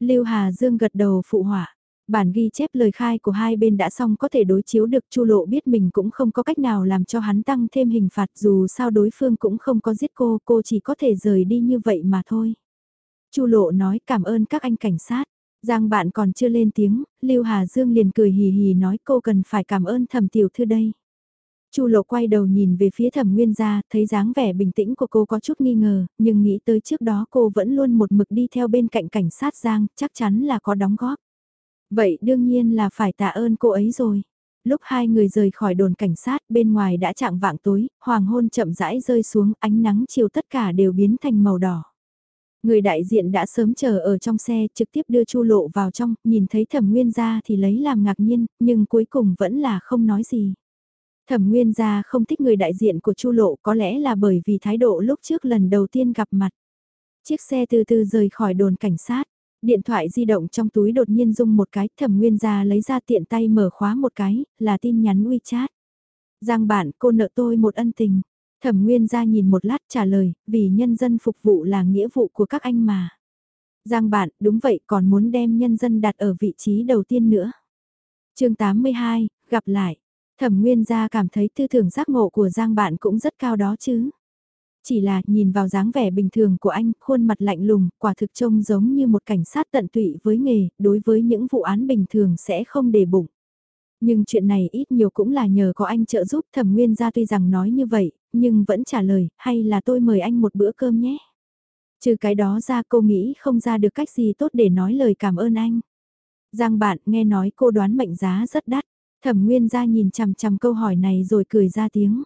Lưu Hà Dương gật đầu phụ họa. Bản ghi chép lời khai của hai bên đã xong có thể đối chiếu được Chu Lộ biết mình cũng không có cách nào làm cho hắn tăng thêm hình phạt dù sao đối phương cũng không có giết cô, cô chỉ có thể rời đi như vậy mà thôi. Chu Lộ nói cảm ơn các anh cảnh sát. Giang bạn còn chưa lên tiếng, Lưu Hà Dương liền cười hì hì nói cô cần phải cảm ơn thẩm tiểu thư đây. Chu Lộ quay đầu nhìn về phía Thẩm Nguyên gia, thấy dáng vẻ bình tĩnh của cô có chút nghi ngờ, nhưng nghĩ tới trước đó cô vẫn luôn một mực đi theo bên cạnh cảnh sát Giang, chắc chắn là có đóng góp. Vậy đương nhiên là phải tạ ơn cô ấy rồi. Lúc hai người rời khỏi đồn cảnh sát, bên ngoài đã chạng vạng tối, hoàng hôn chậm rãi rơi xuống, ánh nắng chiều tất cả đều biến thành màu đỏ. Người đại diện đã sớm chờ ở trong xe, trực tiếp đưa Chu Lộ vào trong, nhìn thấy Thẩm Nguyên gia thì lấy làm ngạc nhiên, nhưng cuối cùng vẫn là không nói gì. Thẩm Nguyên gia không thích người đại diện của Chu Lộ có lẽ là bởi vì thái độ lúc trước lần đầu tiên gặp mặt. Chiếc xe từ từ rời khỏi đồn cảnh sát, điện thoại di động trong túi đột nhiên rung một cái, Thẩm Nguyên gia lấy ra tiện tay mở khóa một cái, là tin nhắn WeChat. Giang bạn, cô nợ tôi một ân tình. Thẩm Nguyên ra nhìn một lát trả lời, vì nhân dân phục vụ là nghĩa vụ của các anh mà. Giang bạn, đúng vậy còn muốn đem nhân dân đặt ở vị trí đầu tiên nữa. chương 82, gặp lại. Thẩm Nguyên gia cảm thấy tư tưởng giác ngộ của Giang bạn cũng rất cao đó chứ. Chỉ là nhìn vào dáng vẻ bình thường của anh, khuôn mặt lạnh lùng, quả thực trông giống như một cảnh sát tận tụy với nghề, đối với những vụ án bình thường sẽ không để bụng. Nhưng chuyện này ít nhiều cũng là nhờ có anh trợ giúp thẩm nguyên gia tuy rằng nói như vậy, nhưng vẫn trả lời, hay là tôi mời anh một bữa cơm nhé. Trừ cái đó ra cô nghĩ không ra được cách gì tốt để nói lời cảm ơn anh. Giang bạn nghe nói cô đoán mệnh giá rất đắt, thẩm nguyên gia nhìn chằm chằm câu hỏi này rồi cười ra tiếng.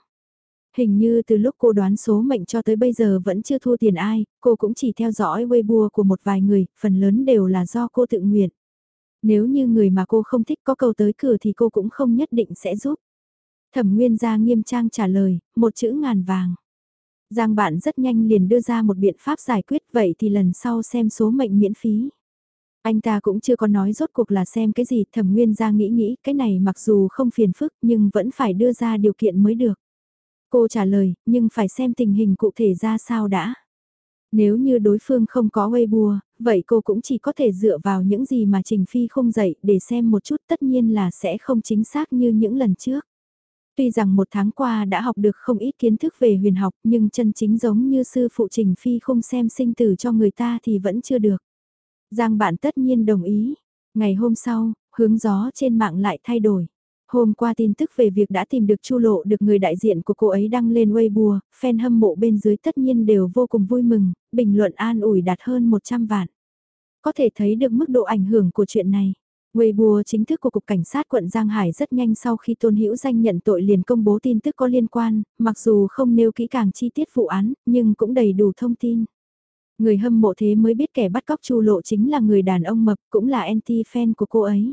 Hình như từ lúc cô đoán số mệnh cho tới bây giờ vẫn chưa thua tiền ai, cô cũng chỉ theo dõi Weibo của một vài người, phần lớn đều là do cô tự nguyện. Nếu như người mà cô không thích có cầu tới cửa thì cô cũng không nhất định sẽ giúp. Thẩm Nguyên ra nghiêm trang trả lời, một chữ ngàn vàng. Giang bạn rất nhanh liền đưa ra một biện pháp giải quyết vậy thì lần sau xem số mệnh miễn phí. Anh ta cũng chưa có nói rốt cuộc là xem cái gì thẩm nguyên ra nghĩ nghĩ cái này mặc dù không phiền phức nhưng vẫn phải đưa ra điều kiện mới được. Cô trả lời, nhưng phải xem tình hình cụ thể ra sao đã. Nếu như đối phương không có Weibo, vậy cô cũng chỉ có thể dựa vào những gì mà Trình Phi không dạy để xem một chút tất nhiên là sẽ không chính xác như những lần trước. Tuy rằng một tháng qua đã học được không ít kiến thức về huyền học nhưng chân chính giống như sư phụ Trình Phi không xem sinh tử cho người ta thì vẫn chưa được. Giang bạn tất nhiên đồng ý. Ngày hôm sau, hướng gió trên mạng lại thay đổi. Hôm qua tin tức về việc đã tìm được Chu Lộ được người đại diện của cô ấy đăng lên Weibo, fan hâm mộ bên dưới tất nhiên đều vô cùng vui mừng, bình luận an ủi đạt hơn 100 vạn. Có thể thấy được mức độ ảnh hưởng của chuyện này. Weibo chính thức của Cục Cảnh sát quận Giang Hải rất nhanh sau khi Tôn Hữu Danh nhận tội liền công bố tin tức có liên quan, mặc dù không nêu kỹ càng chi tiết vụ án, nhưng cũng đầy đủ thông tin. Người hâm mộ thế mới biết kẻ bắt cóc Chu Lộ chính là người đàn ông mập, cũng là anti-fan của cô ấy.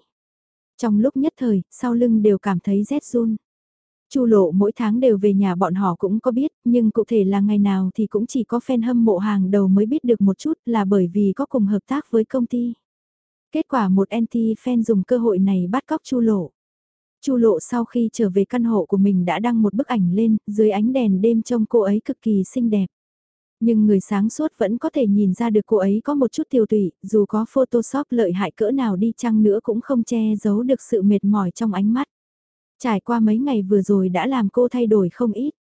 Trong lúc nhất thời, sau lưng đều cảm thấy rét run. Chu lộ mỗi tháng đều về nhà bọn họ cũng có biết, nhưng cụ thể là ngày nào thì cũng chỉ có fan hâm mộ hàng đầu mới biết được một chút là bởi vì có cùng hợp tác với công ty. Kết quả một anti-fan dùng cơ hội này bắt cóc Chu lộ. Chu lộ sau khi trở về căn hộ của mình đã đăng một bức ảnh lên, dưới ánh đèn đêm trông cô ấy cực kỳ xinh đẹp. Nhưng người sáng suốt vẫn có thể nhìn ra được cô ấy có một chút tiêu tụy, dù có Photoshop lợi hại cỡ nào đi chăng nữa cũng không che giấu được sự mệt mỏi trong ánh mắt. Trải qua mấy ngày vừa rồi đã làm cô thay đổi không ít.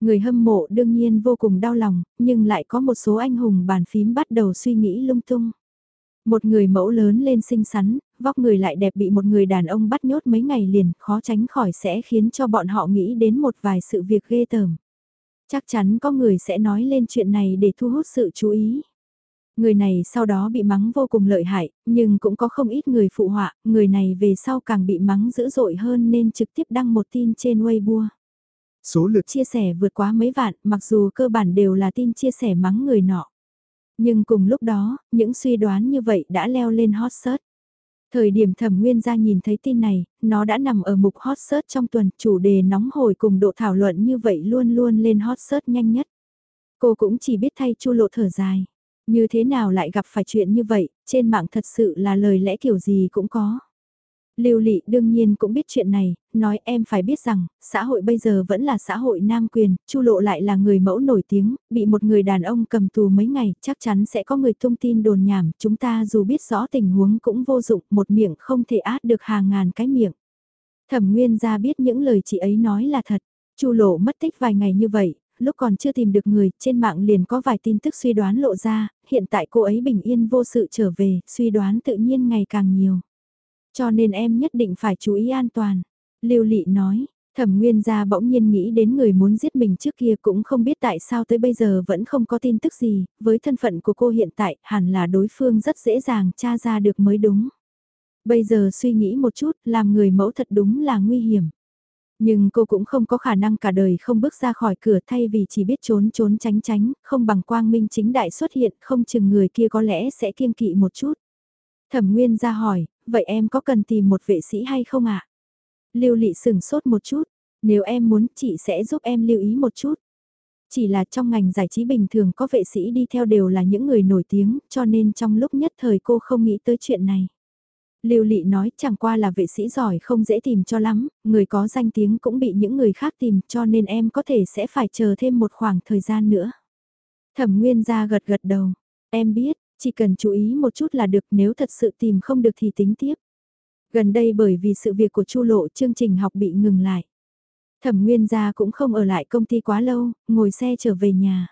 Người hâm mộ đương nhiên vô cùng đau lòng, nhưng lại có một số anh hùng bàn phím bắt đầu suy nghĩ lung tung. Một người mẫu lớn lên xinh xắn, vóc người lại đẹp bị một người đàn ông bắt nhốt mấy ngày liền, khó tránh khỏi sẽ khiến cho bọn họ nghĩ đến một vài sự việc ghê tởm. Chắc chắn có người sẽ nói lên chuyện này để thu hút sự chú ý. Người này sau đó bị mắng vô cùng lợi hại, nhưng cũng có không ít người phụ họa, người này về sau càng bị mắng dữ dội hơn nên trực tiếp đăng một tin trên Weibo. Số lượt chia sẻ vượt quá mấy vạn, mặc dù cơ bản đều là tin chia sẻ mắng người nọ. Nhưng cùng lúc đó, những suy đoán như vậy đã leo lên hot search. Thời điểm thẩm nguyên ra nhìn thấy tin này, nó đã nằm ở mục hot search trong tuần, chủ đề nóng hổi cùng độ thảo luận như vậy luôn luôn lên hot search nhanh nhất. Cô cũng chỉ biết thay chu lộ thở dài. Như thế nào lại gặp phải chuyện như vậy, trên mạng thật sự là lời lẽ kiểu gì cũng có. Lưu Lị đương nhiên cũng biết chuyện này, nói em phải biết rằng, xã hội bây giờ vẫn là xã hội nam quyền, Chu Lộ lại là người mẫu nổi tiếng, bị một người đàn ông cầm tù mấy ngày, chắc chắn sẽ có người thông tin đồn nhảm, chúng ta dù biết rõ tình huống cũng vô dụng, một miệng không thể át được hàng ngàn cái miệng. Thẩm Nguyên ra biết những lời chị ấy nói là thật, Chu Lộ mất tích vài ngày như vậy, lúc còn chưa tìm được người, trên mạng liền có vài tin tức suy đoán lộ ra, hiện tại cô ấy bình yên vô sự trở về, suy đoán tự nhiên ngày càng nhiều. Cho nên em nhất định phải chú ý an toàn. Lưu Lị nói, Thẩm Nguyên gia bỗng nhiên nghĩ đến người muốn giết mình trước kia cũng không biết tại sao tới bây giờ vẫn không có tin tức gì, với thân phận của cô hiện tại hẳn là đối phương rất dễ dàng tra ra được mới đúng. Bây giờ suy nghĩ một chút, làm người mẫu thật đúng là nguy hiểm. Nhưng cô cũng không có khả năng cả đời không bước ra khỏi cửa thay vì chỉ biết trốn trốn tránh tránh, không bằng quang minh chính đại xuất hiện, không chừng người kia có lẽ sẽ kiêng kỵ một chút. Thẩm Nguyên ra hỏi, vậy em có cần tìm một vệ sĩ hay không ạ? À? Lưu Lị sừng sốt một chút, nếu em muốn chị sẽ giúp em lưu ý một chút. Chỉ là trong ngành giải trí bình thường có vệ sĩ đi theo đều là những người nổi tiếng, cho nên trong lúc nhất thời cô không nghĩ tới chuyện này. Lưu Lị nói chẳng qua là vệ sĩ giỏi không dễ tìm cho lắm, người có danh tiếng cũng bị những người khác tìm cho nên em có thể sẽ phải chờ thêm một khoảng thời gian nữa. Thẩm Nguyên ra gật gật đầu, em biết, chỉ cần chú ý một chút là được nếu thật sự tìm không được thì tính tiếp. Gần đây bởi vì sự việc của Chu Lộ chương trình học bị ngừng lại. Thẩm Nguyên gia cũng không ở lại công ty quá lâu, ngồi xe trở về nhà.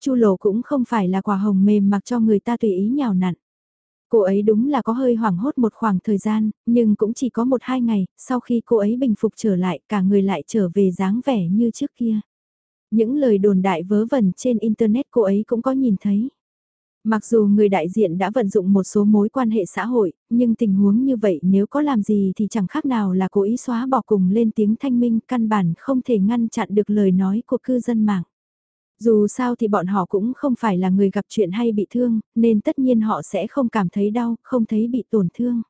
Chu Lộ cũng không phải là quả hồng mềm mặc cho người ta tùy ý nhào nặn. Cô ấy đúng là có hơi hoảng hốt một khoảng thời gian, nhưng cũng chỉ có một hai ngày, sau khi cô ấy bình phục trở lại cả người lại trở về dáng vẻ như trước kia. Những lời đồn đại vớ vẩn trên Internet cô ấy cũng có nhìn thấy. Mặc dù người đại diện đã vận dụng một số mối quan hệ xã hội, nhưng tình huống như vậy nếu có làm gì thì chẳng khác nào là cố ý xóa bỏ cùng lên tiếng thanh minh căn bản không thể ngăn chặn được lời nói của cư dân mạng. Dù sao thì bọn họ cũng không phải là người gặp chuyện hay bị thương, nên tất nhiên họ sẽ không cảm thấy đau, không thấy bị tổn thương.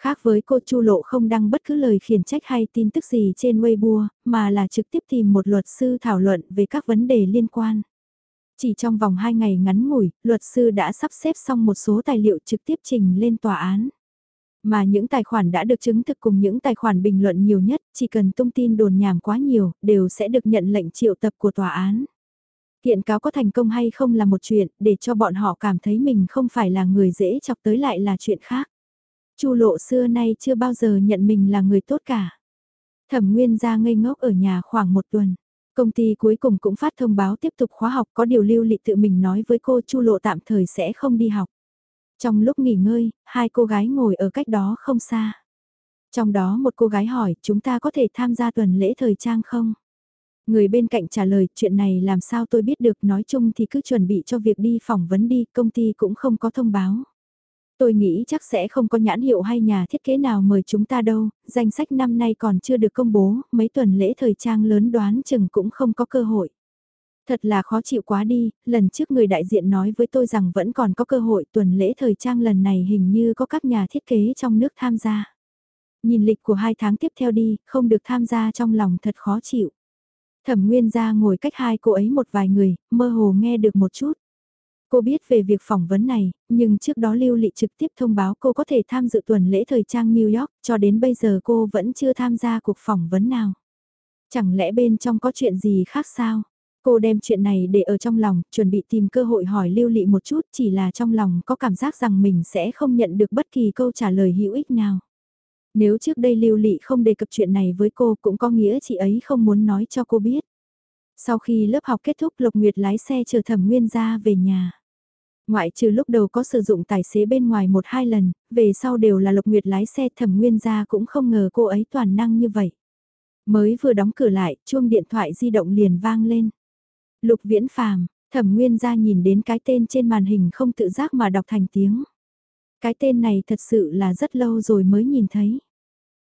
Khác với cô Chu Lộ không đăng bất cứ lời khiển trách hay tin tức gì trên Weibo, mà là trực tiếp tìm một luật sư thảo luận về các vấn đề liên quan. Chỉ trong vòng 2 ngày ngắn ngủi, luật sư đã sắp xếp xong một số tài liệu trực tiếp trình lên tòa án. Mà những tài khoản đã được chứng thực cùng những tài khoản bình luận nhiều nhất, chỉ cần tung tin đồn nhảm quá nhiều, đều sẽ được nhận lệnh triệu tập của tòa án. Kiện cáo có thành công hay không là một chuyện, để cho bọn họ cảm thấy mình không phải là người dễ chọc tới lại là chuyện khác. Chu lộ xưa nay chưa bao giờ nhận mình là người tốt cả. Thẩm Nguyên ra ngây ngốc ở nhà khoảng một tuần. Công ty cuối cùng cũng phát thông báo tiếp tục khóa học có điều lưu lị tự mình nói với cô Chu Lộ tạm thời sẽ không đi học. Trong lúc nghỉ ngơi, hai cô gái ngồi ở cách đó không xa. Trong đó một cô gái hỏi chúng ta có thể tham gia tuần lễ thời trang không? Người bên cạnh trả lời chuyện này làm sao tôi biết được nói chung thì cứ chuẩn bị cho việc đi phỏng vấn đi công ty cũng không có thông báo. Tôi nghĩ chắc sẽ không có nhãn hiệu hay nhà thiết kế nào mời chúng ta đâu, danh sách năm nay còn chưa được công bố, mấy tuần lễ thời trang lớn đoán chừng cũng không có cơ hội. Thật là khó chịu quá đi, lần trước người đại diện nói với tôi rằng vẫn còn có cơ hội tuần lễ thời trang lần này hình như có các nhà thiết kế trong nước tham gia. Nhìn lịch của hai tháng tiếp theo đi, không được tham gia trong lòng thật khó chịu. Thẩm Nguyên ra ngồi cách hai cô ấy một vài người, mơ hồ nghe được một chút. Cô biết về việc phỏng vấn này, nhưng trước đó Lưu Lị trực tiếp thông báo cô có thể tham dự tuần lễ thời trang New York, cho đến bây giờ cô vẫn chưa tham gia cuộc phỏng vấn nào. Chẳng lẽ bên trong có chuyện gì khác sao? Cô đem chuyện này để ở trong lòng, chuẩn bị tìm cơ hội hỏi Lưu Lị một chút, chỉ là trong lòng có cảm giác rằng mình sẽ không nhận được bất kỳ câu trả lời hữu ích nào. Nếu trước đây Lưu Lị không đề cập chuyện này với cô cũng có nghĩa chị ấy không muốn nói cho cô biết. Sau khi lớp học kết thúc Lộc Nguyệt lái xe chờ Thẩm Nguyên ra về nhà. Ngoại trừ lúc đầu có sử dụng tài xế bên ngoài một hai lần, về sau đều là Lộc Nguyệt lái xe Thẩm Nguyên ra cũng không ngờ cô ấy toàn năng như vậy. Mới vừa đóng cửa lại, chuông điện thoại di động liền vang lên. Lục Viễn Phàm, Thẩm Nguyên ra nhìn đến cái tên trên màn hình không tự giác mà đọc thành tiếng. Cái tên này thật sự là rất lâu rồi mới nhìn thấy.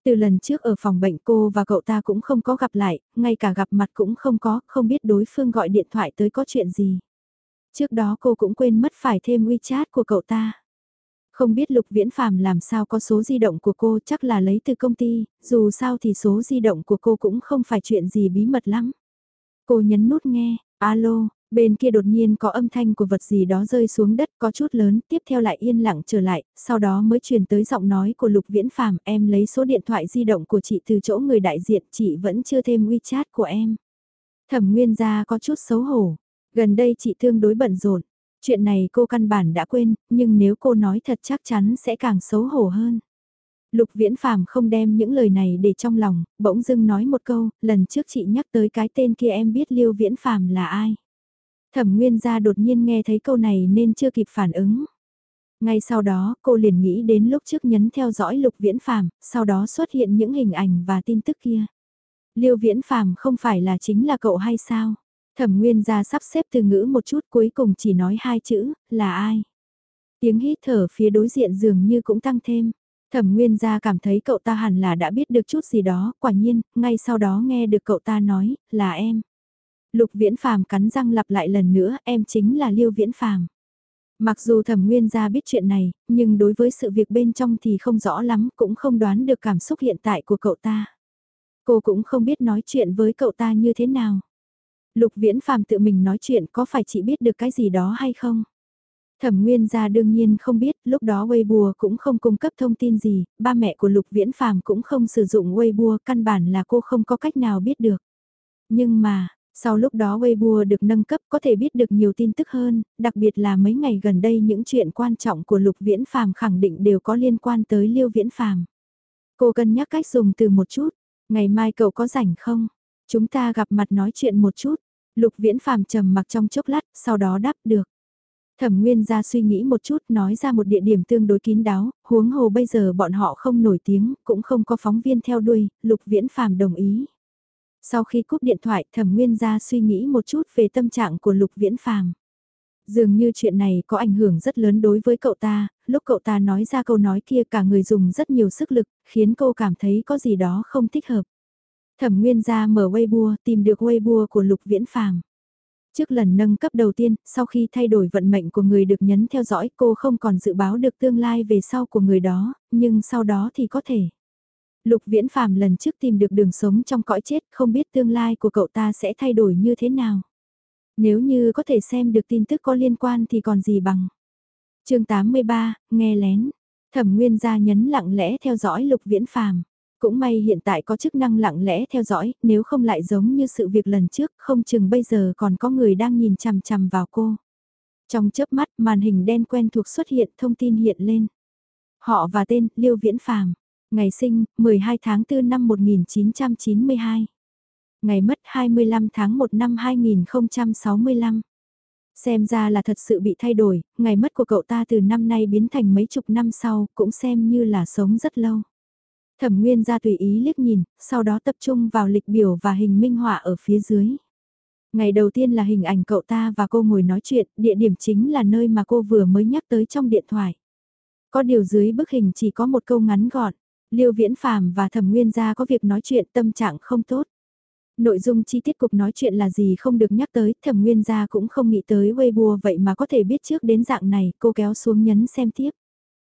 Từ lần trước ở phòng bệnh cô và cậu ta cũng không có gặp lại, ngay cả gặp mặt cũng không có, không biết đối phương gọi điện thoại tới có chuyện gì. Trước đó cô cũng quên mất phải thêm WeChat của cậu ta. Không biết Lục Viễn Phàm làm sao có số di động của cô chắc là lấy từ công ty, dù sao thì số di động của cô cũng không phải chuyện gì bí mật lắm. Cô nhấn nút nghe, alo, Bên kia đột nhiên có âm thanh của vật gì đó rơi xuống đất có chút lớn, tiếp theo lại yên lặng trở lại, sau đó mới truyền tới giọng nói của Lục Viễn Phàm em lấy số điện thoại di động của chị từ chỗ người đại diện, chị vẫn chưa thêm WeChat của em. Thẩm Nguyên gia có chút xấu hổ, gần đây chị tương đối bận rộn, chuyện này cô căn bản đã quên, nhưng nếu cô nói thật chắc chắn sẽ càng xấu hổ hơn. Lục Viễn Phàm không đem những lời này để trong lòng, bỗng dưng nói một câu, lần trước chị nhắc tới cái tên kia em biết Liêu Viễn Phàm là ai. Thẩm Nguyên gia đột nhiên nghe thấy câu này nên chưa kịp phản ứng. Ngay sau đó, cô liền nghĩ đến lúc trước nhấn theo dõi Lục Viễn Phàm, sau đó xuất hiện những hình ảnh và tin tức kia. Liêu Viễn Phàm không phải là chính là cậu hay sao? Thẩm Nguyên gia sắp xếp từ ngữ một chút cuối cùng chỉ nói hai chữ, là ai? Tiếng hít thở phía đối diện dường như cũng tăng thêm. Thẩm Nguyên gia cảm thấy cậu ta hẳn là đã biết được chút gì đó, quả nhiên, ngay sau đó nghe được cậu ta nói, là em. Lục Viễn Phàm cắn răng lặp lại lần nữa, em chính là Liêu Viễn Phàm. Mặc dù Thẩm Nguyên gia biết chuyện này, nhưng đối với sự việc bên trong thì không rõ lắm, cũng không đoán được cảm xúc hiện tại của cậu ta. Cô cũng không biết nói chuyện với cậu ta như thế nào. Lục Viễn Phàm tự mình nói chuyện có phải chị biết được cái gì đó hay không? Thẩm Nguyên gia đương nhiên không biết, lúc đó Weibo cũng không cung cấp thông tin gì, ba mẹ của Lục Viễn Phàm cũng không sử dụng Weibo, căn bản là cô không có cách nào biết được. Nhưng mà, sau lúc đó Weibo được nâng cấp có thể biết được nhiều tin tức hơn, đặc biệt là mấy ngày gần đây những chuyện quan trọng của Lục Viễn Phàm khẳng định đều có liên quan tới Liêu Viễn Phàm. Cô cân nhắc cách dùng từ một chút, ngày mai cậu có rảnh không? Chúng ta gặp mặt nói chuyện một chút. Lục Viễn Phàm trầm mặc trong chốc lát, sau đó đáp được. Thẩm Nguyên ra suy nghĩ một chút nói ra một địa điểm tương đối kín đáo, huống hồ bây giờ bọn họ không nổi tiếng, cũng không có phóng viên theo đuôi, Lục Viễn Phàm đồng ý. Sau khi cúp điện thoại Thẩm Nguyên ra suy nghĩ một chút về tâm trạng của Lục Viễn Phàm. Dường như chuyện này có ảnh hưởng rất lớn đối với cậu ta, lúc cậu ta nói ra câu nói kia cả người dùng rất nhiều sức lực, khiến cô cảm thấy có gì đó không thích hợp. Thẩm Nguyên ra mở Weibo tìm được Weibo của Lục Viễn Phàm. Trước lần nâng cấp đầu tiên, sau khi thay đổi vận mệnh của người được nhấn theo dõi cô không còn dự báo được tương lai về sau của người đó, nhưng sau đó thì có thể. Lục Viễn Phàm lần trước tìm được đường sống trong cõi chết không biết tương lai của cậu ta sẽ thay đổi như thế nào. Nếu như có thể xem được tin tức có liên quan thì còn gì bằng. chương 83, nghe lén. Thẩm Nguyên gia nhấn lặng lẽ theo dõi Lục Viễn Phàm. Cũng may hiện tại có chức năng lặng lẽ theo dõi, nếu không lại giống như sự việc lần trước, không chừng bây giờ còn có người đang nhìn chằm chằm vào cô. Trong chớp mắt, màn hình đen quen thuộc xuất hiện, thông tin hiện lên. Họ và tên, Liêu Viễn Phàm Ngày sinh, 12 tháng 4 năm 1992. Ngày mất 25 tháng 1 năm 2065. Xem ra là thật sự bị thay đổi, ngày mất của cậu ta từ năm nay biến thành mấy chục năm sau, cũng xem như là sống rất lâu. Thẩm Nguyên ra tùy ý liếc nhìn, sau đó tập trung vào lịch biểu và hình minh họa ở phía dưới. Ngày đầu tiên là hình ảnh cậu ta và cô ngồi nói chuyện, địa điểm chính là nơi mà cô vừa mới nhắc tới trong điện thoại. Có điều dưới bức hình chỉ có một câu ngắn gọn, Liêu Viễn Phàm và Thẩm Nguyên gia có việc nói chuyện tâm trạng không tốt. Nội dung chi tiết cuộc nói chuyện là gì không được nhắc tới, Thẩm Nguyên gia cũng không nghĩ tới Weibo vậy mà có thể biết trước đến dạng này, cô kéo xuống nhấn xem tiếp.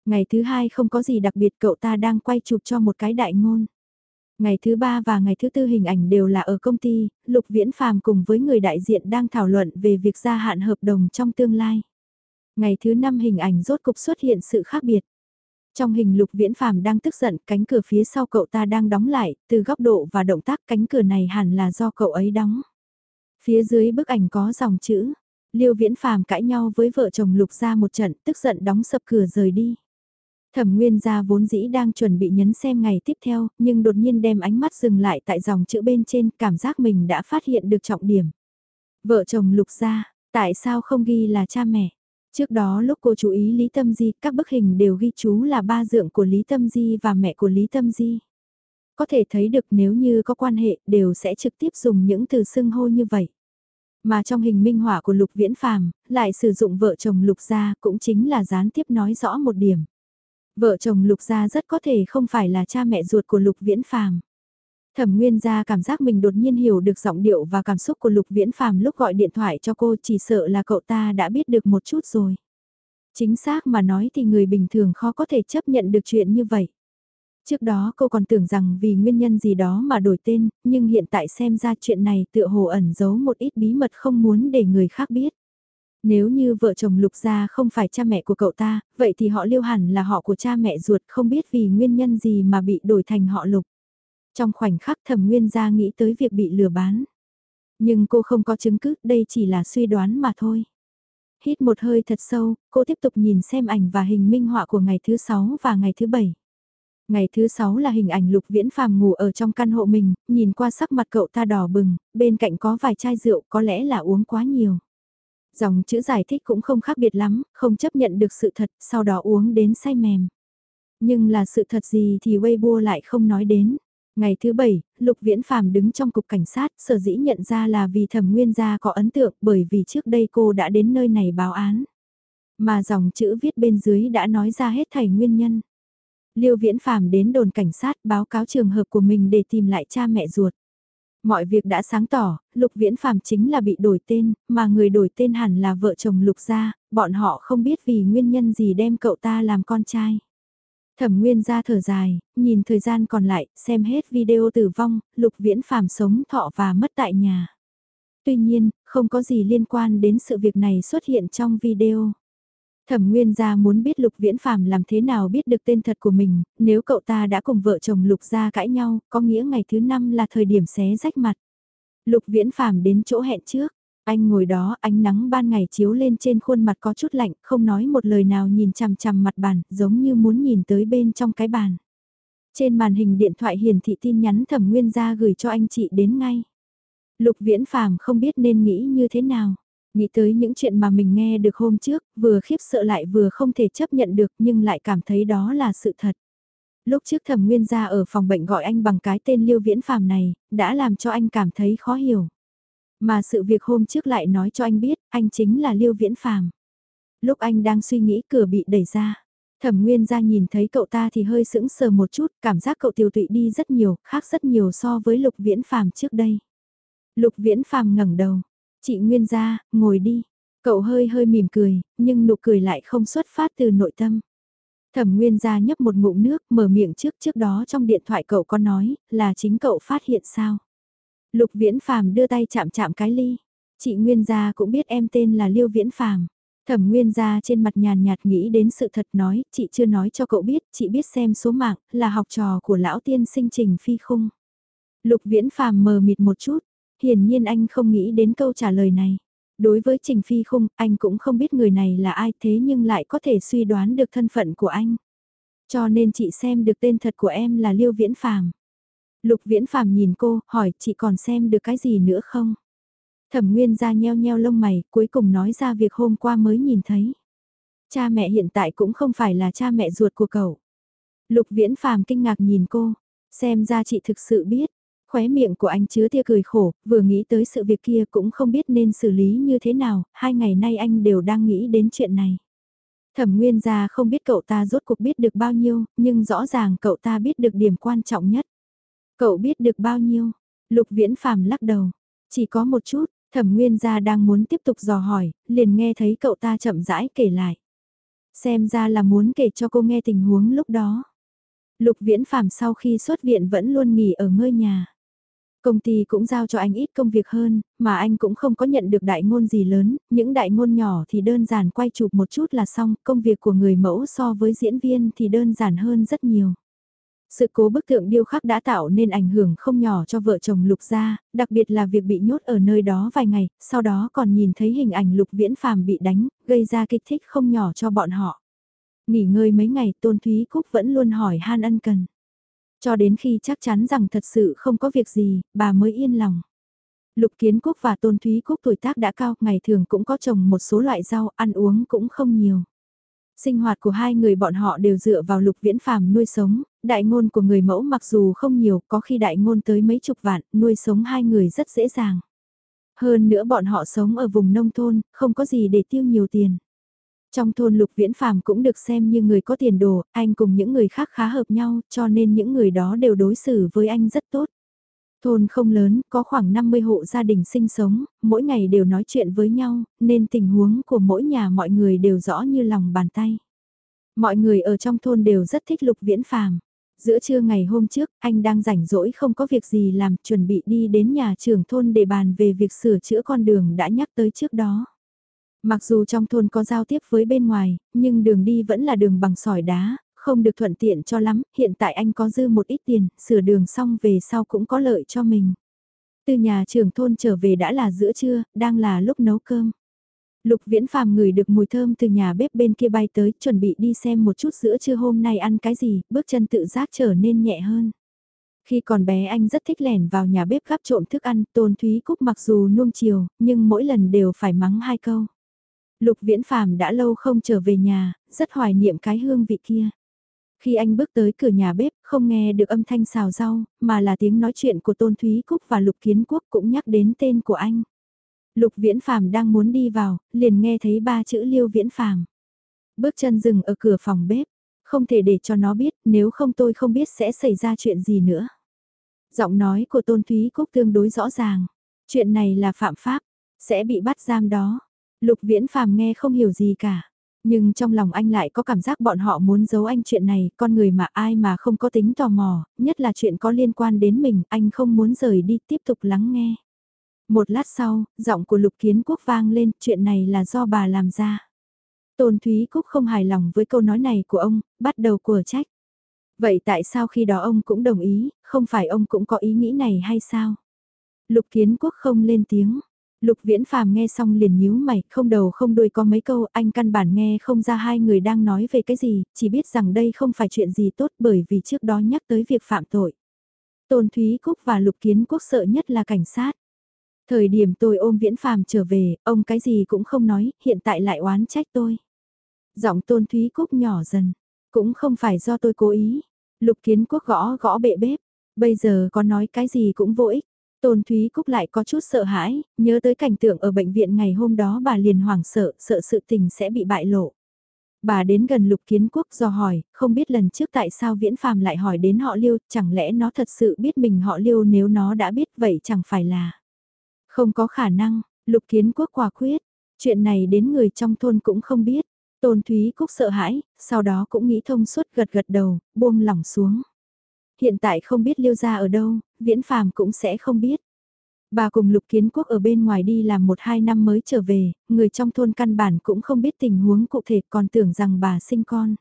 Ngày thứ hai không có gì đặc biệt cậu ta đang quay chụp cho một cái đại ngôn. Ngày thứ ba và ngày thứ tư hình ảnh đều là ở công ty, Lục Viễn Phàm cùng với người đại diện đang thảo luận về việc gia hạn hợp đồng trong tương lai. Ngày thứ năm hình ảnh rốt cục xuất hiện sự khác biệt. Trong hình Lục Viễn Phàm đang tức giận, cánh cửa phía sau cậu ta đang đóng lại, từ góc độ và động tác cánh cửa này hẳn là do cậu ấy đóng. Phía dưới bức ảnh có dòng chữ, Liêu Viễn Phàm cãi nhau với vợ chồng Lục ra một trận, tức giận đóng sập cửa rời đi. Thẩm Nguyên gia vốn dĩ đang chuẩn bị nhấn xem ngày tiếp theo, nhưng đột nhiên đem ánh mắt dừng lại tại dòng chữ bên trên, cảm giác mình đã phát hiện được trọng điểm. Vợ chồng Lục gia, tại sao không ghi là cha mẹ? Trước đó lúc cô chú ý Lý Tâm Di, các bức hình đều ghi chú là ba dượng của Lý Tâm Di và mẹ của Lý Tâm Di. Có thể thấy được nếu như có quan hệ, đều sẽ trực tiếp dùng những từ xưng hô như vậy. Mà trong hình minh họa của Lục Viễn Phàm, lại sử dụng vợ chồng Lục gia cũng chính là gián tiếp nói rõ một điểm. Vợ chồng Lục Gia rất có thể không phải là cha mẹ ruột của Lục Viễn Phàm. Thẩm Nguyên Gia cảm giác mình đột nhiên hiểu được giọng điệu và cảm xúc của Lục Viễn Phàm lúc gọi điện thoại cho cô chỉ sợ là cậu ta đã biết được một chút rồi. Chính xác mà nói thì người bình thường khó có thể chấp nhận được chuyện như vậy. Trước đó cô còn tưởng rằng vì nguyên nhân gì đó mà đổi tên, nhưng hiện tại xem ra chuyện này tựa hồ ẩn giấu một ít bí mật không muốn để người khác biết. Nếu như vợ chồng Lục Gia không phải cha mẹ của cậu ta, vậy thì họ Liêu hẳn là họ của cha mẹ ruột không biết vì nguyên nhân gì mà bị đổi thành họ Lục. Trong khoảnh khắc thẩm nguyên gia nghĩ tới việc bị lừa bán. Nhưng cô không có chứng cứ, đây chỉ là suy đoán mà thôi. Hít một hơi thật sâu, cô tiếp tục nhìn xem ảnh và hình minh họa của ngày thứ 6 và ngày thứ 7. Ngày thứ sáu là hình ảnh Lục Viễn Phàm ngủ ở trong căn hộ mình, nhìn qua sắc mặt cậu ta đỏ bừng, bên cạnh có vài chai rượu có lẽ là uống quá nhiều. Dòng chữ giải thích cũng không khác biệt lắm, không chấp nhận được sự thật, sau đó uống đến say mềm. Nhưng là sự thật gì thì Weibo lại không nói đến. Ngày thứ bảy, Lục Viễn Phàm đứng trong cục cảnh sát, sở dĩ nhận ra là vì thẩm nguyên gia có ấn tượng bởi vì trước đây cô đã đến nơi này báo án. Mà dòng chữ viết bên dưới đã nói ra hết thảy nguyên nhân. Liêu Viễn Phàm đến đồn cảnh sát báo cáo trường hợp của mình để tìm lại cha mẹ ruột. Mọi việc đã sáng tỏ, Lục Viễn Phàm chính là bị đổi tên, mà người đổi tên hẳn là vợ chồng Lục gia, bọn họ không biết vì nguyên nhân gì đem cậu ta làm con trai. Thẩm Nguyên ra thở dài, nhìn thời gian còn lại, xem hết video tử vong, Lục Viễn Phàm sống thọ và mất tại nhà. Tuy nhiên, không có gì liên quan đến sự việc này xuất hiện trong video. Thẩm Nguyên gia muốn biết Lục Viễn Phàm làm thế nào biết được tên thật của mình, nếu cậu ta đã cùng vợ chồng Lục gia cãi nhau, có nghĩa ngày thứ năm là thời điểm xé rách mặt. Lục Viễn Phàm đến chỗ hẹn trước, anh ngồi đó, ánh nắng ban ngày chiếu lên trên khuôn mặt có chút lạnh, không nói một lời nào nhìn chằm chằm mặt bàn, giống như muốn nhìn tới bên trong cái bàn. Trên màn hình điện thoại hiển thị tin nhắn Thẩm Nguyên gia gửi cho anh chị đến ngay. Lục Viễn Phàm không biết nên nghĩ như thế nào. Nghĩ tới những chuyện mà mình nghe được hôm trước, vừa khiếp sợ lại vừa không thể chấp nhận được nhưng lại cảm thấy đó là sự thật. Lúc trước thẩm nguyên gia ở phòng bệnh gọi anh bằng cái tên Liêu Viễn Phàm này, đã làm cho anh cảm thấy khó hiểu. Mà sự việc hôm trước lại nói cho anh biết, anh chính là Liêu Viễn Phàm. Lúc anh đang suy nghĩ cửa bị đẩy ra. Thẩm Nguyên gia nhìn thấy cậu ta thì hơi sững sờ một chút, cảm giác cậu tiêu tụy đi rất nhiều, khác rất nhiều so với Lục Viễn Phàm trước đây. Lục Viễn Phàm ngẩng đầu, Chị Nguyên gia, ngồi đi. Cậu hơi hơi mỉm cười, nhưng nụ cười lại không xuất phát từ nội tâm. Thẩm Nguyên gia nhấp một ngụm nước, mở miệng trước trước đó trong điện thoại cậu có nói, là chính cậu phát hiện sao. Lục Viễn Phàm đưa tay chạm chạm cái ly. Chị Nguyên gia cũng biết em tên là Liêu Viễn Phàm. Thẩm Nguyên gia trên mặt nhàn nhạt nghĩ đến sự thật nói, chị chưa nói cho cậu biết, chị biết xem số mạng, là học trò của lão tiên sinh trình phi khung. Lục Viễn Phàm mờ mịt một chút, hiển nhiên anh không nghĩ đến câu trả lời này. Đối với Trình Phi Khung, anh cũng không biết người này là ai thế nhưng lại có thể suy đoán được thân phận của anh. Cho nên chị xem được tên thật của em là Liêu Viễn Phàm. Lục Viễn Phàm nhìn cô, hỏi chị còn xem được cái gì nữa không? Thẩm Nguyên ra nheo nheo lông mày, cuối cùng nói ra việc hôm qua mới nhìn thấy. Cha mẹ hiện tại cũng không phải là cha mẹ ruột của cậu. Lục Viễn Phàm kinh ngạc nhìn cô, xem ra chị thực sự biết, Khóe miệng của anh chứa tia cười khổ, vừa nghĩ tới sự việc kia cũng không biết nên xử lý như thế nào, hai ngày nay anh đều đang nghĩ đến chuyện này. Thẩm Nguyên gia không biết cậu ta rốt cuộc biết được bao nhiêu, nhưng rõ ràng cậu ta biết được điểm quan trọng nhất. Cậu biết được bao nhiêu? Lục Viễn Phàm lắc đầu. Chỉ có một chút, Thẩm Nguyên gia đang muốn tiếp tục dò hỏi, liền nghe thấy cậu ta chậm rãi kể lại. Xem ra là muốn kể cho cô nghe tình huống lúc đó. Lục Viễn Phàm sau khi xuất viện vẫn luôn nghỉ ở ngơi nhà. Công ty cũng giao cho anh ít công việc hơn, mà anh cũng không có nhận được đại ngôn gì lớn, những đại ngôn nhỏ thì đơn giản quay chụp một chút là xong, công việc của người mẫu so với diễn viên thì đơn giản hơn rất nhiều. Sự cố bức tượng điêu khắc đã tạo nên ảnh hưởng không nhỏ cho vợ chồng Lục gia, đặc biệt là việc bị nhốt ở nơi đó vài ngày, sau đó còn nhìn thấy hình ảnh Lục Viễn Phàm bị đánh, gây ra kích thích không nhỏ cho bọn họ. Nghỉ ngơi mấy ngày Tôn Thúy Cúc vẫn luôn hỏi han ân cần. Cho đến khi chắc chắn rằng thật sự không có việc gì, bà mới yên lòng. Lục Kiến Quốc và Tôn Thúy Quốc tuổi tác đã cao, ngày thường cũng có trồng một số loại rau, ăn uống cũng không nhiều. Sinh hoạt của hai người bọn họ đều dựa vào lục viễn phàm nuôi sống, đại ngôn của người mẫu mặc dù không nhiều, có khi đại ngôn tới mấy chục vạn, nuôi sống hai người rất dễ dàng. Hơn nữa bọn họ sống ở vùng nông thôn, không có gì để tiêu nhiều tiền. Trong thôn Lục Viễn Phàm cũng được xem như người có tiền đồ, anh cùng những người khác khá hợp nhau, cho nên những người đó đều đối xử với anh rất tốt. Thôn không lớn, có khoảng 50 hộ gia đình sinh sống, mỗi ngày đều nói chuyện với nhau, nên tình huống của mỗi nhà mọi người đều rõ như lòng bàn tay. Mọi người ở trong thôn đều rất thích Lục Viễn Phàm. Giữa trưa ngày hôm trước, anh đang rảnh rỗi không có việc gì làm, chuẩn bị đi đến nhà trưởng thôn để bàn về việc sửa chữa con đường đã nhắc tới trước đó. Mặc dù trong thôn có giao tiếp với bên ngoài, nhưng đường đi vẫn là đường bằng sỏi đá, không được thuận tiện cho lắm, hiện tại anh có dư một ít tiền, sửa đường xong về sau cũng có lợi cho mình. Từ nhà trưởng thôn trở về đã là giữa trưa, đang là lúc nấu cơm. Lục Viễn Phàm ngửi được mùi thơm từ nhà bếp bên kia bay tới, chuẩn bị đi xem một chút giữa trưa hôm nay ăn cái gì, bước chân tự giác trở nên nhẹ hơn. Khi còn bé anh rất thích lẻn vào nhà bếp gắp trộm thức ăn, Tôn Thúy Cúc mặc dù nuông chiều, nhưng mỗi lần đều phải mắng hai câu. Lục Viễn Phàm đã lâu không trở về nhà, rất hoài niệm cái hương vị kia. Khi anh bước tới cửa nhà bếp, không nghe được âm thanh xào rau, mà là tiếng nói chuyện của Tôn Thúy Cúc và Lục Kiến Quốc cũng nhắc đến tên của anh. Lục Viễn Phàm đang muốn đi vào, liền nghe thấy ba chữ Liêu Viễn Phàm. Bước chân dừng ở cửa phòng bếp, không thể để cho nó biết, nếu không tôi không biết sẽ xảy ra chuyện gì nữa. Giọng nói của Tôn Thúy Cúc tương đối rõ ràng, chuyện này là phạm pháp, sẽ bị bắt giam đó. Lục Viễn Phàm nghe không hiểu gì cả. Nhưng trong lòng anh lại có cảm giác bọn họ muốn giấu anh chuyện này, con người mà ai mà không có tính tò mò, nhất là chuyện có liên quan đến mình, anh không muốn rời đi tiếp tục lắng nghe. Một lát sau, giọng của Lục Kiến Quốc vang lên, chuyện này là do bà làm ra. Tôn Thúy Cúc không hài lòng với câu nói này của ông, bắt đầu của trách. Vậy tại sao khi đó ông cũng đồng ý, không phải ông cũng có ý nghĩ này hay sao? Lục Kiến Quốc không lên tiếng. Lục Viễn Phàm nghe xong liền nhíu mày, không đầu không đuôi có mấy câu, anh căn bản nghe không ra hai người đang nói về cái gì, chỉ biết rằng đây không phải chuyện gì tốt bởi vì trước đó nhắc tới việc phạm tội. Tôn Thúy Cúc và Lục Kiến Quốc sợ nhất là cảnh sát. Thời điểm tôi ôm Viễn Phàm trở về, ông cái gì cũng không nói, hiện tại lại oán trách tôi. Giọng Tôn Thúy Cúc nhỏ dần, cũng không phải do tôi cố ý. Lục Kiến Quốc gõ gõ bệ bếp, bây giờ có nói cái gì cũng vô ích. Tôn Thúy Cúc lại có chút sợ hãi, nhớ tới cảnh tượng ở bệnh viện ngày hôm đó bà liền hoảng sợ, sợ sự tình sẽ bị bại lộ. Bà đến gần Lục Kiến Quốc do hỏi, không biết lần trước tại sao Viễn Phàm lại hỏi đến họ Liêu, chẳng lẽ nó thật sự biết mình họ Liêu nếu nó đã biết vậy chẳng phải là. Không có khả năng, Lục Kiến Quốc quả quyết, chuyện này đến người trong thôn cũng không biết. Tôn Thúy Cúc sợ hãi, sau đó cũng nghĩ thông suốt gật gật đầu, buông lỏng xuống. Hiện tại không biết Liêu gia ở đâu, Viễn Phàm cũng sẽ không biết. Bà cùng Lục Kiến Quốc ở bên ngoài đi làm một hai năm mới trở về, người trong thôn căn bản cũng không biết tình huống cụ thể còn tưởng rằng bà sinh con.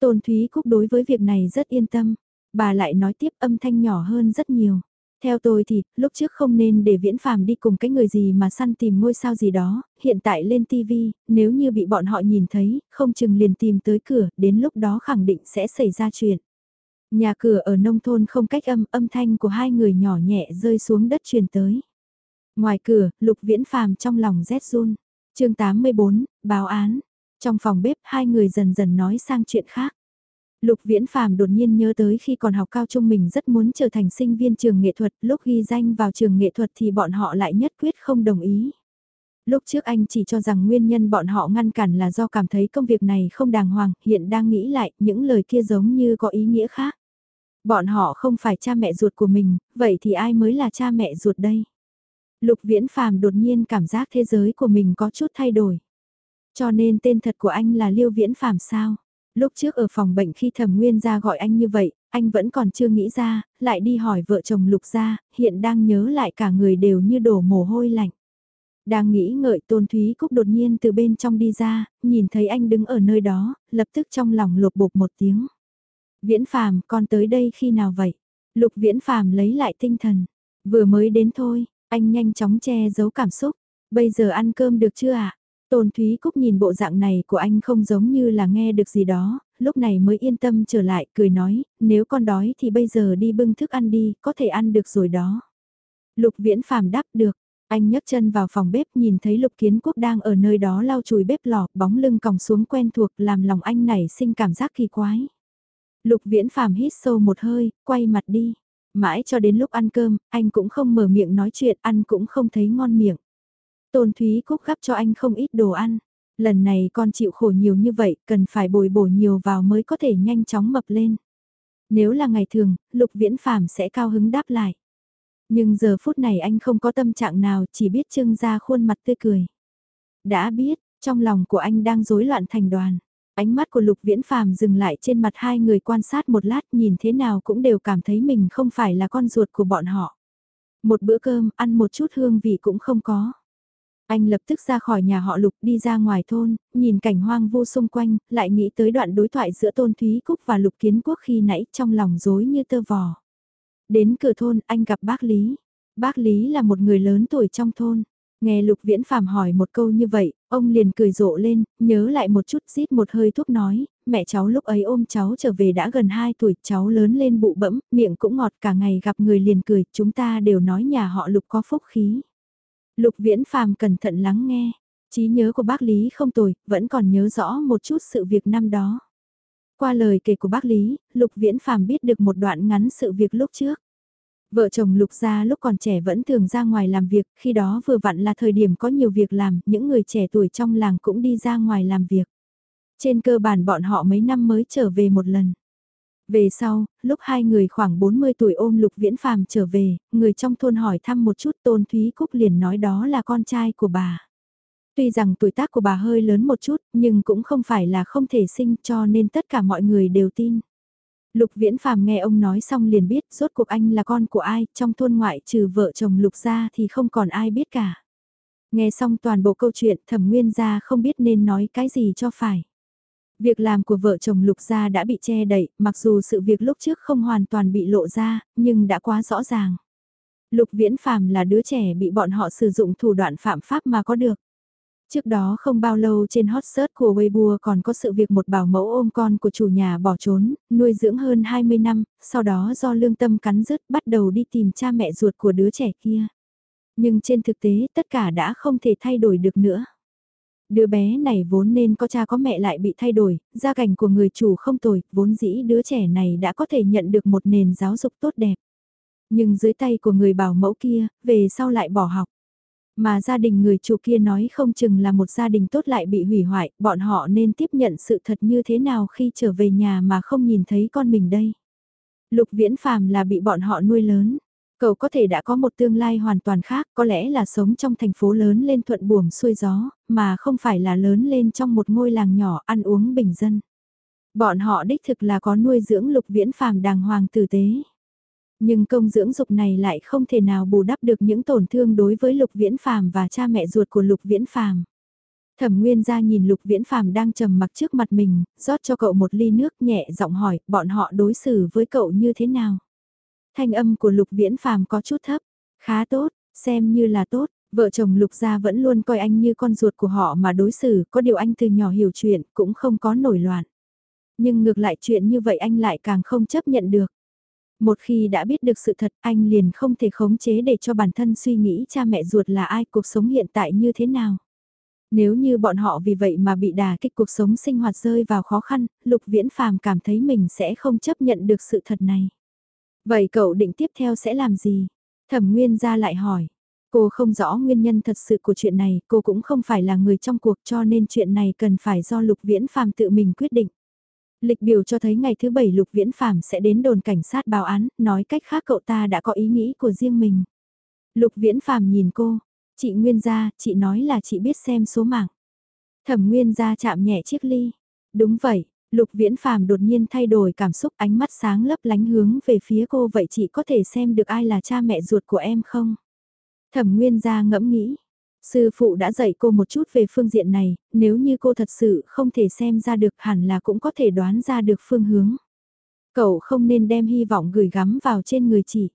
Tôn Thúy Cúc đối với việc này rất yên tâm, bà lại nói tiếp âm thanh nhỏ hơn rất nhiều. Theo tôi thì, lúc trước không nên để viễn phàm đi cùng cái người gì mà săn tìm ngôi sao gì đó, hiện tại lên TV, nếu như bị bọn họ nhìn thấy, không chừng liền tìm tới cửa, đến lúc đó khẳng định sẽ xảy ra chuyện. Nhà cửa ở nông thôn không cách âm, âm thanh của hai người nhỏ nhẹ rơi xuống đất truyền tới. Ngoài cửa, lục viễn phàm trong lòng rét run. chương 84, báo án. Trong phòng bếp hai người dần dần nói sang chuyện khác. Lục Viễn Phàm đột nhiên nhớ tới khi còn học cao trung mình rất muốn trở thành sinh viên trường nghệ thuật, lúc ghi danh vào trường nghệ thuật thì bọn họ lại nhất quyết không đồng ý. Lúc trước anh chỉ cho rằng nguyên nhân bọn họ ngăn cản là do cảm thấy công việc này không đàng hoàng, hiện đang nghĩ lại, những lời kia giống như có ý nghĩa khác. Bọn họ không phải cha mẹ ruột của mình, vậy thì ai mới là cha mẹ ruột đây? Lục Viễn Phàm đột nhiên cảm giác thế giới của mình có chút thay đổi. Cho nên tên thật của anh là Liêu Viễn Phàm sao? Lúc trước ở phòng bệnh khi thẩm nguyên ra gọi anh như vậy, anh vẫn còn chưa nghĩ ra, lại đi hỏi vợ chồng lục ra, hiện đang nhớ lại cả người đều như đổ mồ hôi lạnh. Đang nghĩ ngợi Tôn Thúy Cúc đột nhiên từ bên trong đi ra, nhìn thấy anh đứng ở nơi đó, lập tức trong lòng lột bột một tiếng. Viễn Phàm, con tới đây khi nào vậy? Lục Viễn Phàm lấy lại tinh thần. Vừa mới đến thôi, anh nhanh chóng che giấu cảm xúc. Bây giờ ăn cơm được chưa ạ? À? Tôn Thúy Cúc nhìn bộ dạng này của anh không giống như là nghe được gì đó, lúc này mới yên tâm trở lại, cười nói, nếu con đói thì bây giờ đi bưng thức ăn đi, có thể ăn được rồi đó. Lục Viễn Phàm đáp được, anh nhấc chân vào phòng bếp nhìn thấy Lục Kiến Quốc đang ở nơi đó lau chùi bếp lò, bóng lưng còng xuống quen thuộc làm lòng anh nảy sinh cảm giác kỳ quái. Lục Viễn Phàm hít sâu một hơi, quay mặt đi. Mãi cho đến lúc ăn cơm, anh cũng không mở miệng nói chuyện, ăn cũng không thấy ngon miệng. Tôn Thúy Cúc gắp cho anh không ít đồ ăn. Lần này con chịu khổ nhiều như vậy, cần phải bồi bổ nhiều vào mới có thể nhanh chóng mập lên. Nếu là ngày thường, Lục Viễn Phàm sẽ cao hứng đáp lại. Nhưng giờ phút này anh không có tâm trạng nào, chỉ biết trưng ra khuôn mặt tươi cười. Đã biết, trong lòng của anh đang rối loạn thành đoàn. Ánh mắt của Lục Viễn Phàm dừng lại trên mặt hai người quan sát một lát nhìn thế nào cũng đều cảm thấy mình không phải là con ruột của bọn họ. Một bữa cơm, ăn một chút hương vị cũng không có. Anh lập tức ra khỏi nhà họ Lục đi ra ngoài thôn, nhìn cảnh hoang vu xung quanh, lại nghĩ tới đoạn đối thoại giữa Tôn Thúy Cúc và Lục Kiến Quốc khi nãy trong lòng rối như tơ vò. Đến cửa thôn anh gặp bác Lý. Bác Lý là một người lớn tuổi trong thôn. Nghe Lục Viễn Phàm hỏi một câu như vậy, ông liền cười rộ lên, nhớ lại một chút rít một hơi thuốc nói, mẹ cháu lúc ấy ôm cháu trở về đã gần 2 tuổi, cháu lớn lên bụ bẫm, miệng cũng ngọt cả ngày gặp người liền cười, chúng ta đều nói nhà họ Lục có phúc khí. Lục Viễn Phàm cẩn thận lắng nghe, trí nhớ của bác Lý không tồi, vẫn còn nhớ rõ một chút sự việc năm đó. Qua lời kể của bác Lý, Lục Viễn Phàm biết được một đoạn ngắn sự việc lúc trước. Vợ chồng Lục gia lúc còn trẻ vẫn thường ra ngoài làm việc, khi đó vừa vặn là thời điểm có nhiều việc làm, những người trẻ tuổi trong làng cũng đi ra ngoài làm việc. Trên cơ bản bọn họ mấy năm mới trở về một lần. Về sau, lúc hai người khoảng 40 tuổi ôm Lục Viễn Phàm trở về, người trong thôn hỏi thăm một chút Tôn Thúy Cúc liền nói đó là con trai của bà. Tuy rằng tuổi tác của bà hơi lớn một chút, nhưng cũng không phải là không thể sinh cho nên tất cả mọi người đều tin. Lục Viễn Phàm nghe ông nói xong liền biết rốt cuộc anh là con của ai, trong thôn ngoại trừ vợ chồng Lục gia thì không còn ai biết cả. Nghe xong toàn bộ câu chuyện thẩm nguyên gia không biết nên nói cái gì cho phải. Việc làm của vợ chồng Lục Gia đã bị che đậy, mặc dù sự việc lúc trước không hoàn toàn bị lộ ra, nhưng đã quá rõ ràng. Lục Viễn Phàm là đứa trẻ bị bọn họ sử dụng thủ đoạn phạm pháp mà có được. Trước đó không bao lâu trên hot search của Weibo còn có sự việc một bảo mẫu ôm con của chủ nhà bỏ trốn, nuôi dưỡng hơn 20 năm, sau đó do lương tâm cắn rứt bắt đầu đi tìm cha mẹ ruột của đứa trẻ kia. Nhưng trên thực tế tất cả đã không thể thay đổi được nữa. Đứa bé này vốn nên có cha có mẹ lại bị thay đổi, gia cảnh của người chủ không tồi, vốn dĩ đứa trẻ này đã có thể nhận được một nền giáo dục tốt đẹp. Nhưng dưới tay của người bảo mẫu kia, về sau lại bỏ học. Mà gia đình người chủ kia nói không chừng là một gia đình tốt lại bị hủy hoại, bọn họ nên tiếp nhận sự thật như thế nào khi trở về nhà mà không nhìn thấy con mình đây. Lục viễn phàm là bị bọn họ nuôi lớn. Cậu có thể đã có một tương lai hoàn toàn khác, có lẽ là sống trong thành phố lớn lên thuận buồm xuôi gió, mà không phải là lớn lên trong một ngôi làng nhỏ ăn uống bình dân. Bọn họ đích thực là có nuôi dưỡng lục viễn phàm đàng hoàng tử tế. Nhưng công dưỡng dục này lại không thể nào bù đắp được những tổn thương đối với Lục Viễn Phàm và cha mẹ ruột của Lục Viễn Phàm. Thẩm Nguyên gia nhìn Lục Viễn Phàm đang trầm mặc trước mặt mình, rót cho cậu một ly nước nhẹ giọng hỏi, bọn họ đối xử với cậu như thế nào? Thanh âm của Lục Viễn Phàm có chút thấp, khá tốt, xem như là tốt, vợ chồng Lục gia vẫn luôn coi anh như con ruột của họ mà đối xử, có điều anh từ nhỏ hiểu chuyện, cũng không có nổi loạn. Nhưng ngược lại chuyện như vậy anh lại càng không chấp nhận được. Một khi đã biết được sự thật anh liền không thể khống chế để cho bản thân suy nghĩ cha mẹ ruột là ai cuộc sống hiện tại như thế nào. Nếu như bọn họ vì vậy mà bị đà kích cuộc sống sinh hoạt rơi vào khó khăn, Lục Viễn Phàm cảm thấy mình sẽ không chấp nhận được sự thật này. Vậy cậu định tiếp theo sẽ làm gì? Thẩm Nguyên ra lại hỏi. Cô không rõ nguyên nhân thật sự của chuyện này, cô cũng không phải là người trong cuộc cho nên chuyện này cần phải do Lục Viễn Phàm tự mình quyết định. Lịch biểu cho thấy ngày thứ bảy Lục Viễn phàm sẽ đến đồn cảnh sát báo án, nói cách khác cậu ta đã có ý nghĩ của riêng mình. Lục Viễn phàm nhìn cô, chị Nguyên gia, chị nói là chị biết xem số mạng. Thẩm Nguyên gia chạm nhẹ chiếc ly. Đúng vậy, Lục Viễn Phạm đột nhiên thay đổi cảm xúc ánh mắt sáng lấp lánh hướng về phía cô vậy chị có thể xem được ai là cha mẹ ruột của em không? Thẩm Nguyên gia ngẫm nghĩ, Sư phụ đã dạy cô một chút về phương diện này, nếu như cô thật sự không thể xem ra được hẳn là cũng có thể đoán ra được phương hướng. Cậu không nên đem hy vọng gửi gắm vào trên người chị.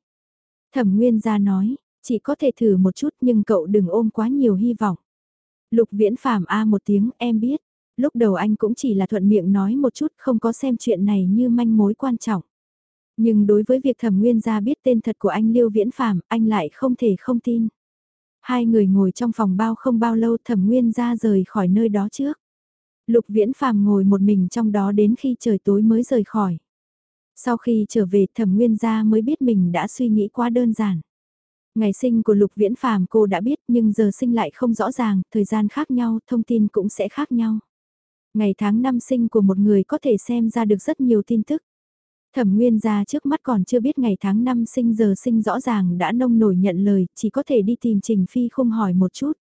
Thẩm Nguyên gia nói, chị có thể thử một chút nhưng cậu đừng ôm quá nhiều hy vọng. Lục viễn phàm A một tiếng em biết. Lúc đầu anh cũng chỉ là thuận miệng nói một chút không có xem chuyện này như manh mối quan trọng. Nhưng đối với việc thẩm nguyên gia biết tên thật của anh Liêu Viễn Phàm anh lại không thể không tin. Hai người ngồi trong phòng bao không bao lâu thẩm nguyên ra rời khỏi nơi đó trước. Lục viễn phàm ngồi một mình trong đó đến khi trời tối mới rời khỏi. Sau khi trở về thẩm nguyên gia mới biết mình đã suy nghĩ quá đơn giản. Ngày sinh của lục viễn phàm cô đã biết nhưng giờ sinh lại không rõ ràng, thời gian khác nhau, thông tin cũng sẽ khác nhau. Ngày tháng năm sinh của một người có thể xem ra được rất nhiều tin tức. Thẩm Nguyên gia trước mắt còn chưa biết ngày tháng năm sinh giờ sinh rõ ràng đã nông nổi nhận lời, chỉ có thể đi tìm Trình Phi không hỏi một chút.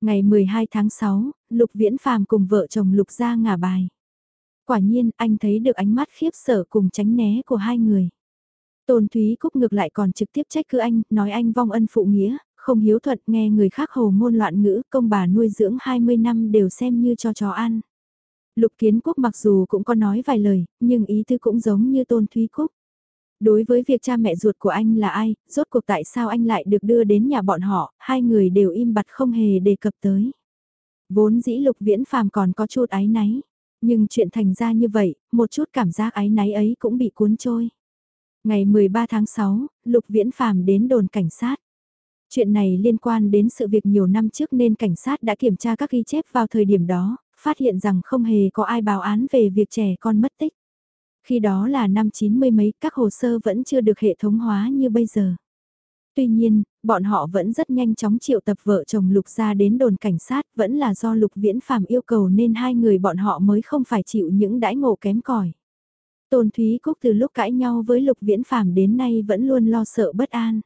Ngày 12 tháng 6, Lục Viễn Phàm cùng vợ chồng Lục gia ngả bài. Quả nhiên, anh thấy được ánh mắt khiếp sợ cùng tránh né của hai người. Tôn Thúy Cúc ngược lại còn trực tiếp trách cứ anh, nói anh vong ân phụ nghĩa, không hiếu thuận nghe người khác hồ ngôn loạn ngữ, công bà nuôi dưỡng 20 năm đều xem như cho chó ăn. Lục Kiến Quốc mặc dù cũng có nói vài lời, nhưng ý tư cũng giống như Tôn Thúy Cúc. Đối với việc cha mẹ ruột của anh là ai, rốt cuộc tại sao anh lại được đưa đến nhà bọn họ, hai người đều im bặt không hề đề cập tới. Vốn dĩ Lục Viễn Phàm còn có chút ái náy, nhưng chuyện thành ra như vậy, một chút cảm giác ái náy ấy cũng bị cuốn trôi. Ngày 13 tháng 6, Lục Viễn Phàm đến đồn cảnh sát. Chuyện này liên quan đến sự việc nhiều năm trước nên cảnh sát đã kiểm tra các ghi chép vào thời điểm đó, phát hiện rằng không hề có ai báo án về việc trẻ con mất tích. Khi đó là năm 90 mấy, các hồ sơ vẫn chưa được hệ thống hóa như bây giờ. Tuy nhiên, bọn họ vẫn rất nhanh chóng triệu tập vợ chồng Lục ra đến đồn cảnh sát, vẫn là do Lục Viễn Phạm yêu cầu nên hai người bọn họ mới không phải chịu những đãi ngộ kém cỏi. Tôn Thúy Cúc từ lúc cãi nhau với Lục Viễn Phạm đến nay vẫn luôn lo sợ bất an.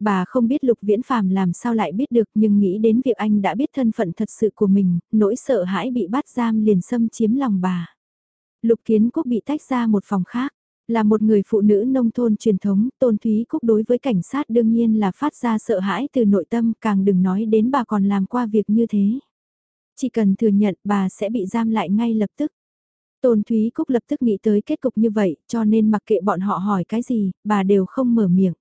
Bà không biết Lục Viễn Phàm làm sao lại biết được nhưng nghĩ đến việc anh đã biết thân phận thật sự của mình, nỗi sợ hãi bị bắt giam liền xâm chiếm lòng bà. Lục Kiến Quốc bị tách ra một phòng khác. Là một người phụ nữ nông thôn truyền thống, Tôn Thúy Cúc đối với cảnh sát đương nhiên là phát ra sợ hãi từ nội tâm, càng đừng nói đến bà còn làm qua việc như thế. Chỉ cần thừa nhận bà sẽ bị giam lại ngay lập tức. Tôn Thúy Cúc lập tức nghĩ tới kết cục như vậy, cho nên mặc kệ bọn họ hỏi cái gì, bà đều không mở miệng.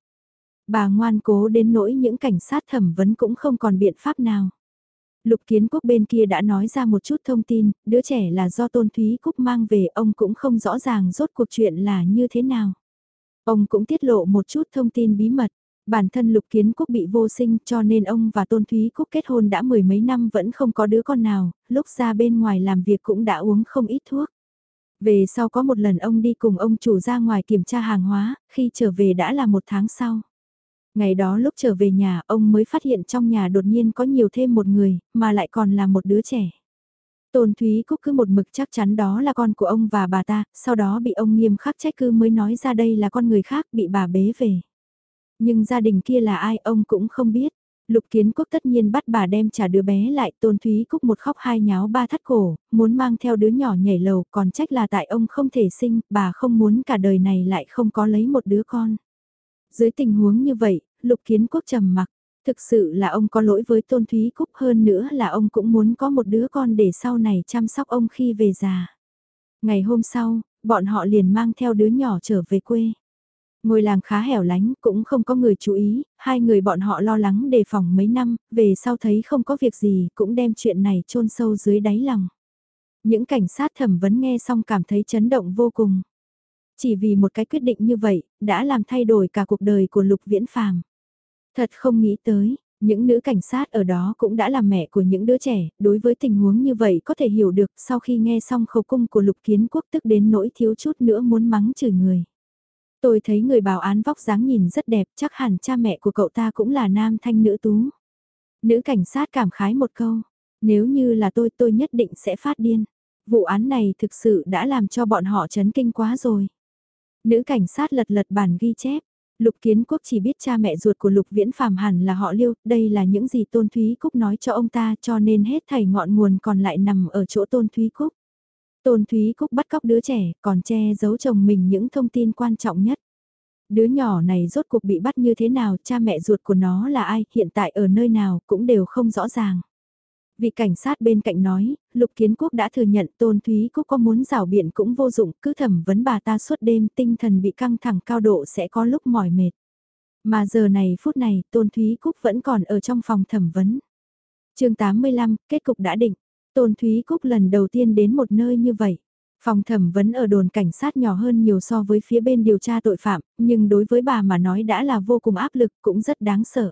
Bà ngoan cố đến nỗi những cảnh sát thẩm vấn cũng không còn biện pháp nào. Lục Kiến Quốc bên kia đã nói ra một chút thông tin, đứa trẻ là do Tôn Thúy Cúc mang về, ông cũng không rõ ràng rốt cuộc chuyện là như thế nào. Ông cũng tiết lộ một chút thông tin bí mật. Bản thân Lục Kiến Quốc bị vô sinh cho nên ông và Tôn Thúy Cúc kết hôn đã mười mấy năm vẫn không có đứa con nào, lúc ra bên ngoài làm việc cũng đã uống không ít thuốc. Về sau có một lần ông đi cùng ông chủ ra ngoài kiểm tra hàng hóa, khi trở về đã là một tháng sau. Ngày đó lúc trở về nhà, ông mới phát hiện trong nhà đột nhiên có nhiều thêm một người, mà lại còn là một đứa trẻ. Tôn Thúy Cúc cứ một mực chắc chắn đó là con của ông và bà ta, sau đó bị ông nghiêm khắc trách cứ mới nói ra đây là con người khác bị bà bế về. Nhưng gia đình kia là ai ông cũng không biết. Lục Kiến Quốc tất nhiên bắt bà đem trả đứa bé lại, Tôn Thúy Cúc một khóc hai nháo ba thắt cổ, muốn mang theo đứa nhỏ nhảy lầu, còn trách là tại ông không thể sinh, bà không muốn cả đời này lại không có lấy một đứa con. Dưới tình huống như vậy, Lục Kiến Quốc trầm mặc, thực sự là ông có lỗi với Tôn Thúy Cúc hơn nữa là ông cũng muốn có một đứa con để sau này chăm sóc ông khi về già. Ngày hôm sau, bọn họ liền mang theo đứa nhỏ trở về quê. Ngôi làng khá hẻo lánh, cũng không có người chú ý, hai người bọn họ lo lắng đề phòng mấy năm, về sau thấy không có việc gì, cũng đem chuyện này chôn sâu dưới đáy lòng. Những cảnh sát thẩm vấn nghe xong cảm thấy chấn động vô cùng. Chỉ vì một cái quyết định như vậy, đã làm thay đổi cả cuộc đời của Lục Viễn Phàm. Thật không nghĩ tới, những nữ cảnh sát ở đó cũng đã là mẹ của những đứa trẻ, đối với tình huống như vậy có thể hiểu được sau khi nghe xong khẩu cung của Lục Kiến Quốc tức đến nỗi thiếu chút nữa muốn mắng chửi người. Tôi thấy người bảo án vóc dáng nhìn rất đẹp, chắc hẳn cha mẹ của cậu ta cũng là nam thanh nữ tú. Nữ cảnh sát cảm khái một câu, nếu như là tôi tôi nhất định sẽ phát điên. Vụ án này thực sự đã làm cho bọn họ chấn kinh quá rồi. Nữ cảnh sát lật lật bản ghi chép. Lục Kiến Quốc chỉ biết cha mẹ ruột của Lục Viễn Phàm hẳn là họ Liêu, đây là những gì Tôn Thúy Cúc nói cho ông ta cho nên hết thảy ngọn nguồn còn lại nằm ở chỗ Tôn Thúy Cúc. Tôn Thúy Cúc bắt cóc đứa trẻ, còn che giấu chồng mình những thông tin quan trọng nhất. Đứa nhỏ này rốt cuộc bị bắt như thế nào, cha mẹ ruột của nó là ai, hiện tại ở nơi nào cũng đều không rõ ràng. Vị cảnh sát bên cạnh nói, Lục Kiến Quốc đã thừa nhận Tôn Thúy Cúc có muốn rào biện cũng vô dụng, cứ thẩm vấn bà ta suốt đêm tinh thần bị căng thẳng cao độ sẽ có lúc mỏi mệt. Mà giờ này phút này Tôn Thúy Cúc vẫn còn ở trong phòng thẩm vấn. chương 85, kết cục đã định. Tôn Thúy Cúc lần đầu tiên đến một nơi như vậy. Phòng thẩm vấn ở đồn cảnh sát nhỏ hơn nhiều so với phía bên điều tra tội phạm, nhưng đối với bà mà nói đã là vô cùng áp lực cũng rất đáng sợ.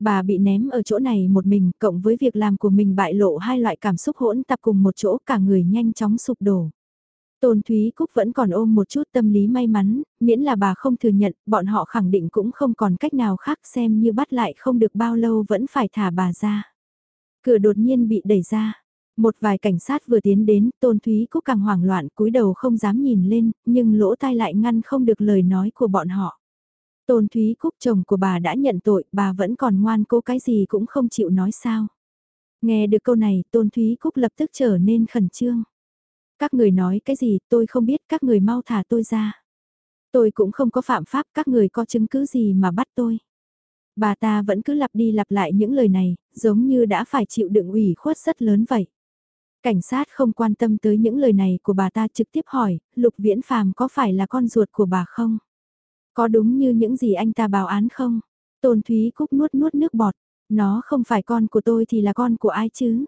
Bà bị ném ở chỗ này một mình, cộng với việc làm của mình bại lộ hai loại cảm xúc hỗn tạp cùng một chỗ cả người nhanh chóng sụp đổ. Tôn Thúy Cúc vẫn còn ôm một chút tâm lý may mắn, miễn là bà không thừa nhận, bọn họ khẳng định cũng không còn cách nào khác xem như bắt lại không được bao lâu vẫn phải thả bà ra. Cửa đột nhiên bị đẩy ra. Một vài cảnh sát vừa tiến đến, Tôn Thúy Cúc càng hoảng loạn cúi đầu không dám nhìn lên, nhưng lỗ tai lại ngăn không được lời nói của bọn họ. Tôn Thúy Cúc chồng của bà đã nhận tội, bà vẫn còn ngoan cố cái gì cũng không chịu nói sao. Nghe được câu này, Tôn Thúy Cúc lập tức trở nên khẩn trương. Các người nói cái gì tôi không biết các người mau thả tôi ra. Tôi cũng không có phạm pháp các người có chứng cứ gì mà bắt tôi. Bà ta vẫn cứ lặp đi lặp lại những lời này, giống như đã phải chịu đựng ủy khuất rất lớn vậy. Cảnh sát không quan tâm tới những lời này của bà ta trực tiếp hỏi, Lục Viễn Phàm có phải là con ruột của bà không? Có đúng như những gì anh ta báo án không? Tôn Thúy Cúc nuốt nuốt nước bọt, nó không phải con của tôi thì là con của ai chứ?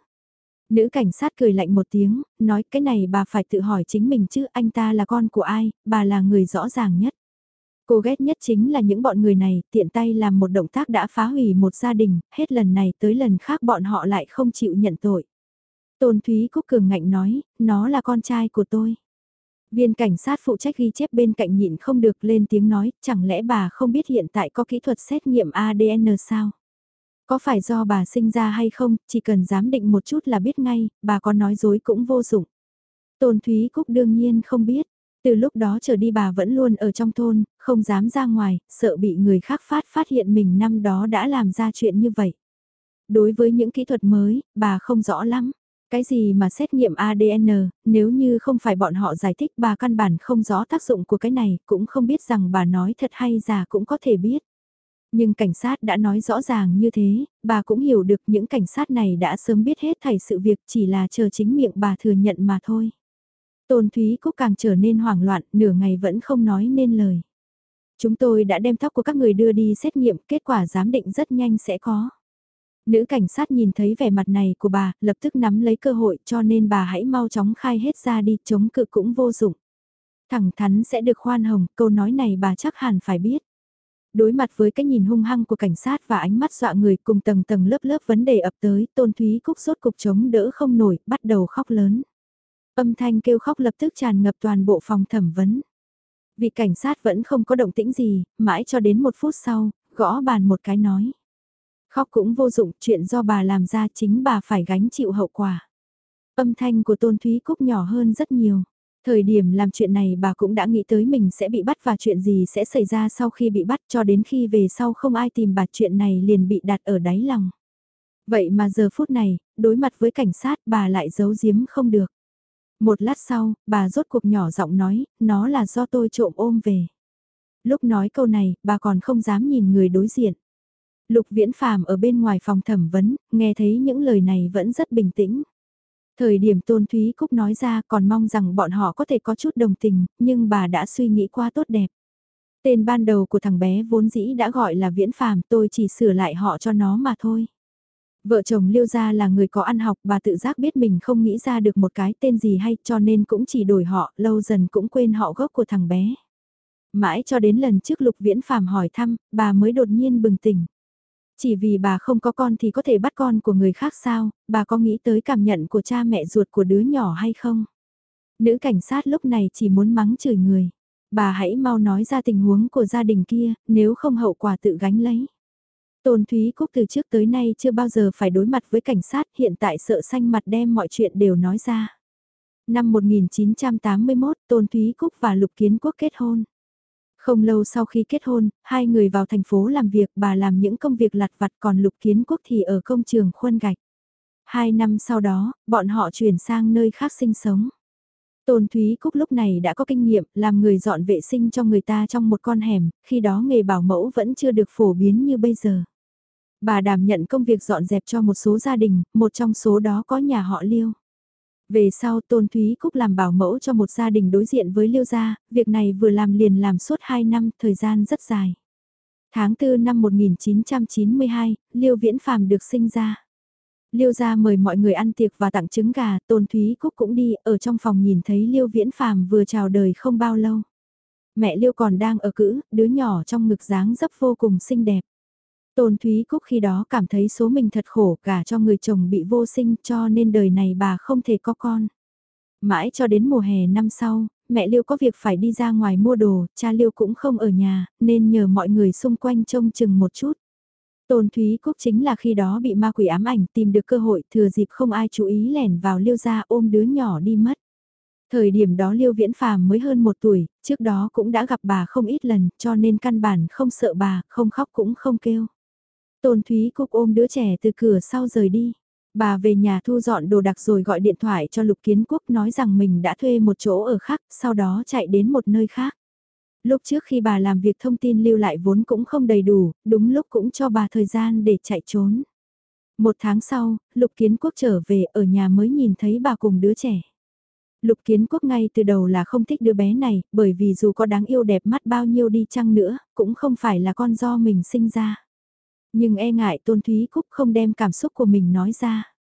Nữ cảnh sát cười lạnh một tiếng, nói cái này bà phải tự hỏi chính mình chứ anh ta là con của ai, bà là người rõ ràng nhất. Cô ghét nhất chính là những bọn người này tiện tay làm một động tác đã phá hủy một gia đình, hết lần này tới lần khác bọn họ lại không chịu nhận tội. Tôn Thúy Cúc cường ngạnh nói, nó là con trai của tôi. Viên cảnh sát phụ trách ghi chép bên cạnh nhịn không được lên tiếng nói, chẳng lẽ bà không biết hiện tại có kỹ thuật xét nghiệm ADN sao? Có phải do bà sinh ra hay không, chỉ cần giám định một chút là biết ngay, bà có nói dối cũng vô dụng. Tôn Thúy Cúc đương nhiên không biết, từ lúc đó trở đi bà vẫn luôn ở trong thôn, không dám ra ngoài, sợ bị người khác phát phát hiện mình năm đó đã làm ra chuyện như vậy. Đối với những kỹ thuật mới, bà không rõ lắm. Cái gì mà xét nghiệm ADN, nếu như không phải bọn họ giải thích bà căn bản không rõ tác dụng của cái này, cũng không biết rằng bà nói thật hay giả cũng có thể biết. Nhưng cảnh sát đã nói rõ ràng như thế, bà cũng hiểu được những cảnh sát này đã sớm biết hết thảy sự việc chỉ là chờ chính miệng bà thừa nhận mà thôi. Tôn Thúy Cúc càng trở nên hoảng loạn, nửa ngày vẫn không nói nên lời. Chúng tôi đã đem tóc của các người đưa đi xét nghiệm, kết quả giám định rất nhanh sẽ có. Nữ cảnh sát nhìn thấy vẻ mặt này của bà, lập tức nắm lấy cơ hội cho nên bà hãy mau chóng khai hết ra đi, chống cự cũng vô dụng. Thẳng thắn sẽ được khoan hồng, câu nói này bà chắc hẳn phải biết. Đối mặt với cái nhìn hung hăng của cảnh sát và ánh mắt dọa người cùng tầng tầng lớp lớp vấn đề ập tới, Tôn Thúy Cúc sốt cục chống đỡ không nổi, bắt đầu khóc lớn. Âm thanh kêu khóc lập tức tràn ngập toàn bộ phòng thẩm vấn. Vị cảnh sát vẫn không có động tĩnh gì, mãi cho đến một phút sau, gõ bàn một cái nói. Khóc cũng vô dụng, chuyện do bà làm ra chính bà phải gánh chịu hậu quả. Âm thanh của Tôn Thúy Cúc nhỏ hơn rất nhiều. Thời điểm làm chuyện này bà cũng đã nghĩ tới mình sẽ bị bắt và chuyện gì sẽ xảy ra sau khi bị bắt cho đến khi về sau không ai tìm bà chuyện này liền bị đặt ở đáy lòng. Vậy mà giờ phút này, đối mặt với cảnh sát bà lại giấu giếm không được. Một lát sau, bà rốt cuộc nhỏ giọng nói, nó là do tôi trộm ôm về. Lúc nói câu này, bà còn không dám nhìn người đối diện. Lục Viễn Phàm ở bên ngoài phòng thẩm vấn, nghe thấy những lời này vẫn rất bình tĩnh. Thời điểm Tôn Thúy Cúc nói ra còn mong rằng bọn họ có thể có chút đồng tình, nhưng bà đã suy nghĩ qua tốt đẹp. Tên ban đầu của thằng bé vốn dĩ đã gọi là Viễn Phàm, tôi chỉ sửa lại họ cho nó mà thôi. Vợ chồng Liêu Gia là người có ăn học, bà tự giác biết mình không nghĩ ra được một cái tên gì hay cho nên cũng chỉ đổi họ, lâu dần cũng quên họ gốc của thằng bé. Mãi cho đến lần trước Lục Viễn Phàm hỏi thăm, bà mới đột nhiên bừng tỉnh. Chỉ vì bà không có con thì có thể bắt con của người khác sao, bà có nghĩ tới cảm nhận của cha mẹ ruột của đứa nhỏ hay không? Nữ cảnh sát lúc này chỉ muốn mắng chửi người. Bà hãy mau nói ra tình huống của gia đình kia, nếu không hậu quả tự gánh lấy. Tôn Thúy Cúc từ trước tới nay chưa bao giờ phải đối mặt với cảnh sát, hiện tại sợ xanh mặt đem mọi chuyện đều nói ra. Năm 1981, Tôn Thúy Cúc và Lục Kiến Quốc kết hôn. Không lâu sau khi kết hôn, hai người vào thành phố làm việc, bà làm những công việc lặt vặt còn Lục Kiến Quốc thì ở công trường khuôn gạch. Hai năm sau đó, bọn họ chuyển sang nơi khác sinh sống. Tôn Thúy Cúc lúc này đã có kinh nghiệm làm người dọn vệ sinh cho người ta trong một con hẻm, khi đó nghề bảo mẫu vẫn chưa được phổ biến như bây giờ. Bà đảm nhận công việc dọn dẹp cho một số gia đình, một trong số đó có nhà họ Liêu. Về sau Tôn Thúy Cúc làm bảo mẫu cho một gia đình đối diện với Liêu gia, việc này vừa làm liền làm suốt 2 năm, thời gian rất dài. Tháng 4 năm 1992, Liêu Viễn Phàm được sinh ra. Liêu gia mời mọi người ăn tiệc và tặng trứng gà, Tôn Thúy Cúc cũng đi, ở trong phòng nhìn thấy Liêu Viễn Phàm vừa chào đời không bao lâu. Mẹ Liêu còn đang ở cữ, đứa nhỏ trong ngực dáng dấp vô cùng xinh đẹp. Tôn Thúy Cúc khi đó cảm thấy số mình thật khổ cả cho người chồng bị vô sinh cho nên đời này bà không thể có con. Mãi cho đến mùa hè năm sau, mẹ Liêu có việc phải đi ra ngoài mua đồ, cha Liêu cũng không ở nhà, nên nhờ mọi người xung quanh trông chừng một chút. Tôn Thúy Cúc chính là khi đó bị ma quỷ ám ảnh tìm được cơ hội thừa dịp không ai chú ý lẻn vào Liêu ra ôm đứa nhỏ đi mất. Thời điểm đó Liêu Viễn Phàm mới hơn một tuổi, trước đó cũng đã gặp bà không ít lần cho nên căn bản không sợ bà, không khóc cũng không kêu. Tôn Thúy Cúc ôm đứa trẻ từ cửa sau rời đi. Bà về nhà thu dọn đồ đạc rồi gọi điện thoại cho Lục Kiến Quốc nói rằng mình đã thuê một chỗ ở khác, sau đó chạy đến một nơi khác. Lúc trước khi bà làm việc thông tin lưu lại vốn cũng không đầy đủ, đúng lúc cũng cho bà thời gian để chạy trốn. Một tháng sau, Lục Kiến Quốc trở về ở nhà mới nhìn thấy bà cùng đứa trẻ. Lục Kiến Quốc ngay từ đầu là không thích đứa bé này, bởi vì dù có đáng yêu đẹp mắt bao nhiêu đi chăng nữa, cũng không phải là con do mình sinh ra. Nhưng e ngại Tôn Thúy Cúc không đem cảm xúc của mình nói ra.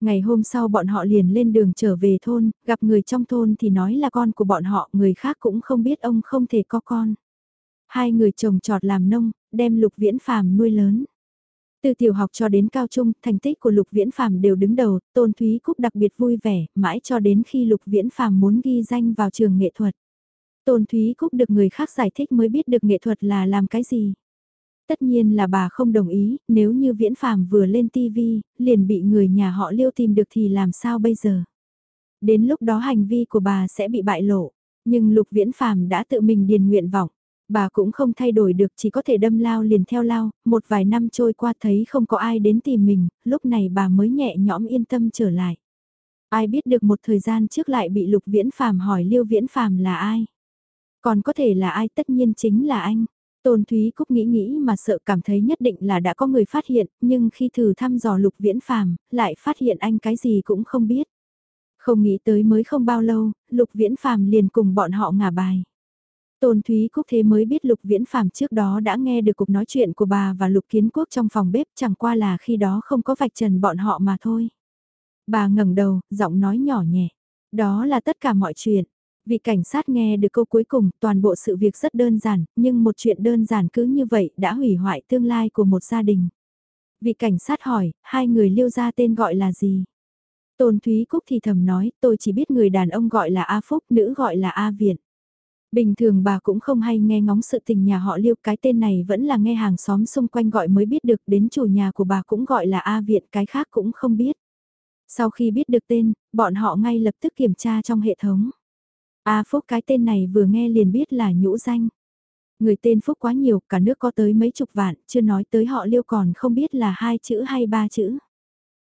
Ngày hôm sau bọn họ liền lên đường trở về thôn, gặp người trong thôn thì nói là con của bọn họ, người khác cũng không biết ông không thể có con. Hai người chồng trọt làm nông, đem Lục Viễn Phàm nuôi lớn. Từ tiểu học cho đến cao trung, thành tích của Lục Viễn Phàm đều đứng đầu, Tôn Thúy Cúc đặc biệt vui vẻ, mãi cho đến khi Lục Viễn Phàm muốn ghi danh vào trường nghệ thuật. Tôn Thúy Cúc được người khác giải thích mới biết được nghệ thuật là làm cái gì. Tất nhiên là bà không đồng ý, nếu như viễn phàm vừa lên TV, liền bị người nhà họ liêu tìm được thì làm sao bây giờ? Đến lúc đó hành vi của bà sẽ bị bại lộ, nhưng lục viễn phàm đã tự mình điền nguyện vọng. Bà cũng không thay đổi được chỉ có thể đâm lao liền theo lao, một vài năm trôi qua thấy không có ai đến tìm mình, lúc này bà mới nhẹ nhõm yên tâm trở lại. Ai biết được một thời gian trước lại bị Lục Viễn Phàm hỏi Liêu Viễn Phàm là ai? Còn có thể là ai tất nhiên chính là anh. Tôn Thúy Cúc nghĩ nghĩ mà sợ cảm thấy nhất định là đã có người phát hiện, nhưng khi thử thăm dò Lục Viễn Phàm, lại phát hiện anh cái gì cũng không biết. Không nghĩ tới mới không bao lâu, Lục Viễn Phàm liền cùng bọn họ ngả bài. Tôn Thúy Cúc thế mới biết Lục Viễn Phàm trước đó đã nghe được cuộc nói chuyện của bà và Lục Kiến Quốc trong phòng bếp chẳng qua là khi đó không có vạch trần bọn họ mà thôi. Bà ngẩng đầu, giọng nói nhỏ nhẹ. Đó là tất cả mọi chuyện. Vị cảnh sát nghe được câu cuối cùng, toàn bộ sự việc rất đơn giản, nhưng một chuyện đơn giản cứ như vậy đã hủy hoại tương lai của một gia đình. Vị cảnh sát hỏi, hai người liêu ra tên gọi là gì? Tôn Thúy Cúc thì thầm nói, tôi chỉ biết người đàn ông gọi là A Phúc, nữ gọi là A Viện. Bình thường bà cũng không hay nghe ngóng sự tình nhà họ liêu cái tên này vẫn là nghe hàng xóm xung quanh gọi mới biết được đến chủ nhà của bà cũng gọi là A Viện cái khác cũng không biết. Sau khi biết được tên, bọn họ ngay lập tức kiểm tra trong hệ thống. A Phúc cái tên này vừa nghe liền biết là nhũ danh. Người tên Phúc quá nhiều, cả nước có tới mấy chục vạn, chưa nói tới họ liêu còn không biết là hai chữ hay ba chữ.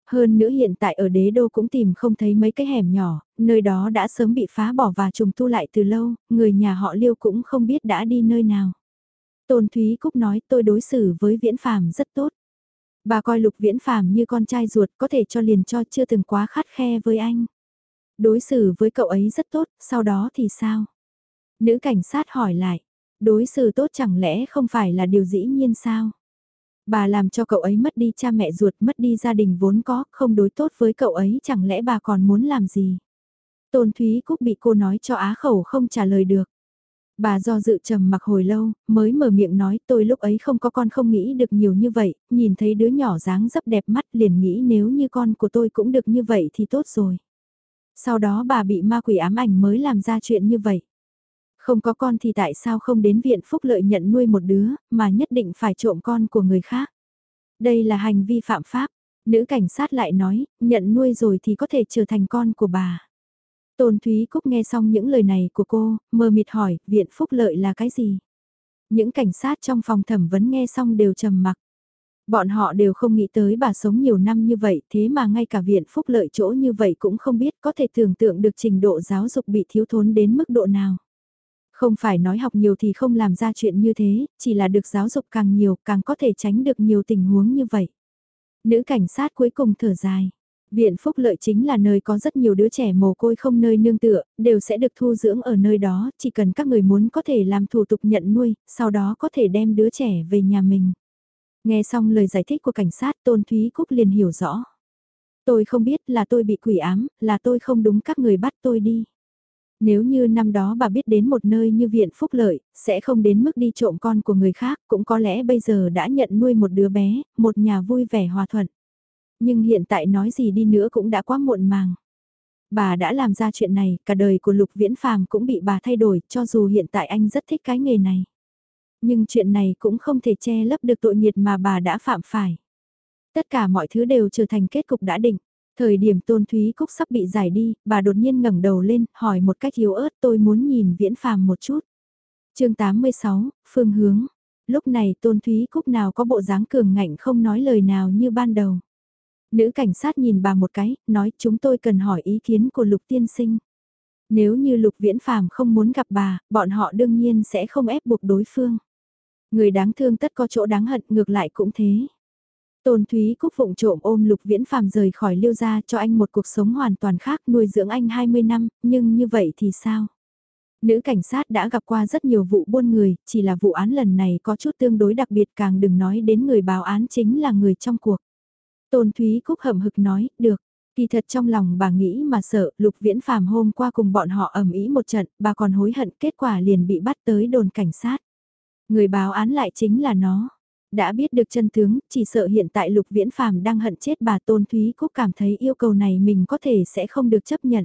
Hơn nữa hiện tại ở đế đô cũng tìm không thấy mấy cái hẻm nhỏ, nơi đó đã sớm bị phá bỏ và trùng tu lại từ lâu, người nhà họ liêu cũng không biết đã đi nơi nào. Tôn Thúy Cúc nói tôi đối xử với Viễn Phàm rất tốt. Bà coi Lục Viễn Phàm như con trai ruột có thể cho liền cho chưa từng quá khắt khe với anh. Đối xử với cậu ấy rất tốt, sau đó thì sao? Nữ cảnh sát hỏi lại, đối xử tốt chẳng lẽ không phải là điều dĩ nhiên sao? Bà làm cho cậu ấy mất đi cha mẹ ruột, mất đi gia đình vốn có, không đối tốt với cậu ấy chẳng lẽ bà còn muốn làm gì? Tôn Thúy Cúc bị cô nói cho á khẩu không trả lời được. Bà do dự trầm mặc hồi lâu, mới mở miệng nói tôi lúc ấy không có con không nghĩ được nhiều như vậy, nhìn thấy đứa nhỏ dáng dấp đẹp mắt liền nghĩ nếu như con của tôi cũng được như vậy thì tốt rồi. Sau đó bà bị ma quỷ ám ảnh mới làm ra chuyện như vậy. Không có con thì tại sao không đến viện phúc lợi nhận nuôi một đứa, mà nhất định phải trộm con của người khác. Đây là hành vi phạm pháp. Nữ cảnh sát lại nói, nhận nuôi rồi thì có thể trở thành con của bà. Tôn Thúy Cúc nghe xong những lời này của cô, mơ mịt hỏi, viện phúc lợi là cái gì? Những cảnh sát trong phòng thẩm vấn nghe xong đều trầm mặc. Bọn họ đều không nghĩ tới bà sống nhiều năm như vậy, thế mà ngay cả viện phúc lợi chỗ như vậy cũng không biết có thể tưởng tượng được trình độ giáo dục bị thiếu thốn đến mức độ nào. Không phải nói học nhiều thì không làm ra chuyện như thế, chỉ là được giáo dục càng nhiều càng có thể tránh được nhiều tình huống như vậy. Nữ cảnh sát cuối cùng thở dài. Viện Phúc Lợi chính là nơi có rất nhiều đứa trẻ mồ côi không nơi nương tựa, đều sẽ được thu dưỡng ở nơi đó, chỉ cần các người muốn có thể làm thủ tục nhận nuôi, sau đó có thể đem đứa trẻ về nhà mình. Nghe xong lời giải thích của cảnh sát Tôn Thúy Cúc liền hiểu rõ. Tôi không biết là tôi bị quỷ ám, là tôi không đúng các người bắt tôi đi. Nếu như năm đó bà biết đến một nơi như viện phúc lợi, sẽ không đến mức đi trộm con của người khác, cũng có lẽ bây giờ đã nhận nuôi một đứa bé, một nhà vui vẻ hòa thuận. Nhưng hiện tại nói gì đi nữa cũng đã quá muộn màng. Bà đã làm ra chuyện này, cả đời của Lục Viễn Phàm cũng bị bà thay đổi, cho dù hiện tại anh rất thích cái nghề này. Nhưng chuyện này cũng không thể che lấp được tội nghiệt mà bà đã phạm phải. Tất cả mọi thứ đều trở thành kết cục đã định. Thời điểm Tôn Thúy Cúc sắp bị giải đi, bà đột nhiên ngẩng đầu lên, hỏi một cách yếu ớt tôi muốn nhìn Viễn Phàm một chút. chương 86, Phương Hướng. Lúc này Tôn Thúy Cúc nào có bộ dáng cường ngạnh không nói lời nào như ban đầu. Nữ cảnh sát nhìn bà một cái, nói chúng tôi cần hỏi ý kiến của Lục Tiên Sinh. Nếu như Lục Viễn Phàm không muốn gặp bà, bọn họ đương nhiên sẽ không ép buộc đối phương. Người đáng thương tất có chỗ đáng hận ngược lại cũng thế. Tôn Thúy Cúc vụng trộm ôm Lục Viễn Phàm rời khỏi liêu gia cho anh một cuộc sống hoàn toàn khác nuôi dưỡng anh 20 năm, nhưng như vậy thì sao? Nữ cảnh sát đã gặp qua rất nhiều vụ buôn người, chỉ là vụ án lần này có chút tương đối đặc biệt càng đừng nói đến người báo án chính là người trong cuộc. Tôn Thúy Cúc hậm hực nói, được. Kỳ thật trong lòng bà nghĩ mà sợ, Lục Viễn Phàm hôm qua cùng bọn họ ầm ĩ một trận, bà còn hối hận kết quả liền bị bắt tới đồn cảnh sát. Người báo án lại chính là nó. Đã biết được chân tướng, chỉ sợ hiện tại Lục Viễn Phàm đang hận chết bà Tôn Thúy Cúc cảm thấy yêu cầu này mình có thể sẽ không được chấp nhận.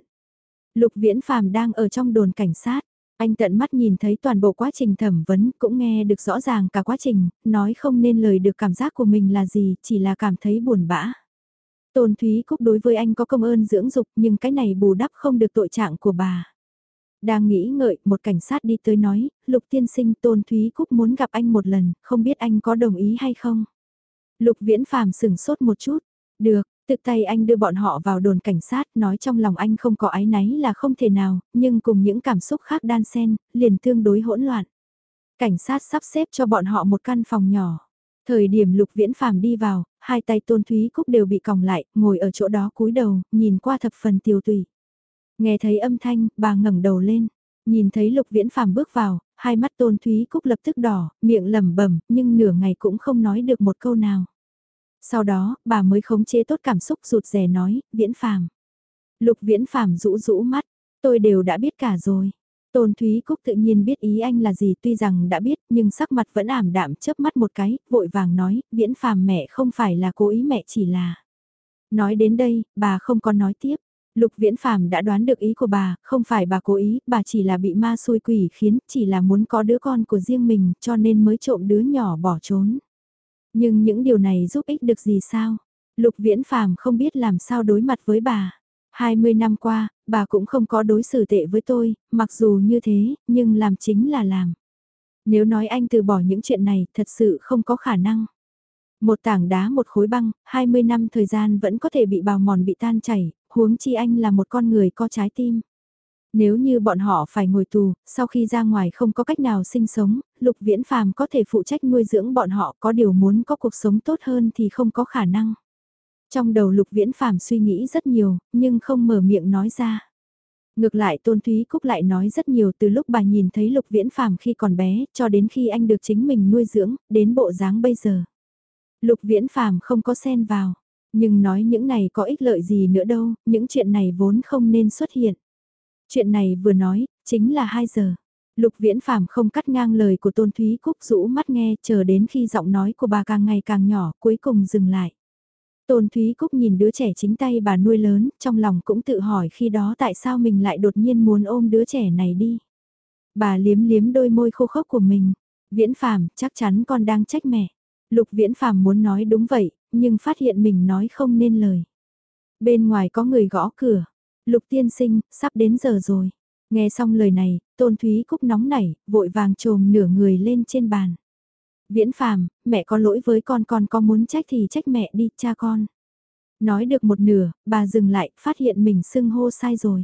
Lục Viễn Phàm đang ở trong đồn cảnh sát. Anh tận mắt nhìn thấy toàn bộ quá trình thẩm vấn cũng nghe được rõ ràng cả quá trình, nói không nên lời được cảm giác của mình là gì, chỉ là cảm thấy buồn bã. Tôn Thúy Cúc đối với anh có công ơn dưỡng dục nhưng cái này bù đắp không được tội trạng của bà. Đang nghĩ ngợi, một cảnh sát đi tới nói, Lục tiên sinh Tôn Thúy Cúc muốn gặp anh một lần, không biết anh có đồng ý hay không. Lục Viễn Phàm sửng sốt một chút, được, Tự tay anh đưa bọn họ vào đồn cảnh sát, nói trong lòng anh không có ái náy là không thể nào, nhưng cùng những cảm xúc khác đan xen, liền tương đối hỗn loạn. Cảnh sát sắp xếp cho bọn họ một căn phòng nhỏ. Thời điểm Lục Viễn Phàm đi vào, hai tay Tôn Thúy Cúc đều bị còng lại, ngồi ở chỗ đó cúi đầu, nhìn qua thập phần tiêu tùy. Nghe thấy âm thanh, bà ngẩng đầu lên, nhìn thấy Lục Viễn Phàm bước vào, hai mắt Tôn Thúy Cúc lập tức đỏ, miệng lẩm bẩm, nhưng nửa ngày cũng không nói được một câu nào. Sau đó, bà mới khống chế tốt cảm xúc rụt rè nói, Viễn Phàm. Lục Viễn Phàm rũ rũ mắt, tôi đều đã biết cả rồi. Tôn Thúy Cúc tự nhiên biết ý anh là gì tuy rằng đã biết nhưng sắc mặt vẫn ảm đạm chớp mắt một cái, vội vàng nói, viễn phàm mẹ không phải là cố ý mẹ chỉ là. Nói đến đây, bà không còn nói tiếp. Lục viễn phàm đã đoán được ý của bà, không phải bà cố ý, bà chỉ là bị ma xui quỷ khiến, chỉ là muốn có đứa con của riêng mình cho nên mới trộm đứa nhỏ bỏ trốn. Nhưng những điều này giúp ích được gì sao? Lục viễn phàm không biết làm sao đối mặt với bà. 20 năm qua, bà cũng không có đối xử tệ với tôi, mặc dù như thế, nhưng làm chính là làm. Nếu nói anh từ bỏ những chuyện này, thật sự không có khả năng. Một tảng đá một khối băng, 20 năm thời gian vẫn có thể bị bào mòn bị tan chảy, huống chi anh là một con người có trái tim. Nếu như bọn họ phải ngồi tù, sau khi ra ngoài không có cách nào sinh sống, Lục Viễn Phàm có thể phụ trách nuôi dưỡng bọn họ có điều muốn có cuộc sống tốt hơn thì không có khả năng. Trong đầu Lục Viễn Phàm suy nghĩ rất nhiều, nhưng không mở miệng nói ra. Ngược lại Tôn Thúy Cúc lại nói rất nhiều từ lúc bà nhìn thấy Lục Viễn Phàm khi còn bé, cho đến khi anh được chính mình nuôi dưỡng, đến bộ dáng bây giờ. Lục Viễn Phàm không có xen vào, nhưng nói những này có ích lợi gì nữa đâu, những chuyện này vốn không nên xuất hiện. Chuyện này vừa nói, chính là 2 giờ. Lục Viễn Phàm không cắt ngang lời của Tôn Thúy Cúc rũ mắt nghe chờ đến khi giọng nói của bà càng ngày càng nhỏ cuối cùng dừng lại. Tôn Thúy Cúc nhìn đứa trẻ chính tay bà nuôi lớn, trong lòng cũng tự hỏi khi đó tại sao mình lại đột nhiên muốn ôm đứa trẻ này đi. Bà liếm liếm đôi môi khô khốc của mình. Viễn Phàm, chắc chắn con đang trách mẹ. Lục Viễn Phàm muốn nói đúng vậy, nhưng phát hiện mình nói không nên lời. Bên ngoài có người gõ cửa. Lục tiên sinh, sắp đến giờ rồi. Nghe xong lời này, Tôn Thúy Cúc nóng nảy, vội vàng trồm nửa người lên trên bàn. Viễn phàm, mẹ có lỗi với con con có muốn trách thì trách mẹ đi, cha con. Nói được một nửa, bà dừng lại, phát hiện mình xưng hô sai rồi.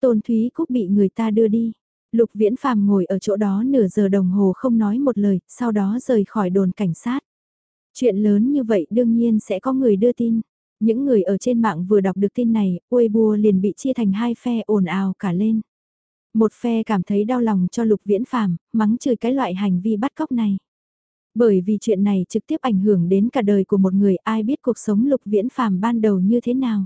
Tôn Thúy Cúc bị người ta đưa đi. Lục Viễn Phàm ngồi ở chỗ đó nửa giờ đồng hồ không nói một lời, sau đó rời khỏi đồn cảnh sát. Chuyện lớn như vậy đương nhiên sẽ có người đưa tin. Những người ở trên mạng vừa đọc được tin này, Weibo liền bị chia thành hai phe ồn ào cả lên. Một phe cảm thấy đau lòng cho Lục Viễn Phàm, mắng chửi cái loại hành vi bắt cóc này. Bởi vì chuyện này trực tiếp ảnh hưởng đến cả đời của một người ai biết cuộc sống lục viễn phàm ban đầu như thế nào.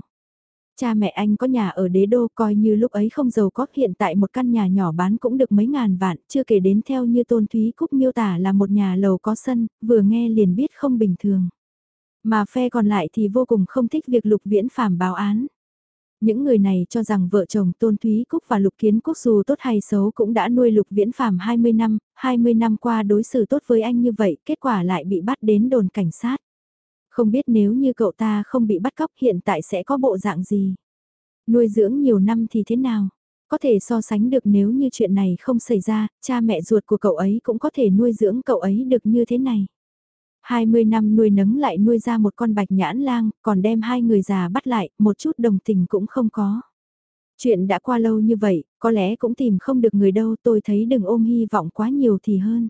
Cha mẹ anh có nhà ở đế đô coi như lúc ấy không giàu có hiện tại một căn nhà nhỏ bán cũng được mấy ngàn vạn, chưa kể đến theo như Tôn Thúy Cúc miêu tả là một nhà lầu có sân, vừa nghe liền biết không bình thường. Mà phe còn lại thì vô cùng không thích việc lục viễn phàm báo án. Những người này cho rằng vợ chồng Tôn Thúy Cúc và Lục Kiến Quốc dù tốt hay xấu cũng đã nuôi Lục Viễn Phàm 20 năm, 20 năm qua đối xử tốt với anh như vậy, kết quả lại bị bắt đến đồn cảnh sát. Không biết nếu như cậu ta không bị bắt cóc hiện tại sẽ có bộ dạng gì. Nuôi dưỡng nhiều năm thì thế nào? Có thể so sánh được nếu như chuyện này không xảy ra, cha mẹ ruột của cậu ấy cũng có thể nuôi dưỡng cậu ấy được như thế này. 20 năm nuôi nấng lại nuôi ra một con bạch nhãn lang, còn đem hai người già bắt lại, một chút đồng tình cũng không có. Chuyện đã qua lâu như vậy, có lẽ cũng tìm không được người đâu tôi thấy đừng ôm hy vọng quá nhiều thì hơn.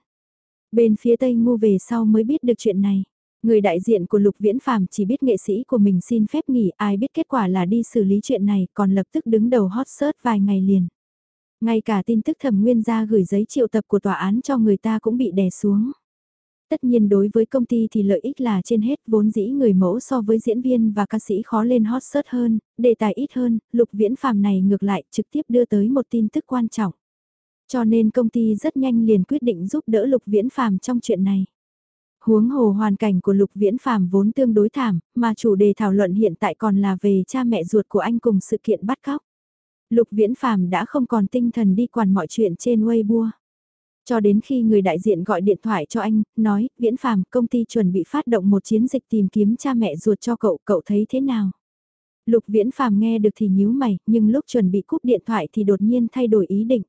Bên phía Tây Ngu về sau mới biết được chuyện này. Người đại diện của Lục Viễn Phàm chỉ biết nghệ sĩ của mình xin phép nghỉ ai biết kết quả là đi xử lý chuyện này còn lập tức đứng đầu hot search vài ngày liền. Ngay cả tin tức thẩm nguyên ra gửi giấy triệu tập của tòa án cho người ta cũng bị đè xuống. Tất nhiên đối với công ty thì lợi ích là trên hết vốn dĩ người mẫu so với diễn viên và ca sĩ khó lên hot search hơn, đề tài ít hơn, lục viễn phàm này ngược lại trực tiếp đưa tới một tin tức quan trọng. Cho nên công ty rất nhanh liền quyết định giúp đỡ lục viễn phàm trong chuyện này. Huống hồ hoàn cảnh của lục viễn phàm vốn tương đối thảm, mà chủ đề thảo luận hiện tại còn là về cha mẹ ruột của anh cùng sự kiện bắt cóc. Lục viễn phàm đã không còn tinh thần đi quản mọi chuyện trên Weibo. Cho đến khi người đại diện gọi điện thoại cho anh, nói, Viễn Phàm, công ty chuẩn bị phát động một chiến dịch tìm kiếm cha mẹ ruột cho cậu, cậu thấy thế nào? Lục Viễn Phàm nghe được thì nhíu mày, nhưng lúc chuẩn bị cúp điện thoại thì đột nhiên thay đổi ý định.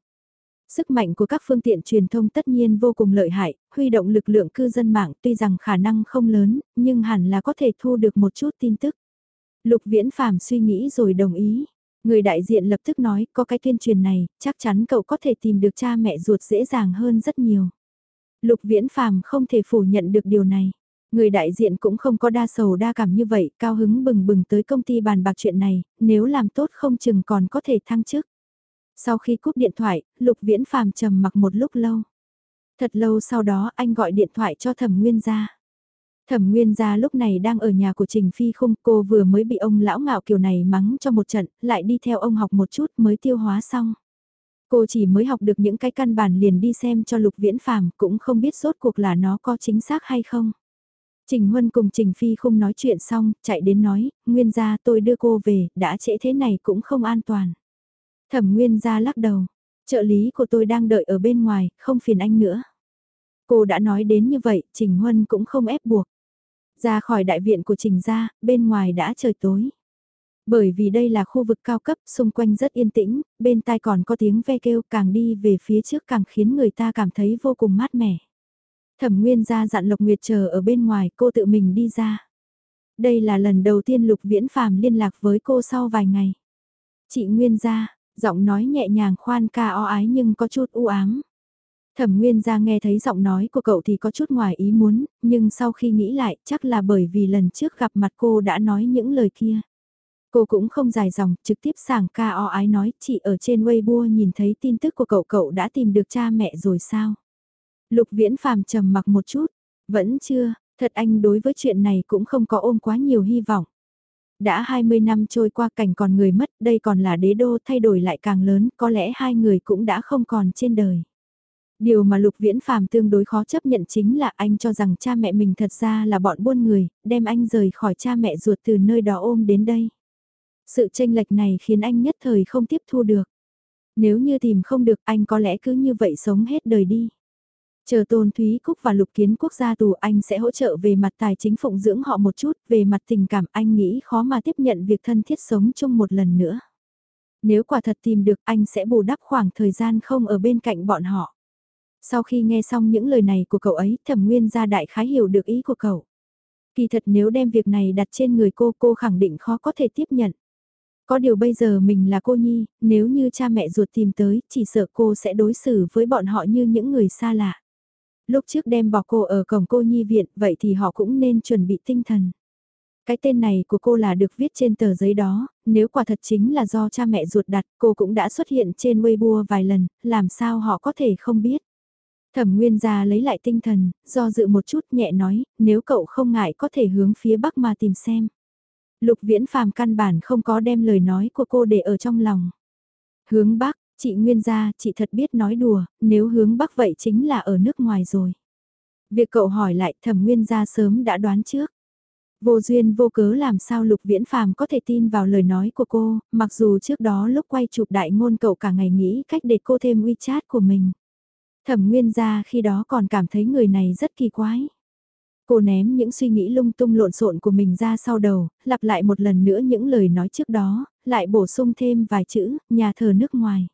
Sức mạnh của các phương tiện truyền thông tất nhiên vô cùng lợi hại, huy động lực lượng cư dân mạng tuy rằng khả năng không lớn, nhưng hẳn là có thể thu được một chút tin tức. Lục Viễn Phàm suy nghĩ rồi đồng ý. Người đại diện lập tức nói có cái tuyên truyền này, chắc chắn cậu có thể tìm được cha mẹ ruột dễ dàng hơn rất nhiều. Lục Viễn Phàm không thể phủ nhận được điều này. Người đại diện cũng không có đa sầu đa cảm như vậy, cao hứng bừng bừng tới công ty bàn bạc chuyện này, nếu làm tốt không chừng còn có thể thăng chức. Sau khi cúp điện thoại, Lục Viễn Phàm trầm mặc một lúc lâu. Thật lâu sau đó anh gọi điện thoại cho Thẩm Nguyên gia. Thẩm Nguyên gia lúc này đang ở nhà của Trình Phi Khung, cô vừa mới bị ông lão ngạo kiểu này mắng cho một trận, lại đi theo ông học một chút mới tiêu hóa xong. Cô chỉ mới học được những cái căn bản liền đi xem cho Lục Viễn Phàm, cũng không biết rốt cuộc là nó có chính xác hay không. Trình Huân cùng Trình Phi Khung nói chuyện xong, chạy đến nói, Nguyên gia tôi đưa cô về, đã trễ thế này cũng không an toàn. Thẩm Nguyên gia lắc đầu, trợ lý của tôi đang đợi ở bên ngoài, không phiền anh nữa. Cô đã nói đến như vậy, Trình Huân cũng không ép buộc. Ra khỏi đại viện của Trình gia, bên ngoài đã trời tối. Bởi vì đây là khu vực cao cấp, xung quanh rất yên tĩnh, bên tai còn có tiếng ve kêu càng đi về phía trước càng khiến người ta cảm thấy vô cùng mát mẻ. Thẩm Nguyên gia dặn Lục Nguyệt chờ ở bên ngoài, cô tự mình đi ra. Đây là lần đầu tiên Lục Viễn Phàm liên lạc với cô sau vài ngày. Chị Nguyên gia, giọng nói nhẹ nhàng khoan ca o ái nhưng có chút u ám. Thẩm Nguyên ra nghe thấy giọng nói của cậu thì có chút ngoài ý muốn, nhưng sau khi nghĩ lại chắc là bởi vì lần trước gặp mặt cô đã nói những lời kia. Cô cũng không dài dòng, trực tiếp sảng ca o ái nói chị ở trên Weibo nhìn thấy tin tức của cậu cậu đã tìm được cha mẹ rồi sao? Lục Viễn Phàm trầm mặc một chút, vẫn chưa, thật anh đối với chuyện này cũng không có ôm quá nhiều hy vọng. Đã 20 năm trôi qua cảnh còn người mất, đây còn là đế đô thay đổi lại càng lớn, có lẽ hai người cũng đã không còn trên đời. Điều mà Lục Viễn Phàm tương đối khó chấp nhận chính là anh cho rằng cha mẹ mình thật ra là bọn buôn người, đem anh rời khỏi cha mẹ ruột từ nơi đó ôm đến đây. Sự tranh lệch này khiến anh nhất thời không tiếp thu được. Nếu như tìm không được anh có lẽ cứ như vậy sống hết đời đi. Chờ Tôn Thúy Cúc và Lục Kiến Quốc gia tù anh sẽ hỗ trợ về mặt tài chính phụng dưỡng họ một chút, về mặt tình cảm anh nghĩ khó mà tiếp nhận việc thân thiết sống chung một lần nữa. Nếu quả thật tìm được anh sẽ bù đắp khoảng thời gian không ở bên cạnh bọn họ. Sau khi nghe xong những lời này của cậu ấy, thẩm nguyên gia đại khái hiểu được ý của cậu. Kỳ thật nếu đem việc này đặt trên người cô, cô khẳng định khó có thể tiếp nhận. Có điều bây giờ mình là cô Nhi, nếu như cha mẹ ruột tìm tới, chỉ sợ cô sẽ đối xử với bọn họ như những người xa lạ. Lúc trước đem bỏ cô ở cổng cô Nhi viện, vậy thì họ cũng nên chuẩn bị tinh thần. Cái tên này của cô là được viết trên tờ giấy đó, nếu quả thật chính là do cha mẹ ruột đặt, cô cũng đã xuất hiện trên Weibo vài lần, làm sao họ có thể không biết. Thẩm Nguyên gia lấy lại tinh thần, do dự một chút nhẹ nói, nếu cậu không ngại có thể hướng phía bắc mà tìm xem. Lục Viễn Phàm căn bản không có đem lời nói của cô để ở trong lòng. Hướng bắc, chị Nguyên gia, chị thật biết nói đùa, nếu hướng bắc vậy chính là ở nước ngoài rồi. Việc cậu hỏi lại thẩm Nguyên gia sớm đã đoán trước. Vô duyên vô cớ làm sao Lục Viễn Phàm có thể tin vào lời nói của cô, mặc dù trước đó lúc quay chụp đại ngôn cậu cả ngày nghĩ cách để cô thêm WeChat của mình. Thẩm Nguyên gia khi đó còn cảm thấy người này rất kỳ quái. Cô ném những suy nghĩ lung tung lộn xộn của mình ra sau đầu, lặp lại một lần nữa những lời nói trước đó, lại bổ sung thêm vài chữ, nhà thờ nước ngoài.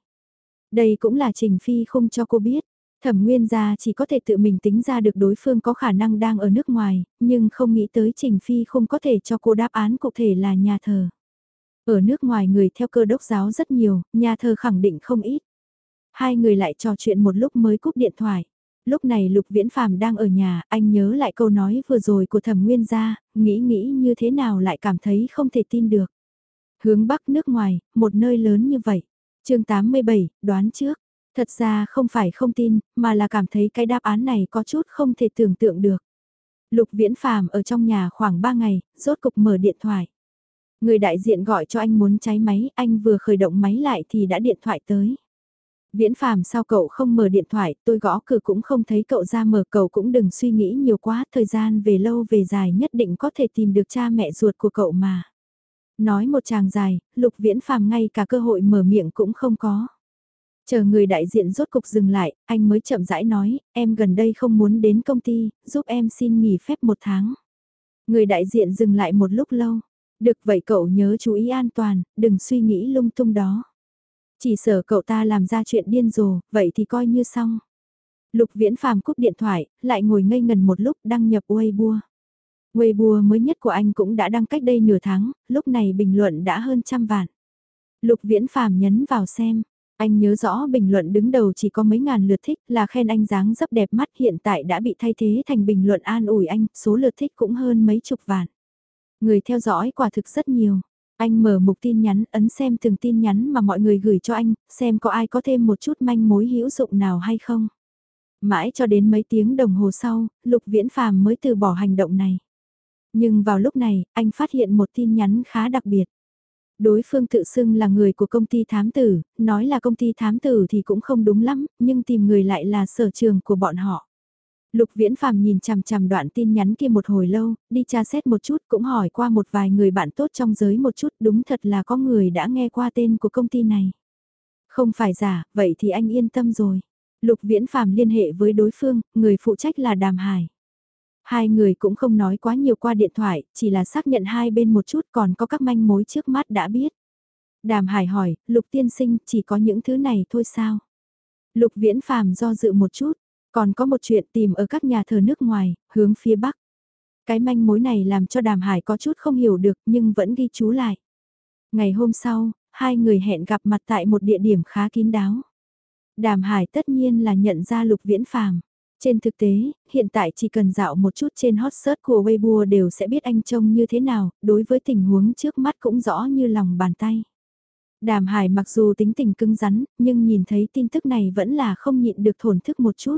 Đây cũng là Trình Phi không cho cô biết. Thẩm Nguyên gia chỉ có thể tự mình tính ra được đối phương có khả năng đang ở nước ngoài, nhưng không nghĩ tới Trình Phi không có thể cho cô đáp án cụ thể là nhà thờ. Ở nước ngoài người theo cơ đốc giáo rất nhiều, nhà thờ khẳng định không ít. Hai người lại trò chuyện một lúc mới cúp điện thoại. Lúc này Lục Viễn Phàm đang ở nhà, anh nhớ lại câu nói vừa rồi của Thẩm Nguyên gia, nghĩ nghĩ như thế nào lại cảm thấy không thể tin được. Hướng Bắc nước ngoài, một nơi lớn như vậy chương 87, đoán trước. Thật ra không phải không tin, mà là cảm thấy cái đáp án này có chút không thể tưởng tượng được. Lục Viễn Phàm ở trong nhà khoảng 3 ngày, rốt cục mở điện thoại. Người đại diện gọi cho anh muốn cháy máy, anh vừa khởi động máy lại thì đã điện thoại tới. Viễn phàm sao cậu không mở điện thoại, tôi gõ cửa cũng không thấy cậu ra mở cậu cũng đừng suy nghĩ nhiều quá, thời gian về lâu về dài nhất định có thể tìm được cha mẹ ruột của cậu mà. Nói một chàng dài, lục viễn phàm ngay cả cơ hội mở miệng cũng không có. Chờ người đại diện rốt cục dừng lại, anh mới chậm rãi nói, em gần đây không muốn đến công ty, giúp em xin nghỉ phép một tháng. Người đại diện dừng lại một lúc lâu. Được vậy cậu nhớ chú ý an toàn, đừng suy nghĩ lung tung đó. Chỉ sợ cậu ta làm ra chuyện điên rồ, vậy thì coi như xong. Lục Viễn Phàm cúp điện thoại, lại ngồi ngây ngần một lúc đăng nhập Weibo. Weibo mới nhất của anh cũng đã đăng cách đây nửa tháng, lúc này bình luận đã hơn trăm vạn. Lục Viễn Phàm nhấn vào xem, anh nhớ rõ bình luận đứng đầu chỉ có mấy ngàn lượt thích là khen anh dáng dấp đẹp mắt hiện tại đã bị thay thế thành bình luận an ủi anh, số lượt thích cũng hơn mấy chục vạn. Người theo dõi quả thực rất nhiều. Anh mở mục tin nhắn, ấn xem từng tin nhắn mà mọi người gửi cho anh, xem có ai có thêm một chút manh mối hữu dụng nào hay không. Mãi cho đến mấy tiếng đồng hồ sau, Lục Viễn Phàm mới từ bỏ hành động này. Nhưng vào lúc này, anh phát hiện một tin nhắn khá đặc biệt. Đối phương tự xưng là người của công ty thám tử, nói là công ty thám tử thì cũng không đúng lắm, nhưng tìm người lại là sở trường của bọn họ. Lục Viễn Phàm nhìn chằm chằm đoạn tin nhắn kia một hồi lâu, đi tra xét một chút cũng hỏi qua một vài người bạn tốt trong giới một chút đúng thật là có người đã nghe qua tên của công ty này. Không phải giả, vậy thì anh yên tâm rồi. Lục Viễn Phàm liên hệ với đối phương, người phụ trách là Đàm Hải. Hai người cũng không nói quá nhiều qua điện thoại, chỉ là xác nhận hai bên một chút còn có các manh mối trước mắt đã biết. Đàm Hải hỏi, Lục tiên sinh chỉ có những thứ này thôi sao? Lục Viễn Phàm do dự một chút, còn có một chuyện tìm ở các nhà thờ nước ngoài, hướng phía bắc. Cái manh mối này làm cho Đàm Hải có chút không hiểu được nhưng vẫn ghi chú lại. Ngày hôm sau, hai người hẹn gặp mặt tại một địa điểm khá kín đáo. Đàm Hải tất nhiên là nhận ra Lục Viễn Phàm. Trên thực tế, hiện tại chỉ cần dạo một chút trên hot search của Weibo đều sẽ biết anh trông như thế nào, đối với tình huống trước mắt cũng rõ như lòng bàn tay. Đàm Hải mặc dù tính tình cứng rắn, nhưng nhìn thấy tin tức này vẫn là không nhịn được thổn thức một chút.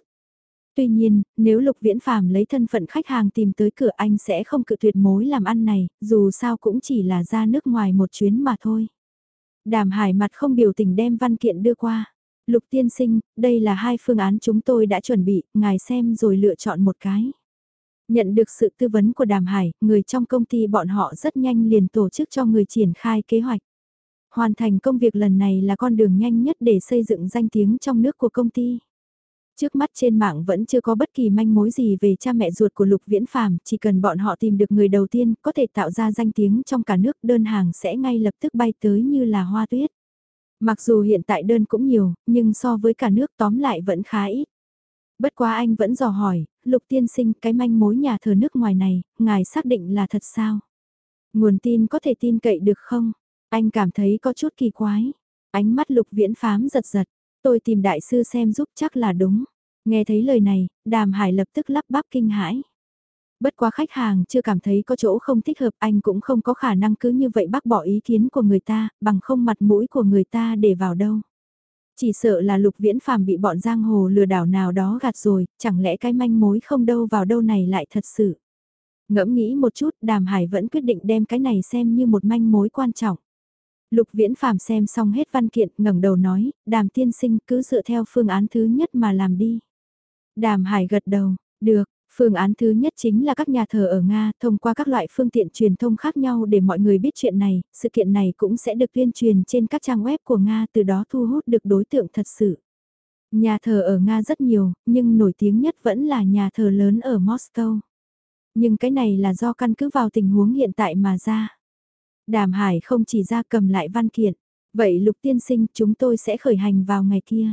Tuy nhiên, nếu Lục Viễn Phàm lấy thân phận khách hàng tìm tới cửa anh sẽ không cự tuyệt mối làm ăn này, dù sao cũng chỉ là ra nước ngoài một chuyến mà thôi. Đàm Hải mặt không biểu tình đem văn kiện đưa qua. Lục tiên sinh, đây là hai phương án chúng tôi đã chuẩn bị, ngài xem rồi lựa chọn một cái. Nhận được sự tư vấn của Đàm Hải, người trong công ty bọn họ rất nhanh liền tổ chức cho người triển khai kế hoạch. Hoàn thành công việc lần này là con đường nhanh nhất để xây dựng danh tiếng trong nước của công ty. Trước mắt trên mạng vẫn chưa có bất kỳ manh mối gì về cha mẹ ruột của Lục Viễn Phàm, chỉ cần bọn họ tìm được người đầu tiên có thể tạo ra danh tiếng trong cả nước đơn hàng sẽ ngay lập tức bay tới như là hoa tuyết. Mặc dù hiện tại đơn cũng nhiều, nhưng so với cả nước tóm lại vẫn khá ít. Bất quá anh vẫn dò hỏi, Lục Tiên Sinh cái manh mối nhà thờ nước ngoài này, ngài xác định là thật sao? Nguồn tin có thể tin cậy được không? Anh cảm thấy có chút kỳ quái. Ánh mắt Lục Viễn Phám giật giật, tôi tìm đại sư xem giúp chắc là đúng. Nghe thấy lời này, Đàm Hải lập tức lắp bắp kinh hãi. Bất quá khách hàng chưa cảm thấy có chỗ không thích hợp anh cũng không có khả năng cứ như vậy bác bỏ ý kiến của người ta, bằng không mặt mũi của người ta để vào đâu. Chỉ sợ là lục viễn phàm bị bọn giang hồ lừa đảo nào đó gạt rồi, chẳng lẽ cái manh mối không đâu vào đâu này lại thật sự. Ngẫm nghĩ một chút, đàm hải vẫn quyết định đem cái này xem như một manh mối quan trọng. Lục viễn phàm xem xong hết văn kiện ngẩng đầu nói, đàm tiên sinh cứ dựa theo phương án thứ nhất mà làm đi. Đàm hải gật đầu, được, Phương án thứ nhất chính là các nhà thờ ở Nga thông qua các loại phương tiện truyền thông khác nhau để mọi người biết chuyện này, sự kiện này cũng sẽ được tuyên truyền trên các trang web của Nga từ đó thu hút được đối tượng thật sự. Nhà thờ ở Nga rất nhiều, nhưng nổi tiếng nhất vẫn là nhà thờ lớn ở Moscow. Nhưng cái này là do căn cứ vào tình huống hiện tại mà ra. Đàm Hải không chỉ ra cầm lại văn kiện. Vậy Lục Tiên Sinh chúng tôi sẽ khởi hành vào ngày kia.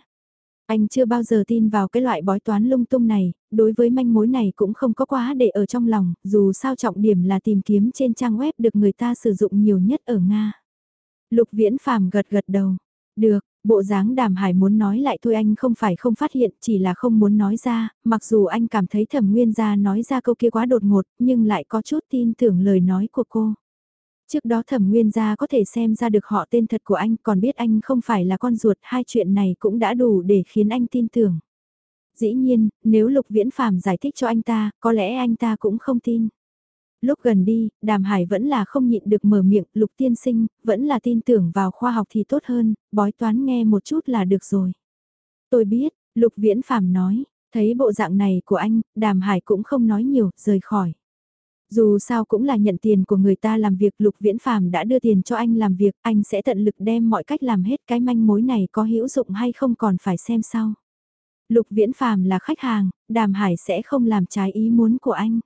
Anh chưa bao giờ tin vào cái loại bói toán lung tung này, đối với manh mối này cũng không có quá để ở trong lòng, dù sao trọng điểm là tìm kiếm trên trang web được người ta sử dụng nhiều nhất ở Nga. Lục Viễn Phàm gật gật đầu. Được, bộ dáng đàm hải muốn nói lại thôi anh không phải không phát hiện, chỉ là không muốn nói ra, mặc dù anh cảm thấy thẩm nguyên gia nói ra câu kia quá đột ngột, nhưng lại có chút tin tưởng lời nói của cô. Trước đó thẩm nguyên gia có thể xem ra được họ tên thật của anh còn biết anh không phải là con ruột hai chuyện này cũng đã đủ để khiến anh tin tưởng. Dĩ nhiên, nếu Lục Viễn Phàm giải thích cho anh ta, có lẽ anh ta cũng không tin. Lúc gần đi, Đàm Hải vẫn là không nhịn được mở miệng, Lục tiên sinh, vẫn là tin tưởng vào khoa học thì tốt hơn, bói toán nghe một chút là được rồi. Tôi biết, Lục Viễn Phàm nói, thấy bộ dạng này của anh, Đàm Hải cũng không nói nhiều, rời khỏi. Dù sao cũng là nhận tiền của người ta làm việc Lục Viễn Phàm đã đưa tiền cho anh làm việc, anh sẽ tận lực đem mọi cách làm hết cái manh mối này có hữu dụng hay không còn phải xem sau. Lục Viễn Phàm là khách hàng, Đàm Hải sẽ không làm trái ý muốn của anh.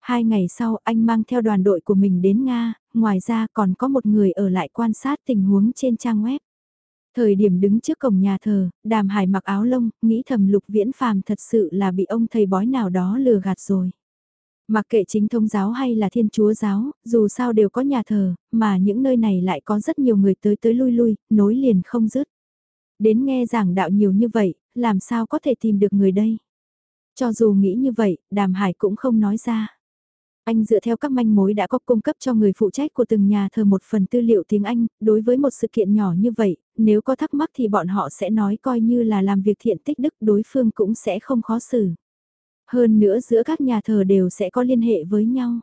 Hai ngày sau anh mang theo đoàn đội của mình đến Nga, ngoài ra còn có một người ở lại quan sát tình huống trên trang web. Thời điểm đứng trước cổng nhà thờ, Đàm Hải mặc áo lông, nghĩ thầm Lục Viễn Phàm thật sự là bị ông thầy bói nào đó lừa gạt rồi. Mặc kệ chính thống giáo hay là thiên chúa giáo, dù sao đều có nhà thờ, mà những nơi này lại có rất nhiều người tới tới lui lui, nối liền không dứt. Đến nghe giảng đạo nhiều như vậy, làm sao có thể tìm được người đây? Cho dù nghĩ như vậy, đàm hải cũng không nói ra. Anh dựa theo các manh mối đã có cung cấp cho người phụ trách của từng nhà thờ một phần tư liệu tiếng Anh, đối với một sự kiện nhỏ như vậy, nếu có thắc mắc thì bọn họ sẽ nói coi như là làm việc thiện tích đức đối phương cũng sẽ không khó xử. Hơn nữa giữa các nhà thờ đều sẽ có liên hệ với nhau.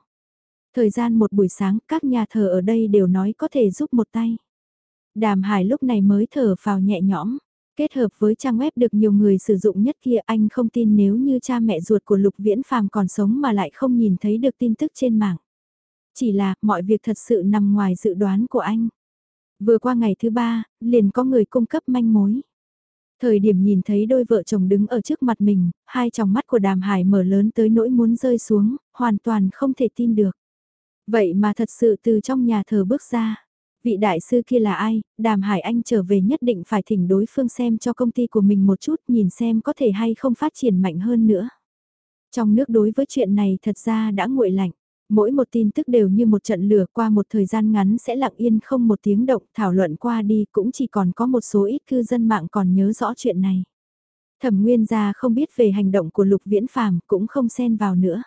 Thời gian một buổi sáng các nhà thờ ở đây đều nói có thể giúp một tay. Đàm Hải lúc này mới thở phào nhẹ nhõm. Kết hợp với trang web được nhiều người sử dụng nhất kia anh không tin nếu như cha mẹ ruột của Lục Viễn Phàm còn sống mà lại không nhìn thấy được tin tức trên mạng. Chỉ là mọi việc thật sự nằm ngoài dự đoán của anh. Vừa qua ngày thứ ba, liền có người cung cấp manh mối. Thời điểm nhìn thấy đôi vợ chồng đứng ở trước mặt mình, hai tròng mắt của đàm hải mở lớn tới nỗi muốn rơi xuống, hoàn toàn không thể tin được. Vậy mà thật sự từ trong nhà thờ bước ra. Vị đại sư kia là ai, đàm hải anh trở về nhất định phải thỉnh đối phương xem cho công ty của mình một chút nhìn xem có thể hay không phát triển mạnh hơn nữa. Trong nước đối với chuyện này thật ra đã nguội lạnh. Mỗi một tin tức đều như một trận lửa qua một thời gian ngắn sẽ lặng yên không một tiếng động thảo luận qua đi cũng chỉ còn có một số ít cư dân mạng còn nhớ rõ chuyện này. Thẩm Nguyên gia không biết về hành động của Lục Viễn Phàm cũng không xen vào nữa.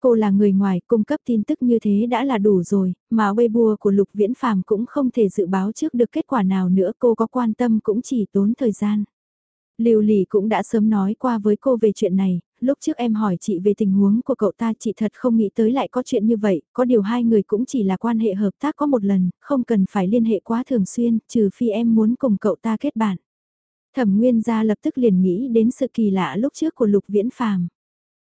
Cô là người ngoài cung cấp tin tức như thế đã là đủ rồi, mà Weibo của Lục Viễn Phàm cũng không thể dự báo trước được kết quả nào nữa cô có quan tâm cũng chỉ tốn thời gian. Lưu Lì cũng đã sớm nói qua với cô về chuyện này, lúc trước em hỏi chị về tình huống của cậu ta chị thật không nghĩ tới lại có chuyện như vậy, có điều hai người cũng chỉ là quan hệ hợp tác có một lần, không cần phải liên hệ quá thường xuyên, trừ phi em muốn cùng cậu ta kết bạn. Thẩm Nguyên gia lập tức liền nghĩ đến sự kỳ lạ lúc trước của Lục Viễn Phàm.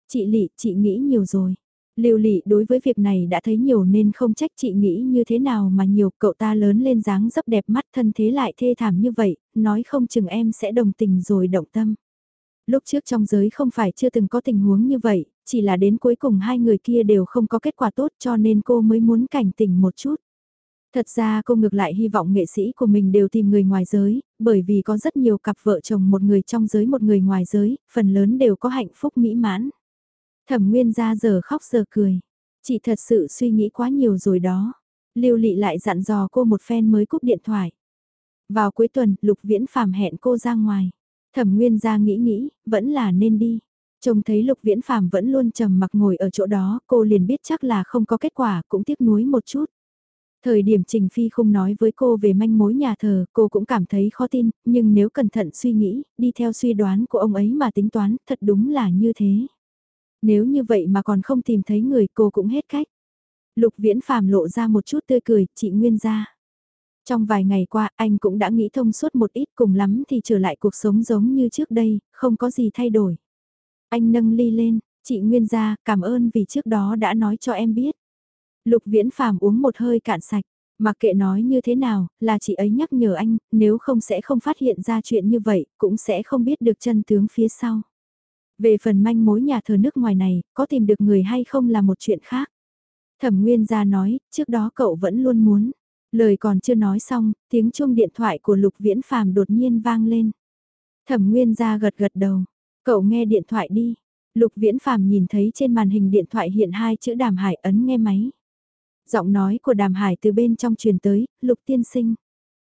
Chị Lị, chị nghĩ nhiều rồi. Lưu Lị đối với việc này đã thấy nhiều nên không trách chị nghĩ như thế nào mà nhiều cậu ta lớn lên dáng dấp đẹp mắt thân thế lại thê thảm như vậy, nói không chừng em sẽ đồng tình rồi động tâm. Lúc trước trong giới không phải chưa từng có tình huống như vậy, chỉ là đến cuối cùng hai người kia đều không có kết quả tốt cho nên cô mới muốn cảnh tỉnh một chút. Thật ra cô ngược lại hy vọng nghệ sĩ của mình đều tìm người ngoài giới, bởi vì có rất nhiều cặp vợ chồng một người trong giới một người ngoài giới, phần lớn đều có hạnh phúc mỹ mãn. Thẩm Nguyên ra giờ khóc giờ cười. Chị thật sự suy nghĩ quá nhiều rồi đó. Lưu Lị lại dặn dò cô một phen mới cúp điện thoại. Vào cuối tuần, Lục Viễn Phàm hẹn cô ra ngoài. Thẩm Nguyên ra nghĩ nghĩ, vẫn là nên đi. Trông thấy Lục Viễn Phàm vẫn luôn trầm mặc ngồi ở chỗ đó, cô liền biết chắc là không có kết quả, cũng tiếc nuối một chút. Thời điểm Trình Phi không nói với cô về manh mối nhà thờ, cô cũng cảm thấy khó tin, nhưng nếu cẩn thận suy nghĩ, đi theo suy đoán của ông ấy mà tính toán, thật đúng là như thế. Nếu như vậy mà còn không tìm thấy người cô cũng hết cách. Lục Viễn Phàm lộ ra một chút tươi cười, chị Nguyên ra. Trong vài ngày qua anh cũng đã nghĩ thông suốt một ít cùng lắm thì trở lại cuộc sống giống như trước đây, không có gì thay đổi. Anh nâng ly lên, chị Nguyên gia, cảm ơn vì trước đó đã nói cho em biết. Lục Viễn Phàm uống một hơi cạn sạch, mặc kệ nói như thế nào, là chị ấy nhắc nhở anh, nếu không sẽ không phát hiện ra chuyện như vậy, cũng sẽ không biết được chân tướng phía sau. Về phần manh mối nhà thờ nước ngoài này, có tìm được người hay không là một chuyện khác. Thẩm Nguyên gia nói, trước đó cậu vẫn luôn muốn. Lời còn chưa nói xong, tiếng chuông điện thoại của Lục Viễn Phàm đột nhiên vang lên. Thẩm Nguyên ra gật gật đầu, cậu nghe điện thoại đi. Lục Viễn Phàm nhìn thấy trên màn hình điện thoại hiện hai chữ Đàm Hải ấn nghe máy. Giọng nói của Đàm Hải từ bên trong truyền tới, Lục tiên sinh.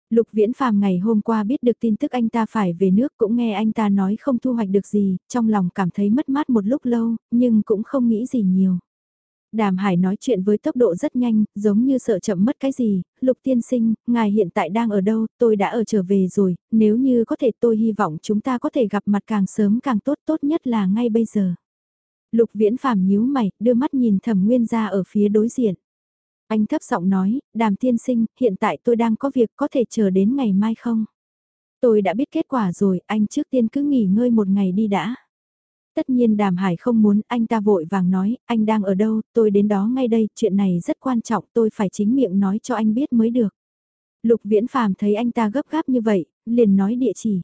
Lục Viễn Phàm ngày hôm qua biết được tin tức anh ta phải về nước cũng nghe anh ta nói không thu hoạch được gì, trong lòng cảm thấy mất mát một lúc lâu, nhưng cũng không nghĩ gì nhiều. Đàm Hải nói chuyện với tốc độ rất nhanh, giống như sợ chậm mất cái gì, Lục tiên sinh, ngài hiện tại đang ở đâu, tôi đã ở trở về rồi, nếu như có thể tôi hy vọng chúng ta có thể gặp mặt càng sớm càng tốt, tốt nhất là ngay bây giờ. Lục Viễn Phàm nhíu mày, đưa mắt nhìn Thẩm Nguyên ra ở phía đối diện. Anh thấp giọng nói, đàm tiên sinh, hiện tại tôi đang có việc có thể chờ đến ngày mai không? Tôi đã biết kết quả rồi, anh trước tiên cứ nghỉ ngơi một ngày đi đã. Tất nhiên đàm hải không muốn, anh ta vội vàng nói, anh đang ở đâu, tôi đến đó ngay đây, chuyện này rất quan trọng, tôi phải chính miệng nói cho anh biết mới được. Lục viễn phàm thấy anh ta gấp gáp như vậy, liền nói địa chỉ.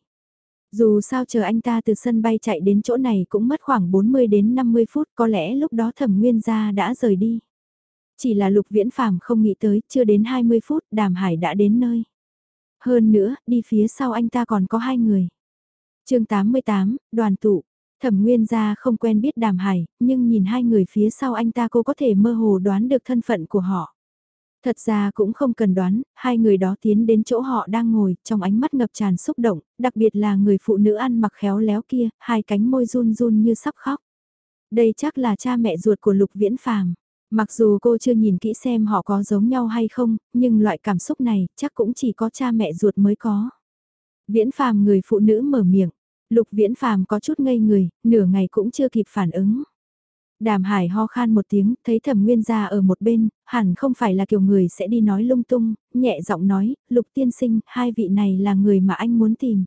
Dù sao chờ anh ta từ sân bay chạy đến chỗ này cũng mất khoảng 40 đến 50 phút, có lẽ lúc đó thẩm nguyên gia đã rời đi. Chỉ là lục viễn phàm không nghĩ tới, chưa đến 20 phút, đàm hải đã đến nơi. Hơn nữa, đi phía sau anh ta còn có hai người. chương 88, đoàn tụ. Thẩm Nguyên gia không quen biết Đàm Hải, nhưng nhìn hai người phía sau anh ta cô có thể mơ hồ đoán được thân phận của họ. Thật ra cũng không cần đoán, hai người đó tiến đến chỗ họ đang ngồi, trong ánh mắt ngập tràn xúc động, đặc biệt là người phụ nữ ăn mặc khéo léo kia, hai cánh môi run run như sắp khóc. Đây chắc là cha mẹ ruột của Lục Viễn Phàm. Mặc dù cô chưa nhìn kỹ xem họ có giống nhau hay không, nhưng loại cảm xúc này chắc cũng chỉ có cha mẹ ruột mới có. Viễn Phàm người phụ nữ mở miệng, Lục Viễn Phàm có chút ngây người, nửa ngày cũng chưa kịp phản ứng. Đàm Hải ho khan một tiếng, thấy Thẩm Nguyên gia ở một bên, hẳn không phải là kiểu người sẽ đi nói lung tung, nhẹ giọng nói, Lục tiên sinh, hai vị này là người mà anh muốn tìm.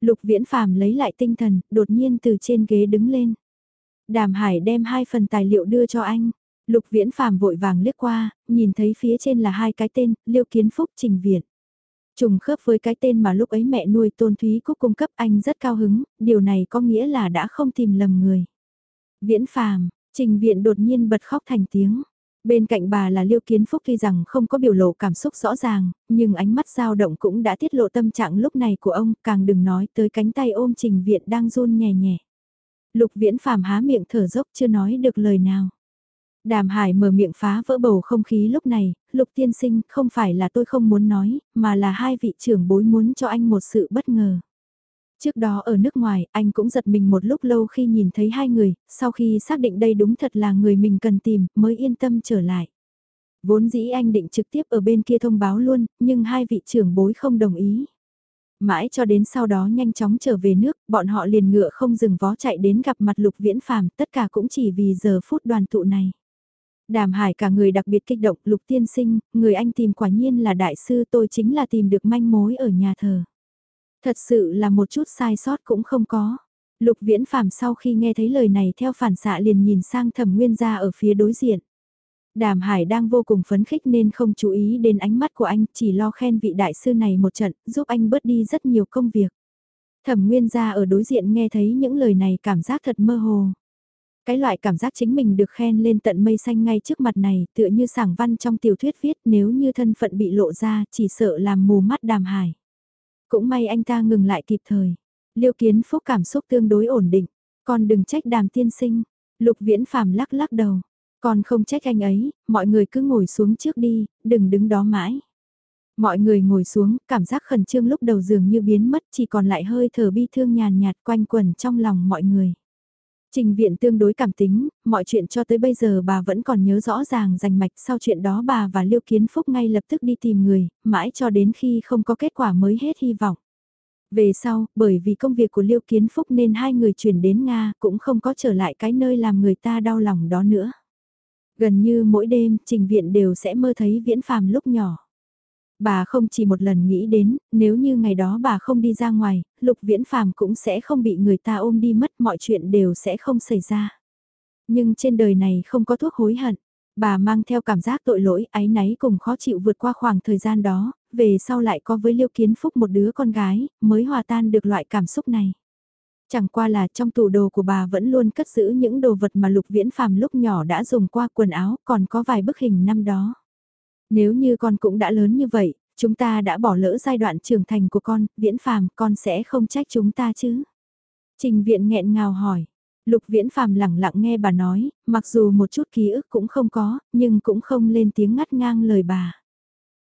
Lục Viễn Phàm lấy lại tinh thần, đột nhiên từ trên ghế đứng lên. Đàm Hải đem hai phần tài liệu đưa cho anh. Lục Viễn Phàm vội vàng liếc qua, nhìn thấy phía trên là hai cái tên, Liêu Kiến Phúc Trình Viện. Trùng khớp với cái tên mà lúc ấy mẹ nuôi Tôn Thúy Cúc cung cấp anh rất cao hứng, điều này có nghĩa là đã không tìm lầm người. Viễn Phàm, Trình Viện đột nhiên bật khóc thành tiếng. Bên cạnh bà là Liêu Kiến Phúc tuy rằng không có biểu lộ cảm xúc rõ ràng, nhưng ánh mắt dao động cũng đã tiết lộ tâm trạng lúc này của ông, càng đừng nói tới cánh tay ôm Trình Viện đang run nhẹ nhẹ. Lục Viễn Phàm há miệng thở dốc chưa nói được lời nào. Đàm Hải mở miệng phá vỡ bầu không khí lúc này, Lục Tiên Sinh không phải là tôi không muốn nói, mà là hai vị trưởng bối muốn cho anh một sự bất ngờ. Trước đó ở nước ngoài, anh cũng giật mình một lúc lâu khi nhìn thấy hai người, sau khi xác định đây đúng thật là người mình cần tìm, mới yên tâm trở lại. Vốn dĩ anh định trực tiếp ở bên kia thông báo luôn, nhưng hai vị trưởng bối không đồng ý. Mãi cho đến sau đó nhanh chóng trở về nước, bọn họ liền ngựa không dừng vó chạy đến gặp mặt Lục Viễn Phàm, tất cả cũng chỉ vì giờ phút đoàn tụ này. Đàm Hải cả người đặc biệt kích động, Lục Tiên Sinh, người anh tìm quả nhiên là đại sư tôi chính là tìm được manh mối ở nhà thờ. Thật sự là một chút sai sót cũng không có. Lục Viễn Phàm sau khi nghe thấy lời này theo phản xạ liền nhìn sang Thẩm Nguyên gia ở phía đối diện. Đàm Hải đang vô cùng phấn khích nên không chú ý đến ánh mắt của anh, chỉ lo khen vị đại sư này một trận, giúp anh bớt đi rất nhiều công việc. Thẩm Nguyên gia ở đối diện nghe thấy những lời này cảm giác thật mơ hồ. Cái loại cảm giác chính mình được khen lên tận mây xanh ngay trước mặt này, tựa như sảng văn trong tiểu thuyết viết nếu như thân phận bị lộ ra, chỉ sợ làm mù mắt Đàm Hải. Cũng may anh ta ngừng lại kịp thời. Liêu Kiến Phúc cảm xúc tương đối ổn định, còn đừng trách Đàm tiên sinh. Lục Viễn Phàm lắc lắc đầu, còn không trách anh ấy, mọi người cứ ngồi xuống trước đi, đừng đứng đó mãi. Mọi người ngồi xuống, cảm giác khẩn trương lúc đầu dường như biến mất chỉ còn lại hơi thở bi thương nhàn nhạt quanh quẩn trong lòng mọi người. Trình viện tương đối cảm tính, mọi chuyện cho tới bây giờ bà vẫn còn nhớ rõ ràng rành mạch sau chuyện đó bà và Liêu Kiến Phúc ngay lập tức đi tìm người, mãi cho đến khi không có kết quả mới hết hy vọng. Về sau, bởi vì công việc của Liêu Kiến Phúc nên hai người chuyển đến Nga cũng không có trở lại cái nơi làm người ta đau lòng đó nữa. Gần như mỗi đêm, trình viện đều sẽ mơ thấy viễn phàm lúc nhỏ. Bà không chỉ một lần nghĩ đến, nếu như ngày đó bà không đi ra ngoài, lục viễn phàm cũng sẽ không bị người ta ôm đi mất mọi chuyện đều sẽ không xảy ra. Nhưng trên đời này không có thuốc hối hận. Bà mang theo cảm giác tội lỗi, áy náy cùng khó chịu vượt qua khoảng thời gian đó, về sau lại có với Liêu Kiến Phúc một đứa con gái, mới hòa tan được loại cảm xúc này. Chẳng qua là trong tủ đồ của bà vẫn luôn cất giữ những đồ vật mà Lục Viễn Phàm lúc nhỏ đã dùng qua quần áo, còn có vài bức hình năm đó. Nếu như con cũng đã lớn như vậy, chúng ta đã bỏ lỡ giai đoạn trưởng thành của con, Viễn Phàm, con sẽ không trách chúng ta chứ? Trình Viện nghẹn ngào hỏi. Lục Viễn Phàm lẳng lặng nghe bà nói, mặc dù một chút ký ức cũng không có, nhưng cũng không lên tiếng ngắt ngang lời bà.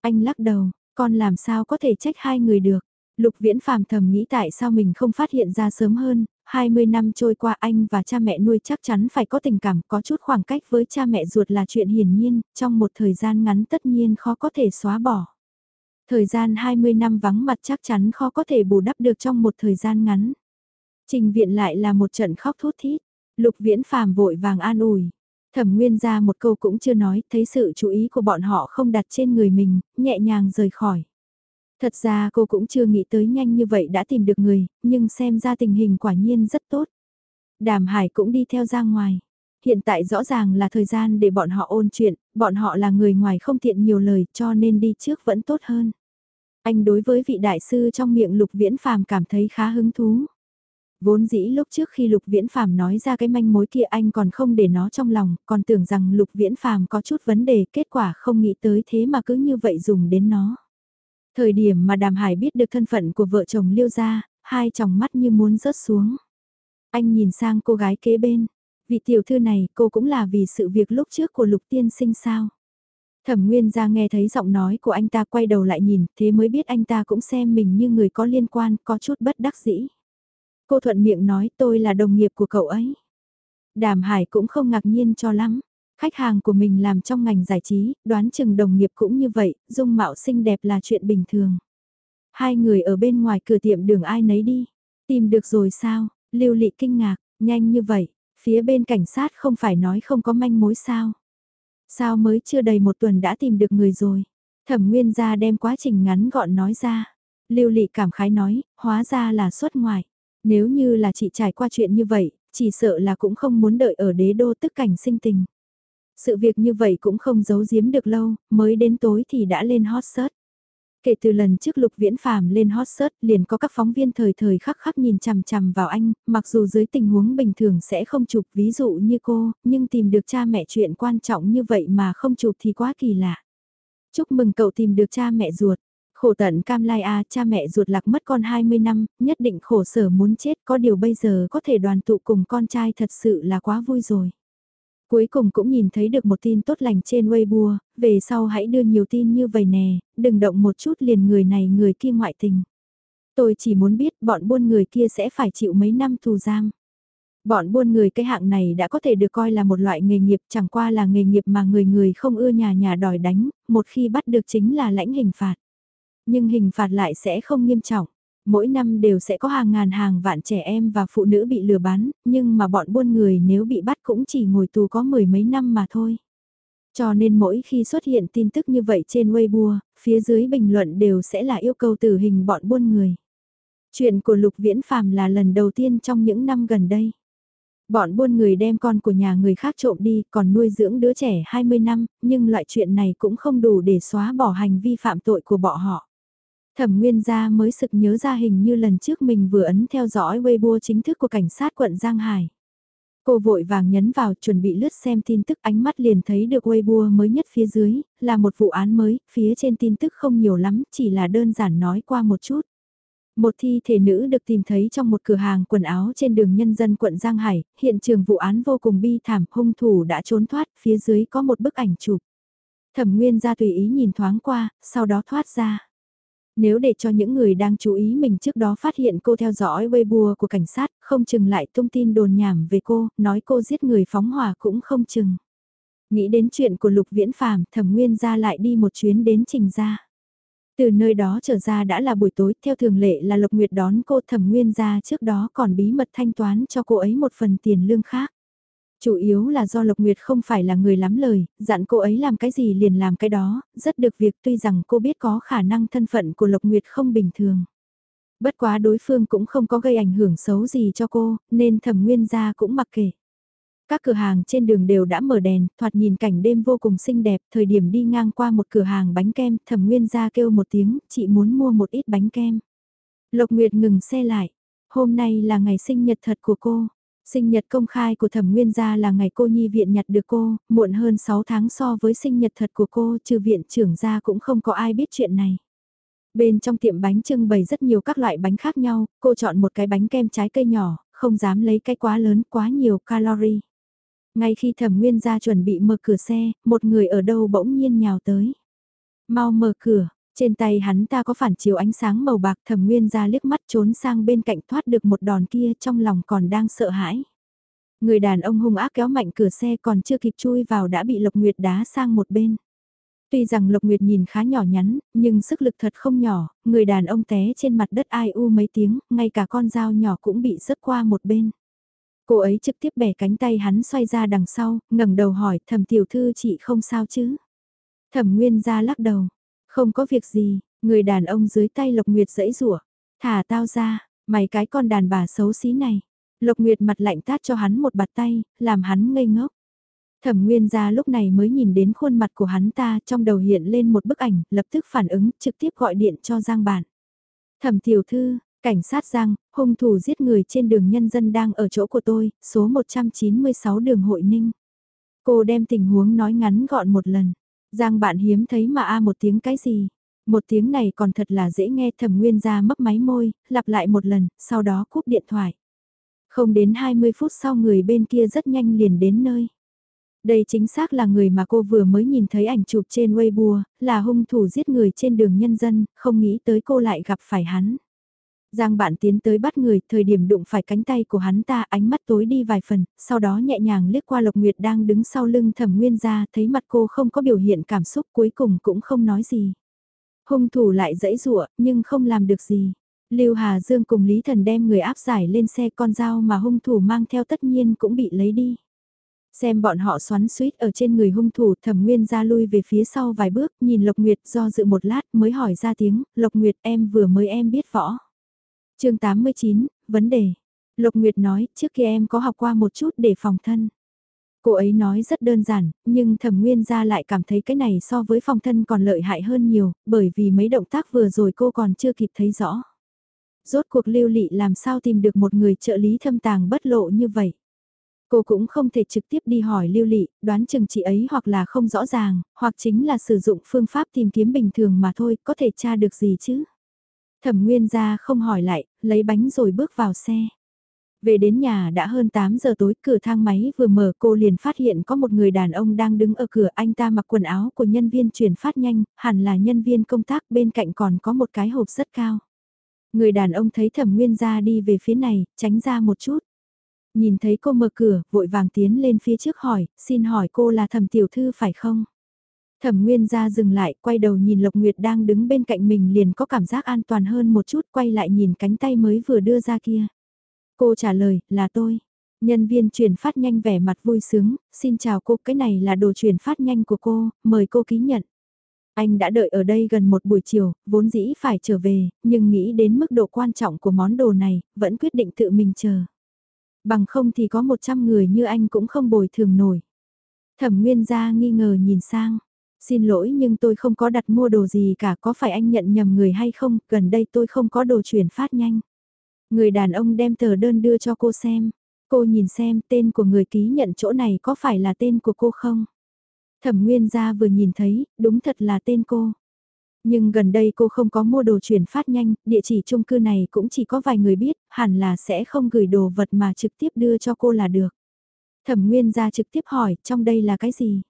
Anh lắc đầu, con làm sao có thể trách hai người được. Lục Viễn Phàm thầm nghĩ tại sao mình không phát hiện ra sớm hơn, 20 năm trôi qua anh và cha mẹ nuôi chắc chắn phải có tình cảm, có chút khoảng cách với cha mẹ ruột là chuyện hiển nhiên, trong một thời gian ngắn tất nhiên khó có thể xóa bỏ. Thời gian 20 năm vắng mặt chắc chắn khó có thể bù đắp được trong một thời gian ngắn. Trình viện lại là một trận khóc thút thít, lục viễn phàm vội vàng an ủi. Thẩm Nguyên ra một câu cũng chưa nói, thấy sự chú ý của bọn họ không đặt trên người mình, nhẹ nhàng rời khỏi. Thật ra cô cũng chưa nghĩ tới nhanh như vậy đã tìm được người, nhưng xem ra tình hình quả nhiên rất tốt. Đàm Hải cũng đi theo ra ngoài. Hiện tại rõ ràng là thời gian để bọn họ ôn chuyện, bọn họ là người ngoài không tiện nhiều lời cho nên đi trước vẫn tốt hơn. Anh đối với vị đại sư trong miệng Lục Viễn Phàm cảm thấy khá hứng thú. Vốn dĩ lúc trước khi Lục Viễn Phàm nói ra cái manh mối kia anh còn không để nó trong lòng, còn tưởng rằng Lục Viễn Phàm có chút vấn đề, kết quả không nghĩ tới thế mà cứ như vậy dùng đến nó. Thời điểm mà Đàm Hải biết được thân phận của vợ chồng Liêu gia, hai tròng mắt như muốn rớt xuống. Anh nhìn sang cô gái kế bên. Vị tiểu thư này cô cũng là vì sự việc lúc trước của lục tiên sinh sao. Thẩm Nguyên ra nghe thấy giọng nói của anh ta quay đầu lại nhìn, thế mới biết anh ta cũng xem mình như người có liên quan, có chút bất đắc dĩ. Cô thuận miệng nói tôi là đồng nghiệp của cậu ấy. Đàm Hải cũng không ngạc nhiên cho lắm. Khách hàng của mình làm trong ngành giải trí, đoán chừng đồng nghiệp cũng như vậy, dung mạo xinh đẹp là chuyện bình thường. Hai người ở bên ngoài cửa tiệm đường ai nấy đi. Tìm được rồi sao? Lưu Lị kinh ngạc, nhanh như vậy, phía bên cảnh sát không phải nói không có manh mối sao? Sao mới chưa đầy một tuần đã tìm được người rồi? Thẩm Nguyên gia đem quá trình ngắn gọn nói ra. Lưu Lị cảm khái nói, hóa ra là xuất ngoại. Nếu như là chị trải qua chuyện như vậy, chỉ sợ là cũng không muốn đợi ở đế đô tức cảnh sinh tình. Sự việc như vậy cũng không giấu giếm được lâu, mới đến tối thì đã lên hot search. Kể từ lần trước Lục Viễn Phàm lên hot search liền có các phóng viên thời thời khắc khắc nhìn chằm chằm vào anh, mặc dù dưới tình huống bình thường sẽ không chụp ví dụ như cô, nhưng tìm được cha mẹ chuyện quan trọng như vậy mà không chụp thì quá kỳ lạ. Chúc mừng cậu tìm được cha mẹ ruột. Khổ tận cam lai a cha mẹ ruột lạc mất con 20 năm, nhất định khổ sở muốn chết có điều bây giờ có thể đoàn tụ cùng con trai thật sự là quá vui rồi. Cuối cùng cũng nhìn thấy được một tin tốt lành trên Weibo, về sau hãy đưa nhiều tin như vậy nè, đừng động một chút liền người này người kia ngoại tình. Tôi chỉ muốn biết bọn buôn người kia sẽ phải chịu mấy năm tù giam. Bọn buôn người cái hạng này đã có thể được coi là một loại nghề nghiệp chẳng qua là nghề nghiệp mà người người không ưa nhà nhà đòi đánh, một khi bắt được chính là lãnh hình phạt. Nhưng hình phạt lại sẽ không nghiêm trọng mỗi năm đều sẽ có hàng ngàn hàng vạn trẻ em và phụ nữ bị lừa bán, nhưng mà bọn buôn người nếu bị bắt cũng chỉ ngồi tù có mười mấy năm mà thôi. Cho nên mỗi khi xuất hiện tin tức như vậy trên Weibo, phía dưới bình luận đều sẽ là yêu cầu tử hình bọn buôn người. Chuyện của Lục Viễn Phàm là lần đầu tiên trong những năm gần đây. Bọn buôn người đem con của nhà người khác trộm đi, còn nuôi dưỡng đứa trẻ 20 năm, nhưng loại chuyện này cũng không đủ để xóa bỏ hành vi phạm tội của bọn họ. Thẩm Nguyên gia mới sực nhớ ra hình như lần trước mình vừa ấn theo dõi Weibo chính thức của cảnh sát quận Giang Hải. Cô vội vàng nhấn vào chuẩn bị lướt xem tin tức ánh mắt liền thấy được Weibo mới nhất phía dưới, là một vụ án mới, phía trên tin tức không nhiều lắm, chỉ là đơn giản nói qua một chút. Một thi thể nữ được tìm thấy trong một cửa hàng quần áo trên đường nhân dân quận Giang Hải, hiện trường vụ án vô cùng bi thảm, hung thủ đã trốn thoát, phía dưới có một bức ảnh chụp. Thẩm Nguyên ra tùy ý nhìn thoáng qua, sau đó thoát ra. Nếu để cho những người đang chú ý mình trước đó phát hiện cô theo dõi Weibo của cảnh sát, không chừng lại thông tin đồn nhảm về cô, nói cô giết người phóng hỏa cũng không chừng. Nghĩ đến chuyện của Lục Viễn Phàm, Thẩm Nguyên ra lại đi một chuyến đến Trình gia. Từ nơi đó trở ra đã là buổi tối, theo thường lệ là Lục Nguyệt đón cô Thẩm Nguyên ra trước đó còn bí mật thanh toán cho cô ấy một phần tiền lương khác. Chủ yếu là do Lộc Nguyệt không phải là người lắm lời, dặn cô ấy làm cái gì liền làm cái đó, rất được việc tuy rằng cô biết có khả năng thân phận của Lộc Nguyệt không bình thường. Bất quá đối phương cũng không có gây ảnh hưởng xấu gì cho cô, nên thẩm nguyên gia cũng mặc kệ. Các cửa hàng trên đường đều đã mở đèn, thoạt nhìn cảnh đêm vô cùng xinh đẹp, thời điểm đi ngang qua một cửa hàng bánh kem, thẩm nguyên gia kêu một tiếng, chị muốn mua một ít bánh kem. Lộc Nguyệt ngừng xe lại, hôm nay là ngày sinh nhật thật của cô, Sinh nhật công khai của thẩm nguyên gia là ngày cô nhi viện nhặt được cô, muộn hơn 6 tháng so với sinh nhật thật của cô, trừ viện trưởng gia cũng không có ai biết chuyện này. Bên trong tiệm bánh trưng bày rất nhiều các loại bánh khác nhau, cô chọn một cái bánh kem trái cây nhỏ, không dám lấy cái quá lớn quá nhiều calorie. Ngay khi thẩm nguyên gia chuẩn bị mở cửa xe, một người ở đâu bỗng nhiên nhào tới. Mau mở cửa, trên tay hắn ta có phản chiếu ánh sáng màu bạc thẩm nguyên ra liếc mắt trốn sang bên cạnh thoát được một đòn kia trong lòng còn đang sợ hãi. Người đàn ông hung ác kéo mạnh cửa xe còn chưa kịp chui vào đã bị Lộc Nguyệt đá sang một bên. Tuy rằng Lộc Nguyệt nhìn khá nhỏ nhắn, nhưng sức lực thật không nhỏ, người đàn ông té trên mặt đất ai u mấy tiếng, ngay cả con dao nhỏ cũng bị rớt qua một bên. Cô ấy trực tiếp bẻ cánh tay hắn xoay ra đằng sau, ngẩng đầu hỏi thẩm tiểu thư chị không sao chứ. Thẩm nguyên ra lắc đầu, không có việc gì, người đàn ông dưới tay Lộc Nguyệt dẫy rủa thả tao ra, mày cái con đàn bà xấu xí này. Lộc Nguyệt mặt lạnh tát cho hắn một bạt tay, làm hắn ngây ngốc. Thẩm Nguyên ra lúc này mới nhìn đến khuôn mặt của hắn ta trong đầu hiện lên một bức ảnh, lập tức phản ứng, trực tiếp gọi điện cho Giang Bản. Thẩm tiểu thư, cảnh sát Giang, hung thủ giết người trên đường nhân dân đang ở chỗ của tôi, số 196 đường Hội Ninh. Cô đem tình huống nói ngắn gọn một lần. Giang bạn hiếm thấy mà a à một tiếng cái gì. Một tiếng này còn thật là dễ nghe thẩm nguyên ra mấp máy môi, lặp lại một lần, sau đó cúp điện thoại. Không đến 20 phút sau người bên kia rất nhanh liền đến nơi. Đây chính xác là người mà cô vừa mới nhìn thấy ảnh chụp trên Weibo, là hung thủ giết người trên đường nhân dân, không nghĩ tới cô lại gặp phải hắn. Giang bạn tiến tới bắt người, thời điểm đụng phải cánh tay của hắn ta ánh mắt tối đi vài phần, sau đó nhẹ nhàng liếc qua Lộc Nguyệt đang đứng sau lưng thẩm nguyên ra, thấy mặt cô không có biểu hiện cảm xúc cuối cùng cũng không nói gì. Hung thủ lại dãy rụa, nhưng không làm được gì. Lưu Hà Dương cùng Lý Thần đem người áp giải lên xe con dao mà hung thủ mang theo tất nhiên cũng bị lấy đi. Xem bọn họ xoắn suýt ở trên người hung thủ thẩm nguyên ra lui về phía sau vài bước nhìn Lộc Nguyệt do dự một lát mới hỏi ra tiếng, Lộc Nguyệt em vừa mới em biết võ chương 89, vấn đề. Lục Nguyệt nói, trước kia em có học qua một chút để phòng thân. Cô ấy nói rất đơn giản, nhưng thẩm nguyên gia lại cảm thấy cái này so với phòng thân còn lợi hại hơn nhiều, bởi vì mấy động tác vừa rồi cô còn chưa kịp thấy rõ. Rốt cuộc lưu lị làm sao tìm được một người trợ lý thâm tàng bất lộ như vậy. Cô cũng không thể trực tiếp đi hỏi lưu lị, đoán chừng chị ấy hoặc là không rõ ràng, hoặc chính là sử dụng phương pháp tìm kiếm bình thường mà thôi, có thể tra được gì chứ. Thẩm Nguyên ra không hỏi lại, lấy bánh rồi bước vào xe. Về đến nhà đã hơn 8 giờ tối, cửa thang máy vừa mở cô liền phát hiện có một người đàn ông đang đứng ở cửa anh ta mặc quần áo của nhân viên chuyển phát nhanh, hẳn là nhân viên công tác bên cạnh còn có một cái hộp rất cao. Người đàn ông thấy thẩm nguyên ra đi về phía này, tránh ra một chút. Nhìn thấy cô mở cửa, vội vàng tiến lên phía trước hỏi, xin hỏi cô là thẩm tiểu thư phải không? Thẩm Nguyên ra dừng lại, quay đầu nhìn Lộc Nguyệt đang đứng bên cạnh mình liền có cảm giác an toàn hơn một chút, quay lại nhìn cánh tay mới vừa đưa ra kia. Cô trả lời, là tôi. Nhân viên chuyển phát nhanh vẻ mặt vui sướng, xin chào cô, cái này là đồ chuyển phát nhanh của cô, mời cô ký nhận. Anh đã đợi ở đây gần một buổi chiều, vốn dĩ phải trở về, nhưng nghĩ đến mức độ quan trọng của món đồ này, vẫn quyết định tự mình chờ. Bằng không thì có 100 người như anh cũng không bồi thường nổi. Thẩm Nguyên gia nghi ngờ nhìn sang, Xin lỗi nhưng tôi không có đặt mua đồ gì cả có phải anh nhận nhầm người hay không, gần đây tôi không có đồ chuyển phát nhanh. Người đàn ông đem tờ đơn đưa cho cô xem. Cô nhìn xem tên của người ký nhận chỗ này có phải là tên của cô không? Thẩm Nguyên gia vừa nhìn thấy, đúng thật là tên cô. Nhưng gần đây cô không có mua đồ chuyển phát nhanh, địa chỉ chung cư này cũng chỉ có vài người biết, hẳn là sẽ không gửi đồ vật mà trực tiếp đưa cho cô là được. Thẩm Nguyên gia trực tiếp hỏi, trong đây là cái gì?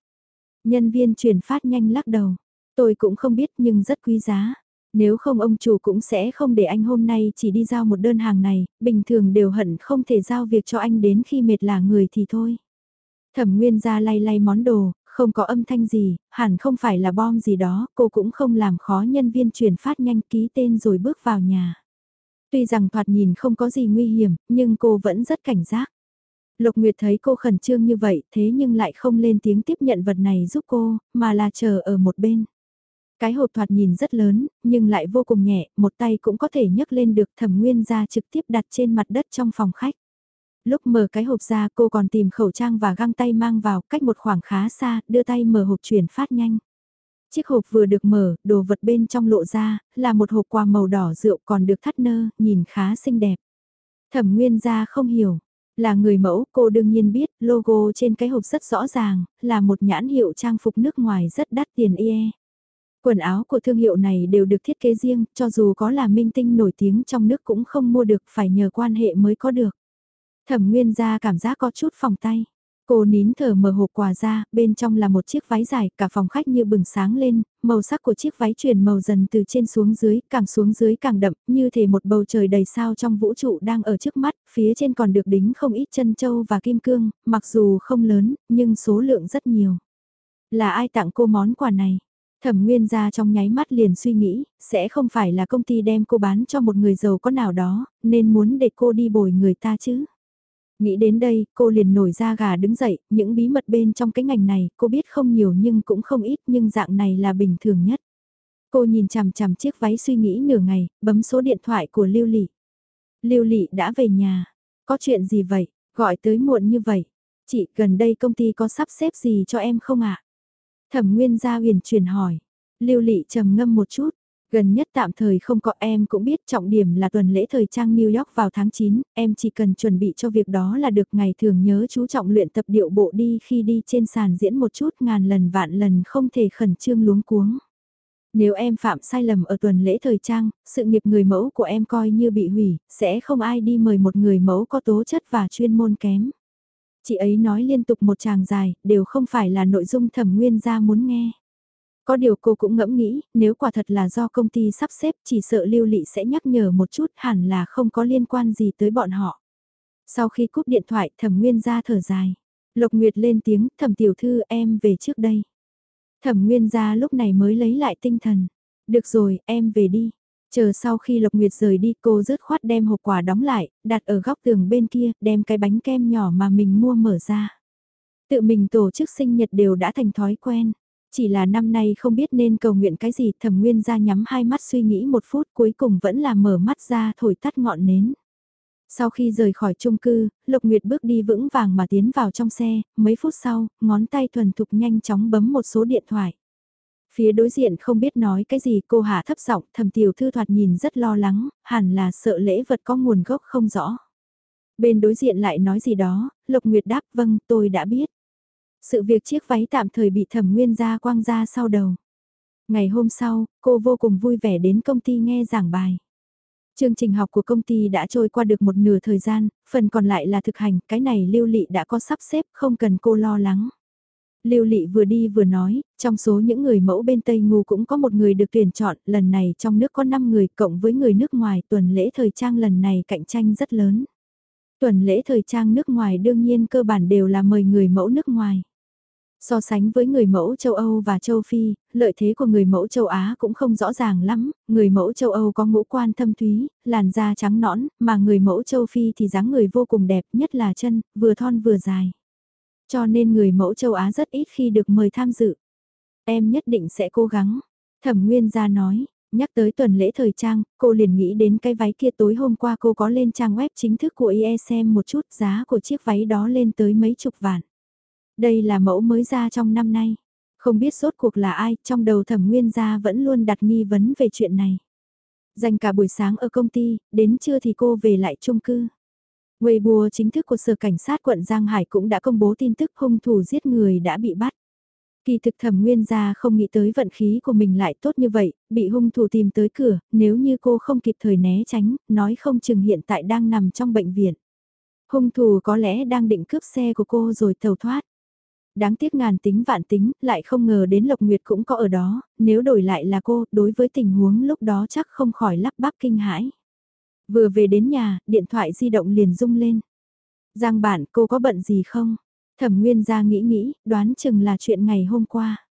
Nhân viên chuyển phát nhanh lắc đầu. Tôi cũng không biết nhưng rất quý giá. Nếu không ông chủ cũng sẽ không để anh hôm nay chỉ đi giao một đơn hàng này, bình thường đều hận không thể giao việc cho anh đến khi mệt là người thì thôi. Thẩm Nguyên ra lay lay món đồ, không có âm thanh gì, hẳn không phải là bom gì đó, cô cũng không làm khó nhân viên chuyển phát nhanh ký tên rồi bước vào nhà. Tuy rằng thoạt nhìn không có gì nguy hiểm, nhưng cô vẫn rất cảnh giác. Lục Nguyệt thấy cô khẩn trương như vậy thế nhưng lại không lên tiếng tiếp nhận vật này giúp cô, mà là chờ ở một bên. Cái hộp thoạt nhìn rất lớn, nhưng lại vô cùng nhẹ, một tay cũng có thể nhấc lên được thẩm nguyên ra trực tiếp đặt trên mặt đất trong phòng khách. Lúc mở cái hộp ra cô còn tìm khẩu trang và găng tay mang vào cách một khoảng khá xa, đưa tay mở hộp chuyển phát nhanh. Chiếc hộp vừa được mở, đồ vật bên trong lộ ra, là một hộp quà màu đỏ rượu còn được thắt nơ, nhìn khá xinh đẹp. Thẩm nguyên ra không hiểu, là người mẫu, cô đương nhiên biết, logo trên cái hộp rất rõ ràng, là một nhãn hiệu trang phục nước ngoài rất đắt tiền ie. Quần áo của thương hiệu này đều được thiết kế riêng, cho dù có là minh tinh nổi tiếng trong nước cũng không mua được, phải nhờ quan hệ mới có được. Thẩm Nguyên ra cảm giác có chút phòng tay. Cô nín thở mở hộp quà ra, bên trong là một chiếc váy dài, cả phòng khách như bừng sáng lên, màu sắc của chiếc váy chuyển màu dần từ trên xuống dưới, càng xuống dưới càng đậm, như thể một bầu trời đầy sao trong vũ trụ đang ở trước mắt, phía trên còn được đính không ít chân châu và kim cương, mặc dù không lớn, nhưng số lượng rất nhiều. Là ai tặng cô món quà này? Thẩm Nguyên ra trong nháy mắt liền suy nghĩ, sẽ không phải là công ty đem cô bán cho một người giàu có nào đó, nên muốn để cô đi bồi người ta chứ. Nghĩ đến đây, cô liền nổi ra gà đứng dậy, những bí mật bên trong cái ngành này, cô biết không nhiều nhưng cũng không ít nhưng dạng này là bình thường nhất. Cô nhìn chằm chằm chiếc váy suy nghĩ nửa ngày, bấm số điện thoại của Lưu Lị. Lưu Lị đã về nhà. Có chuyện gì vậy? Gọi tới muộn như vậy. Chị, gần đây công ty có sắp xếp gì cho em không ạ? Thẩm Nguyên Gia huyền truyền hỏi. Lưu Lị trầm ngâm một chút, Gần nhất tạm thời không có em cũng biết trọng điểm là tuần lễ thời trang New York vào tháng 9, em chỉ cần chuẩn bị cho việc đó là được ngày thường nhớ chú trọng luyện tập điệu bộ đi khi đi trên sàn diễn một chút ngàn lần vạn lần không thể khẩn trương luống cuống. Nếu em phạm sai lầm ở tuần lễ thời trang, sự nghiệp người mẫu của em coi như bị hủy, sẽ không ai đi mời một người mẫu có tố chất và chuyên môn kém. Chị ấy nói liên tục một tràng dài, đều không phải là nội dung thẩm nguyên gia muốn nghe. Có điều cô cũng ngẫm nghĩ, nếu quả thật là do công ty sắp xếp chỉ sợ lưu lị sẽ nhắc nhở một chút hẳn là không có liên quan gì tới bọn họ. Sau khi cúp điện thoại thẩm nguyên gia thở dài. Lộc Nguyệt lên tiếng thẩm tiểu thư em về trước đây. Thẩm nguyên gia lúc này mới lấy lại tinh thần. Được rồi, em về đi. Chờ sau khi Lộc Nguyệt rời đi cô rớt khoát đem hộp quà đóng lại, đặt ở góc tường bên kia, đem cái bánh kem nhỏ mà mình mua mở ra. Tự mình tổ chức sinh nhật đều đã thành thói quen. Chỉ là năm nay không biết nên cầu nguyện cái gì thẩm nguyên ra nhắm hai mắt suy nghĩ một phút cuối cùng vẫn là mở mắt ra thổi tắt ngọn nến. Sau khi rời khỏi chung cư, Lục Nguyệt bước đi vững vàng mà tiến vào trong xe, mấy phút sau, ngón tay thuần thục nhanh chóng bấm một số điện thoại. Phía đối diện không biết nói cái gì cô hạ thấp giọng thầm tiểu thư thoạt nhìn rất lo lắng, hẳn là sợ lễ vật có nguồn gốc không rõ. Bên đối diện lại nói gì đó, Lục Nguyệt đáp vâng tôi đã biết. Sự việc chiếc váy tạm thời bị thẩm nguyên ra quang ra sau đầu. Ngày hôm sau, cô vô cùng vui vẻ đến công ty nghe giảng bài. Chương trình học của công ty đã trôi qua được một nửa thời gian, phần còn lại là thực hành, cái này lưu lị đã có sắp xếp, không cần cô lo lắng. Lưu Lị vừa đi vừa nói, trong số những người mẫu bên Tây Ngu cũng có một người được tuyển chọn, lần này trong nước có 5 người cộng với người nước ngoài, tuần lễ thời trang lần này cạnh tranh rất lớn. Tuần lễ thời trang nước ngoài đương nhiên cơ bản đều là mời người mẫu nước ngoài. So sánh với người mẫu châu Âu và châu Phi, lợi thế của người mẫu châu Á cũng không rõ ràng lắm, người mẫu châu Âu có ngũ quan thâm thúy, làn da trắng nõn, mà người mẫu châu Phi thì dáng người vô cùng đẹp nhất là chân, vừa thon vừa dài. Cho nên người mẫu châu Á rất ít khi được mời tham dự. Em nhất định sẽ cố gắng. Thẩm Nguyên gia nói, nhắc tới tuần lễ thời trang, cô liền nghĩ đến cái váy kia tối hôm qua cô có lên trang web chính thức của IE xem một chút giá của chiếc váy đó lên tới mấy chục vạn. Đây là mẫu mới ra trong năm nay. Không biết sốt cuộc là ai, trong đầu thẩm nguyên gia vẫn luôn đặt nghi vấn về chuyện này. Dành cả buổi sáng ở công ty, đến trưa thì cô về lại chung cư. Weibo chính thức của Sở Cảnh sát quận Giang Hải cũng đã công bố tin tức hung thủ giết người đã bị bắt. Kỳ thực thẩm nguyên gia không nghĩ tới vận khí của mình lại tốt như vậy, bị hung thủ tìm tới cửa, nếu như cô không kịp thời né tránh, nói không chừng hiện tại đang nằm trong bệnh viện. Hung thủ có lẽ đang định cướp xe của cô rồi tàu thoát. Đáng tiếc ngàn tính vạn tính, lại không ngờ đến Lộc Nguyệt cũng có ở đó, nếu đổi lại là cô, đối với tình huống lúc đó chắc không khỏi lắp bắp kinh hãi. Vừa về đến nhà, điện thoại di động liền rung lên. Giang bản, cô có bận gì không? Thẩm Nguyên ra nghĩ nghĩ, đoán chừng là chuyện ngày hôm qua.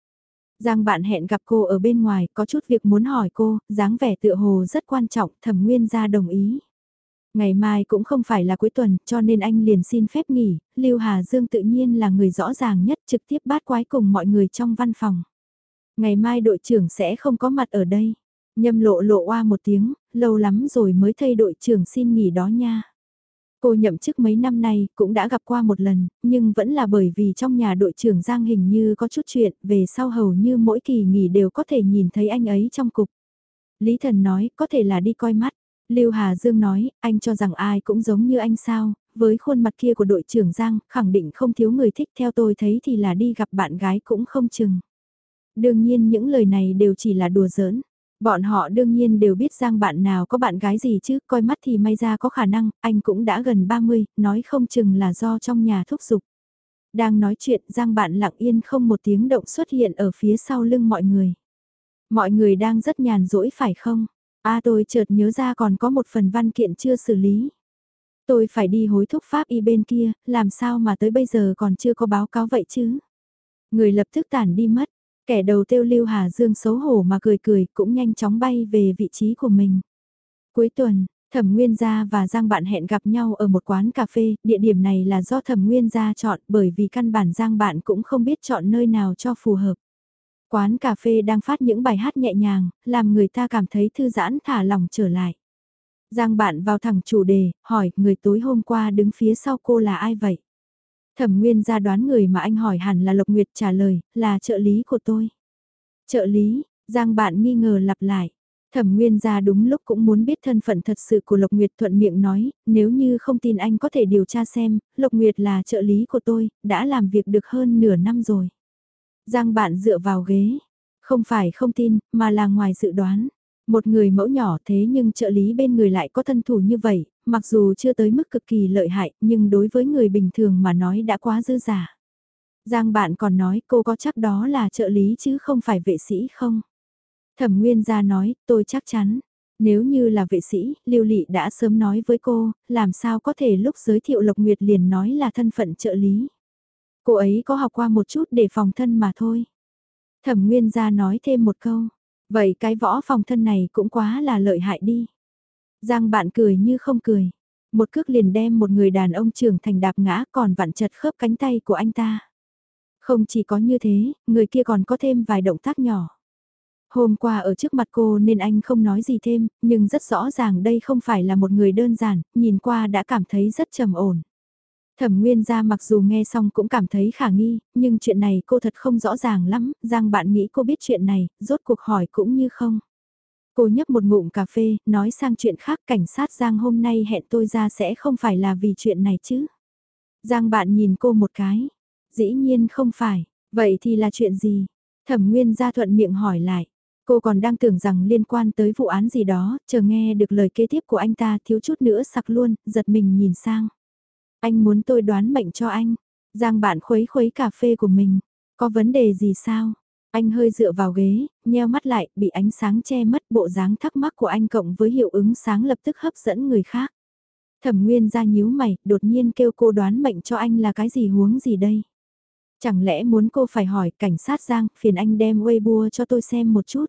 Giang bạn hẹn gặp cô ở bên ngoài, có chút việc muốn hỏi cô, dáng vẻ tựa hồ rất quan trọng, thẩm nguyên ra đồng ý. Ngày mai cũng không phải là cuối tuần, cho nên anh liền xin phép nghỉ, Lưu Hà Dương tự nhiên là người rõ ràng nhất trực tiếp bát quái cùng mọi người trong văn phòng. Ngày mai đội trưởng sẽ không có mặt ở đây. Nhâm lộ lộ oa một tiếng, lâu lắm rồi mới thay đội trưởng xin nghỉ đó nha. Cô nhậm chức mấy năm nay cũng đã gặp qua một lần, nhưng vẫn là bởi vì trong nhà đội trưởng Giang hình như có chút chuyện, về sau hầu như mỗi kỳ nghỉ đều có thể nhìn thấy anh ấy trong cục. Lý Thần nói, có thể là đi coi mắt. Lưu Hà Dương nói, anh cho rằng ai cũng giống như anh sao, với khuôn mặt kia của đội trưởng Giang, khẳng định không thiếu người thích theo tôi thấy thì là đi gặp bạn gái cũng không chừng. Đương nhiên những lời này đều chỉ là đùa giỡn. Bọn họ đương nhiên đều biết Giang bạn nào có bạn gái gì chứ, coi mắt thì may ra có khả năng, anh cũng đã gần 30, nói không chừng là do trong nhà thúc giục. Đang nói chuyện Giang bạn lặng yên không một tiếng động xuất hiện ở phía sau lưng mọi người. Mọi người đang rất nhàn rỗi phải không? A tôi chợt nhớ ra còn có một phần văn kiện chưa xử lý. Tôi phải đi hối thúc pháp y bên kia, làm sao mà tới bây giờ còn chưa có báo cáo vậy chứ? Người lập tức tản đi mất, kẻ đầu tiêu lưu Hà Dương xấu hổ mà cười cười cũng nhanh chóng bay về vị trí của mình. Cuối tuần, Thẩm Nguyên Gia và Giang Bạn hẹn gặp nhau ở một quán cà phê, địa điểm này là do Thẩm Nguyên Gia chọn bởi vì căn bản Giang Bạn cũng không biết chọn nơi nào cho phù hợp. Quán cà phê đang phát những bài hát nhẹ nhàng, làm người ta cảm thấy thư giãn thả lòng trở lại. Giang bạn vào thẳng chủ đề, hỏi người tối hôm qua đứng phía sau cô là ai vậy? Thẩm Nguyên ra đoán người mà anh hỏi hẳn là Lộc Nguyệt trả lời, là trợ lý của tôi. Trợ lý, Giang bạn nghi ngờ lặp lại. Thẩm Nguyên ra đúng lúc cũng muốn biết thân phận thật sự của Lộc Nguyệt thuận miệng nói, nếu như không tin anh có thể điều tra xem, Lộc Nguyệt là trợ lý của tôi, đã làm việc được hơn nửa năm rồi. Giang bạn dựa vào ghế. Không phải không tin, mà là ngoài dự đoán. Một người mẫu nhỏ thế nhưng trợ lý bên người lại có thân thủ như vậy, mặc dù chưa tới mức cực kỳ lợi hại nhưng đối với người bình thường mà nói đã quá dư giả. Giang bạn còn nói cô có chắc đó là trợ lý chứ không phải vệ sĩ không? Thẩm Nguyên gia nói, tôi chắc chắn. Nếu như là vệ sĩ, Lưu Lị đã sớm nói với cô, làm sao có thể lúc giới thiệu Lộc Nguyệt liền nói là thân phận trợ lý. Cô ấy có học qua một chút để phòng thân mà thôi. Thẩm Nguyên gia nói thêm một câu, vậy cái võ phòng thân này cũng quá là lợi hại đi. Giang bạn cười như không cười, một cước liền đem một người đàn ông trưởng thành đạp ngã còn vặn chật khớp cánh tay của anh ta. Không chỉ có như thế, người kia còn có thêm vài động tác nhỏ. Hôm qua ở trước mặt cô nên anh không nói gì thêm, nhưng rất rõ ràng đây không phải là một người đơn giản, nhìn qua đã cảm thấy rất trầm ổn. Thẩm Nguyên gia mặc dù nghe xong cũng cảm thấy khả nghi, nhưng chuyện này cô thật không rõ ràng lắm, Giang bạn nghĩ cô biết chuyện này, rốt cuộc hỏi cũng như không. Cô nhấp một ngụm cà phê, nói sang chuyện khác cảnh sát Giang hôm nay hẹn tôi ra sẽ không phải là vì chuyện này chứ. Giang bạn nhìn cô một cái, dĩ nhiên không phải, vậy thì là chuyện gì? Thẩm Nguyên gia thuận miệng hỏi lại. Cô còn đang tưởng rằng liên quan tới vụ án gì đó, chờ nghe được lời kế tiếp của anh ta thiếu chút nữa sặc luôn, giật mình nhìn sang. Anh muốn tôi đoán mệnh cho anh. Giang bạn khuấy khuấy cà phê của mình. Có vấn đề gì sao? Anh hơi dựa vào ghế, nheo mắt lại, bị ánh sáng che mất bộ dáng thắc mắc của anh cộng với hiệu ứng sáng lập tức hấp dẫn người khác. Thẩm Nguyên ra nhíu mày, đột nhiên kêu cô đoán mệnh cho anh là cái gì huống gì đây? Chẳng lẽ muốn cô phải hỏi cảnh sát Giang, phiền anh đem Weibo cho tôi xem một chút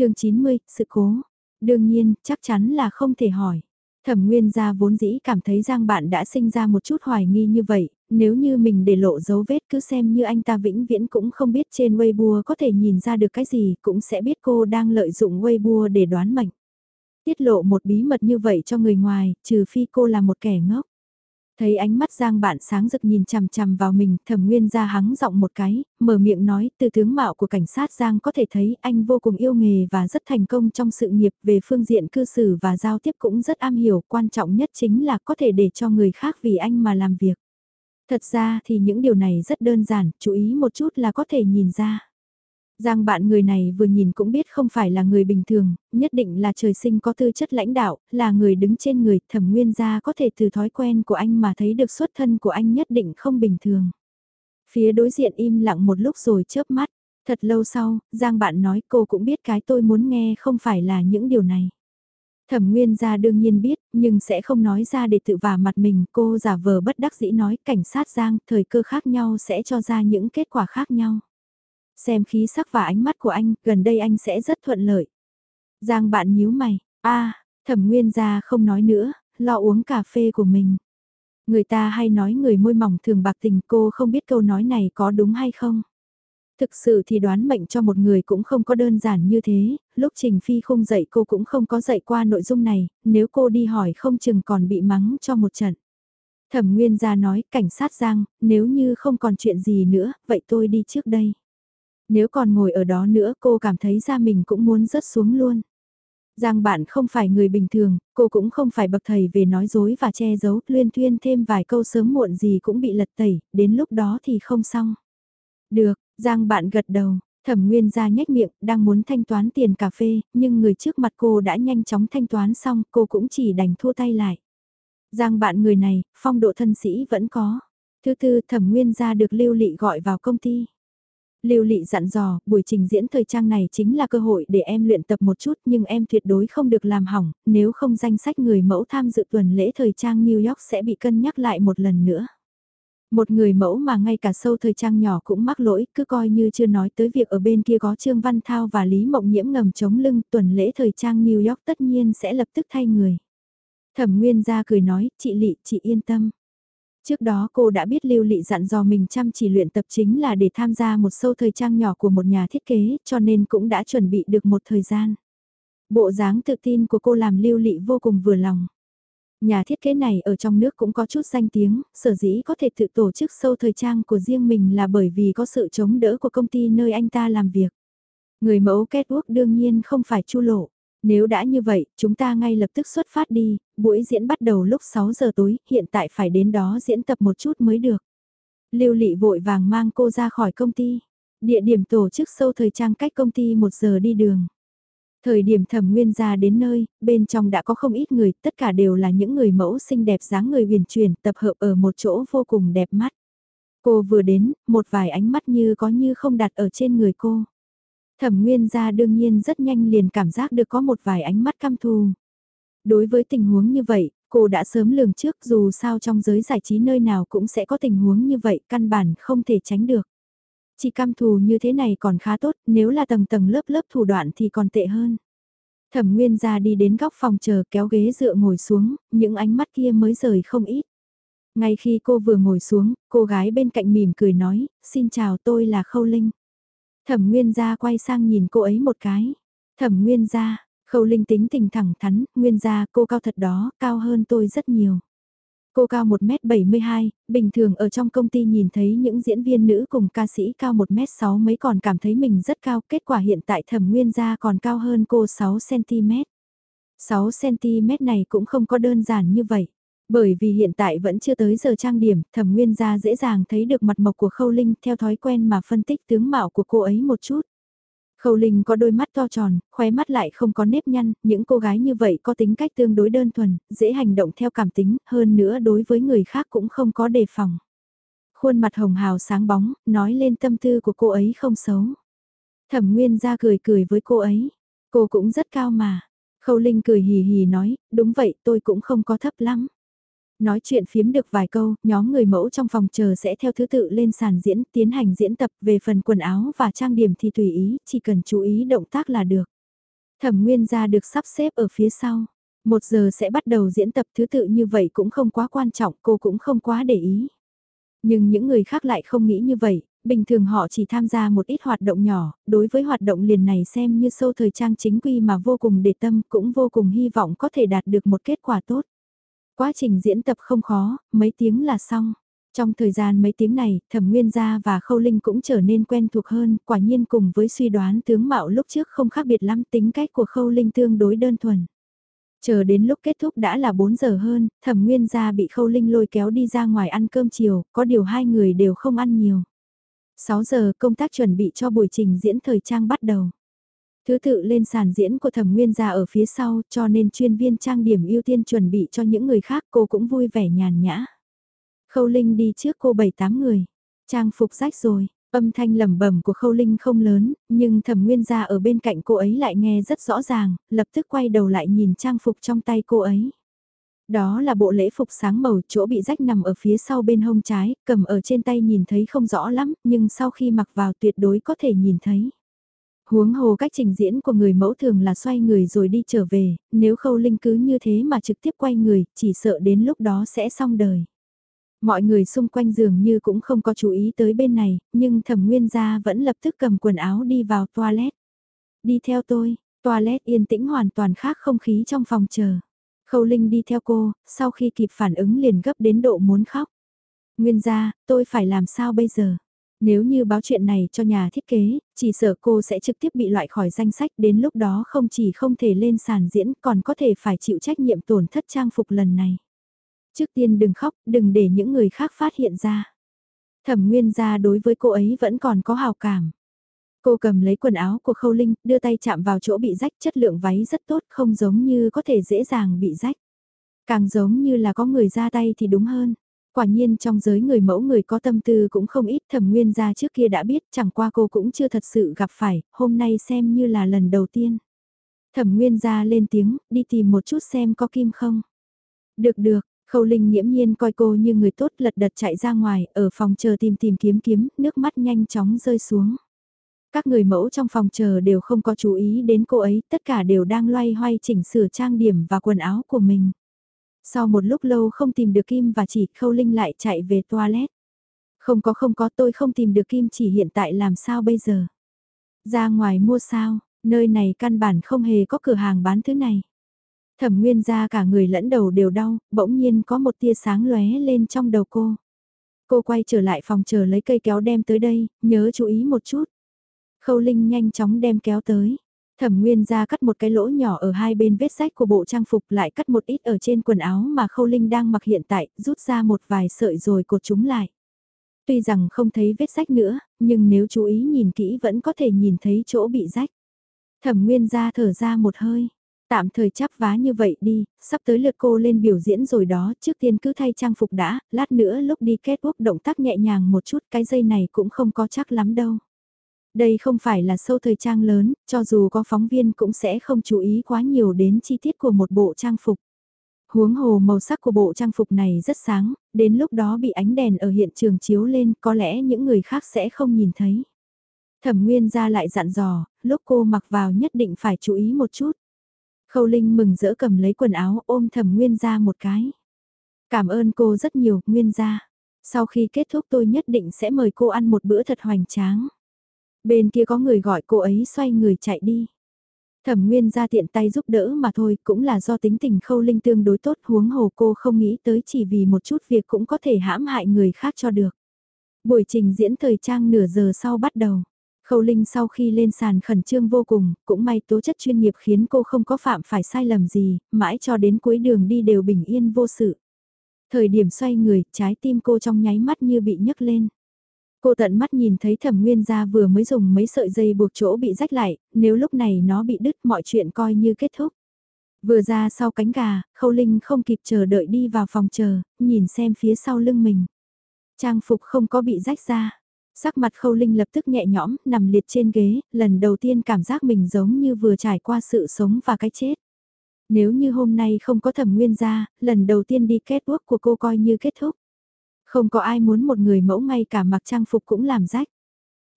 chương 90, sự cố. Đương nhiên, chắc chắn là không thể hỏi. Thẩm Nguyên gia vốn dĩ cảm thấy Giang bạn đã sinh ra một chút hoài nghi như vậy, nếu như mình để lộ dấu vết cứ xem như anh ta vĩnh viễn cũng không biết trên Weibo có thể nhìn ra được cái gì, cũng sẽ biết cô đang lợi dụng Weibo để đoán mệnh. Tiết lộ một bí mật như vậy cho người ngoài, trừ phi cô là một kẻ ngốc. Thấy ánh mắt Giang bạn sáng rực nhìn chằm chằm vào mình, thẩm nguyên ra hắng giọng một cái, mở miệng nói, từ tướng mạo của cảnh sát Giang có thể thấy anh vô cùng yêu nghề và rất thành công trong sự nghiệp về phương diện cư xử và giao tiếp cũng rất am hiểu, quan trọng nhất chính là có thể để cho người khác vì anh mà làm việc. Thật ra thì những điều này rất đơn giản, chú ý một chút là có thể nhìn ra. Giang bạn người này vừa nhìn cũng biết không phải là người bình thường, nhất định là trời sinh có tư chất lãnh đạo, là người đứng trên người, thẩm nguyên gia có thể từ thói quen của anh mà thấy được xuất thân của anh nhất định không bình thường. Phía đối diện im lặng một lúc rồi chớp mắt, thật lâu sau, Giang bạn nói cô cũng biết cái tôi muốn nghe không phải là những điều này. Thẩm Nguyên gia đương nhiên biết, nhưng sẽ không nói ra để tự vả mặt mình, cô giả vờ bất đắc dĩ nói cảnh sát Giang, thời cơ khác nhau sẽ cho ra những kết quả khác nhau. Xem khí sắc và ánh mắt của anh, gần đây anh sẽ rất thuận lợi. Giang bạn nhíu mày, a thẩm nguyên gia không nói nữa, lo uống cà phê của mình. Người ta hay nói người môi mỏng thường bạc tình cô không biết câu nói này có đúng hay không. Thực sự thì đoán mệnh cho một người cũng không có đơn giản như thế, lúc Trình Phi không dạy cô cũng không có dạy qua nội dung này, nếu cô đi hỏi không chừng còn bị mắng cho một trận. Thẩm Nguyên gia nói, cảnh sát Giang, nếu như không còn chuyện gì nữa, vậy tôi đi trước đây. Nếu còn ngồi ở đó nữa cô cảm thấy ra mình cũng muốn rớt xuống luôn. Giang bạn không phải người bình thường, cô cũng không phải bậc thầy về nói dối và che giấu, luyên thuyên thêm vài câu sớm muộn gì cũng bị lật tẩy, đến lúc đó thì không xong. Được, Giang bạn gật đầu, thẩm nguyên ra nhếch miệng, đang muốn thanh toán tiền cà phê, nhưng người trước mặt cô đã nhanh chóng thanh toán xong, cô cũng chỉ đành thua tay lại. Giang bạn người này, phong độ thân sĩ vẫn có. Thứ tư thẩm nguyên ra được lưu lị gọi vào công ty. Lưu Lị dặn dò, buổi trình diễn thời trang này chính là cơ hội để em luyện tập một chút nhưng em tuyệt đối không được làm hỏng, nếu không danh sách người mẫu tham dự tuần lễ thời trang New York sẽ bị cân nhắc lại một lần nữa. Một người mẫu mà ngay cả sâu thời trang nhỏ cũng mắc lỗi, cứ coi như chưa nói tới việc ở bên kia có Trương Văn Thao và Lý Mộng Nhiễm ngầm chống lưng, tuần lễ thời trang New York tất nhiên sẽ lập tức thay người. Thẩm Nguyên ra cười nói, chị Lị, chị yên tâm. Trước đó cô đã biết Lưu Lị dặn dò mình chăm chỉ luyện tập chính là để tham gia một sâu thời trang nhỏ của một nhà thiết kế, cho nên cũng đã chuẩn bị được một thời gian. Bộ dáng tự tin của cô làm Lưu Lị vô cùng vừa lòng. Nhà thiết kế này ở trong nước cũng có chút danh tiếng, sở dĩ có thể tự tổ chức sâu thời trang của riêng mình là bởi vì có sự chống đỡ của công ty nơi anh ta làm việc. Người mẫu kết quốc đương nhiên không phải chu lộ. Nếu đã như vậy, chúng ta ngay lập tức xuất phát đi, buổi diễn bắt đầu lúc 6 giờ tối, hiện tại phải đến đó diễn tập một chút mới được. Lưu Lị vội vàng mang cô ra khỏi công ty. Địa điểm tổ chức sâu thời trang cách công ty một giờ đi đường. Thời điểm thẩm nguyên ra đến nơi, bên trong đã có không ít người, tất cả đều là những người mẫu xinh đẹp dáng người huyền truyền tập hợp ở một chỗ vô cùng đẹp mắt. Cô vừa đến, một vài ánh mắt như có như không đặt ở trên người cô. Thẩm nguyên ra đương nhiên rất nhanh liền cảm giác được có một vài ánh mắt căm thù. Đối với tình huống như vậy, cô đã sớm lường trước dù sao trong giới giải trí nơi nào cũng sẽ có tình huống như vậy, căn bản không thể tránh được. Chỉ cam thù như thế này còn khá tốt, nếu là tầng tầng lớp lớp thủ đoạn thì còn tệ hơn. Thẩm Nguyên ra đi đến góc phòng chờ kéo ghế dựa ngồi xuống, những ánh mắt kia mới rời không ít. Ngay khi cô vừa ngồi xuống, cô gái bên cạnh mỉm cười nói, xin chào tôi là Khâu Linh. Thẩm Nguyên gia quay sang nhìn cô ấy một cái. Thẩm Nguyên gia, Khâu Linh tính tình thẳng thắn, Nguyên gia cô cao thật đó, cao hơn tôi rất nhiều. Cô cao 1m72, bình thường ở trong công ty nhìn thấy những diễn viên nữ cùng ca sĩ cao 1m6 mấy còn cảm thấy mình rất cao, kết quả hiện tại thẩm nguyên gia còn cao hơn cô 6cm. 6cm này cũng không có đơn giản như vậy. Bởi vì hiện tại vẫn chưa tới giờ trang điểm, thẩm nguyên gia dễ dàng thấy được mặt mộc của Khâu Linh theo thói quen mà phân tích tướng mạo của cô ấy một chút. Khâu Linh có đôi mắt to tròn, khóe mắt lại không có nếp nhăn, những cô gái như vậy có tính cách tương đối đơn thuần, dễ hành động theo cảm tính, hơn nữa đối với người khác cũng không có đề phòng. Khuôn mặt hồng hào sáng bóng, nói lên tâm tư của cô ấy không xấu. Thẩm Nguyên ra cười cười với cô ấy, cô cũng rất cao mà. Khâu Linh cười hì hì nói, đúng vậy tôi cũng không có thấp lắm. Nói chuyện phiếm được vài câu, nhóm người mẫu trong phòng chờ sẽ theo thứ tự lên sàn diễn, tiến hành diễn tập về phần quần áo và trang điểm thì tùy ý, chỉ cần chú ý động tác là được. Thẩm Nguyên gia được sắp xếp ở phía sau. Một giờ sẽ bắt đầu diễn tập thứ tự như vậy cũng không quá quan trọng, cô cũng không quá để ý. Nhưng những người khác lại không nghĩ như vậy, bình thường họ chỉ tham gia một ít hoạt động nhỏ, đối với hoạt động liền này xem như sâu thời trang chính quy mà vô cùng để tâm cũng vô cùng hy vọng có thể đạt được một kết quả tốt. Quá trình diễn tập không khó, mấy tiếng là xong. Trong thời gian mấy tiếng này, Thẩm Nguyên Gia và Khâu Linh cũng trở nên quen thuộc hơn, quả nhiên cùng với suy đoán tướng mạo lúc trước không khác biệt lắm tính cách của Khâu Linh tương đối đơn thuần. Chờ đến lúc kết thúc đã là 4 giờ hơn, Thẩm Nguyên Gia bị Khâu Linh lôi kéo đi ra ngoài ăn cơm chiều, có điều hai người đều không ăn nhiều. 6 giờ công tác chuẩn bị cho buổi trình diễn thời trang bắt đầu. Thứ tự lên sàn diễn của thẩm nguyên gia ở phía sau cho nên chuyên viên trang điểm ưu tiên chuẩn bị cho những người khác cô cũng vui vẻ nhàn nhã. Khâu Linh đi trước cô 7-8 người. Trang phục rách rồi, âm thanh lẩm bẩm của Khâu Linh không lớn, nhưng thẩm nguyên gia ở bên cạnh cô ấy lại nghe rất rõ ràng, lập tức quay đầu lại nhìn trang phục trong tay cô ấy. Đó là bộ lễ phục sáng màu chỗ bị rách nằm ở phía sau bên hông trái, cầm ở trên tay nhìn thấy không rõ lắm, nhưng sau khi mặc vào tuyệt đối có thể nhìn thấy. Huống hồ cách trình diễn của người mẫu thường là xoay người rồi đi trở về, nếu khâu linh cứ như thế mà trực tiếp quay người, chỉ sợ đến lúc đó sẽ xong đời. Mọi người xung quanh dường như cũng không có chú ý tới bên này, nhưng thẩm nguyên gia vẫn lập tức cầm quần áo đi vào toilet. Đi theo tôi, toilet yên tĩnh hoàn toàn khác không khí trong phòng chờ. Khâu Linh đi theo cô, sau khi kịp phản ứng liền gấp đến độ muốn khóc. Nguyên gia, tôi phải làm sao bây giờ? Nếu như báo chuyện này cho nhà thiết kế, chỉ sợ cô sẽ trực tiếp bị loại khỏi danh sách đến lúc đó không chỉ không thể lên sàn diễn còn có thể phải chịu trách nhiệm tổn thất trang phục lần này. Trước tiên đừng khóc, đừng để những người khác phát hiện ra. Thẩm Nguyên gia đối với cô ấy vẫn còn có hào cảm. Cô cầm lấy quần áo của Khâu Linh, đưa tay chạm vào chỗ bị rách chất lượng váy rất tốt không giống như có thể dễ dàng bị rách. Càng giống như là có người ra tay thì đúng hơn. Quả nhiên trong giới người mẫu người có tâm tư cũng không ít thẩm nguyên gia trước kia đã biết chẳng qua cô cũng chưa thật sự gặp phải, hôm nay xem như là lần đầu tiên. Thẩm nguyên gia lên tiếng, đi tìm một chút xem có kim không. Được được, khâu linh nghiễm nhiên coi cô như người tốt lật đật chạy ra ngoài, ở phòng chờ tìm tìm kiếm kiếm, nước mắt nhanh chóng rơi xuống. Các người mẫu trong phòng chờ đều không có chú ý đến cô ấy, tất cả đều đang loay hoay chỉnh sửa trang điểm và quần áo của mình. Sau một lúc lâu không tìm được kim và chỉ khâu linh lại chạy về toilet. Không có không có tôi không tìm được kim chỉ hiện tại làm sao bây giờ. Ra ngoài mua sao, nơi này căn bản không hề có cửa hàng bán thứ này. Thẩm nguyên ra cả người lẫn đầu đều đau, bỗng nhiên có một tia sáng lóe lên trong đầu cô. Cô quay trở lại phòng chờ lấy cây kéo đem tới đây, nhớ chú ý một chút. Khâu Linh nhanh chóng đem kéo tới. Thẩm Nguyên ra cắt một cái lỗ nhỏ ở hai bên vết rách của bộ trang phục lại cắt một ít ở trên quần áo mà Khâu Linh đang mặc hiện tại, rút ra một vài sợi rồi cột chúng lại. Tuy rằng không thấy vết rách nữa, nhưng nếu chú ý nhìn kỹ vẫn có thể nhìn thấy chỗ bị rách. Thẩm Nguyên ra thở ra một hơi. Tạm thời chắp vá như vậy đi, sắp tới lượt cô lên biểu diễn rồi đó, trước tiên cứ thay trang phục đã, lát nữa lúc đi kết quốc động tác nhẹ nhàng một chút, cái dây này cũng không có chắc lắm đâu. Đây không phải là sâu thời trang lớn, cho dù có phóng viên cũng sẽ không chú ý quá nhiều đến chi tiết của một bộ trang phục. Huống hồ màu sắc của bộ trang phục này rất sáng, đến lúc đó bị ánh đèn ở hiện trường chiếu lên có lẽ những người khác sẽ không nhìn thấy. Thẩm Nguyên ra lại dặn dò, lúc cô mặc vào nhất định phải chú ý một chút. Khâu Linh mừng rỡ cầm lấy quần áo ôm Thẩm Nguyên ra một cái. Cảm ơn cô rất nhiều, Nguyên ra. Sau khi kết thúc tôi nhất định sẽ mời cô ăn một bữa thật hoành tráng. Bên kia có người gọi cô ấy xoay người chạy đi. Thẩm Nguyên ra tiện tay giúp đỡ mà thôi, cũng là do tính tình khâu linh tương đối tốt huống hồ cô không nghĩ tới chỉ vì một chút việc cũng có thể hãm hại người khác cho được. Buổi trình diễn thời trang nửa giờ sau bắt đầu. Khâu Linh sau khi lên sàn khẩn trương vô cùng, cũng may tố chất chuyên nghiệp khiến cô không có phạm phải sai lầm gì, mãi cho đến cuối đường đi đều bình yên vô sự. Thời điểm xoay người, trái tim cô trong nháy mắt như bị nhấc lên. Cô tận mắt nhìn thấy thẩm nguyên gia vừa mới dùng mấy sợi dây buộc chỗ bị rách lại, nếu lúc này nó bị đứt mọi chuyện coi như kết thúc. Vừa ra sau cánh gà, Khâu Linh không kịp chờ đợi đi vào phòng chờ, nhìn xem phía sau lưng mình. Trang phục không có bị rách ra. Sắc mặt Khâu Linh lập tức nhẹ nhõm, nằm liệt trên ghế, lần đầu tiên cảm giác mình giống như vừa trải qua sự sống và cái chết. Nếu như hôm nay không có thẩm nguyên gia, lần đầu tiên đi kết quốc của cô coi như kết thúc. Không có ai muốn một người mẫu ngay cả mặc trang phục cũng làm rách.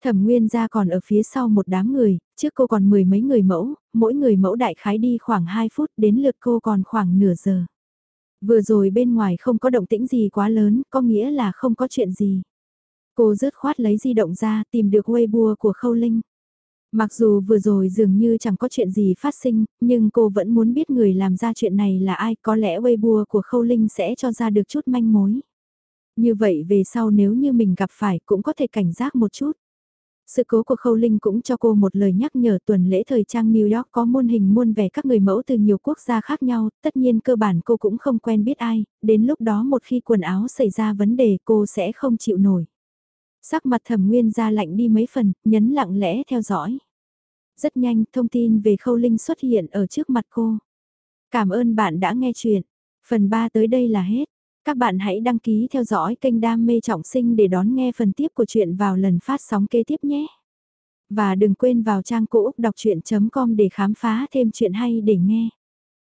Thẩm Nguyên gia còn ở phía sau một đám người, trước cô còn mười mấy người mẫu, mỗi người mẫu đại khái đi khoảng 2 phút đến lượt cô còn khoảng nửa giờ. Vừa rồi bên ngoài không có động tĩnh gì quá lớn, có nghĩa là không có chuyện gì. Cô rớt khoát lấy di động ra tìm được Weibo của Khâu Linh. Mặc dù vừa rồi dường như chẳng có chuyện gì phát sinh, nhưng cô vẫn muốn biết người làm ra chuyện này là ai, có lẽ Weibo của Khâu Linh sẽ cho ra được chút manh mối. Như vậy về sau nếu như mình gặp phải cũng có thể cảnh giác một chút. Sự cố của Khâu Linh cũng cho cô một lời nhắc nhở tuần lễ thời trang New York có muôn hình muôn vẻ các người mẫu từ nhiều quốc gia khác nhau, tất nhiên cơ bản cô cũng không quen biết ai, đến lúc đó một khi quần áo xảy ra vấn đề cô sẽ không chịu nổi. Sắc mặt thẩm nguyên ra lạnh đi mấy phần, nhấn lặng lẽ theo dõi. Rất nhanh, thông tin về Khâu Linh xuất hiện ở trước mặt cô. Cảm ơn bạn đã nghe chuyện. Phần 3 tới đây là hết. Các bạn hãy đăng ký theo dõi kênh Đam mê trọng sinh để đón nghe phần tiếp của chuyện vào lần phát sóng kế tiếp nhé. Và đừng quên vào trang cũ đọc chuyện.com để khám phá thêm chuyện hay để nghe.